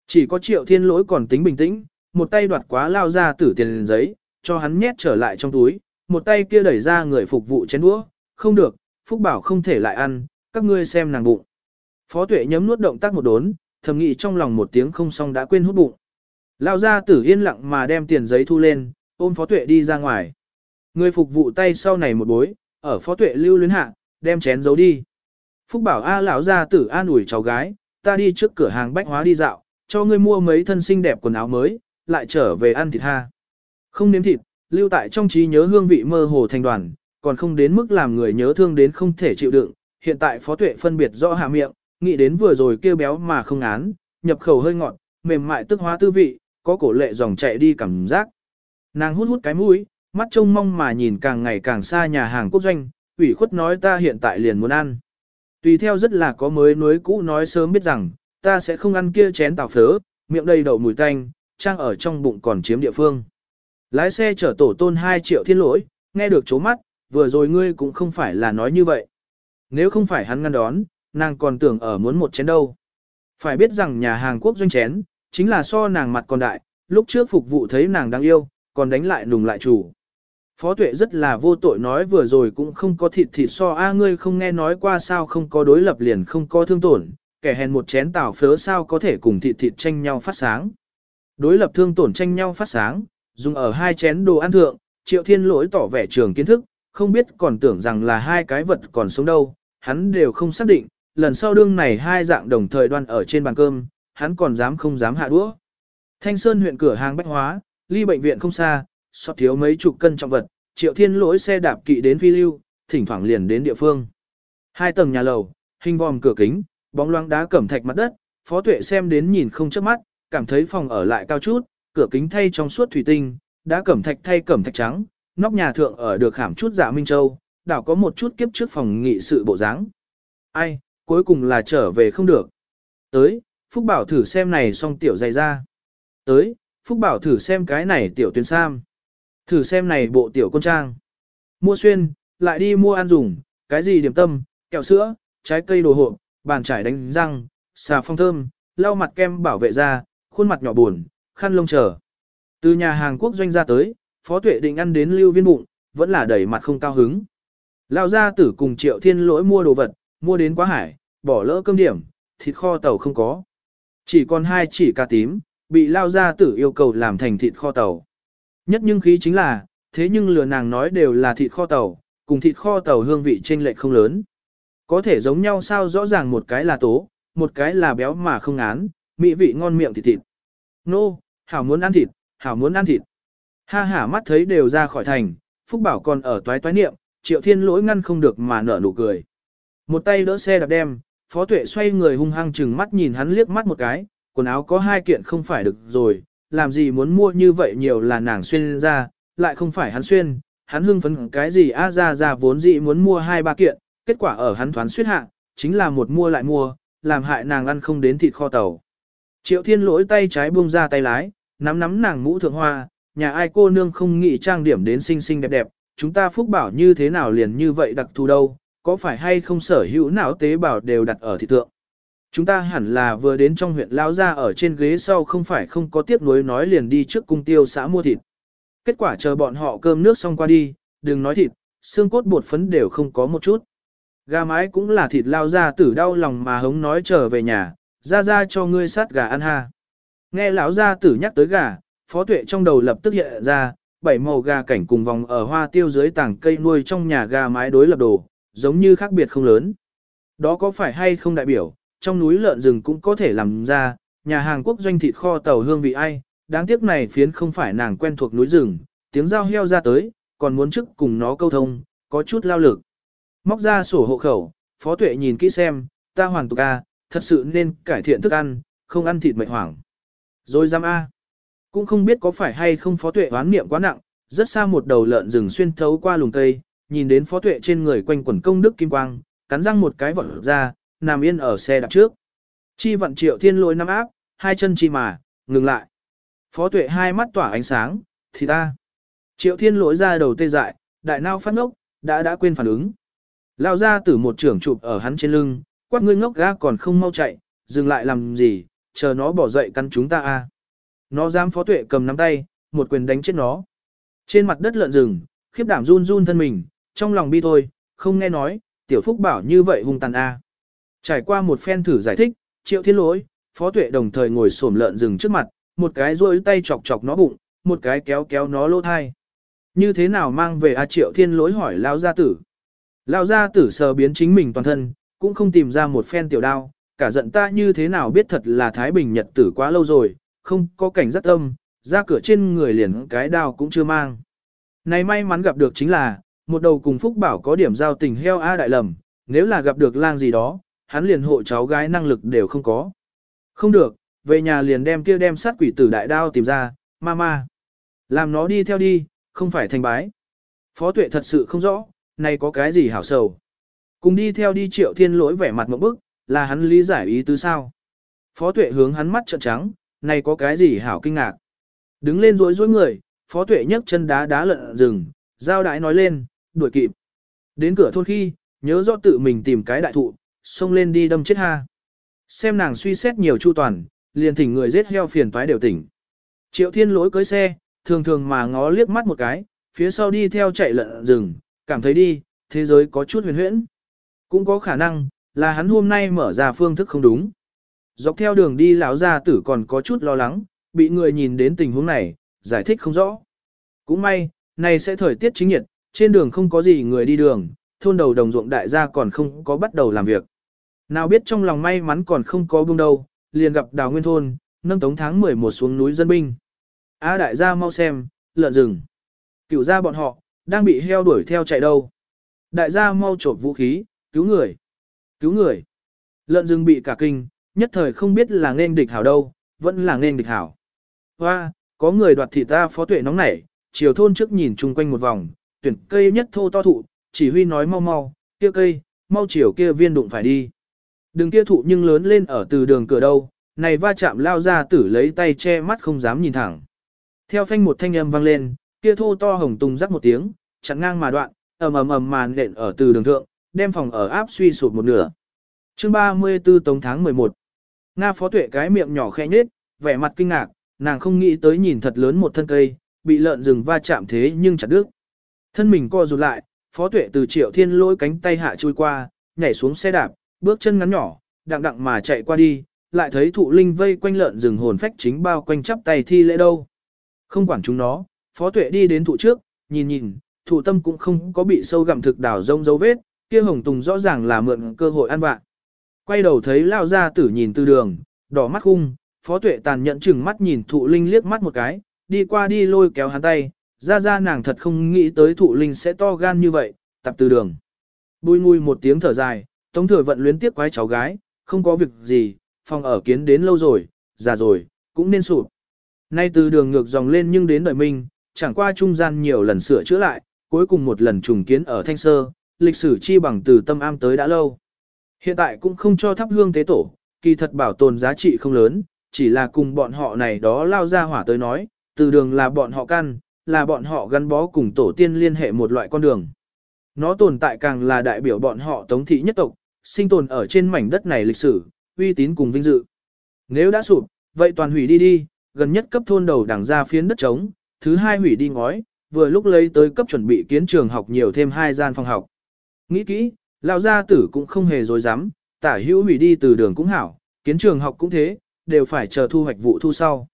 Chỉ có triệu thiên lỗi còn tính bình tĩnh, một tay đoạt quá lao ra tử tiền giấy, cho hắn nhét trở lại trong túi, một tay kia đẩy ra người phục vụ chén đũa, không được, Phúc bảo không thể lại ăn, các ngươi xem nàng bụng. Phó tuệ nhấm nuốt động tác một đốn, thầm nghĩ trong lòng một tiếng không xong đã quên hút bụng. Lao ra tử yên lặng mà đem tiền giấy thu lên, ôm phó tuệ đi ra ngoài. Người phục vụ tay sau này một bối, ở phó tuệ lưu luyến hạ, đem chén giấu đi. Phúc bảo A lão ra tử an ủi cháu gái, ta đi trước cửa hàng bách hóa đi dạo, cho ngươi mua mấy thân xinh đẹp quần áo mới, lại trở về ăn thịt ha. Không nếm thịt, lưu tại trong trí nhớ hương vị mơ hồ thành đoàn, còn không đến mức làm người nhớ thương đến không thể chịu đựng. Hiện tại phó tuệ phân biệt rõ hạ miệng, nghĩ đến vừa rồi kêu béo mà không án, nhập khẩu hơi ngọt, mềm mại tức hóa tư vị, có cổ lệ dòng chạy đi cảm giác. Nàng hút hút cái mũi, mắt trông mong mà nhìn càng ngày càng xa nhà hàng quốc doanh, ủy khuất nói ta hiện tại liền muốn ăn. Tùy theo rất là có mới nuối cũ nói sớm biết rằng, ta sẽ không ăn kia chén tàu phớ, miệng đầy đậu mùi tanh, trang ở trong bụng còn chiếm địa phương. Lái xe chở tổ tôn 2 triệu thiên lỗi, nghe được chố mắt, vừa rồi ngươi cũng không phải là nói như vậy. Nếu không phải hắn ngăn đón, nàng còn tưởng ở muốn một chén đâu. Phải biết rằng nhà hàng quốc doanh chén, chính là so nàng mặt còn đại, lúc trước phục vụ thấy nàng đáng yêu, còn đánh lại nùng lại chủ. Phó tuệ rất là vô tội nói vừa rồi cũng không có thịt thịt so a ngươi không nghe nói qua sao không có đối lập liền không có thương tổn, kẻ hèn một chén tảo phớ sao có thể cùng thịt thịt tranh nhau phát sáng. Đối lập thương tổn tranh nhau phát sáng, dùng ở hai chén đồ ăn thượng, triệu thiên lỗi tỏ vẻ trường kiến thức, không biết còn tưởng rằng là hai cái vật còn sống đâu, hắn đều không xác định, lần sau đương này hai dạng đồng thời đoan ở trên bàn cơm, hắn còn dám không dám hạ đũa. Thanh Sơn huyện cửa hàng bách hóa, ly bệnh viện không xa, sót thiếu mấy chục cân trọng vật, triệu thiên lỗi xe đạp kỵ đến phi lưu, thỉnh thoảng liền đến địa phương. Hai tầng nhà lầu, hình vòm cửa kính, bóng loáng đá cẩm thạch mặt đất, phó tuệ xem đến nhìn không chớp mắt, cảm thấy phòng ở lại cao chút, cửa kính thay trong suốt thủy tinh, đá cẩm thạch thay cẩm thạch trắng, nóc nhà thượng ở được khảm chút dạ minh châu, đảo có một chút kiếp trước phòng nghị sự bộ dáng. Ai, cuối cùng là trở về không được. Tới, Phúc Bảo thử xem này xong tiểu dày ra. Tới, Phúc Bảo thử xem cái này tiểu tuyên sam. Thử xem này bộ tiểu con trang. Mua xuyên, lại đi mua ăn dùng, cái gì điểm tâm, kẹo sữa, trái cây đồ hộp, bàn trải đánh răng, xà phong thơm, lau mặt kem bảo vệ da, khuôn mặt nhỏ buồn, khăn lông chờ. Từ nhà hàng quốc doanh ra tới, Phó Tuệ định ăn đến lưu viên bụng, vẫn là đẩy mặt không cao hứng. Lao gia tử cùng triệu thiên lỗi mua đồ vật, mua đến quá hải, bỏ lỡ cơm điểm, thịt kho tàu không có. Chỉ còn hai chỉ cà tím, bị lao gia tử yêu cầu làm thành thịt kho tàu. Nhất nhưng khí chính là, thế nhưng lừa nàng nói đều là thịt kho tàu, cùng thịt kho tàu hương vị chênh lệch không lớn. Có thể giống nhau sao rõ ràng một cái là tố, một cái là béo mà không án, mỹ vị ngon miệng thịt thịt. Nô, no, hảo muốn ăn thịt, hảo muốn ăn thịt. Ha hả mắt thấy đều ra khỏi thành, Phúc Bảo còn ở toái toái niệm, triệu thiên lỗi ngăn không được mà nở nụ cười. Một tay đỡ xe đạp đem, Phó Tuệ xoay người hung hăng chừng mắt nhìn hắn liếc mắt một cái, quần áo có hai kiện không phải được rồi, làm gì muốn mua như vậy nhiều là nàng xuyên ra, lại không phải hắn xuyên, hắn hưng phấn cái gì a ra ra vốn dĩ muốn mua hai ba kiện, kết quả ở hắn thoán suyết hạ, chính là một mua lại mua, làm hại nàng ăn không đến thịt kho tàu. Triệu thiên lỗi tay trái buông ra tay lái, nắm nắm nàng mũ thượng hoa, nhà ai cô nương không nghĩ trang điểm đến xinh xinh đẹp đẹp, chúng ta phúc bảo như thế nào liền như vậy đặc thù đâu, có phải hay không sở hữu não tế bào đều đặt ở thị tượng. Chúng ta hẳn là vừa đến trong huyện lao ra ở trên ghế sau không phải không có tiếp nối nói liền đi trước cung tiêu xã mua thịt. Kết quả chờ bọn họ cơm nước xong qua đi, đừng nói thịt, xương cốt bột phấn đều không có một chút. Gà mái cũng là thịt lao ra tử đau lòng mà hống nói trở về nhà, ra ra cho ngươi sát gà ăn ha. Nghe lão gia tử nhắc tới gà, phó tuệ trong đầu lập tức hiện ra, bảy màu gà cảnh cùng vòng ở hoa tiêu dưới tảng cây nuôi trong nhà gà mái đối lập đồ, giống như khác biệt không lớn. Đó có phải hay không đại biểu, trong núi lợn rừng cũng có thể làm ra, nhà hàng quốc doanh thịt kho tàu hương vị ai, đáng tiếc này phiến không phải nàng quen thuộc núi rừng, tiếng giao heo ra tới, còn muốn trước cùng nó câu thông, có chút lao lực. Móc ra sổ hộ khẩu, phó tuệ nhìn kỹ xem, ta hoàn tục A, thật sự nên cải thiện thức ăn, không ăn thịt mệt hoảng. Rồi giam A. Cũng không biết có phải hay không phó tuệ oán niệm quá nặng, rất xa một đầu lợn rừng xuyên thấu qua lùm cây, nhìn đến phó tuệ trên người quanh quẩn công đức kim quang, cắn răng một cái vọt ra, nằm yên ở xe đạp trước. Chi vận triệu thiên lôi năm áp, hai chân chi mà, ngừng lại. Phó tuệ hai mắt tỏa ánh sáng, thì ta. Triệu thiên lỗi ra đầu tê dại, đại nao phát ngốc, đã đã quên phản ứng. Lao ra từ một trưởng chụp ở hắn trên lưng, quát ngươi ngốc ga còn không mau chạy, dừng lại làm gì, chờ nó bỏ dậy cắn chúng ta a. Nó dám phó tuệ cầm nắm tay, một quyền đánh chết nó. Trên mặt đất lợn rừng, khiếp đảm run run thân mình, trong lòng bi thôi, không nghe nói, tiểu phúc bảo như vậy hung tàn a. Trải qua một phen thử giải thích, triệu thiên lỗi, phó tuệ đồng thời ngồi xổm lợn rừng trước mặt, một cái rôi tay chọc chọc nó bụng, một cái kéo kéo nó lỗ thai. Như thế nào mang về A Triệu Thiên lỗi hỏi Lao Gia Tử. Lao Gia Tử sờ biến chính mình toàn thân, cũng không tìm ra một phen tiểu đao, cả giận ta như thế nào biết thật là Thái Bình Nhật Tử quá lâu rồi, không có cảnh giác tâm, ra cửa trên người liền cái đao cũng chưa mang. Này may mắn gặp được chính là, một đầu cùng Phúc Bảo có điểm giao tình heo A đại lầm, nếu là gặp được lang gì đó, hắn liền hộ cháu gái năng lực đều không có. Không được, về nhà liền đem kia đem sát quỷ tử đại đao tìm ra, mama. Làm nó đi theo đi, không phải thành bái. Phó tuệ thật sự không rõ, này có cái gì hảo sầu. Cùng đi theo đi triệu thiên lỗi vẻ mặt một bức, là hắn lý giải ý tứ sao. Phó tuệ hướng hắn mắt trợn trắng, này có cái gì hảo kinh ngạc. Đứng lên rối rối người, phó tuệ nhấc chân đá đá lợn rừng, giao đại nói lên, đuổi kịp. Đến cửa thôn khi, nhớ rõ tự mình tìm cái đại thụ, xông lên đi đâm chết ha. Xem nàng suy xét nhiều chu toàn, liền thỉnh người giết heo phiền toái đều tỉnh. Triệu thiên lỗi cưới xe, thường thường mà ngó liếc mắt một cái, phía sau đi theo chạy lợn rừng, cảm thấy đi, thế giới có chút huyền huyễn. Cũng có khả năng, là hắn hôm nay mở ra phương thức không đúng. Dọc theo đường đi lão gia tử còn có chút lo lắng, bị người nhìn đến tình huống này, giải thích không rõ. Cũng may, này sẽ thời tiết chính nhiệt, trên đường không có gì người đi đường, thôn đầu đồng ruộng đại gia còn không có bắt đầu làm việc. Nào biết trong lòng may mắn còn không có buông đâu, liền gặp đào nguyên thôn, nâng tống tháng 11 xuống núi dân binh. A à, đại gia mau xem, lợn rừng. Cửu gia bọn họ, đang bị heo đuổi theo chạy đâu. Đại gia mau trộm vũ khí, cứu người. Cứu người. Lợn rừng bị cả kinh, nhất thời không biết là nên địch hảo đâu, vẫn là nên địch hảo. Hoa, có người đoạt thịt ta phó tuệ nóng nảy, chiều thôn trước nhìn chung quanh một vòng, tuyển cây nhất thô to thụ, chỉ huy nói mau mau, kia cây, mau chiều kia viên đụng phải đi. Đừng kia thụ nhưng lớn lên ở từ đường cửa đâu, này va chạm lao ra tử lấy tay che mắt không dám nhìn thẳng. Theo phanh một thanh âm vang lên, kia thô to hồng tung rắc một tiếng, chặn ngang mà đoạn, ầm ầm ầm màn nện ở từ đường thượng, đem phòng ở áp suy sụp một nửa. Chương 34 Tống tháng 11 Nga phó tuệ cái miệng nhỏ khẽ nhếch, vẻ mặt kinh ngạc, nàng không nghĩ tới nhìn thật lớn một thân cây, bị lợn rừng va chạm thế nhưng chặt đứt. Thân mình co rụt lại, phó tuệ từ triệu thiên lôi cánh tay hạ chui qua, nhảy xuống xe đạp, bước chân ngắn nhỏ, đặng đặng mà chạy qua đi, lại thấy thụ linh vây quanh lợn rừng hồn phách chính bao quanh chắp tay thi lễ đâu. Không quản chúng nó, phó tuệ đi đến thụ trước, nhìn nhìn, thụ tâm cũng không có bị sâu gặm thực đảo rông dấu vết, kia hồng tùng rõ ràng là mượn cơ hội ăn vạ. Quay đầu thấy lao ra tử nhìn từ đường, đỏ mắt khung, phó tuệ tàn nhẫn chừng mắt nhìn thụ linh liếc mắt một cái, đi qua đi lôi kéo hắn tay, ra ra nàng thật không nghĩ tới thụ linh sẽ to gan như vậy, tập từ đường. Bùi ngùi một tiếng thở dài, tống thừa vận luyến tiếc quái cháu gái, không có việc gì, phòng ở kiến đến lâu rồi, già rồi, cũng nên sụp. Nay từ đường ngược dòng lên nhưng đến đời minh, chẳng qua trung gian nhiều lần sửa chữa lại, cuối cùng một lần trùng kiến ở Thanh Sơ, lịch sử chi bằng từ tâm am tới đã lâu. Hiện tại cũng không cho thắp hương tế tổ, kỳ thật bảo tồn giá trị không lớn, chỉ là cùng bọn họ này đó lao ra hỏa tới nói, từ đường là bọn họ căn, là bọn họ gắn bó cùng tổ tiên liên hệ một loại con đường. Nó tồn tại càng là đại biểu bọn họ tống thị nhất tộc, sinh tồn ở trên mảnh đất này lịch sử, uy tín cùng vinh dự. Nếu đã sụp, vậy toàn hủy đi đi, gần nhất cấp thôn đầu đảng ra phiến đất trống, thứ hai hủy đi ngói, vừa lúc lấy tới cấp chuẩn bị kiến trường học nhiều thêm hai gian phòng học. Nghĩ kỹ, lão gia tử cũng không hề dối dám, tả hữu hủy đi từ đường cũng hảo, kiến trường học cũng thế, đều phải chờ thu hoạch vụ thu sau.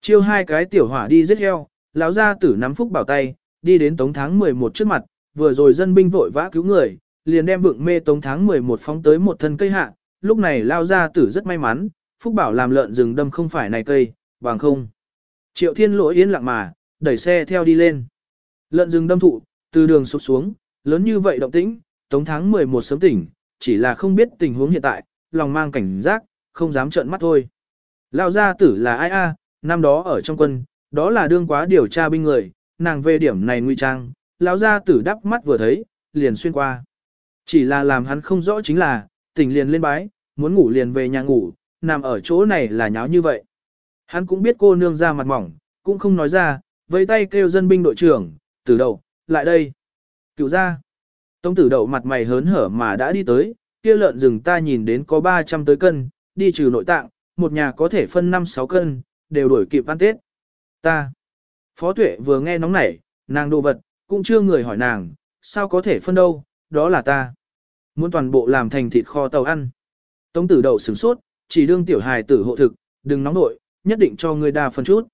Chiêu hai cái tiểu hỏa đi giết heo, lão gia tử nắm phúc bảo tay, đi đến tống tháng 11 trước mặt, vừa rồi dân binh vội vã cứu người, liền đem vượng mê tống tháng 11 phóng tới một thân cây hạ, lúc này lao gia tử rất may mắn, phúc bảo làm lợn rừng đâm không phải này cây, bằng không. Triệu thiên lỗi yên lặng mà, đẩy xe theo đi lên. Lợn rừng đâm thụ, từ đường sụp xuống, lớn như vậy động tĩnh, tống tháng 11 sớm tỉnh, chỉ là không biết tình huống hiện tại, lòng mang cảnh giác, không dám trợn mắt thôi. Lao gia tử là ai a? năm đó ở trong quân, đó là đương quá điều tra binh người, nàng về điểm này nguy trang, lão gia tử đắp mắt vừa thấy, liền xuyên qua. Chỉ là làm hắn không rõ chính là, tỉnh liền lên bái, muốn ngủ liền về nhà ngủ, nằm ở chỗ này là nháo như vậy. Hắn cũng biết cô nương ra mặt mỏng, cũng không nói ra, vẫy tay kêu dân binh đội trưởng, tử đầu lại đây. Cựu ra. Tống tử đậu mặt mày hớn hở mà đã đi tới, kia lợn rừng ta nhìn đến có 300 tới cân, đi trừ nội tạng, một nhà có thể phân 5-6 cân, đều đổi kịp ăn tết. Ta. Phó tuệ vừa nghe nóng nảy, nàng đồ vật, cũng chưa người hỏi nàng, sao có thể phân đâu, đó là ta. Muốn toàn bộ làm thành thịt kho tàu ăn. Tống tử đậu sửng sốt, chỉ đương tiểu hài tử hộ thực, đừng nóng nội, nhất định cho người đa phân chút.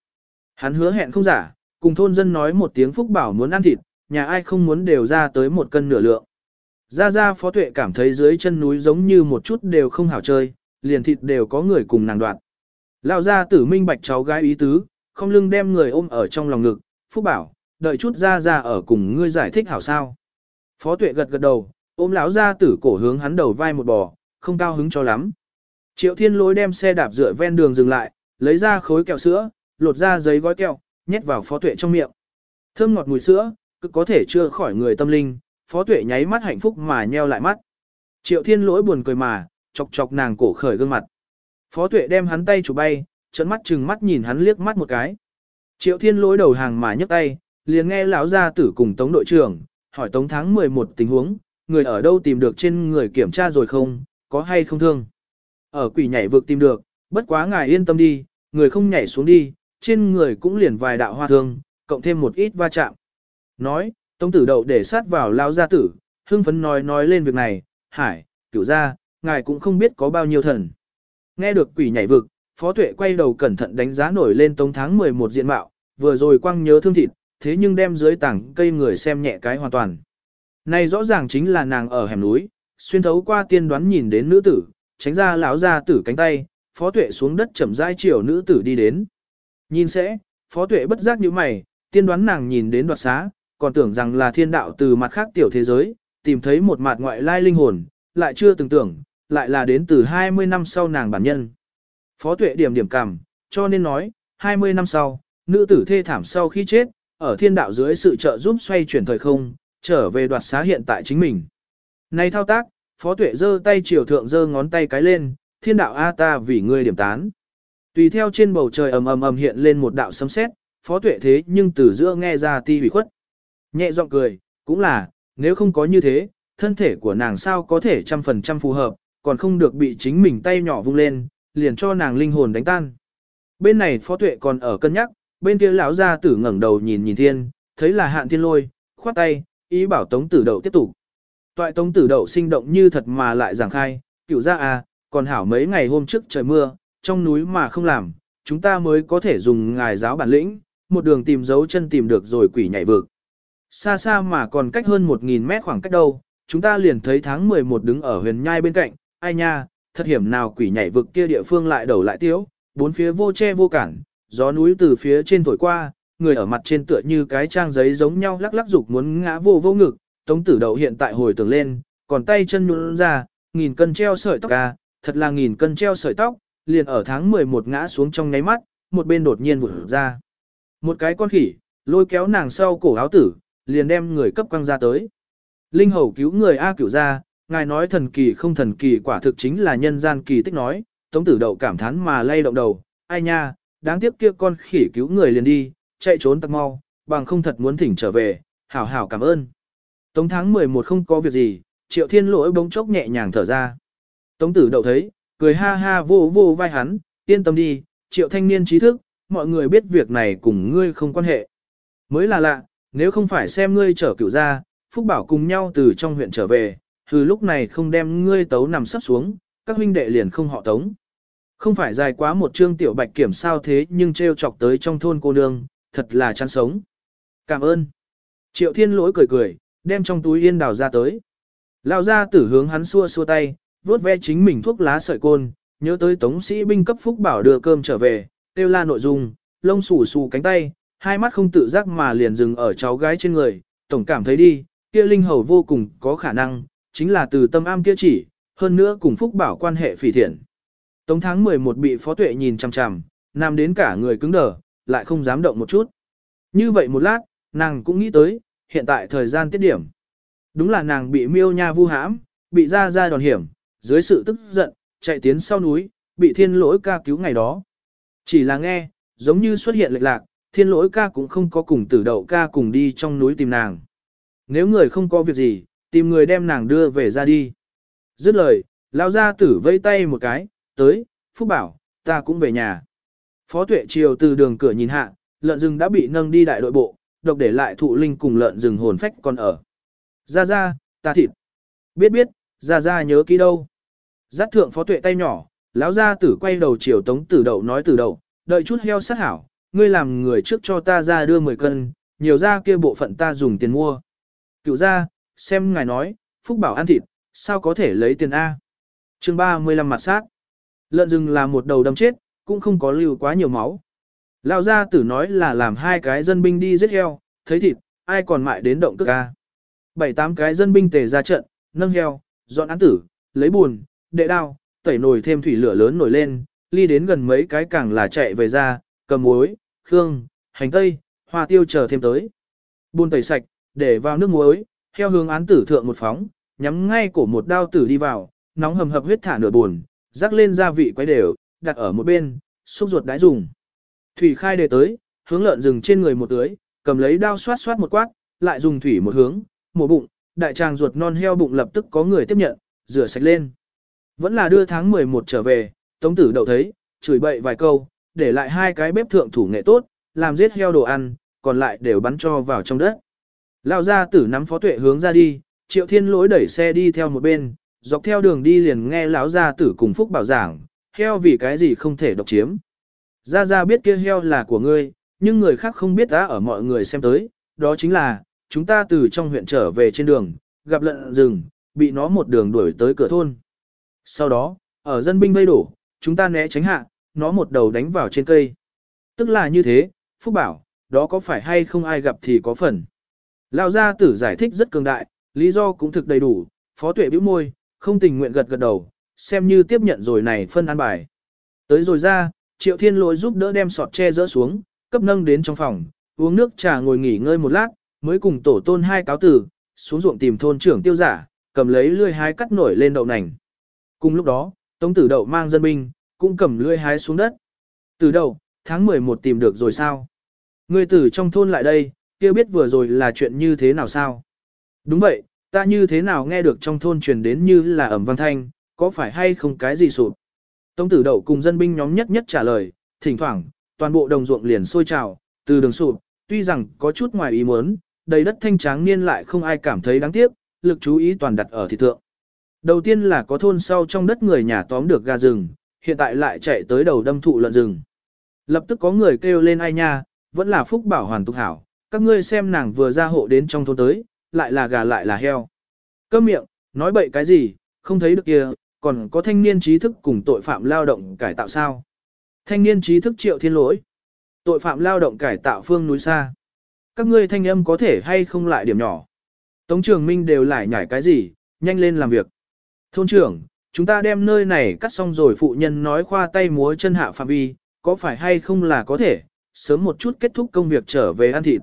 Hắn hứa hẹn không giả, cùng thôn dân nói một tiếng phúc bảo muốn ăn thịt, nhà ai không muốn đều ra tới một cân nửa lượng. Ra ra phó tuệ cảm thấy dưới chân núi giống như một chút đều không hảo chơi, liền thịt đều có người cùng nàng đoạn. Lão gia tử minh bạch cháu gái ý tứ, không lưng đem người ôm ở trong lòng ngực, phúc bảo, đợi chút ra ra ở cùng ngươi giải thích hảo sao. Phó tuệ gật gật đầu, ôm lão ra tử cổ hướng hắn đầu vai một bò, không cao hứng cho lắm. Triệu thiên lối đem xe đạp dựa ven đường dừng lại, lấy ra khối kẹo sữa, lột ra giấy gói kẹo, nhét vào phó tuệ trong miệng. Thơm ngọt mùi sữa, cứ có thể chưa khỏi người tâm linh, phó tuệ nháy mắt hạnh phúc mà nheo lại mắt. Triệu thiên lỗi buồn cười mà, chọc chọc nàng cổ khởi gương mặt. Phó tuệ đem hắn tay chụp bay, trận mắt chừng mắt nhìn hắn liếc mắt một cái. Triệu thiên lỗi đầu hàng mà nhấc tay, liền nghe lão gia tử cùng tống đội trưởng, hỏi tống tháng 11 tình huống, người ở đâu tìm được trên người kiểm tra rồi không, có hay không thương. Ở quỷ nhảy vực tìm được, bất quá ngài yên tâm đi, người không nhảy xuống đi, trên người cũng liền vài đạo hoa thương, cộng thêm một ít va chạm. Nói, tống tử đậu để sát vào lao gia tử, hưng phấn nói nói lên việc này, hải, cửu gia, ngài cũng không biết có bao nhiêu thần. Nghe được quỷ nhảy vực, phó tuệ quay đầu cẩn thận đánh giá nổi lên tống tháng 11 diện mạo, vừa rồi quăng nhớ thương thịt, thế nhưng đem dưới tảng cây người xem nhẹ cái hoàn toàn. Này rõ ràng chính là nàng ở hẻm núi, xuyên thấu qua tiên đoán nhìn đến nữ tử, tránh ra lão ra tử cánh tay, phó tuệ xuống đất chậm rãi chiều nữ tử đi đến. Nhìn sẽ, phó tuệ bất giác như mày, tiên đoán nàng nhìn đến đoạt xá, còn tưởng rằng là thiên đạo từ mặt khác tiểu thế giới, tìm thấy một mặt ngoại lai linh hồn, lại chưa từng tưởng, lại là đến từ 20 năm sau nàng bản nhân. Phó tuệ điểm điểm cảm, cho nên nói, 20 năm sau, nữ tử thê thảm sau khi chết, ở thiên đạo dưới sự trợ giúp xoay chuyển thời không, trở về đoạt xá hiện tại chính mình. Này thao tác, phó tuệ giơ tay chiều thượng giơ ngón tay cái lên, thiên đạo A ta vì ngươi điểm tán. Tùy theo trên bầu trời ầm ầm ầm hiện lên một đạo sấm sét, phó tuệ thế nhưng từ giữa nghe ra ti hủy khuất. Nhẹ giọng cười, cũng là, nếu không có như thế, thân thể của nàng sao có thể trăm phần trăm phù hợp, còn không được bị chính mình tay nhỏ vung lên, liền cho nàng linh hồn đánh tan. Bên này phó tuệ còn ở cân nhắc, bên kia lão gia tử ngẩng đầu nhìn nhìn thiên, thấy là hạn thiên lôi, khoát tay, ý bảo tống tử đậu tiếp tục. Toại tống tử đậu sinh động như thật mà lại giảng khai, cựu ra à, còn hảo mấy ngày hôm trước trời mưa, trong núi mà không làm, chúng ta mới có thể dùng ngài giáo bản lĩnh, một đường tìm dấu chân tìm được rồi quỷ nhảy vực. Xa xa mà còn cách hơn 1.000 mét khoảng cách đâu, chúng ta liền thấy tháng 11 đứng ở huyền nhai bên cạnh, ai nha, thật hiểm nào quỷ nhảy vực kia địa phương lại đầu lại tiếu, bốn phía vô che vô cản, gió núi từ phía trên thổi qua, người ở mặt trên tựa như cái trang giấy giống nhau lắc lắc dục muốn ngã vô vô ngực, tống tử đậu hiện tại hồi tưởng lên, còn tay chân nhún ra, nghìn cân treo sợi tóc ca, thật là nghìn cân treo sợi tóc, liền ở tháng 11 ngã xuống trong nháy mắt, một bên đột nhiên vụt ra. Một cái con khỉ, lôi kéo nàng sau cổ áo tử, liền đem người cấp quăng ra tới. Linh hầu cứu người A cửu ra, ngài nói thần kỳ không thần kỳ quả thực chính là nhân gian kỳ tích nói, tống tử đậu cảm thán mà lay động đầu, ai nha, đáng tiếc kia con khỉ cứu người liền đi, chạy trốn tắc mau, bằng không thật muốn thỉnh trở về, hảo hảo cảm ơn. Tống tháng 11 không có việc gì, triệu thiên lỗi bỗng chốc nhẹ nhàng thở ra. Tống tử đậu thấy, cười ha ha vô vô vai hắn, yên tâm đi, triệu thanh niên trí thức, mọi người biết việc này cùng ngươi không quan hệ. Mới là lạ, nếu không phải xem ngươi trở cựu ra, Phúc Bảo cùng nhau từ trong huyện trở về, hừ lúc này không đem ngươi tấu nằm sắp xuống, các huynh đệ liền không họ tống. Không phải dài quá một chương tiểu bạch kiểm sao thế nhưng treo chọc tới trong thôn cô nương, thật là chán sống. Cảm ơn. Triệu thiên lỗi cười cười, đem trong túi yên đào ra tới. Lao ra tử hướng hắn xua xua tay, vuốt ve chính mình thuốc lá sợi côn, nhớ tới tống sĩ binh cấp phúc bảo đưa cơm trở về, tiêu la nội dung, lông xù xù cánh tay, hai mắt không tự giác mà liền dừng ở cháu gái trên người, tổng cảm thấy đi, kia linh hầu vô cùng có khả năng, chính là từ tâm am kia chỉ, hơn nữa cùng phúc bảo quan hệ phỉ thiện. Tống tháng 11 bị phó tuệ nhìn chằm chằm, nằm đến cả người cứng đờ, lại không dám động một chút. Như vậy một lát, nàng cũng nghĩ tới, hiện tại thời gian tiết điểm. Đúng là nàng bị miêu nha vu hãm, bị ra ra đòn hiểm, dưới sự tức giận, chạy tiến sau núi, bị thiên lỗi ca cứu ngày đó. Chỉ là nghe, giống như xuất hiện lệch lạc, thiên lỗi ca cũng không có cùng tử đậu ca cùng đi trong núi tìm nàng. Nếu người không có việc gì, tìm người đem nàng đưa về ra đi. Dứt lời, lao ra tử vây tay một cái, tới, Phúc bảo, ta cũng về nhà. Phó tuệ chiều từ đường cửa nhìn hạ, lợn rừng đã bị nâng đi đại đội bộ, độc để lại thụ linh cùng lợn rừng hồn phách còn ở. Ra ra, ta thịt. Biết biết, ra ra nhớ kỹ đâu. Giác thượng phó tuệ tay nhỏ, lão gia tử quay đầu chiều tống tử đậu nói tử đậu, đợi chút heo sát hảo, ngươi làm người trước cho ta ra đưa 10 cân, nhiều ra kia bộ phận ta dùng tiền mua. Cựu ra, xem ngài nói, phúc bảo ăn thịt, sao có thể lấy tiền A. chương 35 mặt sát. Lợn rừng là một đầu đâm chết, cũng không có lưu quá nhiều máu. Lão gia tử nói là làm hai cái dân binh đi giết heo, thấy thịt, ai còn mại đến động cước A. Bảy tám cái dân binh tề ra trận, nâng heo, dọn án tử, lấy buồn, đệ đao, tẩy nồi thêm thủy lửa lớn nổi lên, ly đến gần mấy cái càng là chạy về ra, cầm muối, khương, hành tây, hoa tiêu chờ thêm tới. Buồn tẩy sạch, để vào nước muối, theo hướng án tử thượng một phóng, nhắm ngay cổ một đao tử đi vào, nóng hầm hập huyết thả nửa buồn, rắc lên gia vị quấy đều, đặt ở một bên, xúc ruột đãi dùng. Thủy khai đề tới, hướng lợn rừng trên người một tưới, cầm lấy đao xoát xoát một quát, lại dùng thủy một hướng, mổ bụng, đại tràng ruột non heo bụng lập tức có người tiếp nhận, rửa sạch lên. Vẫn là đưa tháng 11 trở về, tống tử đậu thấy, chửi bậy vài câu, để lại hai cái bếp thượng thủ nghệ tốt, làm giết heo đồ ăn, còn lại đều bắn cho vào trong đất. Lão gia tử nắm phó tuệ hướng ra đi, triệu thiên lỗi đẩy xe đi theo một bên, dọc theo đường đi liền nghe lão gia tử cùng phúc bảo giảng, heo vì cái gì không thể độc chiếm. Gia Gia biết kia heo là của ngươi, nhưng người khác không biết đã ở mọi người xem tới, đó chính là, chúng ta từ trong huyện trở về trên đường, gặp lợn rừng, bị nó một đường đuổi tới cửa thôn. Sau đó, ở dân binh vây đổ, chúng ta né tránh hạ, nó một đầu đánh vào trên cây. Tức là như thế, Phúc bảo, đó có phải hay không ai gặp thì có phần. Lão gia tử giải thích rất cường đại, lý do cũng thực đầy đủ, phó tuệ bĩu môi, không tình nguyện gật gật đầu, xem như tiếp nhận rồi này phân an bài. Tới rồi ra, triệu thiên lỗi giúp đỡ đem sọt che dỡ xuống, cấp nâng đến trong phòng, uống nước trà ngồi nghỉ ngơi một lát, mới cùng tổ tôn hai cáo tử, xuống ruộng tìm thôn trưởng tiêu giả, cầm lấy lươi hái cắt nổi lên đậu nành. Cùng lúc đó, Tống Tử Đậu mang dân binh, cũng cầm lươi hái xuống đất. Từ đầu, tháng 11 tìm được rồi sao? Người tử trong thôn lại đây, kia biết vừa rồi là chuyện như thế nào sao? Đúng vậy, ta như thế nào nghe được trong thôn truyền đến như là ẩm văn thanh, có phải hay không cái gì sụp? Tống tử đậu cùng dân binh nhóm nhất nhất trả lời, thỉnh thoảng, toàn bộ đồng ruộng liền sôi trào, từ đường sụp, tuy rằng có chút ngoài ý muốn, đầy đất thanh tráng niên lại không ai cảm thấy đáng tiếc, lực chú ý toàn đặt ở thị thượng. Đầu tiên là có thôn sau trong đất người nhà tóm được gà rừng, hiện tại lại chạy tới đầu đâm thụ lợn rừng. Lập tức có người kêu lên ai nha, vẫn là phúc bảo hoàn tục hảo, các ngươi xem nàng vừa ra hộ đến trong thôn tới, lại là gà lại là heo. Câm miệng, nói bậy cái gì, không thấy được kia, còn có thanh niên trí thức cùng tội phạm lao động cải tạo sao. Thanh niên trí thức triệu thiên lỗi. Tội phạm lao động cải tạo phương núi xa. Các ngươi thanh âm có thể hay không lại điểm nhỏ. Tống trường minh đều lại nhảy cái gì, nhanh lên làm việc. Thôn trưởng, chúng ta đem nơi này cắt xong rồi phụ nhân nói khoa tay múa chân hạ phạm vi, có phải hay không là có thể, sớm một chút kết thúc công việc trở về ăn thịt.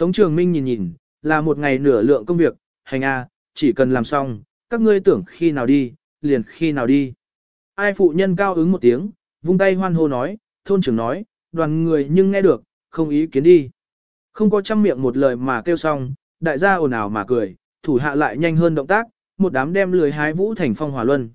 Tống trường minh nhìn nhìn, là một ngày nửa lượng công việc, hành a, chỉ cần làm xong, các ngươi tưởng khi nào đi, liền khi nào đi. Ai phụ nhân cao ứng một tiếng, vung tay hoan hô nói, thôn trưởng nói, đoàn người nhưng nghe được, không ý kiến đi. Không có trăm miệng một lời mà kêu xong, đại gia ồn ào mà cười, thủ hạ lại nhanh hơn động tác, một đám đem lười hái vũ thành phong hỏa luân.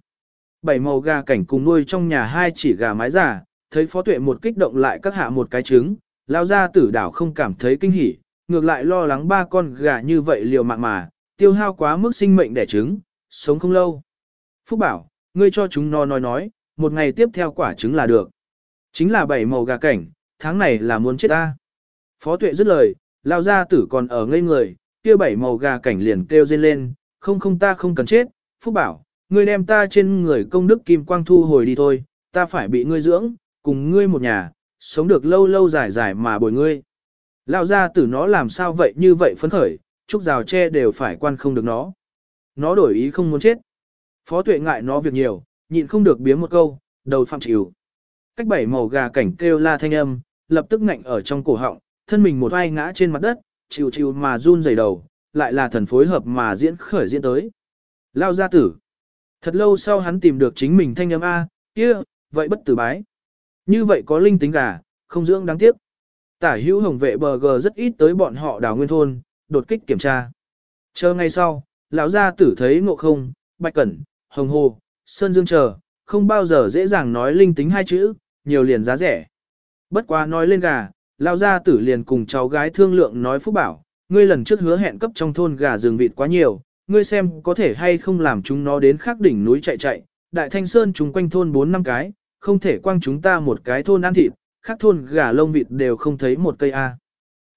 Bảy màu gà cảnh cùng nuôi trong nhà hai chỉ gà mái giả, thấy phó tuệ một kích động lại các hạ một cái trứng, lao ra tử đảo không cảm thấy kinh hỉ, ngược lại lo lắng ba con gà như vậy liều mạng mà, tiêu hao quá mức sinh mệnh đẻ trứng, sống không lâu. Phúc bảo, ngươi cho chúng nó nói nói, một ngày tiếp theo quả trứng là được. Chính là bảy màu gà cảnh, tháng này là muốn chết ta. Phó tuệ dứt lời, lao ra tử còn ở ngây người, kia bảy màu gà cảnh liền kêu dên lên, không không ta không cần chết, Phúc bảo, ngươi đem ta trên người công đức kim quang thu hồi đi thôi, ta phải bị ngươi dưỡng, cùng ngươi một nhà, sống được lâu lâu dài dài mà bồi ngươi. Lao ra tử nó làm sao vậy như vậy phấn khởi, trúc rào tre đều phải quan không được nó. Nó đổi ý không muốn chết. Phó tuệ ngại nó việc nhiều, nhịn không được biếm một câu, đầu phạm chịu. Cách bảy màu gà cảnh kêu la thanh âm, lập tức ngạnh ở trong cổ họng, thân mình một vai ngã trên mặt đất, chịu chịu mà run rẩy đầu, lại là thần phối hợp mà diễn khởi diễn tới. Lao gia tử. Thật lâu sau hắn tìm được chính mình thanh âm A, kia, vậy bất tử bái. Như vậy có linh tính gà, không dưỡng đáng tiếc. Tả hữu hồng vệ bờ gờ rất ít tới bọn họ đào nguyên thôn, đột kích kiểm tra. Chờ ngay sau, lão gia tử thấy ngộ không, bạch cẩn, hồng hồ, sơn dương chờ, không bao giờ dễ dàng nói linh tính hai chữ, nhiều liền giá rẻ. Bất quá nói lên gà, lão gia tử liền cùng cháu gái thương lượng nói phúc bảo, ngươi lần trước hứa hẹn cấp trong thôn gà rừng vịt quá nhiều, ngươi xem có thể hay không làm chúng nó đến khắc đỉnh núi chạy chạy, đại thanh sơn chúng quanh thôn 4 năm cái, không thể quang chúng ta một cái thôn ăn thịt, khác thôn gà lông vịt đều không thấy một cây A.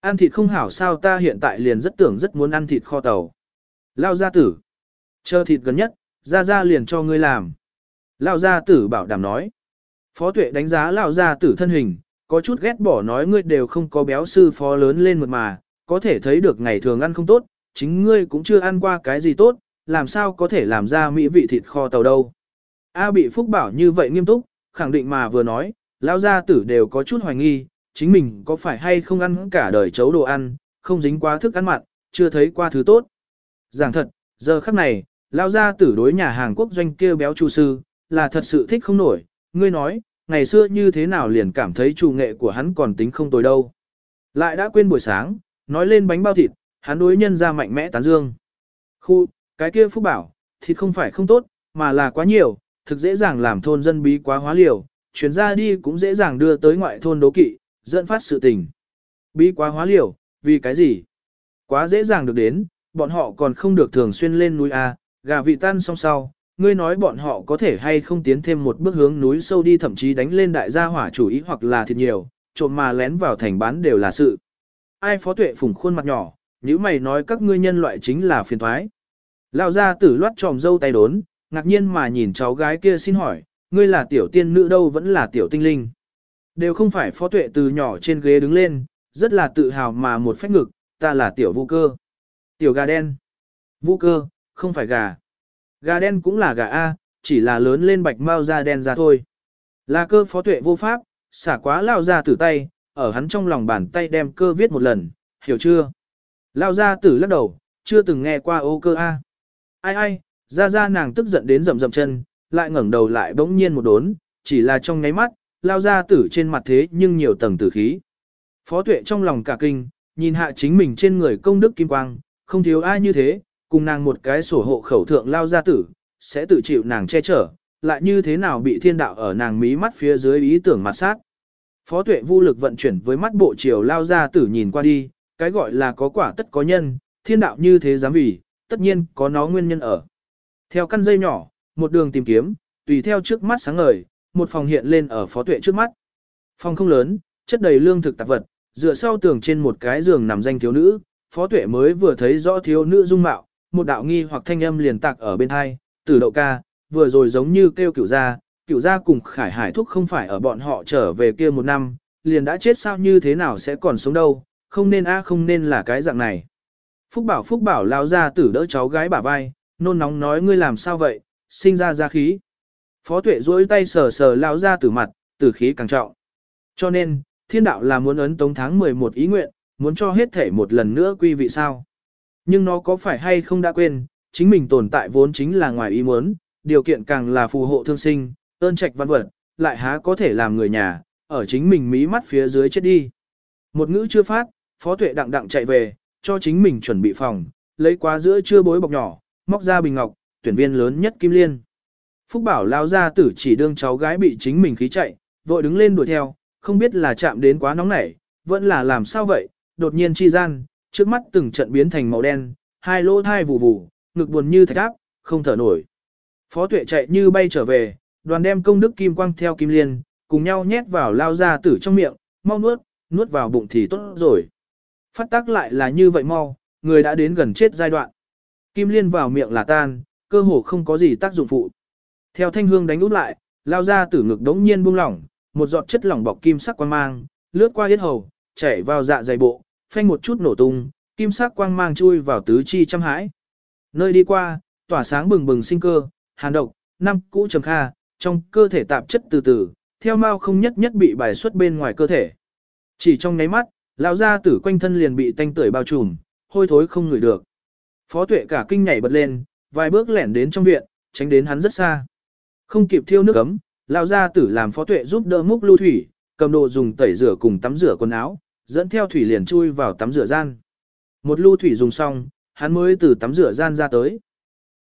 Ăn thịt không hảo sao ta hiện tại liền rất tưởng rất muốn ăn thịt kho tàu. Lao gia tử. Chờ thịt gần nhất, ra ra liền cho ngươi làm. Lao gia tử bảo đảm nói. Phó tuệ đánh giá Lao gia tử thân hình, có chút ghét bỏ nói ngươi đều không có béo sư phó lớn lên mượt mà, có thể thấy được ngày thường ăn không tốt, chính ngươi cũng chưa ăn qua cái gì tốt, làm sao có thể làm ra mỹ vị thịt kho tàu đâu. A bị Phúc bảo như vậy nghiêm túc, khẳng định mà vừa nói, Lão gia tử đều có chút hoài nghi, chính mình có phải hay không ăn cả đời chấu đồ ăn, không dính quá thức ăn mặn, chưa thấy qua thứ tốt. Giảng thật, giờ khắc này, Lão gia tử đối nhà hàng quốc doanh kia béo chủ sư, là thật sự thích không nổi, ngươi nói, ngày xưa như thế nào liền cảm thấy chủ nghệ của hắn còn tính không tồi đâu. Lại đã quên buổi sáng, nói lên bánh bao thịt, hắn đối nhân ra mạnh mẽ tán dương. Khu, cái kia phúc bảo, thịt không phải không tốt, mà là quá nhiều, thực dễ dàng làm thôn dân bí quá hóa liều, chuyển ra đi cũng dễ dàng đưa tới ngoại thôn đố kỵ, dẫn phát sự tình. Bí quá hóa liều, vì cái gì? Quá dễ dàng được đến, bọn họ còn không được thường xuyên lên núi A, gà vị tan xong sau, ngươi nói bọn họ có thể hay không tiến thêm một bước hướng núi sâu đi thậm chí đánh lên đại gia hỏa chủ ý hoặc là thiệt nhiều, trộm mà lén vào thành bán đều là sự. Ai phó tuệ phủng khuôn mặt nhỏ, nếu mày nói các ngươi nhân loại chính là phiền thoái. Lao ra tử loát tròm dâu tay đốn, ngạc nhiên mà nhìn cháu gái kia xin hỏi, ngươi là tiểu tiên nữ đâu vẫn là tiểu tinh linh. Đều không phải phó tuệ từ nhỏ trên ghế đứng lên, rất là tự hào mà một phách ngực, ta là tiểu vũ cơ. Tiểu gà đen. Vũ cơ, không phải gà. Gà đen cũng là gà A, chỉ là lớn lên bạch mau da đen ra thôi. Là cơ phó tuệ vô pháp, xả quá lao ra tử tay, ở hắn trong lòng bàn tay đem cơ viết một lần, hiểu chưa? Lao ra tử lắc đầu, chưa từng nghe qua ô cơ A. Ai ai, Ra ra nàng tức giận đến rầm rầm chân, lại ngẩng đầu lại bỗng nhiên một đốn, chỉ là trong nháy mắt, lao ra tử trên mặt thế nhưng nhiều tầng tử khí. Phó tuệ trong lòng cả kinh, nhìn hạ chính mình trên người công đức kim quang, không thiếu ai như thế, cùng nàng một cái sổ hộ khẩu thượng lao ra tử, sẽ tự chịu nàng che chở, lại như thế nào bị thiên đạo ở nàng mí mắt phía dưới ý tưởng mặt sát. Phó tuệ vô lực vận chuyển với mắt bộ chiều lao ra tử nhìn qua đi, cái gọi là có quả tất có nhân, thiên đạo như thế dám vì, tất nhiên có nó nguyên nhân ở. Theo căn dây nhỏ, một đường tìm kiếm, tùy theo trước mắt sáng ngời, một phòng hiện lên ở phó tuệ trước mắt. Phòng không lớn, chất đầy lương thực tạp vật, dựa sau tường trên một cái giường nằm danh thiếu nữ, phó tuệ mới vừa thấy rõ thiếu nữ dung mạo, một đạo nghi hoặc thanh âm liền tạc ở bên hai, từ đậu ca, vừa rồi giống như kêu cửu gia, cửu gia cùng khải hải thúc không phải ở bọn họ trở về kia một năm, liền đã chết sao như thế nào sẽ còn sống đâu, không nên a không nên là cái dạng này. Phúc bảo Phúc bảo lao ra tử đỡ cháu gái bả vai, nôn nóng nói ngươi làm sao vậy, sinh ra ra khí. Phó tuệ duỗi tay sờ sờ lao ra tử mặt, tử khí càng trọng. Cho nên, thiên đạo là muốn ấn tống tháng 11 ý nguyện, muốn cho hết thể một lần nữa quy vị sao. Nhưng nó có phải hay không đã quên, chính mình tồn tại vốn chính là ngoài ý muốn, điều kiện càng là phù hộ thương sinh, ơn trạch văn vật, lại há có thể làm người nhà, ở chính mình mí mắt phía dưới chết đi. Một ngữ chưa phát, phó tuệ đặng đặng chạy về, cho chính mình chuẩn bị phòng, lấy quá giữa chưa bối bọc nhỏ, móc ra bình ngọc, tuyển viên lớn nhất kim liên. Phúc bảo lao ra tử chỉ đương cháu gái bị chính mình khí chạy, vội đứng lên đuổi theo, không biết là chạm đến quá nóng nảy, vẫn là làm sao vậy, đột nhiên chi gian, trước mắt từng trận biến thành màu đen, hai lỗ thai vù vù, ngực buồn như thạch áp, không thở nổi. Phó tuệ chạy như bay trở về, đoàn đem công đức kim quang theo kim liên, cùng nhau nhét vào lao ra tử trong miệng, mau nuốt, nuốt vào bụng thì tốt rồi. Phát tác lại là như vậy mau, người đã đến gần chết giai đoạn. Kim liên vào miệng là tan, cơ hồ không có gì tác dụng phụ. Theo thanh hương đánh út lại, lao ra tử ngực đống nhiên buông lỏng, một giọt chất lỏng bọc kim sắc quang mang, lướt qua yết hầu, chảy vào dạ dày bộ, phanh một chút nổ tung, kim sắc quang mang chui vào tứ chi trăm hãi. Nơi đi qua, tỏa sáng bừng bừng sinh cơ, hàn độc, năm cũ trầm kha, trong cơ thể tạp chất từ từ, theo mau không nhất nhất bị bài xuất bên ngoài cơ thể. Chỉ trong nháy mắt, lão gia tử quanh thân liền bị tanh tưởi bao trùm, hôi thối không ngửi được. Phó tuệ cả kinh nhảy bật lên, vài bước lẻn đến trong viện, tránh đến hắn rất xa. Không kịp thiêu nước ấm, lão gia tử làm phó tuệ giúp đỡ múc lưu thủy, cầm đồ dùng tẩy rửa cùng tắm rửa quần áo, dẫn theo thủy liền chui vào tắm rửa gian. Một lưu thủy dùng xong, hắn mới từ tắm rửa gian ra tới.